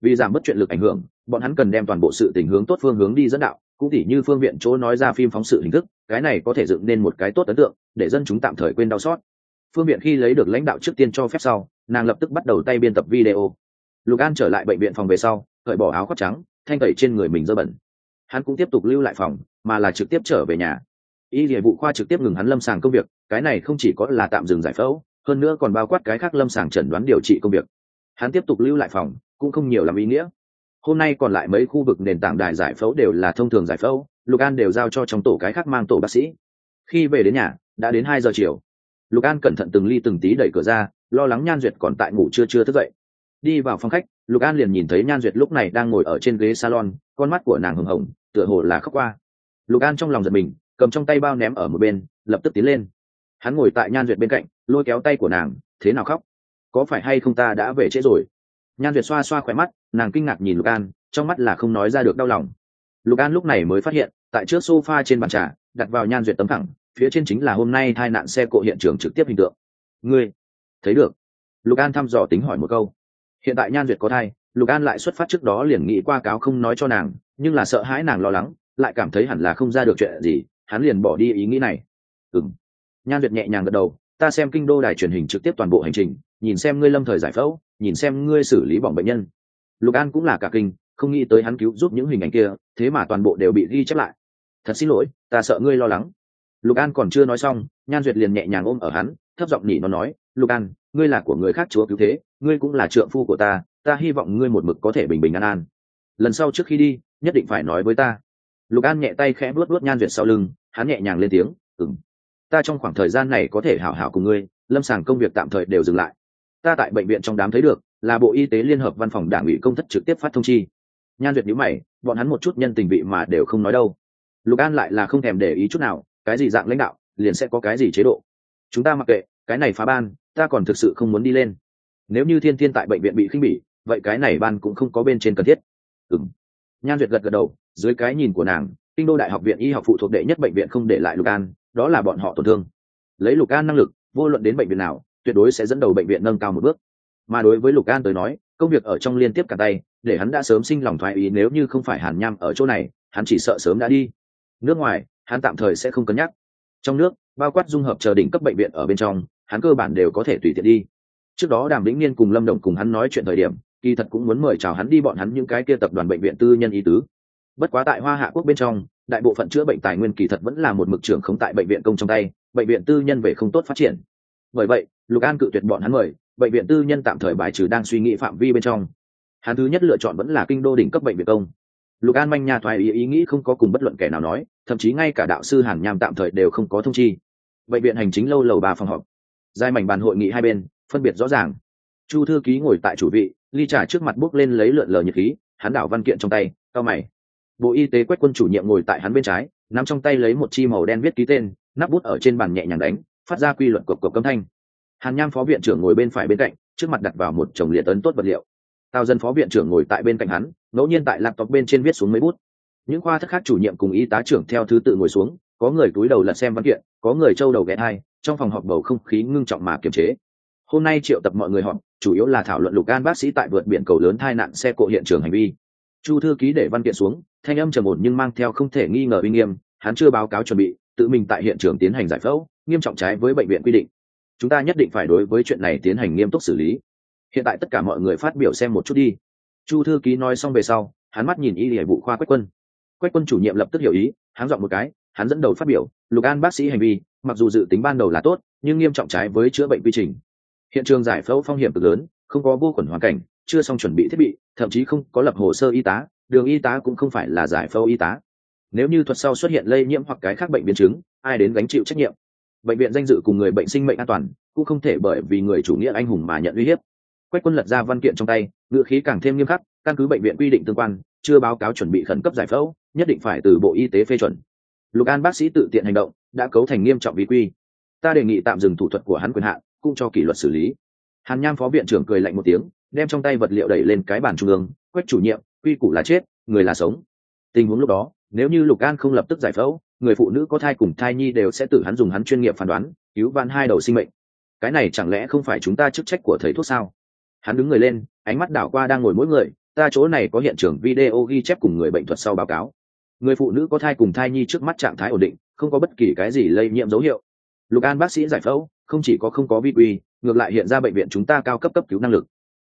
Vì giảm bớt chuyện lực ảnh hưởng, bọn hắn cần đem toàn bộ sự tình hướng tốt phương hướng đi dẫn đạo, cũng tỉ như phương viện chỗ nói ra phim phóng sự hình thức, cái này có thể dựng nên một cái tốt ấn tượng, để dân chúng tạm thời quên đau xót. Phương viện khi lấy được lãnh đạo trước tiên cho phép sau, nàng lập tức bắt đầu tay biên tập video. Lục an trở lại bệnh viện phòng về sau, cởi bỏ áo khoác trắng, thanh tẩy trên người mình dơ bẩn. Hắn cũng tiếp tục lưu lại phòng, mà là trực tiếp trở về nhà. Y địa vụ khoa trực tiếp ngừng hắn lâm sàng công việc, cái này không chỉ có là tạm dừng giải phẫu hơn nữa còn bao quát cái khác lâm sàng chẩn đoán điều trị công việc. Hắn tiếp tục lưu lại phòng, cũng không nhiều làm ý nghĩa. Hôm nay còn lại mấy khu vực nền tảng đài giải phẫu đều là thông thường giải phẫu, lục an đều giao cho trong tổ cái khác mang tổ bác sĩ. Khi về đến nhà, đã đến hai giờ chiều. Lục an cẩn thận từng ly từng tí đẩy cửa ra, lo lắng nhan duyệt còn tại ngủ chưa chưa thức dậy. Đi vào phòng khách, lục an liền nhìn thấy nhan duyệt lúc này đang ngồi ở trên ghế salon, con mắt của nàng hừng hồng, tựa hồ là khóc qua. Lục an trong lòng giật mình, cầm trong tay bao ném ở một bên, lập tức tiến lên. Hắn ngồi tại nhan duyệt bên cạnh lôi kéo tay của nàng, thế nào khóc? Có phải hay không ta đã về trễ rồi? Nhan duyệt xoa xoa khỏe mắt, nàng kinh ngạc nhìn lục an, trong mắt là không nói ra được đau lòng. Lục an lúc này mới phát hiện, tại trước sofa trên bàn trà, đặt vào nhan duyệt tấm thẳng, phía trên chính là hôm nay tai nạn xe cộ hiện trường trực tiếp hình tượng. Ngươi, thấy được? Lục an thăm dò tính hỏi một câu. Hiện tại nhan duyệt có thai, lục an lại xuất phát trước đó liền nghĩ qua cáo không nói cho nàng, nhưng là sợ hãi nàng lo lắng, lại cảm thấy hẳn là không ra được chuyện gì, hắn liền bỏ đi ý nghĩ này. Ừng nhan duyệt nhẹ nhàng gật đầu ta xem kinh đô đài truyền hình trực tiếp toàn bộ hành trình, nhìn xem ngươi lâm thời giải phẫu, nhìn xem ngươi xử lý bỏng bệnh nhân. Lục an cũng là cả kinh, không nghĩ tới hắn cứu giúp những hình ảnh kia, thế mà toàn bộ đều bị ghi chép lại. Thật xin lỗi, ta sợ ngươi lo lắng. Lục an còn chưa nói xong, nhan duyệt liền nhẹ nhàng ôm ở hắn, thấp giọng nhỉ nó nói, lục an, ngươi là của người khác chúa cứu thế, ngươi cũng là trượng phu của ta ta hy vọng ngươi một mực có thể bình bình an an. Lần sau trước khi đi, nhất định phải nói với ta. Lục an nhẹ tay khẽ vuốt vuốt nhan duyệt sau lưng, hắn nhẹ nhàng lên tiếng ừng ta trong khoảng thời gian này có thể hảo hảo cùng ngươi, lâm sàng công việc tạm thời đều dừng lại. Ta tại bệnh viện trong đám thấy được, là bộ y tế liên hợp văn phòng đảng ủy công thất trực tiếp phát thông chi. Nhan duyệt nhữ mày, bọn hắn một chút nhân tình vị mà đều không nói đâu. Lục an lại là không thèm để ý chút nào, cái gì dạng lãnh đạo, liền sẽ có cái gì chế độ. Chúng ta mặc kệ, cái này phá ban, ta còn thực sự không muốn đi lên. Nếu như thiên thiên tại bệnh viện bị khinh bỉ, vậy cái này ban cũng không có bên trên cần thiết. Ừng nhan duyệt gật gật đầu, dưới cái nhìn của nàng, kinh đô đại học viện y học phụ thuộc đệ nhất bệnh viện không để lại lục an đó là bọn họ tổn thương. Lấy lục an năng lực, vô luận đến bệnh viện nào, tuyệt đối sẽ dẫn đầu bệnh viện nâng cao một bước. Mà đối với lục an tới nói, công việc ở trong liên tiếp cả tay, để hắn đã sớm sinh lòng thoái ý nếu như không phải hàn nham ở chỗ này, hắn chỉ sợ sớm đã đi. Nước ngoài, hắn tạm thời sẽ không cân nhắc. Trong nước, bao quát dung hợp chờ đỉnh cấp bệnh viện ở bên trong, hắn cơ bản đều có thể tùy tiện đi. Trước đó đàm lĩnh niên cùng lâm đồng cùng hắn nói chuyện thời điểm, kỳ thật cũng muốn mời chào hắn đi bọn hắn những cái kia tập đoàn bệnh viện tư nhân y tứ. Bất quá tại hoa hạ quốc bên trong đại bộ phận chữa bệnh tài nguyên kỳ thật vẫn là một mực trưởng không tại bệnh viện công trong tay bệnh viện tư nhân về không tốt phát triển. Bởi vậy lục an cự tuyệt bọn hắn mời bệnh viện tư nhân tạm thời bài trừ đang suy nghĩ phạm vi bên trong. Hắn thứ nhất lựa chọn vẫn là kinh đô đỉnh cấp bệnh viện công. Lục an manh nhà thoại ý, ý nghĩ không có cùng bất luận kẻ nào nói thậm chí ngay cả đạo sư hàn nham tạm thời đều không có thông chi. Bệnh viện hành chính lâu lầu ba phòng họp. Giai mảnh bàn hội nghị hai bên phân biệt rõ ràng. Chu thư ký ngồi tại chủ vị ly trà trước mặt bốc lên lấy lượn lờ nhiệt khí hắn đảo văn kiện trong tay cao mày bộ y tế quét quân chủ nhiệm ngồi tại hắn bên trái, nắm trong tay lấy một chi màu đen viết ký tên, nắp bút ở trên bàn nhẹ nhàng đánh, phát ra quy luật cộc cộc cấm thanh. Hàn nham phó viện trưởng ngồi bên phải bên cạnh, trước mặt đặt vào một chồng liệt ấn tốt vật liệu. Tào dân phó viện trưởng ngồi tại bên cạnh hắn, ngẫu nhiên tại laptop bên trên viết xuống mấy bút. Những khoa thất khác chủ nhiệm cùng y tá trưởng theo thứ tự ngồi xuống, có người túi đầu lật xem văn kiện, có người trâu đầu ghé hai trong phòng họp bầu không khí ngưng trọng mà kiềm chế. Hôm nay triệu tập mọi người họp, chủ yếu là thảo luận lục an bác sĩ tại vượt biển cầu lớn tai nạn xe cộ hiện trường hành vi chu thư ký để văn kiện xuống, thanh âm trầm ổn nhưng mang theo không thể nghi ngờ uy nghiêm, hắn chưa báo cáo chuẩn bị, tự mình tại hiện trường tiến hành giải phẫu, nghiêm trọng trái với bệnh viện quy định. Chúng ta nhất định phải đối với chuyện này tiến hành nghiêm túc xử lý. Hiện tại tất cả mọi người phát biểu xem một chút đi. Chu thư ký nói xong về sau, hắn mắt nhìn y hệ vụ khoa quách quân. Quách quân chủ nhiệm lập tức hiểu ý, hắn dọn một cái, hắn dẫn đầu phát biểu, lục an bác sĩ hành vi, mặc dù dự tính ban đầu là tốt, nhưng nghiêm trọng trái với chữa bệnh quy trình. Hiện trường giải phẫu phong hiểm cực lớn, không có vô khuẩn hoàn cảnh chưa xong chuẩn bị thiết bị, thậm chí không có lập hồ sơ y tá, đường y tá cũng không phải là giải phẫu y tá. Nếu như thuật sau xuất hiện lây nhiễm hoặc cái khác bệnh biến chứng, ai đến gánh chịu trách nhiệm? Bệnh viện danh dự cùng người bệnh sinh mệnh an toàn cũng không thể bởi vì người chủ nghĩa anh hùng mà nhận uy hiếp. Quách quân lật ra văn kiện trong tay ngựa khí càng thêm nghiêm khắc, căn cứ bệnh viện quy định tương quan, chưa báo cáo chuẩn bị khẩn cấp giải phẫu, nhất định phải từ bộ y tế phê chuẩn. Lục an bác sĩ tự tiện hành động, đã cấu thành nghiêm trọng vi quy. Ta đề nghị tạm dừng thủ thuật của hắn quyền hạn, cũng cho kỷ luật xử lý. Hàn nham phó viện trưởng cười lạnh một tiếng đem trong tay vật liệu đẩy lên cái bàn trung ương, quách chủ nhiệm, quy củ là chết, người là sống. Tình huống lúc đó, nếu như lục an không lập tức giải phẫu, người phụ nữ có thai cùng thai nhi đều sẽ tự hắn dùng hắn chuyên nghiệp phán đoán, cứu van hai đầu sinh mệnh. Cái này chẳng lẽ không phải chúng ta chức trách của thầy thuốc sao? Hắn đứng người lên, ánh mắt đảo qua đang ngồi mỗi người, ta chỗ này có hiện trường video ghi chép cùng người bệnh thuật sau báo cáo. Người phụ nữ có thai cùng thai nhi trước mắt trạng thái ổn định, không có bất kỳ cái gì lây nhiễm dấu hiệu. Lục an bác sĩ giải phẫu, không chỉ có không có vi quy, ngược lại hiện ra bệnh viện chúng ta cao cấp cấp cứu năng lực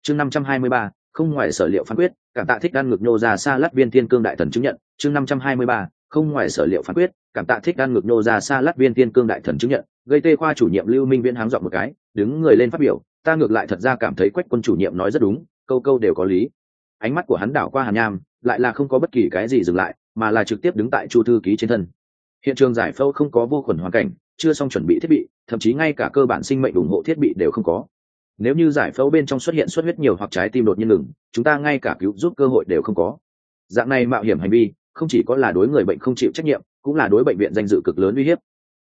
chương năm trăm hai mươi ba, không ngoài sở liệu phán quyết, cảm tạ thích đan ngược nhô ra xa lát viên thiên cương đại thần chứng nhận. Chương năm trăm hai mươi ba, không ngoài sở liệu phán quyết, cảm tạ thích đan ngược nhô ra xa lát viên thiên cương đại thần chứng nhận. Gây tê khoa chủ nhiệm lưu minh viễn háng dọn một cái, đứng người lên phát biểu, ta ngược lại thật ra cảm thấy quách quân chủ nhiệm nói rất đúng, câu câu đều có lý. Ánh mắt của hắn đảo qua hàn nham, lại là không có bất kỳ cái gì dừng lại, mà là trực tiếp đứng tại chu thư ký trên thân. Hiện trường giải phẫu không có vô khuẩn hoàn cảnh, chưa xong chuẩn bị thiết bị, thậm chí ngay cả cơ bản sinh mệnh ủng hộ thiết bị đều không có nếu như giải phẫu bên trong xuất hiện xuất huyết nhiều hoặc trái tim đột nhiên ngừng, chúng ta ngay cả cứu giúp cơ hội đều không có. Dạng này mạo hiểm hành vi, không chỉ có là đối người bệnh không chịu trách nhiệm, cũng là đối bệnh viện danh dự cực lớn uy hiếp.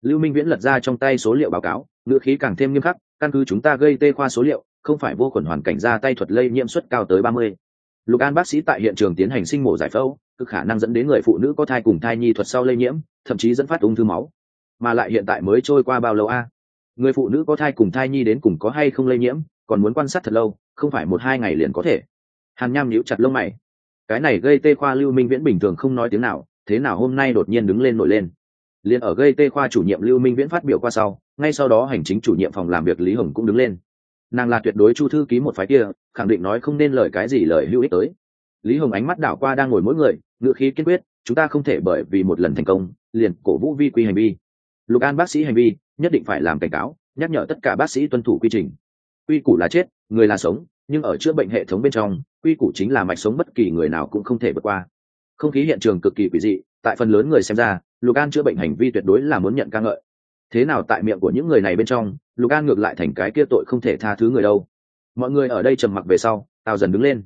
Lưu minh viễn lật ra trong tay số liệu báo cáo, ngữ khí càng thêm nghiêm khắc, căn cứ chúng ta gây tê khoa số liệu, không phải vô khuẩn hoàn cảnh ra tay thuật lây nhiễm suất cao tới ba mươi. Lục an bác sĩ tại hiện trường tiến hành sinh mổ giải phẫu, cực khả năng dẫn đến người phụ nữ có thai cùng thai nhi thuật sau lây nhiễm, thậm chí dẫn phát ung thư máu. Mà lại hiện tại mới trôi qua bao lâu a? Người phụ nữ có thai cùng thai nhi đến cùng có hay không lây nhiễm, còn muốn quan sát thật lâu, không phải một hai ngày liền có thể. Hàn nham nhíu chặt lông mày. Cái này gây tê khoa lưu minh viễn bình thường không nói tiếng nào, thế nào hôm nay đột nhiên đứng lên nổi lên. Liền ở gây tê khoa chủ nhiệm lưu minh viễn phát biểu qua sau, ngay sau đó hành chính chủ nhiệm phòng làm việc lý hồng cũng đứng lên. Nàng là tuyệt đối chu thư ký một phái kia, khẳng định nói không nên lời cái gì lời hữu ích tới. Lý hồng ánh mắt đảo qua đang ngồi mỗi người ngự khí kiên quyết, chúng ta không thể bởi vì một lần thành công, liền cổ vũ vi quy hành vi. Lục an bác sĩ hành vi nhất định phải làm cảnh cáo, nhắc nhở tất cả bác sĩ tuân thủ quy trình. Quy củ là chết, người là sống, nhưng ở chữa bệnh hệ thống bên trong, quy củ chính là mạch sống bất kỳ người nào cũng không thể vượt qua. Không khí hiện trường cực kỳ quỷ dị, tại phần lớn người xem ra, lục an chữa bệnh hành vi tuyệt đối là muốn nhận ca ngợi. Thế nào tại miệng của những người này bên trong, lục an ngược lại thành cái kia tội không thể tha thứ người đâu. Mọi người ở đây trầm mặc về sau tào dần đứng lên.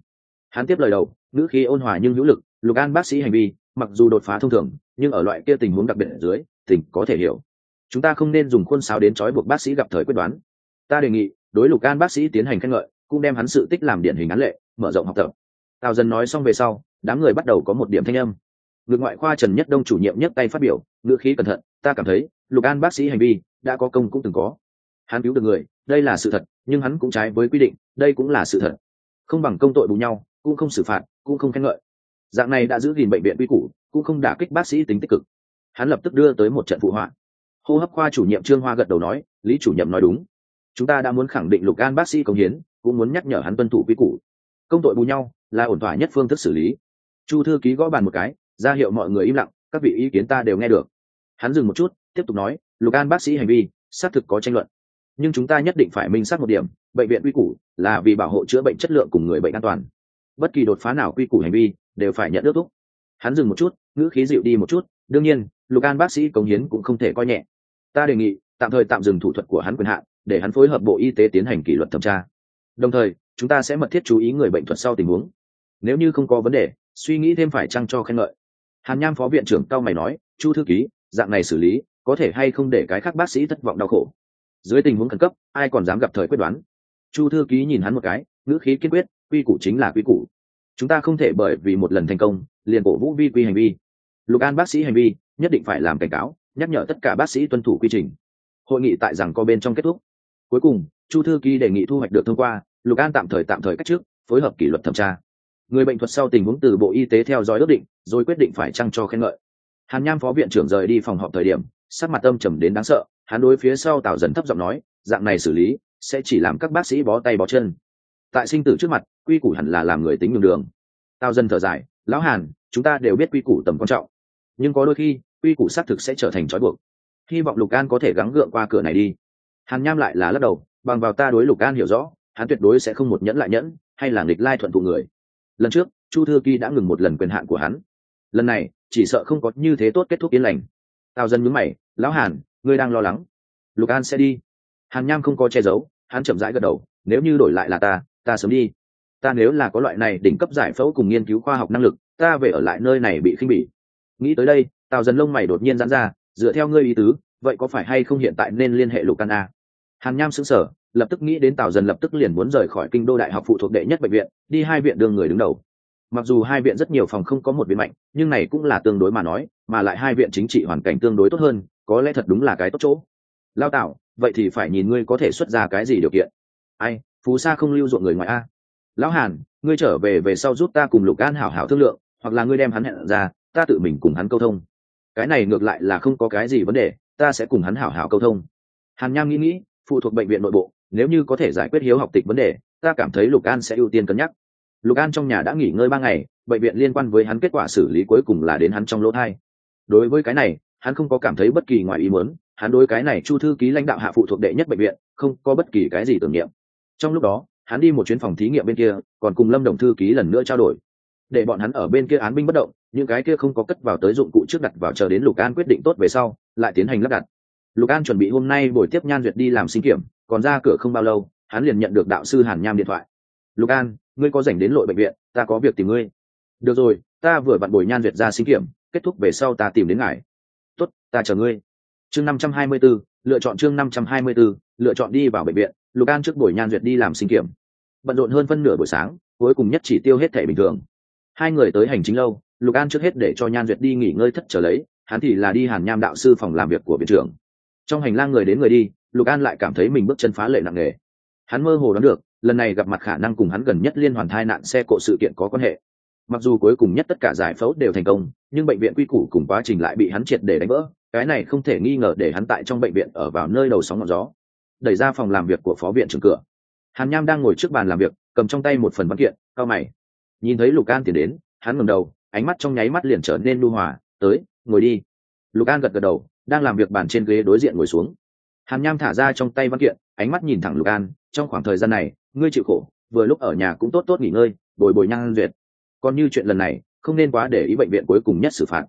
Hắn tiếp lời đầu, ngữ khí ôn hòa nhưng hữu lực, lục an bác sĩ hành vi, mặc dù đột phá thông thường, nhưng ở loại kia tình huống đặc biệt ở dưới, tình có thể hiểu chúng ta không nên dùng khuôn sáo đến trói buộc bác sĩ gặp thời quyết đoán. Ta đề nghị, đối lục an bác sĩ tiến hành khen ngợi, cũng đem hắn sự tích làm điển hình án lệ, mở rộng học tập. Tào dần nói xong về sau, đám người bắt đầu có một điểm thanh âm. Ngược ngoại khoa trần nhất đông chủ nhiệm nhấc tay phát biểu, ngữ khí cẩn thận, ta cảm thấy, lục an bác sĩ hành vi đã có công cũng từng có. Hắn cứu được người, đây là sự thật, nhưng hắn cũng trái với quy định, đây cũng là sự thật. Không bằng công tội bù nhau, cũng không xử phạt, cũng không khen ngợi. Dạng này đã giữ gìn bệnh viện quy củ, cũng không đả kích bác sĩ tính tích cực. Hắn lập tức đưa tới một trận phụ họa hô hấp khoa chủ nhiệm trương hoa gật đầu nói, lý chủ nhiệm nói đúng. Chúng ta đã muốn khẳng định lục an bác sĩ công hiến, cũng muốn nhắc nhở hắn tuân thủ quy củ. Công tội bù nhau, là ổn thỏa nhất phương thức xử lý. Chu thư ký gõ bàn một cái, ra hiệu mọi người im lặng, các vị ý kiến ta đều nghe được. Hắn dừng một chút, tiếp tục nói, lục an bác sĩ hành vi, xác thực có tranh luận. Nhưng chúng ta nhất định phải minh xác một điểm, bệnh viện quy củ là vì bảo hộ chữa bệnh chất lượng cùng người bệnh an toàn. Bất kỳ đột phá nào quy củ hành vi đều phải nhận ước thúc. Hắn dừng một chút, ngữ khí dịu đi một chút, đương nhiên, lục an bác sĩ cống hiến cũng không thể coi nhẹ ta đề nghị, tạm thời tạm dừng thủ thuật của hắn quyền hạn, để hắn phối hợp bộ y tế tiến hành kỷ luật thẩm tra. Đồng thời, chúng ta sẽ mật thiết chú ý người bệnh thuật sau tình huống. Nếu như không có vấn đề, suy nghĩ thêm phải chăng cho khen ngợi. Hàn nham phó viện trưởng cao mày nói, chu thư ký, dạng này xử lý, có thể hay không để cái khác bác sĩ thất vọng đau khổ? Dưới tình huống khẩn cấp, ai còn dám gặp thời quyết đoán? Chu thư ký nhìn hắn một cái, ngữ khí kiên quyết, quy củ chính là quy củ. Chúng ta không thể bởi vì một lần thành công, liền cổ vũ vi quy hành vi. Lục an bác sĩ hành vi, nhất định phải làm cảnh cáo nhắc nhở tất cả bác sĩ tuân thủ quy trình. Hội nghị tại rằng có bên trong kết thúc. Cuối cùng, chu thư ký đề nghị thu hoạch được thông qua, lục an tạm thời tạm thời cách trước, phối hợp kỷ luật thẩm tra. Người bệnh thuật sau tình huống từ bộ y tế theo dõi ước định, rồi quyết định phải trăng cho khen ngợi. Hàn nham phó viện trưởng rời đi phòng họp thời điểm, sắc mặt tâm trầm đến đáng sợ, hắn đối phía sau tào dần thấp giọng nói, dạng này xử lý, sẽ chỉ làm các bác sĩ bó tay bó chân. Tại sinh tử trước mặt, quy củ hẳn là làm người tính nhường đường. Tào dần thở dài, lão hàn, chúng ta đều biết quy củ tầm quan trọng. Nhưng có đôi khi quy củ xác thực sẽ trở thành trói buộc. Hy vọng lục an có thể gắng gượng qua cửa này đi. Hàn nham lại là lắc đầu, bằng vào ta đối lục an hiểu rõ, hắn tuyệt đối sẽ không một nhẫn lại nhẫn, hay là nghịch lai thuận thụ người. Lần trước, chu thư ký đã ngừng một lần quyền hạn của hắn. Lần này, chỉ sợ không có như thế tốt kết thúc yên lành. Tào dân nhớ mày, lão hàn, ngươi đang lo lắng. Lục an sẽ đi. Hàn nham không có che giấu, hắn chậm rãi gật đầu, nếu như đổi lại là ta ta sớm đi. Ta nếu là có loại này đỉnh cấp giải phẫu cùng nghiên cứu khoa học năng lực, ta về ở lại nơi này bị khinh bỉ. Nghĩ tới đây tào dần lông mày đột nhiên giãn ra, dựa theo ngươi ý tứ, vậy có phải hay không hiện tại nên liên hệ lục căn a? Hàn nham xứng sở lập tức nghĩ đến tào dần lập tức liền muốn rời khỏi kinh đô đại học phụ thuộc đệ nhất bệnh viện, đi hai viện đương người đứng đầu. Mặc dù hai viện rất nhiều phòng không có một viện mạnh, nhưng này cũng là tương đối mà nói, mà lại hai viện chính trị hoàn cảnh tương đối tốt hơn, có lẽ thật đúng là cái tốt chỗ. Lao tạo vậy thì phải nhìn ngươi có thể xuất ra cái gì điều kiện. Ai, phú sa không lưu ruộng người ngoài a? Lão hàn, ngươi trở về về sau giúp ta cùng lục an hảo hảo thương lượng, hoặc là ngươi đem hắn hẹn ra, ta tự mình cùng hắn câu thông cái này ngược lại là không có cái gì vấn đề, ta sẽ cùng hắn hảo hảo câu thông. Hàn nham nghĩ nghĩ, phụ thuộc bệnh viện nội bộ, nếu như có thể giải quyết hiếu học tịch vấn đề, ta cảm thấy lục an sẽ ưu tiên cân nhắc. Lục an trong nhà đã nghỉ ngơi ba ngày, bệnh viện liên quan với hắn kết quả xử lý cuối cùng là đến hắn trong lỗ thai. Đối với cái này, hắn không có cảm thấy bất kỳ ngoài ý muốn, hắn đối cái này chu thư ký lãnh đạo hạ phụ thuộc đệ nhất bệnh viện, không có bất kỳ cái gì tưởng niệm. Trong lúc đó, hắn đi một chuyến phòng thí nghiệm bên kia, còn cùng lâm đồng thư ký lần nữa trao đổi. Để bọn hắn ở bên kia án binh bất động những cái kia không có cất vào tới dụng cụ trước đặt vào chờ đến lục an quyết định tốt về sau lại tiến hành lắp đặt. Lục an chuẩn bị hôm nay buổi tiếp nhan duyệt đi làm sinh kiểm còn ra cửa không bao lâu hắn liền nhận được đạo sư hàn nham điện thoại. Lục an ngươi có dành đến lội bệnh viện ta có việc tìm ngươi. Được rồi ta vừa vặn bồi nhan duyệt ra sinh kiểm kết thúc về sau ta tìm đến ngài. Tốt ta chờ ngươi. Chương năm trăm hai mươi 524, lựa chọn chương năm trăm hai mươi 524, lựa chọn đi vào bệnh viện lục an trước buổi nhan duyệt đi làm sinh kiểm. Bận rộn hơn phân nửa buổi sáng cuối cùng nhất chỉ tiêu hết thể bình thường. Hai người tới hành chính lâu lục an trước hết để cho nhan duyệt đi nghỉ ngơi thất trở lấy, hắn thì là đi hàn nham đạo sư phòng làm việc của viện trưởng. Trong hành lang người đến người đi, lục an lại cảm thấy mình bước chân phá lệ nặng nề. Hắn mơ hồ đoán được, lần này gặp mặt khả năng cùng hắn gần nhất liên hoàn thai nạn xe cộ sự kiện có quan hệ. Mặc dù cuối cùng nhất tất cả giải phẫu đều thành công, nhưng bệnh viện quy củ cùng quá trình lại bị hắn triệt để đánh vỡ, cái này không thể nghi ngờ để hắn tại trong bệnh viện ở vào nơi đầu sóng ngọn gió. Đẩy ra phòng làm việc của phó viện trưởng cửa. Hàn nham đang ngồi trước bàn làm việc, cầm trong tay một phần văn kiện cao mày. Nhìn thấy lục an tiến đến, hắn ngầm đầu ánh mắt trong nháy mắt liền trở nên lưu hòa, tới, ngồi đi. Lục an gật gật đầu, đang làm việc bàn trên ghế đối diện ngồi xuống. Hàn nham thả ra trong tay văn kiện, ánh mắt nhìn thẳng lục an, trong khoảng thời gian này, ngươi chịu khổ, vừa lúc ở nhà cũng tốt tốt nghỉ ngơi, bồi bồi nhang duyệt. Còn như chuyện lần này, không nên quá để ý bệnh viện cuối cùng nhất xử phạt.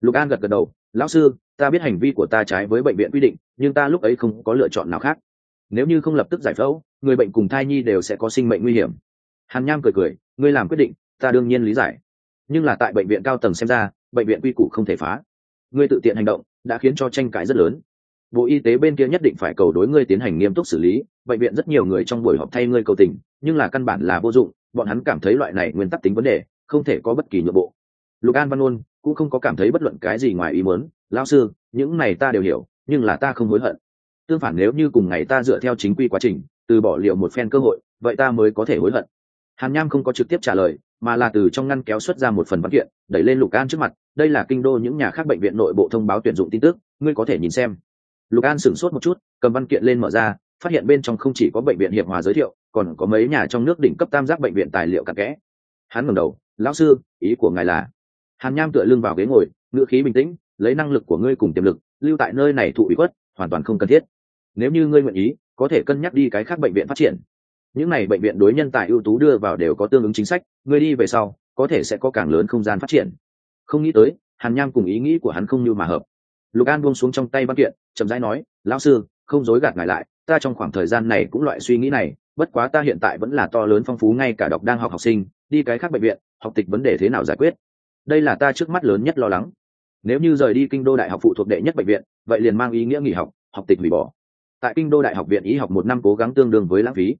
Lục an gật gật đầu, lão sư, ta biết hành vi của ta trái với bệnh viện quy định, nhưng ta lúc ấy không có lựa chọn nào khác. Nếu như không lập tức giải phẫu, người bệnh cùng thai nhi đều sẽ có sinh mệnh nguy hiểm. Hàn nham cười cười, ngươi làm quyết định, ta đương nhiên lý giải nhưng là tại bệnh viện cao tầng xem ra, bệnh viện quy củ không thể phá. Ngươi tự tiện hành động, đã khiến cho tranh cãi rất lớn. Bộ y tế bên kia nhất định phải cầu đối ngươi tiến hành nghiêm túc xử lý, bệnh viện rất nhiều người trong buổi họp thay ngươi cầu tình, nhưng là căn bản là vô dụng, bọn hắn cảm thấy loại này nguyên tắc tính vấn đề, không thể có bất kỳ nhượng bộ. Lục an văn ôn cũng không có cảm thấy bất luận cái gì ngoài ý muốn lao sư, những này ta đều hiểu, nhưng là ta không hối hận. Tương phản nếu như cùng ngày ta dựa theo chính quy quá trình, từ bỏ liệu một phen cơ hội, vậy ta mới có thể hối hận. Hàn nham không có trực tiếp trả lời mà là từ trong ngăn kéo xuất ra một phần văn kiện, đẩy lên lục an trước mặt. Đây là kinh đô những nhà khác bệnh viện nội bộ thông báo tuyển dụng tin tức, ngươi có thể nhìn xem. Lục an sửng sốt một chút, cầm văn kiện lên mở ra, phát hiện bên trong không chỉ có bệnh viện hiệp hòa giới thiệu, còn có mấy nhà trong nước đỉnh cấp tam giác bệnh viện tài liệu cặn kẽ. Hắn ngẩng đầu, lão sư, ý của ngài là? Hàn nham tựa lưng vào ghế ngồi, ngữ khí bình tĩnh, lấy năng lực của ngươi cùng tiềm lực, lưu tại nơi này thụ ủy khuất, hoàn toàn không cần thiết. Nếu như ngươi nguyện ý, có thể cân nhắc đi cái khác bệnh viện phát triển những này bệnh viện đối nhân tài ưu tú đưa vào đều có tương ứng chính sách, người đi về sau, có thể sẽ có càng lớn không gian phát triển. Không nghĩ tới, hàn nham cùng ý nghĩ của hắn không như mà hợp. Lục an buông xuống trong tay văn kiện, chậm rãi nói, lão sư, không dối gạt ngài lại, ta trong khoảng thời gian này cũng loại suy nghĩ này, bất quá ta hiện tại vẫn là to lớn phong phú ngay cả đọc đang học học sinh, đi cái khác bệnh viện, học tịch vấn đề thế nào giải quyết? Đây là ta trước mắt lớn nhất lo lắng. Nếu như rời đi kinh đô đại học phụ thuộc đệ nhất bệnh viện, vậy liền mang ý nghĩa nghỉ học học tịch hủy bỏ. Tại kinh đô đại học viện y học một năm cố gắng tương đương với lãng phí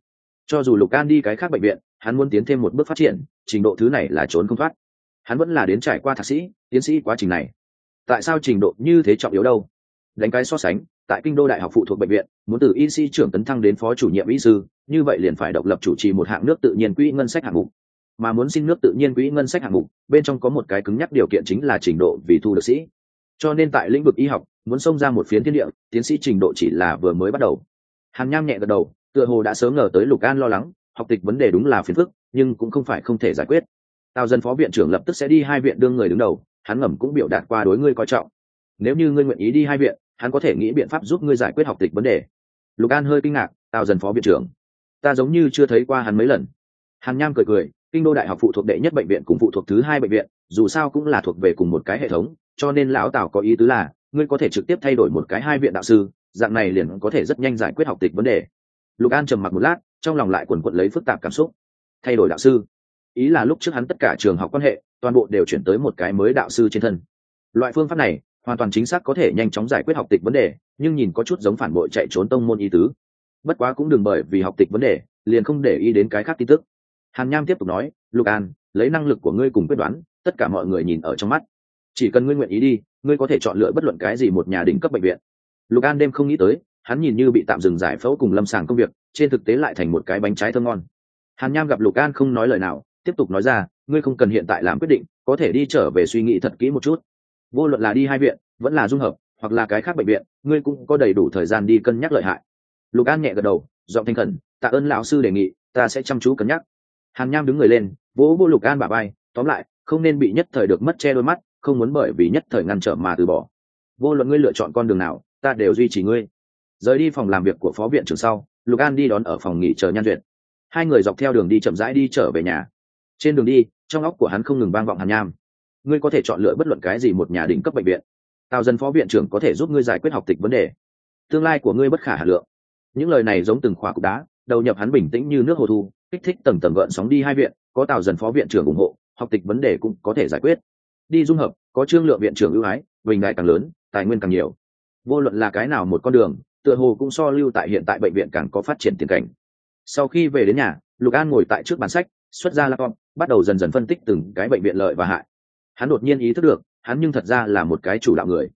cho dù lục an đi cái khác bệnh viện, hắn muốn tiến thêm một bước phát triển, trình độ thứ này là trốn không thoát. Hắn vẫn là đến trải qua thạc sĩ, tiến sĩ quá trình này. Tại sao trình độ như thế trọng yếu đâu? Đánh cái so sánh, tại kinh đô đại học phụ thuộc bệnh viện, muốn từ y sĩ trưởng tấn thăng đến phó chủ nhiệm y sư, như vậy liền phải độc lập chủ trì một hạng nước tự nhiên quỹ ngân sách hạng mục. Mà muốn xin nước tự nhiên quỹ ngân sách hạng mục, bên trong có một cái cứng nhắc điều kiện chính là trình độ vì thu được sĩ. Cho nên tại lĩnh vực y học, muốn xông ra một phiến thiên địa, tiến sĩ trình độ chỉ là vừa mới bắt đầu. Hàn nham nhẹ gật đầu tựa hồ đã sớm ngờ tới lục an lo lắng, học tịch vấn đề đúng là phiền phức, nhưng cũng không phải không thể giải quyết. Tào dân phó viện trưởng lập tức sẽ đi hai viện đương người đứng đầu, hắn ngầm cũng biểu đạt qua đối ngươi coi trọng. Nếu như ngươi nguyện ý đi hai viện, hắn có thể nghĩ biện pháp giúp ngươi giải quyết học tịch vấn đề. Lục an hơi kinh ngạc, tào dần phó viện trưởng, ta giống như chưa thấy qua hắn mấy lần. Hàn nham cười cười, kinh đô đại học phụ thuộc đệ nhất bệnh viện cùng phụ thuộc thứ hai bệnh viện, dù sao cũng là thuộc về cùng một cái hệ thống, cho nên lão tào có ý tứ là, ngươi có thể trực tiếp thay đổi một cái hai viện đạo sư, dạng này liền có thể rất nhanh giải quyết học tịch vấn đề lục an trầm mặc một lát, trong lòng lại quần quận lấy phức tạp cảm xúc. Thay đổi đạo sư. Ý là lúc trước hắn tất cả trường học quan hệ, toàn bộ đều chuyển tới một cái mới đạo sư trên thân. Loại phương pháp này, hoàn toàn chính xác có thể nhanh chóng giải quyết học tịch vấn đề, nhưng nhìn có chút giống phản bội chạy trốn tông môn y tứ. Bất quá cũng đừng bởi vì học tịch vấn đề, liền không để ý đến cái khác tin tức. Hàn nham tiếp tục nói, lục an, lấy năng lực của ngươi cùng quyết đoán, tất cả mọi người nhìn ở trong mắt. Chỉ cần ngươi nguyện ý đi, ngươi có thể chọn lựa bất luận cái gì một nhà đỉnh cấp bệnh viện. Lục an đêm không nghĩ tới hắn nhìn như bị tạm dừng giải phẫu cùng lâm sàng công việc, trên thực tế lại thành một cái bánh trái thơm ngon. Hàn nham gặp lục an không nói lời nào, tiếp tục nói ra, ngươi không cần hiện tại làm quyết định, có thể đi trở về suy nghĩ thật kỹ một chút. Vô luận là đi hai viện, vẫn là dung hợp, hoặc là cái khác bệnh viện, ngươi cũng có đầy đủ thời gian đi cân nhắc lợi hại. Lục an nhẹ gật đầu, giọng thanh khẩn, tạ ơn lão sư đề nghị, ta sẽ chăm chú cân nhắc. Hàn nham đứng người lên, vỗ vô lục an bà bay tóm lại, không nên bị nhất thời được mất che đôi mắt, không muốn bởi vì nhất thời ngăn trở mà từ bỏ. Vô luận ngươi lựa chọn con đường nào, ta đều duy trì ngươi rời đi phòng làm việc của phó viện trưởng sau, lục an đi đón ở phòng nghỉ chờ nhan duyệt. Hai người dọc theo đường đi chậm rãi đi trở về nhà. Trên đường đi, trong óc của hắn không ngừng vang vọng hàn nham. Ngươi có thể chọn lựa bất luận cái gì một nhà đỉnh cấp bệnh viện. Tào dân phó viện trưởng có thể giúp ngươi giải quyết học tịch vấn đề. Tương lai của ngươi bất khả hà lượng. Những lời này giống từng khỏa cục đá, đầu nhập hắn bình tĩnh như nước hồ thu, kích thích tầng tầng gợn sóng đi hai viện, có tào dần phó viện trưởng ủng hộ, học tịch vấn đề cũng có thể giải quyết. Đi dung hợp, có trương lượng viện trưởng ưu ái, bình đại càng lớn, tài nguyên càng nhiều. Vô luận là cái nào một con đường tựa hồ cũng so lưu tại hiện tại bệnh viện càng có phát triển tiền cảnh. Sau khi về đến nhà, lục an ngồi tại trước bàn sách, xuất ra laptop, bắt đầu dần dần phân tích từng cái bệnh viện lợi và hại. Hắn đột nhiên ý thức được, hắn nhưng thật ra là một cái chủ đạo người.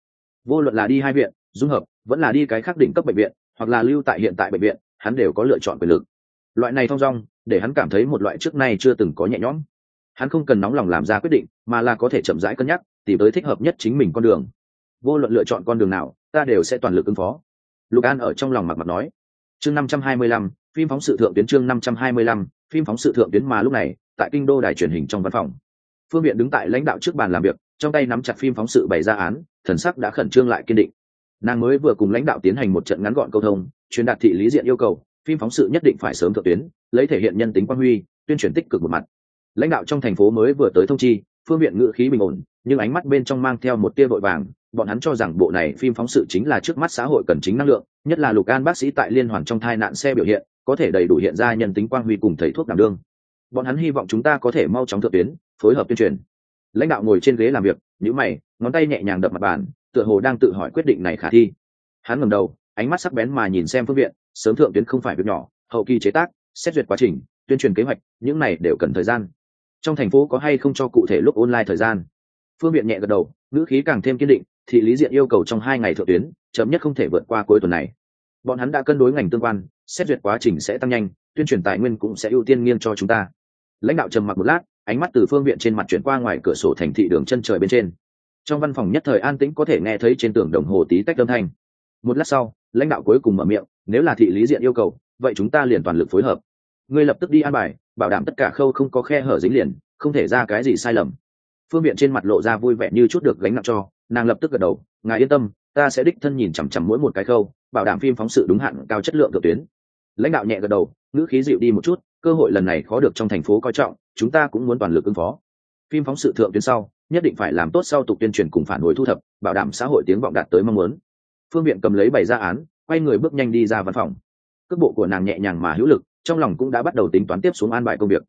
Vô luận là đi hai viện, dung hợp, vẫn là đi cái khác đỉnh cấp bệnh viện, hoặc là lưu tại hiện tại bệnh viện, hắn đều có lựa chọn quyền lực. Loại này thong dong, để hắn cảm thấy một loại trước nay chưa từng có nhẹ nhõm. Hắn không cần nóng lòng làm ra quyết định, mà là có thể chậm rãi cân nhắc, tìm tới thích hợp nhất chính mình con đường. Vô luận lựa chọn con đường nào, ta đều sẽ toàn lực ứng phó lục an ở trong lòng mặc mặc nói, chương năm trăm hai mươi lăm, phim phóng sự thượng tuyến chương năm trăm hai mươi lăm, phim phóng sự thượng tuyến mà lúc này, tại kinh đô đài truyền hình trong văn phòng. Phương viện đứng tại lãnh đạo trước bàn làm việc, trong tay nắm chặt phim phóng sự bày ra án, thần sắc đã khẩn trương lại kiên định. Nàng mới vừa cùng lãnh đạo tiến hành một trận ngắn gọn câu thông, truyền đạt thị lý diện yêu cầu, phim phóng sự nhất định phải sớm thượng tuyến, lấy thể hiện nhân tính quan huy, tuyên truyền tích cực một mặt. Lãnh đạo trong thành phố mới vừa tới thông chi, phương viện ngự khí bình ổn, nhưng ánh mắt bên trong mang theo một tia vội vàng bọn hắn cho rằng bộ này phim phóng sự chính là trước mắt xã hội cần chính năng lượng, nhất là lục an bác sĩ tại liên hoàn trong thai nạn xe biểu hiện, có thể đầy đủ hiện ra nhân tính quang huy cùng thầy thuốc đảm đương. Bọn hắn hy vọng chúng ta có thể mau chóng thượng tuyến, phối hợp tuyên truyền. Lãnh đạo ngồi trên ghế làm việc nhữ mày, ngón tay nhẹ nhàng đập mặt bàn, tựa hồ đang tự hỏi quyết định này khả thi. Hắn ngầm đầu, ánh mắt sắc bén mà nhìn xem phương viện, sớm thượng tuyến không phải việc nhỏ, hậu kỳ chế tác, xét duyệt quá trình, tuyên truyền kế hoạch, những này đều cần thời gian. Trong thành phố có hay không cho cụ thể lúc online thời gian? Phương viện nhẹ gật đầu, ngữ khí càng thêm kiên định thị lý diện yêu cầu trong hai ngày thượng tuyến, chậm nhất không thể vượt qua cuối tuần này. Bọn hắn đã cân đối ngành tương quan, xét duyệt quá trình sẽ tăng nhanh, tuyên truyền tài nguyên cũng sẽ ưu tiên nghiêng cho chúng ta. Lãnh đạo trầm mặc một lát, ánh mắt từ phương viện trên mặt chuyển qua ngoài cửa sổ thành thị đường chân trời bên trên. Trong văn phòng nhất thời an tĩnh có thể nghe thấy trên tường đồng hồ tí tách âm thanh. Một lát sau, lãnh đạo cuối cùng mở miệng, nếu là thị lý diện yêu cầu, vậy chúng ta liền toàn lực phối hợp. Ngươi lập tức đi an bài, bảo đảm tất cả khâu không có khe hở dính liền, không thể ra cái gì sai lầm. Phương viện trên mặt lộ ra vui vẻ như chút được gánh nặng cho nàng lập tức gật đầu, ngài yên tâm, ta sẽ đích thân nhìn chằm chằm mỗi một cái khâu, bảo đảm phim phóng sự đúng hạn, cao chất lượng thượng tuyến. Lãnh đạo nhẹ gật đầu, ngữ khí dịu đi một chút, cơ hội lần này khó được trong thành phố coi trọng, chúng ta cũng muốn toàn lực ứng phó. Phim phóng sự thượng tuyến sau, nhất định phải làm tốt sau tục tuyên truyền cùng phản hồi thu thập, bảo đảm xã hội tiếng vọng đạt tới mong muốn. Phương viện cầm lấy bảy ra án, quay người bước nhanh đi ra văn phòng. Cước bộ của nàng nhẹ nhàng mà hữu lực, trong lòng cũng đã bắt đầu tính toán tiếp xuống an bài công việc.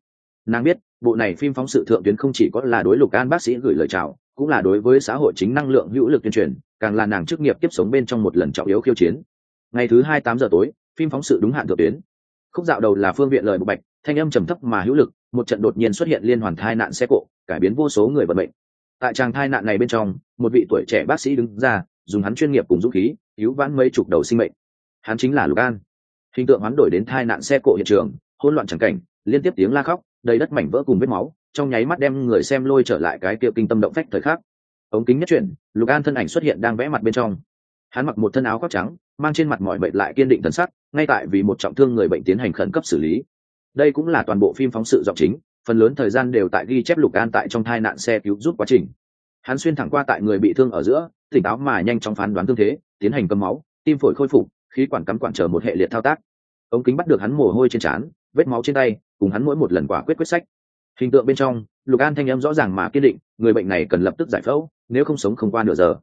Nàng biết, bộ này phim phóng sự thượng tuyến không chỉ có là đối lục an bác sĩ gửi lời chào cũng là đối với xã hội chính năng lượng hữu lực tuyên truyền, càng là nàng chức nghiệp tiếp sống bên trong một lần trọng yếu khiêu chiến. Ngày thứ hai tám giờ tối, phim phóng sự đúng hạn thượng tuyến. Khúc dạo đầu là phương viện lời bộc bạch, thanh âm trầm thấp mà hữu lực, một trận đột nhiên xuất hiện liên hoàn thai nạn xe cộ, cải biến vô số người vận mệnh. Tại tràng thai nạn này bên trong, một vị tuổi trẻ bác sĩ đứng ra, dùng hắn chuyên nghiệp cùng dũng khí, cứu vãn mấy chục đầu sinh mệnh. Hắn chính là lục an. Hình tượng hắn đổi đến thai nạn xe cộ hiện trường, hỗn loạn trắng cảnh, liên tiếp tiếng la khóc, đầy đất mảnh vỡ cùng vết máu trong nháy mắt đem người xem lôi trở lại cái kia kinh tâm động phách thời khắc. Ống kính nhất chuyển, lục an thân ảnh xuất hiện đang vẽ mặt bên trong. Hắn mặc một thân áo khoác trắng, mang trên mặt mọi bệnh lại kiên định thần sắc, ngay tại vì một trọng thương người bệnh tiến hành khẩn cấp xử lý. Đây cũng là toàn bộ phim phóng sự giọng chính, phần lớn thời gian đều tại ghi chép lục an tại trong thai nạn xe cứu giúp quá trình. Hắn xuyên thẳng qua tại người bị thương ở giữa, tỉnh táo mà nhanh chóng phán đoán thương thế, tiến hành cầm máu, tim phổi khôi phục, khí quản cắm quản chờ một hệ liệt thao tác. Ống kính bắt được hắn mồ hôi trên trán, vết máu trên tay, cùng hắn mỗi một lần quả quyết quyết sách hình tượng bên trong, lục an thanh em rõ ràng mà kiên định, người bệnh này cần lập tức giải phẫu, nếu không sống không qua nửa giờ.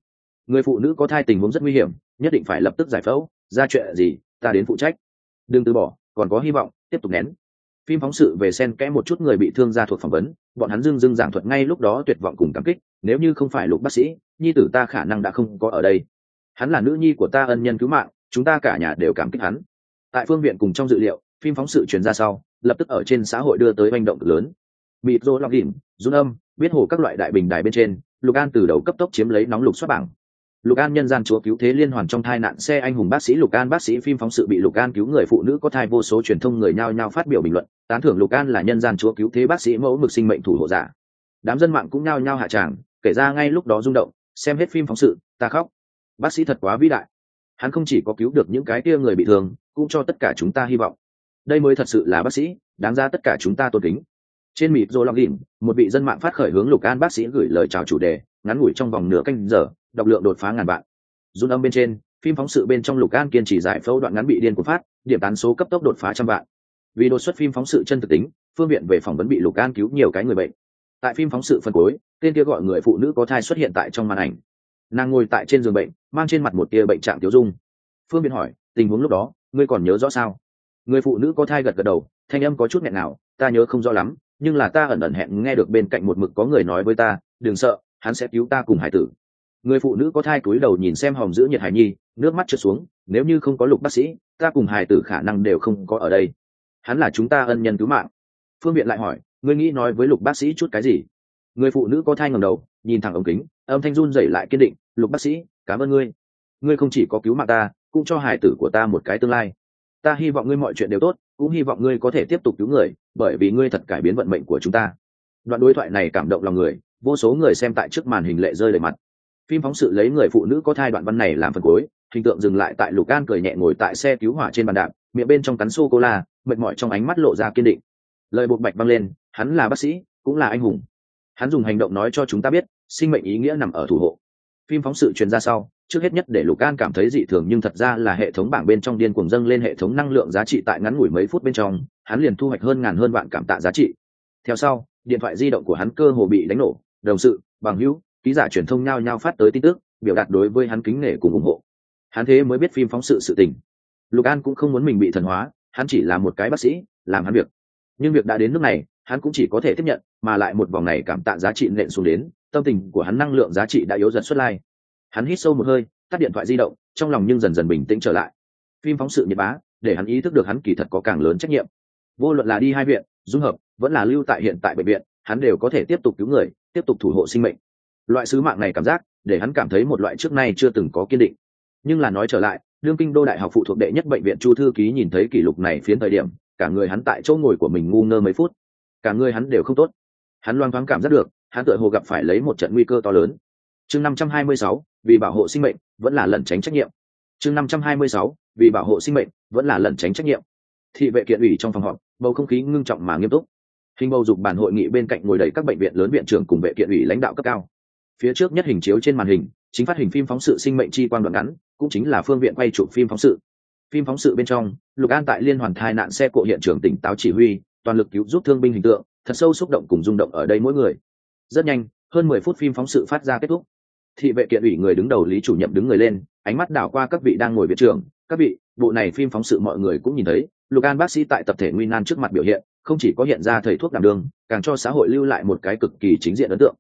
Người phụ nữ có thai tình huống rất nguy hiểm, nhất định phải lập tức giải phẫu, ra chuyện gì, ta đến phụ trách. Đừng từ bỏ, còn có hy vọng, tiếp tục nén. Phim phóng sự về sen kẽ một chút người bị thương ra thuộc phỏng vấn, bọn hắn dưng dưng giảng thuật ngay lúc đó tuyệt vọng cùng cảm kích, nếu như không phải lục bác sĩ, nhi tử ta khả năng đã không có ở đây. Hắn là nữ nhi của ta ân nhân cứu mạng, chúng ta cả nhà đều cảm kích hắn. Tại phương viện cùng trong dự liệu, phim phóng sự truyền ra sau, lập tức ở trên xã hội đưa tới manh động cực lớn mịt rô lọc đỉnh run âm, biết hồ các loại đại bình đài bên trên, lục an từ đầu cấp tốc chiếm lấy nóng lục xuất bảng. Lục an nhân gian chúa cứu thế liên hoàn trong thai nạn xe anh hùng bác sĩ lục an, bác sĩ phim phóng sự bị lục an cứu người phụ nữ có thai vô số truyền thông người nhao nhao phát biểu bình luận, tán thưởng lục an là nhân gian chúa cứu thế bác sĩ mẫu mực sinh mệnh thủ hộ giả. Đám dân mạng cũng nhao nhao hạ tràng, kể ra ngay lúc đó rung động, xem hết phim phóng sự, ta khóc. Bác sĩ thật quá vĩ đại. Hắn không chỉ có cứu được những cái kia người bị thương, cũng cho tất cả chúng ta hy vọng. Đây mới thật sự là bác sĩ, đáng ra tất cả chúng ta tôn kính trên mịp rô long đỉnh, một vị dân mạng phát khởi hướng lục an bác sĩ gửi lời chào chủ đề, ngắn ngủi trong vòng nửa canh giờ, đọc lượng đột phá ngàn vạn. Run âm bên trên, phim phóng sự bên trong lục an kiên trì giải phẫu đoạn ngắn bị điên của phát, điểm tán số cấp tốc đột phá trăm vạn. Vì đột xuất phim phóng sự chân thực tính, phương viện về phỏng vấn bị lục an cứu nhiều cái người bệnh. Tại phim phóng sự phân cuối, tên kia gọi người phụ nữ có thai xuất hiện tại trong màn ảnh. Nàng ngồi tại trên giường bệnh, mang trên mặt một tia bệnh trạng tiêu dung. Phương viện hỏi, tình huống lúc đó, ngươi còn nhớ rõ sao? Người phụ nữ có thai gật gật đầu, thanh âm có chút nghẹn nào, ta nhớ không rõ lắm nhưng là ta ẩn ẩn hẹn nghe được bên cạnh một mực có người nói với ta, đừng sợ, hắn sẽ cứu ta cùng hải tử. Người phụ nữ có thai cúi đầu nhìn xem hòm giữ nhiệt hải nhi, nước mắt trượt xuống, nếu như không có lục bác sĩ, ta cùng hải tử khả năng đều không có ở đây. Hắn là chúng ta ân nhân cứu mạng. Phương viện lại hỏi, ngươi nghĩ nói với lục bác sĩ chút cái gì? Người phụ nữ có thai ngầm đầu, nhìn thẳng ống kính, âm thanh run dậy lại kiên định, lục bác sĩ, cảm ơn ngươi. Ngươi không chỉ có cứu mạng ta, cũng cho hải tử của ta một cái tương lai ta hy vọng ngươi mọi chuyện đều tốt, cũng hy vọng ngươi có thể tiếp tục cứu người, bởi vì ngươi thật cải biến vận mệnh của chúng ta. Đoạn đối thoại này cảm động lòng người, vô số người xem tại trước màn hình lệ rơi đầy mặt. Phim phóng sự lấy người phụ nữ có thai đoạn văn này làm phần cuối, hình tượng dừng lại tại lục an cười nhẹ ngồi tại xe cứu hỏa trên bàn đạp, miệng bên trong cắn sô cô la mệt mỏi trong ánh mắt lộ ra kiên định. Lời buộc bạch văng lên, hắn là bác sĩ, cũng là anh hùng. Hắn dùng hành động nói cho chúng ta biết, sinh mệnh ý nghĩa nằm ở thủ hộ. Phim phóng sự truyền ra sau trước hết nhất để lục an cảm thấy dị thường nhưng thật ra là hệ thống bảng bên trong điên cuồng dâng lên hệ thống năng lượng giá trị tại ngắn ngủi mấy phút bên trong, hắn liền thu hoạch hơn ngàn hơn vạn cảm tạ giá trị. Theo sau, điện thoại di động của hắn cơ hồ bị đánh nổ, đồng sự, bằng hữu, ký giả truyền thông nhao nhao phát tới tin tức, biểu đạt đối với hắn kính nể cùng ủng hộ. Hắn thế mới biết phim phóng sự sự tình. Lục an cũng không muốn mình bị thần hóa, hắn chỉ là một cái bác sĩ, làm hắn việc. Nhưng việc đã đến nước này, hắn cũng chỉ có thể tiếp nhận, mà lại một vòng này cảm tạ giá trị nện xuống đến, tâm tình của hắn năng lượng giá trị đã yếu dần xuất lai hắn hít sâu một hơi, tắt điện thoại di động, trong lòng nhưng dần dần bình tĩnh trở lại. Phim phóng sự nhiệt bá, để hắn ý thức được hắn kỳ thật có càng lớn trách nhiệm. Vô luận là đi hai viện, dung hợp, vẫn là lưu tại hiện tại bệnh viện, hắn đều có thể tiếp tục cứu người, tiếp tục thủ hộ sinh mệnh. Loại sứ mạng này cảm giác, để hắn cảm thấy một loại trước nay chưa từng có kiên định. Nhưng là nói trở lại, đương kinh đô đại học phụ thuộc đệ nhất bệnh viện chu thư ký nhìn thấy kỷ lục này phiến thời điểm, cả người hắn tại chỗ ngồi của mình ngu ngơ mấy phút. Cả người hắn đều không tốt. Hắn loang thoáng cảm giác được, hắn tựa hồ gặp phải lấy một trận nguy cơ to lớn. Chương năm trăm hai mươi sáu vì bảo hộ sinh mệnh vẫn là lẩn tránh trách nhiệm. Chương năm trăm hai mươi sáu, vì bảo hộ sinh mệnh vẫn là lẩn tránh trách nhiệm. Thị vệ kiện ủy trong phòng họp, bầu không khí ngưng trọng mà nghiêm túc. Hình bầu dục bản hội nghị bên cạnh ngồi đầy các bệnh viện lớn viện trưởng cùng vệ kiện ủy lãnh đạo cấp cao. Phía trước nhất hình chiếu trên màn hình, chính phát hình phim phóng sự sinh mệnh chi quan đoạn ngắn, cũng chính là phương viện quay chụp phim phóng sự. Phim phóng sự bên trong, lục an tại liên hoàn thai nạn xe cộ hiện trường tỉnh táo chỉ huy, toàn lực cứu giúp thương binh hình tượng, thật sâu xúc động cùng rung động ở đây mỗi người. Rất nhanh, hơn mười phút phim phóng sự phát ra kết thúc thị vệ kiện ủy người đứng đầu lý chủ nhiệm đứng người lên ánh mắt đảo qua các vị đang ngồi viện trưởng. Các vị bộ này phim phóng sự mọi người cũng nhìn thấy lục an bác sĩ tại tập thể nguy nan trước mặt biểu hiện không chỉ có hiện ra thầy thuốc đảm đường, càng cho xã hội lưu lại một cái cực kỳ chính diện ấn tượng.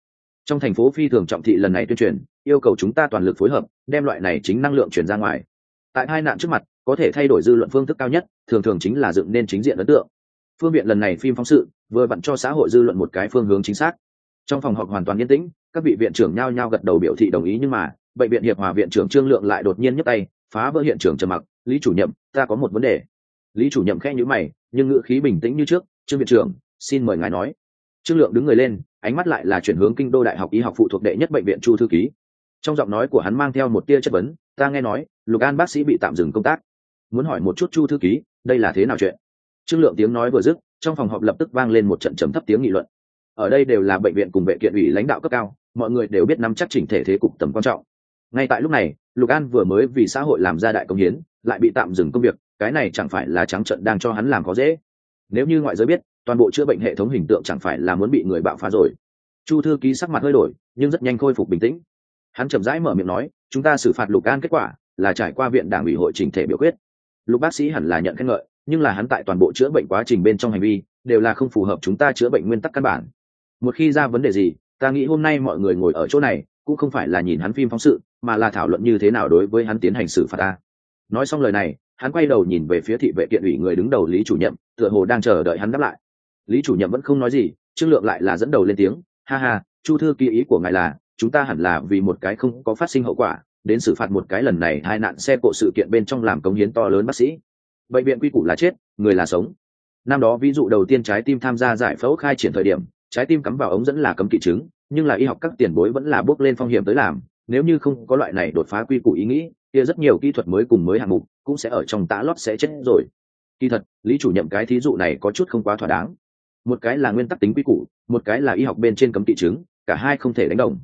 Trong thành phố phi thường trọng thị lần này tuyên truyền yêu cầu chúng ta toàn lực phối hợp đem loại này chính năng lượng truyền ra ngoài. Tại hai nạn trước mặt có thể thay đổi dư luận phương thức cao nhất thường thường chính là dựng nên chính diện ấn tượng. Phương viện lần này phim phóng sự vừa vặn cho xã hội dư luận một cái phương hướng chính xác. Trong phòng họp hoàn toàn yên tĩnh các vị viện trưởng nhao nhao gật đầu biểu thị đồng ý nhưng mà, bệnh viện hiệp hòa viện trưởng trương lượng lại đột nhiên nhấc tay, phá vỡ hiện trường trầm mặc. Lý chủ nhiệm, ta có một vấn đề. Lý chủ nhiệm khẽ nhữ mày, nhưng ngữ khí bình tĩnh như trước, trương viện trưởng, xin mời ngài nói. Trương lượng đứng người lên, ánh mắt lại là chuyển hướng kinh đô đại học y học phụ thuộc đệ nhất bệnh viện chu thư ký. Trong giọng nói của hắn mang theo một tia chất vấn, ta nghe nói, lục an bác sĩ bị tạm dừng công tác. Muốn hỏi một chút chu thư ký, đây là thế nào chuyện? Trương lượng tiếng nói vừa dứt, trong phòng họp lập tức vang lên một trận trầm thấp tiếng nghị luận. Ở đây đều là bệnh viện cùng vệ kiện ủy lãnh đạo cấp cao mọi người đều biết nắm chắc chỉnh thể thế cục tầm quan trọng. Ngay tại lúc này, lục an vừa mới vì xã hội làm ra đại công hiến, lại bị tạm dừng công việc, cái này chẳng phải là trắng trận đang cho hắn làm có dễ. Nếu như ngoại giới biết, toàn bộ chữa bệnh hệ thống hình tượng chẳng phải là muốn bị người bạo phá rồi. Chu thư ký sắc mặt hơi đổi, nhưng rất nhanh khôi phục bình tĩnh. Hắn chậm rãi mở miệng nói, chúng ta xử phạt lục an kết quả là trải qua viện đảng ủy hội trình thể biểu quyết. Lục bác sĩ hẳn là nhận khen ngợi, nhưng là hắn tại toàn bộ chữa bệnh quá trình bên trong hành vi đều là không phù hợp chúng ta chữa bệnh nguyên tắc căn bản. Một khi ra vấn đề gì ta nghĩ hôm nay mọi người ngồi ở chỗ này, cũng không phải là nhìn hắn phim phóng sự, mà là thảo luận như thế nào đối với hắn tiến hành xử phạt ta. Nói xong lời này, hắn quay đầu nhìn về phía thị vệ kiện ủy người đứng đầu lý chủ nhiệm, tựa hồ đang chờ đợi hắn đáp lại. Lý chủ nhiệm vẫn không nói gì trương lượng lại là dẫn đầu lên tiếng, ha ha, chu thư ký ý của ngài là, chúng ta hẳn là vì một cái không có phát sinh hậu quả, đến xử phạt một cái lần này hai nạn xe cộ sự kiện bên trong làm công hiến to lớn bác sĩ. Bệnh viện quy củ là chết, người là sống. Năm đó ví dụ đầu tiên trái tim tham gia giải phẫu khai triển thời điểm trái tim cắm vào ống dẫn là cấm kỵ chứng, nhưng là y học các tiền bối vẫn là bước lên phong hiểm tới làm, nếu như không có loại này đột phá quy củ ý nghĩ, kia rất nhiều kỹ thuật mới cùng mới hạng mục cũng sẽ ở trong tã lót sẽ chết rồi. Kỳ thật, lý chủ nhiệm cái thí dụ này có chút không quá thỏa đáng. Một cái là nguyên tắc tính quy củ, một cái là y học bên trên cấm kỵ chứng, cả hai không thể đánh đồng.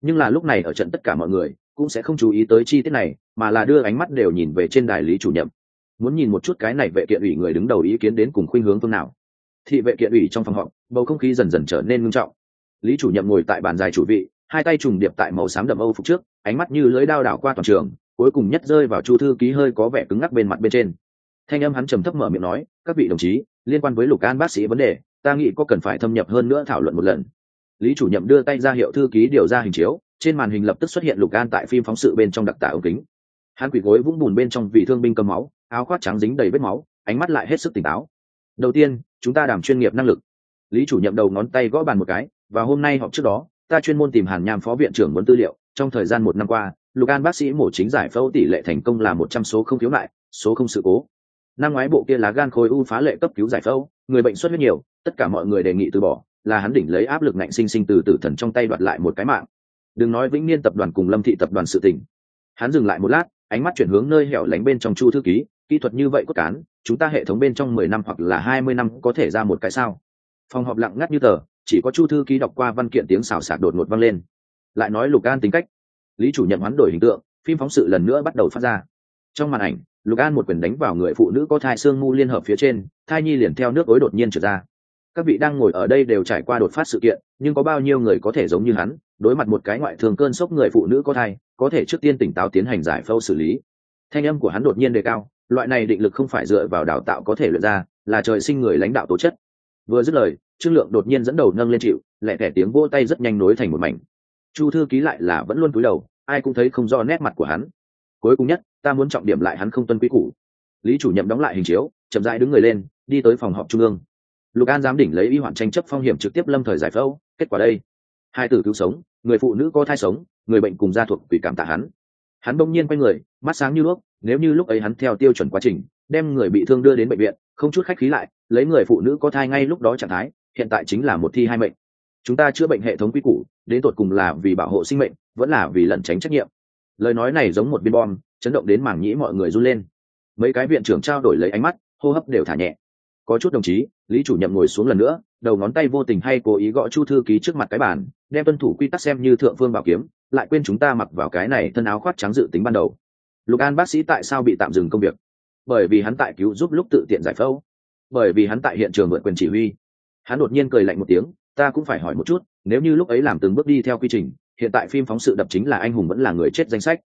Nhưng là lúc này ở trận tất cả mọi người cũng sẽ không chú ý tới chi tiết này, mà là đưa ánh mắt đều nhìn về trên đài lý chủ nhiệm. Muốn nhìn một chút cái này vệ kiện ủy người đứng đầu ý kiến đến cùng khuynh hướng phương nào thị vệ kiện ủy trong phòng họp, bầu không khí dần dần trở nên ngưng trọng. Lý chủ nhiệm ngồi tại bàn dài chủ vị, hai tay trùng điệp tại màu xám đậm âu phục trước, ánh mắt như lưới đao đảo qua toàn trường, cuối cùng nhất rơi vào chu thư ký hơi có vẻ cứng ngắc bên mặt bên trên. Thanh âm hắn trầm thấp mở miệng nói, các vị đồng chí, liên quan với lục an bác sĩ vấn đề, ta nghĩ có cần phải thâm nhập hơn nữa thảo luận một lần. Lý chủ nhiệm đưa tay ra hiệu thư ký điều ra hình chiếu, trên màn hình lập tức xuất hiện lục an tại phim phóng sự bên trong đặc tả ống kính. Hắn quỳ gối vũng bùn bên trong vì thương binh cầm máu, áo khoác trắng dính đầy vết máu, ánh mắt lại hết sức tỉnh táo đầu tiên, chúng ta đảm chuyên nghiệp năng lực. Lý chủ nhậm đầu ngón tay gõ bàn một cái, và hôm nay họp trước đó, ta chuyên môn tìm hàn nham phó viện trưởng muốn tư liệu. Trong thời gian một năm qua, lục an bác sĩ mổ chính giải phẫu tỷ lệ thành công là một trăm số không thiếu lại số không sự cố. Năm ngoái bộ kia lá gan khối u phá lệ cấp cứu giải phẫu, người bệnh xuất huyết nhiều, tất cả mọi người đề nghị từ bỏ, là hắn đỉnh lấy áp lực nạnh sinh sinh từ tử thần trong tay đoạt lại một cái mạng. Đừng nói vĩnh niên tập đoàn cùng lâm thị tập đoàn sự tình. Hắn dừng lại một lát, ánh mắt chuyển hướng nơi hẻo lánh bên trong chu thư ký kỹ thuật như vậy cốt cán, chúng ta hệ thống bên trong mười năm hoặc là hai mươi năm có thể ra một cái sao? Phòng họp lặng ngắt như tờ, chỉ có chu thư ký đọc qua văn kiện tiếng xào xạc đột ngột vang lên. Lại nói lục an tính cách. Lý chủ nhận hoán đổi hình tượng, phim phóng sự lần nữa bắt đầu phát ra. Trong màn ảnh, lục an một quyền đánh vào người phụ nữ có thai xương mu liên hợp phía trên, thai nhi liền theo nước ối đột nhiên trở ra. Các vị đang ngồi ở đây đều trải qua đột phát sự kiện, nhưng có bao nhiêu người có thể giống như hắn, đối mặt một cái ngoại thường cơn sốc người phụ nữ có thai, có thể trước tiên tỉnh táo tiến hành giải phẫu xử lý. Thanh âm của hắn đột nhiên đề cao loại này định lực không phải dựa vào đào tạo có thể luyện ra, là trời sinh người lãnh đạo tố chất. Vừa dứt lời, trương lượng đột nhiên dẫn đầu nâng lên chịu, lẹ thẻ tiếng vô tay rất nhanh nối thành một mảnh. Chu thư ký lại là vẫn luôn cúi đầu, ai cũng thấy không do nét mặt của hắn. Cuối cùng nhất, ta muốn trọng điểm lại hắn không tuân quý củ. Lý chủ nhiệm đóng lại hình chiếu, chậm rãi đứng người lên, đi tới phòng họp trung ương. Lục an giám đỉnh lấy y hoạn tranh chấp phong hiểm trực tiếp lâm thời giải phẫu, kết quả đây. Hai tử cứu sống, người phụ nữ có thai sống, người bệnh cùng gia thuộc tùy cảm tạ hắn hắn bỗng nhiên quay người, mắt sáng như lúc nếu như lúc ấy hắn theo tiêu chuẩn quá trình, đem người bị thương đưa đến bệnh viện, không chút khách khí lại, lấy người phụ nữ có thai ngay lúc đó trạng thái, hiện tại chính là một thi hai mệnh. Chúng ta chữa bệnh hệ thống quy củ, đến tột cùng là vì bảo hộ sinh mệnh, vẫn là vì lẩn tránh trách nhiệm. Lời nói này giống một viên bom, chấn động đến mảng nhĩ mọi người run lên. Mấy cái viện trưởng trao đổi lấy ánh mắt, hô hấp đều thả nhẹ. Có chút đồng chí, lý chủ nhiệm ngồi xuống lần nữa, đầu ngón tay vô tình hay cố ý gõ chu thư ký trước mặt cái bàn, đem tuân thủ quy tắc xem như thượng phương bảo kiếm lại quên chúng ta mặc vào cái này thân áo khoác trắng dự tính ban đầu. Lục an bác sĩ tại sao bị tạm dừng công việc? Bởi vì hắn tại cứu giúp lúc tự tiện giải phẫu. Bởi vì hắn tại hiện trường vượt quyền chỉ huy. Hắn đột nhiên cười lạnh một tiếng, ta cũng phải hỏi một chút, nếu như lúc ấy làm từng bước đi theo quy trình, hiện tại phim phóng sự đập chính là anh hùng vẫn là người chết danh sách.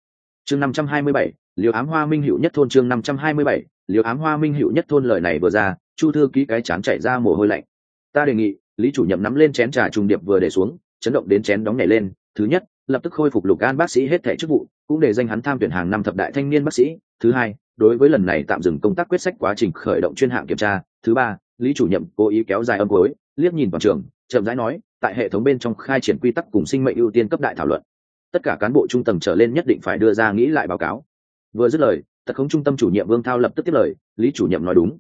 Chương năm trăm hai mươi bảy, liều ám hoa minh hữu nhất thôn chương năm trăm hai mươi bảy, liều ám hoa minh hữu nhất thôn lời này vừa ra, chu thư ký cái chán chạy ra mồ hôi lạnh. Ta đề nghị, lý chủ nhiệm nắm lên chén trà trùng điệp vừa để xuống, chấn động đến chén đóng nhảy lên, thứ nhất lập tức khôi phục lục an bác sĩ hết thẻ chức vụ, cũng để danh hắn tham tuyển hàng năm thập đại thanh niên bác sĩ. Thứ hai, đối với lần này tạm dừng công tác quyết sách quá trình khởi động chuyên hạng kiểm tra. Thứ ba, lý chủ nhiệm cố ý kéo dài âm cuối, liếc nhìn vào trường, chậm rãi nói, tại hệ thống bên trong khai triển quy tắc cùng sinh mệnh ưu tiên cấp đại thảo luận. Tất cả cán bộ trung tầng trở lên nhất định phải đưa ra nghĩ lại báo cáo. Vừa dứt lời tật khống trung tâm chủ nhiệm vương thao lập tức tiếp lời, lý chủ nhiệm nói đúng.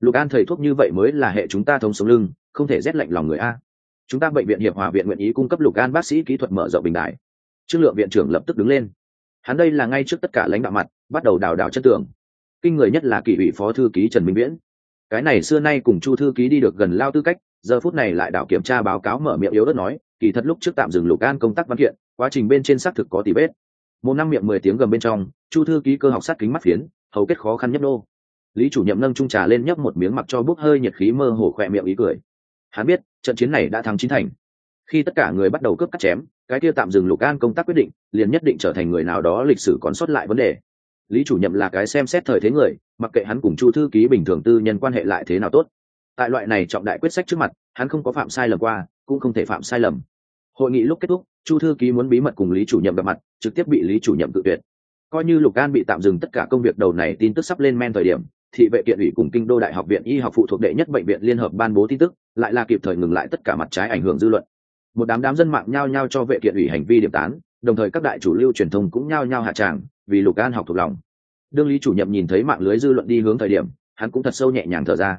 Lục an thầy thuốc như vậy mới là hệ chúng ta thống sống lưng, không thể rét lạnh lòng người a chúng ta bệnh viện hiệp hòa viện nguyện ý cung cấp lục gan bác sĩ kỹ thuật mở rộng bình đại. Trương lượng viện trưởng lập tức đứng lên. Hắn đây là ngay trước tất cả lãnh đạo mặt, bắt đầu đào đào chất tường. Kinh người nhất là kỷ ủy phó thư ký trần minh viễn. Cái này xưa nay cùng chu thư ký đi được gần lao tư cách, giờ phút này lại đảo kiểm tra báo cáo mở miệng yếu đất nói, kỳ thật lúc trước tạm dừng lục an công tác văn kiện, quá trình bên trên xác thực có tỷ vết. Một năm miệng mười tiếng gầm bên trong, chu thư ký cơ học sát kính mắt phiến, hầu kết khó khăn nhấp nô. Lý chủ nhiệm nâng trung trà lên nhấp một miếng mặc cho bốc hơi nhiệt khí mơ hồ khỏe miệng ý cười hắn biết, trận chiến này đã thắng chín thành. Khi tất cả người bắt đầu cướp cắt chém, cái kia tạm dừng lục an công tác quyết định, liền nhất định trở thành người nào đó lịch sử còn sót lại vấn đề. Lý chủ nhiệm là cái xem xét thời thế người, mặc kệ hắn cùng chu thư ký bình thường tư nhân quan hệ lại thế nào tốt. Tại loại này trọng đại quyết sách trước mặt, hắn không có phạm sai lầm qua, cũng không thể phạm sai lầm. Hội nghị lúc kết thúc, chu thư ký muốn bí mật cùng lý chủ nhiệm gặp mặt, trực tiếp bị lý chủ nhiệm tự tuyệt. Coi như lục an bị tạm dừng tất cả công việc đầu này tin tức sắp lên men thời điểm thị vệ kiện ủy cùng kinh đô đại học viện y học phụ thuộc đệ nhất bệnh viện liên hợp ban bố tin tức, lại là kịp thời ngừng lại tất cả mặt trái ảnh hưởng dư luận. Một đám đám dân mạng nhao nhao cho vệ kiện ủy hành vi điểm tán, đồng thời các đại chủ lưu truyền thông cũng nhao nhao hạ tràng, vì lục an học thuộc lòng. Đương lý chủ nhiệm nhìn thấy mạng lưới dư luận đi hướng thời điểm, hắn cũng thật sâu nhẹ nhàng thở ra.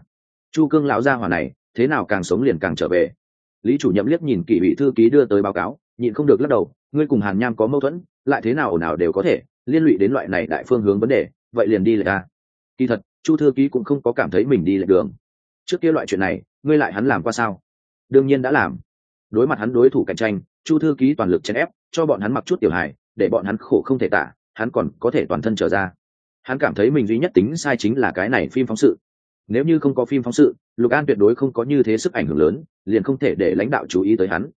Chu cương lão gia hỏa này, thế nào càng sống liền càng trở về. Lý chủ nhiệm liếc nhìn kỷ ủy thư ký đưa tới báo cáo, nhịn không được lắc đầu, ngươi cùng hàn nham có mâu thuẫn, lại thế nào ồn ào đều có thể, liên lụy đến loại này đại phương hướng vấn đề, vậy liền đi lại ta. Kỳ thật chu thư ký cũng không có cảm thấy mình đi lệch đường. Trước kia loại chuyện này, ngươi lại hắn làm qua sao? Đương nhiên đã làm. Đối mặt hắn đối thủ cạnh tranh, chu thư ký toàn lực chèn ép, cho bọn hắn mặc chút tiểu hài, để bọn hắn khổ không thể tả, hắn còn có thể toàn thân trở ra. Hắn cảm thấy mình duy nhất tính sai chính là cái này phim phóng sự. Nếu như không có phim phóng sự, lục an tuyệt đối không có như thế sức ảnh hưởng lớn, liền không thể để lãnh đạo chú ý tới hắn.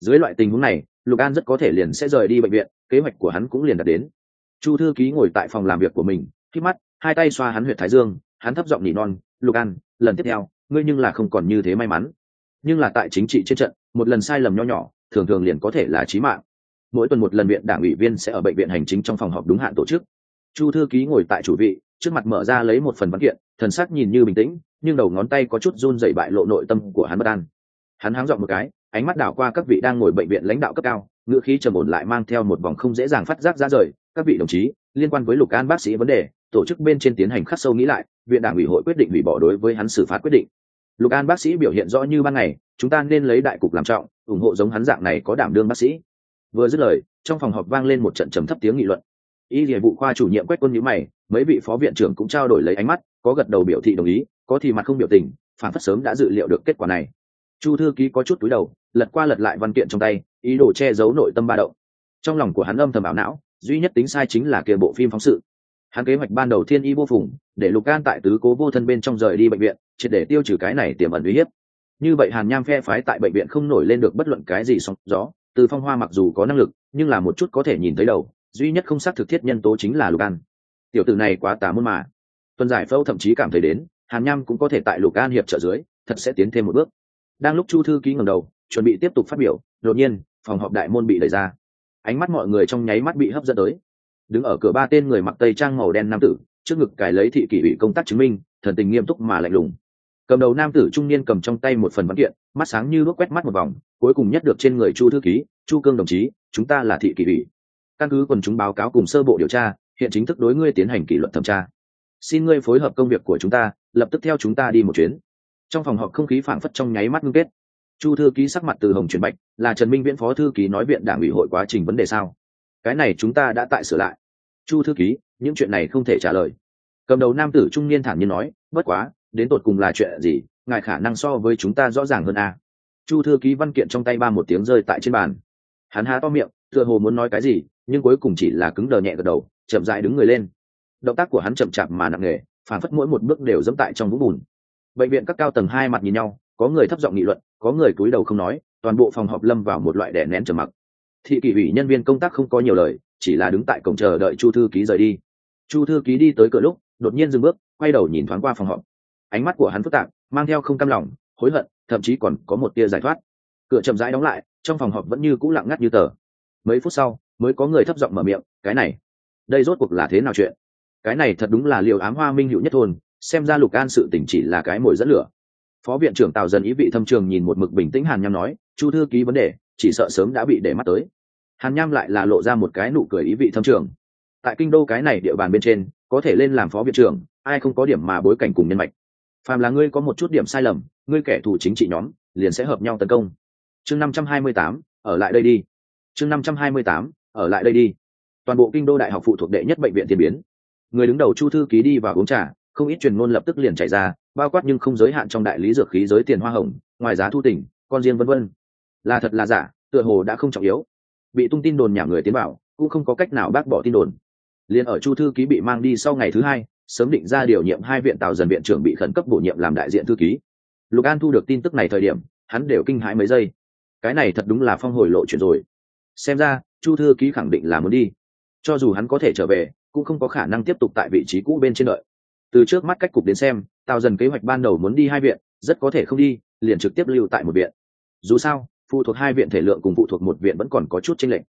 Dưới loại tình huống này, lục an rất có thể liền sẽ rời đi bệnh viện, kế hoạch của hắn cũng liền đạt đến. Chu thư ký ngồi tại phòng làm việc của mình khi mắt hai tay xoa hắn huyệt thái dương, hắn thấp giọng nỉ non, lục an, lần tiếp theo, ngươi nhưng là không còn như thế may mắn. Nhưng là tại chính trị trên trận, một lần sai lầm nho nhỏ, thường thường liền có thể là trí mạng. Mỗi tuần một lần viện đảng ủy viên sẽ ở bệnh viện hành chính trong phòng họp đúng hạn tổ chức. Chu thư ký ngồi tại chủ vị, trước mặt mở ra lấy một phần văn kiện, thần sắc nhìn như bình tĩnh, nhưng đầu ngón tay có chút run dày bại lộ nội tâm của hắn bất an. Hắn háng dọn một cái, ánh mắt đảo qua các vị đang ngồi bệnh viện lãnh đạo cấp cao, ngữ khí trầm ổn lại mang theo một vòng không dễ dàng phát giác ra rời. Các vị đồng chí, liên quan với lục an bác sĩ vấn đề tổ chức bên trên tiến hành khắc sâu nghĩ lại, viện đảng ủy hội quyết định hủy bỏ đối với hắn xử phạt quyết định. Lục an bác sĩ biểu hiện rõ như ban ngày, chúng ta nên lấy đại cục làm trọng, ủng hộ giống hắn dạng này có đảm đương bác sĩ. Vừa dứt lời, trong phòng họp vang lên một trận trầm thấp tiếng nghị luận. Y địa vụ khoa chủ nhiệm quét quân nhữ mày, mấy vị phó viện trưởng cũng trao đổi lấy ánh mắt, có gật đầu biểu thị đồng ý, có thì mặt không biểu tình, phản phất sớm đã dự liệu được kết quả này. Chu thư ký có chút túi đầu, lật qua lật lại văn kiện trong tay, ý đồ che giấu nội tâm ba động. Trong lòng của hắn âm thầm ảo não, duy nhất tính sai chính là kia bộ phim phóng sự hắn kế hoạch ban đầu thiên y vô phùng, để lục can tại tứ cố vô thân bên trong rời đi bệnh viện, triệt để tiêu trừ cái này tiềm ẩn uy hiếp. Như vậy hàn nham phe phái tại bệnh viện không nổi lên được bất luận cái gì sóng gió, từ phong hoa mặc dù có năng lực, nhưng là một chút có thể nhìn thấy đầu, duy nhất không xác thực thiết nhân tố chính là lục an. Tiểu tử này quá tà môn mà. Tuần giải phẫu thậm chí cảm thấy đến, hàn nham cũng có thể tại lục an hiệp trợ dưới, thật sẽ tiến thêm một bước. Đang lúc chu thư ký ngầm đầu, chuẩn bị tiếp tục phát biểu, đột nhiên, phòng họp đại môn bị đẩy ra. Ánh mắt mọi người trong nháy mắt bị hấp dẫn tới đứng ở cửa ba tên người mặc tây trang màu đen nam tử, trước ngực cài lấy thị kỷ ủy công tác chứng minh, thần tình nghiêm túc mà lạnh lùng. Cầm đầu nam tử trung niên cầm trong tay một phần văn kiện, mắt sáng như bước quét mắt một vòng, cuối cùng nhất được trên người chu thư ký, chu cương đồng chí, chúng ta là thị kỷ ủy. Căn cứ quần chúng báo cáo cùng sơ bộ điều tra, hiện chính thức đối ngươi tiến hành kỷ luật thẩm tra. Xin ngươi phối hợp công việc của chúng ta, lập tức theo chúng ta đi một chuyến. Trong phòng họp không khí phảng phất trong nháy mắt ngưng kết. Chu thư ký sắc mặt từ hồng chuyển bạch, là trần minh viễn phó thư ký nói viện đảng ủy hội quá trình vấn đề sao? Cái này chúng ta đã tại sửa lại chu thư ký, những chuyện này không thể trả lời. Cầm đầu nam tử trung niên thản nhiên nói, bất quá, đến tột cùng là chuyện gì, ngài khả năng so với chúng ta rõ ràng hơn a chu thư ký văn kiện trong tay ba một tiếng rơi tại trên bàn. Hắn há to miệng, tựa hồ muốn nói cái gì, nhưng cuối cùng chỉ là cứng đờ nhẹ gật đầu, chậm dại đứng người lên. Động tác của hắn chậm chạp mà nặng nề phản phất mỗi một bước đều dẫm tại trong vũng bùn. Bệnh viện các cao tầng hai mặt nhìn nhau, có người thấp giọng nghị luận, có người cúi đầu không nói, toàn bộ phòng họp lâm vào một loại đè nén trầm mặc. Thị kỷ ủy nhân viên công tác không có nhiều lời chỉ là đứng tại cổng chờ đợi chu thư ký rời đi. Chu thư ký đi tới cửa lúc, đột nhiên dừng bước, quay đầu nhìn thoáng qua phòng họp. Ánh mắt của hắn phức tạp, mang theo không cam lòng, hối hận, thậm chí còn có một tia giải thoát. Cửa chậm rãi đóng lại, trong phòng họp vẫn như cũ lặng ngắt như tờ. Mấy phút sau, mới có người thấp giọng mở miệng, cái này, đây rốt cuộc là thế nào chuyện? Cái này thật đúng là liều ám hoa minh hữu nhất thôn, xem ra lục an sự tỉnh chỉ là cái mồi dẫn lửa. Phó viện trưởng tào dần ý vị thâm trường nhìn một mực bình tĩnh hàn nhằm nói, chu thư ký vấn đề, chỉ sợ sớm đã bị để mắt tới hàn nham lại là lộ ra một cái nụ cười ý vị thâm trường. Tại kinh đô cái này địa bàn bên trên, có thể lên làm phó viện trưởng, ai không có điểm mà bối cảnh cùng nhân mạch. Phàm là ngươi có một chút điểm sai lầm, ngươi kẻ thù chính trị nhóm, liền sẽ hợp nhau tấn công. Chương năm trăm hai mươi tám, ở lại đây đi. Chương năm trăm hai mươi tám, ở lại đây đi. Toàn bộ kinh đô đại học phụ thuộc đệ nhất bệnh viện tiền biến. Người đứng đầu chu thư ký đi vào uống trà, không ít truyền ngôn lập tức liền chạy ra, bao quát nhưng không giới hạn trong đại lý dược khí giới tiền hoa hồng, ngoài giá thu tỉnh, con riêng vân vân. Là thật là giả, tựa hồ đã không trọng yếu bị tung tin đồn nhà người tiến bảo cũng không có cách nào bác bỏ tin đồn. Liền ở chu thư ký bị mang đi sau ngày thứ hai, sớm định ra điều nhiệm hai viện tàu dần viện trưởng bị khẩn cấp bổ nhiệm làm đại diện thư ký. Lục an thu được tin tức này thời điểm, hắn đều kinh hãi mấy giây. Cái này thật đúng là phong hồi lộ chuyện rồi. Xem ra, chu thư ký khẳng định là muốn đi. Cho dù hắn có thể trở về, cũng không có khả năng tiếp tục tại vị trí cũ bên trên đợi. Từ trước mắt cách cục đến xem tào dần kế hoạch ban đầu muốn đi hai viện, rất có thể không đi, liền trực tiếp lưu tại một viện. Dù sao phụ thuộc hai viện thể lượng cùng phụ thuộc một viện vẫn còn có chút chênh lệch.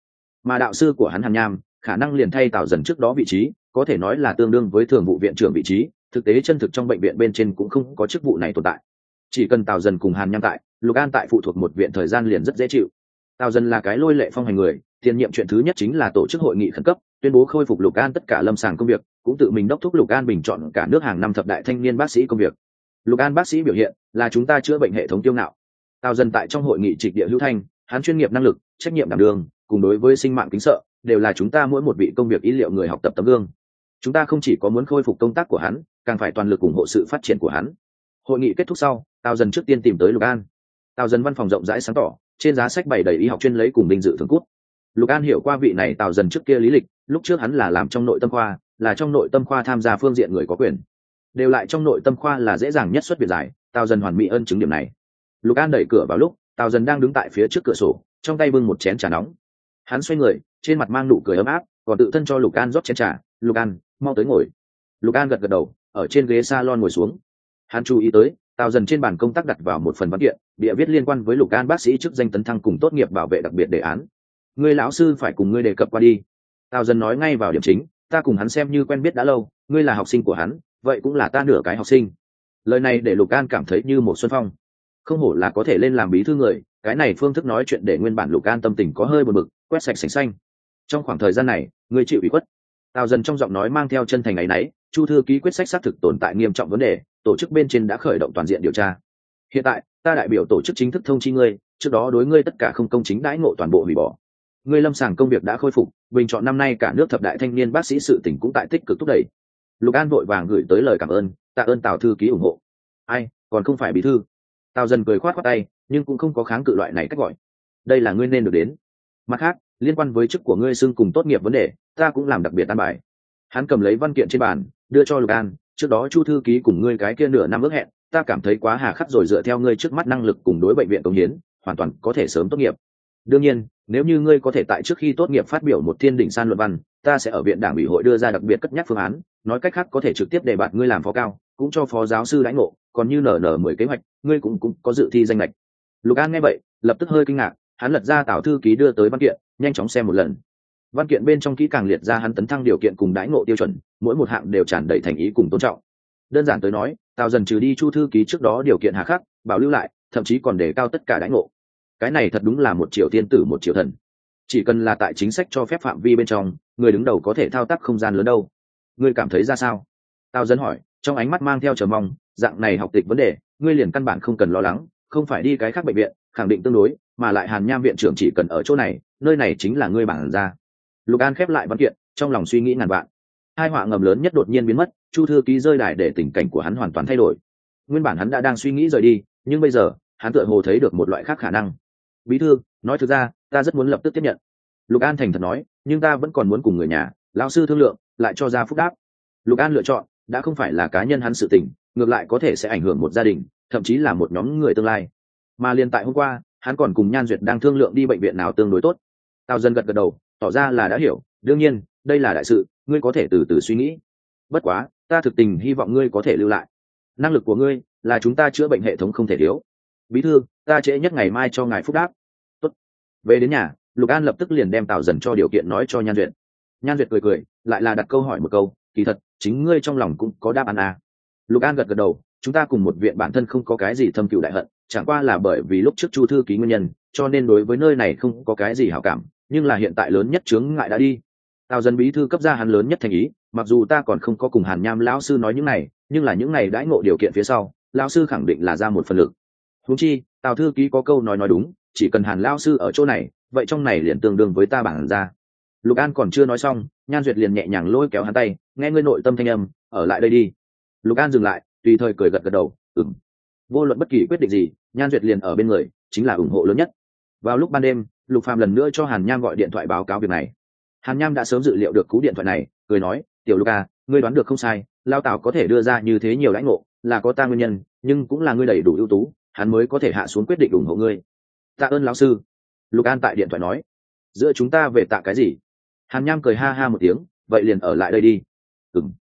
Mà đạo sư của hắn hàn nham, khả năng liền thay tào dần trước đó vị trí, có thể nói là tương đương với thường vụ viện trưởng vị trí, thực tế chân thực trong bệnh viện bên trên cũng không có chức vụ này tồn tại. Chỉ cần tào dần cùng hàn nham tại, lục an tại phụ thuộc một viện thời gian liền rất dễ chịu. Tào dần là cái lôi lệ phong hành người, tiền nhiệm chuyện thứ nhất chính là tổ chức hội nghị khẩn cấp, tuyên bố khôi phục lục an tất cả lâm sàng công việc, cũng tự mình đốc thúc lục an bình chọn cả nước hàng năm thập đại thanh niên bác sĩ công việc. Lục an bác sĩ biểu hiện là chúng ta chữa bệnh hệ thống tiêu ngạo tào dần tại trong hội nghị trịch địa hữu thanh, hắn chuyên nghiệp năng lực, trách nhiệm đảm đường, cùng đối với sinh mạng kính sợ, đều là chúng ta mỗi một vị công việc ý liệu người học tập tấm gương. Chúng ta không chỉ có muốn khôi phục công tác của hắn, càng phải toàn lực ủng hộ sự phát triển của hắn. Hội nghị kết thúc sau, tào dần trước tiên tìm tới lục an. Tào dần văn phòng rộng rãi sáng tỏ, trên giá sách bày đầy y học chuyên lấy cùng đinh dự thường cút. Lục an hiểu qua vị này tào dần trước kia lý lịch, lúc trước hắn là làm trong nội tâm khoa, là trong nội tâm khoa tham gia phương diện người có quyền. Đều lại trong nội tâm khoa là dễ dàng nhất xuất biệt giải, tào dần hoàn mỹ ân chứng điểm này lục an đẩy cửa vào lúc, tào dần đang đứng tại phía trước cửa sổ, trong tay bưng một chén trà nóng. Hắn xoay người, trên mặt mang nụ cười ấm áp, còn tự thân cho lục an rót chén trà. Lục an, mau tới ngồi. Lục an gật gật đầu, ở trên ghế s a lon ngồi xuống. Hắn chú ý tới, tào dần trên bàn công tác đặt vào một phần văn kiện địa viết liên quan với lục an bác sĩ chức danh tấn thăng cùng tốt nghiệp bảo vệ đặc biệt đề án. Người lão sư phải cùng ngươi đề cập qua đi. Tào dần nói ngay vào điểm chính, ta cùng hắn xem như quen biết đã lâu, ngươi là học sinh của hắn, vậy cũng là ta nửa cái học sinh. Lời này để lục an cảm thấy như một xuân phong không hổ là có thể lên làm bí thư người, cái này phương thức nói chuyện để nguyên bản lục an tâm tình có hơi buồn bực, quét sạch sành xanh. Trong khoảng thời gian này, người chịu ủy khuất. Tào dần trong giọng nói mang theo chân thành ấ y n ấ y chu thư ký quyết sách xác thực tồn tại nghiêm trọng vấn đề, tổ chức bên trên đã khởi động toàn diện điều tra. Hiện tại, ta đại biểu tổ chức chính thức thông chi ngươi, trước đó đối ngươi tất cả không công chính đãi ngộ toàn bộ hủy bỏ. Ngươi lâm sàng công việc đã khôi phục, bình chọn năm nay cả nước thập đại thanh niên bác sĩ sự tỉnh cũng tại tích cực thúc đẩy. Lục an vội vàng gửi tới lời cảm ơn, tạ ơn tào thư ký ủng hộ. Ai, còn không phải bí thư tào dần cười khoát khoát tay, nhưng cũng không có kháng cự loại này cách gọi. Đây là ngươi nên được đến. Mặt khác, liên quan với chức của ngươi xưng cùng tốt nghiệp vấn đề, ta cũng làm đặc biệt tan bài. Hắn cầm lấy văn kiện trên bàn, đưa cho lục an, trước đó chu thư ký cùng ngươi cái kia nửa năm ước hẹn, ta cảm thấy quá hà khắc rồi dựa theo ngươi trước mắt năng lực cùng đối bệnh viện công hiến, hoàn toàn có thể sớm tốt nghiệp. Đương nhiên, nếu như ngươi có thể tại trước khi tốt nghiệp phát biểu một thiên đỉnh san luận văn, ta sẽ ở viện đảng ủy hội đưa ra đặc biệt cất nhắc phương án, nói cách khác có thể trực tiếp đề bạt ngươi làm phó cao cũng cho phó giáo sư đãi ngộ, còn như nở nở mười kế hoạch, ngươi cũng cũng có dự thi danh lệch lục an nghe vậy, lập tức hơi kinh ngạc, hắn lật ra tảo thư ký đưa tới văn kiện, nhanh chóng xem một lần. Văn kiện bên trong kỹ càng liệt ra hắn tấn thăng điều kiện cùng đãi ngộ tiêu chuẩn, mỗi một hạng đều tràn đầy thành ý cùng tôn trọng. Đơn giản tới nói tào dần trừ đi chu thư ký trước đó điều kiện hà khắc, bảo lưu lại, thậm chí còn đề cao tất cả đãi ngộ. Cái này thật đúng là một triệu tiên tử, một triệu thần. Chỉ cần là tại chính sách cho phép phạm vi bên trong, người đứng đầu có thể thao tác không gian lớn đâu. Ngươi cảm thấy ra sao? Tao dân hỏi trong ánh mắt mang theo chờ mong, dạng này học tịch vấn đề, ngươi liền căn bản không cần lo lắng, không phải đi cái khác bệnh viện, khẳng định tương đối, mà lại hàn nham viện trưởng chỉ cần ở chỗ này, nơi này chính là ngươi bản ra. Lục an khép lại văn kiện, trong lòng suy nghĩ ngàn vạn. Hai họa ngầm lớn nhất đột nhiên biến mất, chu thư ký rơi đài để tình cảnh của hắn hoàn toàn thay đổi. Nguyên bản hắn đã đang suy nghĩ rời đi, nhưng bây giờ, hắn tựa hồ thấy được một loại khác khả năng. Bí thư, nói thực ra, ta rất muốn lập tức tiếp nhận. Lục an thành thật nói, nhưng ta vẫn còn muốn cùng người nhà, lão sư thương lượng, lại cho ra phúc đáp. Lục an lựa chọn đã không phải là cá nhân hắn sự tình, ngược lại có thể sẽ ảnh hưởng một gia đình, thậm chí là một nhóm người tương lai. Mà liền tại hôm qua, hắn còn cùng nhan duyệt đang thương lượng đi bệnh viện nào tương đối tốt. Tào dân gật gật đầu, tỏ ra là đã hiểu, đương nhiên, đây là đại sự, ngươi có thể từ từ suy nghĩ. Bất quá, ta thực tình hy vọng ngươi có thể lưu lại. Năng lực của ngươi là chúng ta chữa bệnh hệ thống không thể thiếu. Bí thư, ta trễ nhất ngày mai cho ngài phúc đáp. Tốt. về đến nhà, lục an lập tức liền đem tào dần cho điều kiện nói cho nhan duyệt. Nhan duyệt cười cười, lại là đặt câu hỏi một câu, kỳ thật chính ngươi trong lòng cũng có đáp án à. lục an gật gật đầu, chúng ta cùng một viện bản thân không có cái gì thâm cựu đại hận, chẳng qua là bởi vì lúc trước chu thư ký nguyên nhân, cho nên đối với nơi này không có cái gì hảo cảm, nhưng là hiện tại lớn nhất chướng ngại đã đi. Tào dân bí thư cấp ra hắn lớn nhất thành ý, mặc dù ta còn không có cùng hàn nham lão sư nói những này, nhưng là những này đãi ngộ điều kiện phía sau, lão sư khẳng định là ra một phần lực. Húng chi, tào thư ký có câu nói nói đúng, chỉ cần hàn lão sư ở chỗ này, vậy trong này liền tương đương với ta bản ra. Lục an còn chưa nói xong nhan duyệt liền nhẹ nhàng lôi kéo hắn tay, nghe ngươi nội tâm thanh âm, ở lại đây đi. Lục an dừng lại, tùy thời cười gật gật đầu ừng vô luận bất kỳ quyết định gì, nhan duyệt liền ở bên người, chính là ủng hộ lớn nhất. Vào lúc ban đêm, lục phàm lần nữa cho hàn nham gọi điện thoại báo cáo việc này. Hàn nham đã sớm dự liệu được cú điện thoại này, cười nói, tiểu luca à, ngươi đoán được không sai, lao tào có thể đưa ra như thế nhiều lãnh ngộ, là có ta nguyên nhân, nhưng cũng là ngươi đầy đủ ưu tú, hắn mới có thể hạ xuống quyết định ủng hộ ngươi. Tạ ơn lão sư. Lục an tại điện thoại nói, giữa chúng ta về tạ cái gì? Hàn nham cười ha ha một tiếng vậy liền ở lại đây đi. Ừng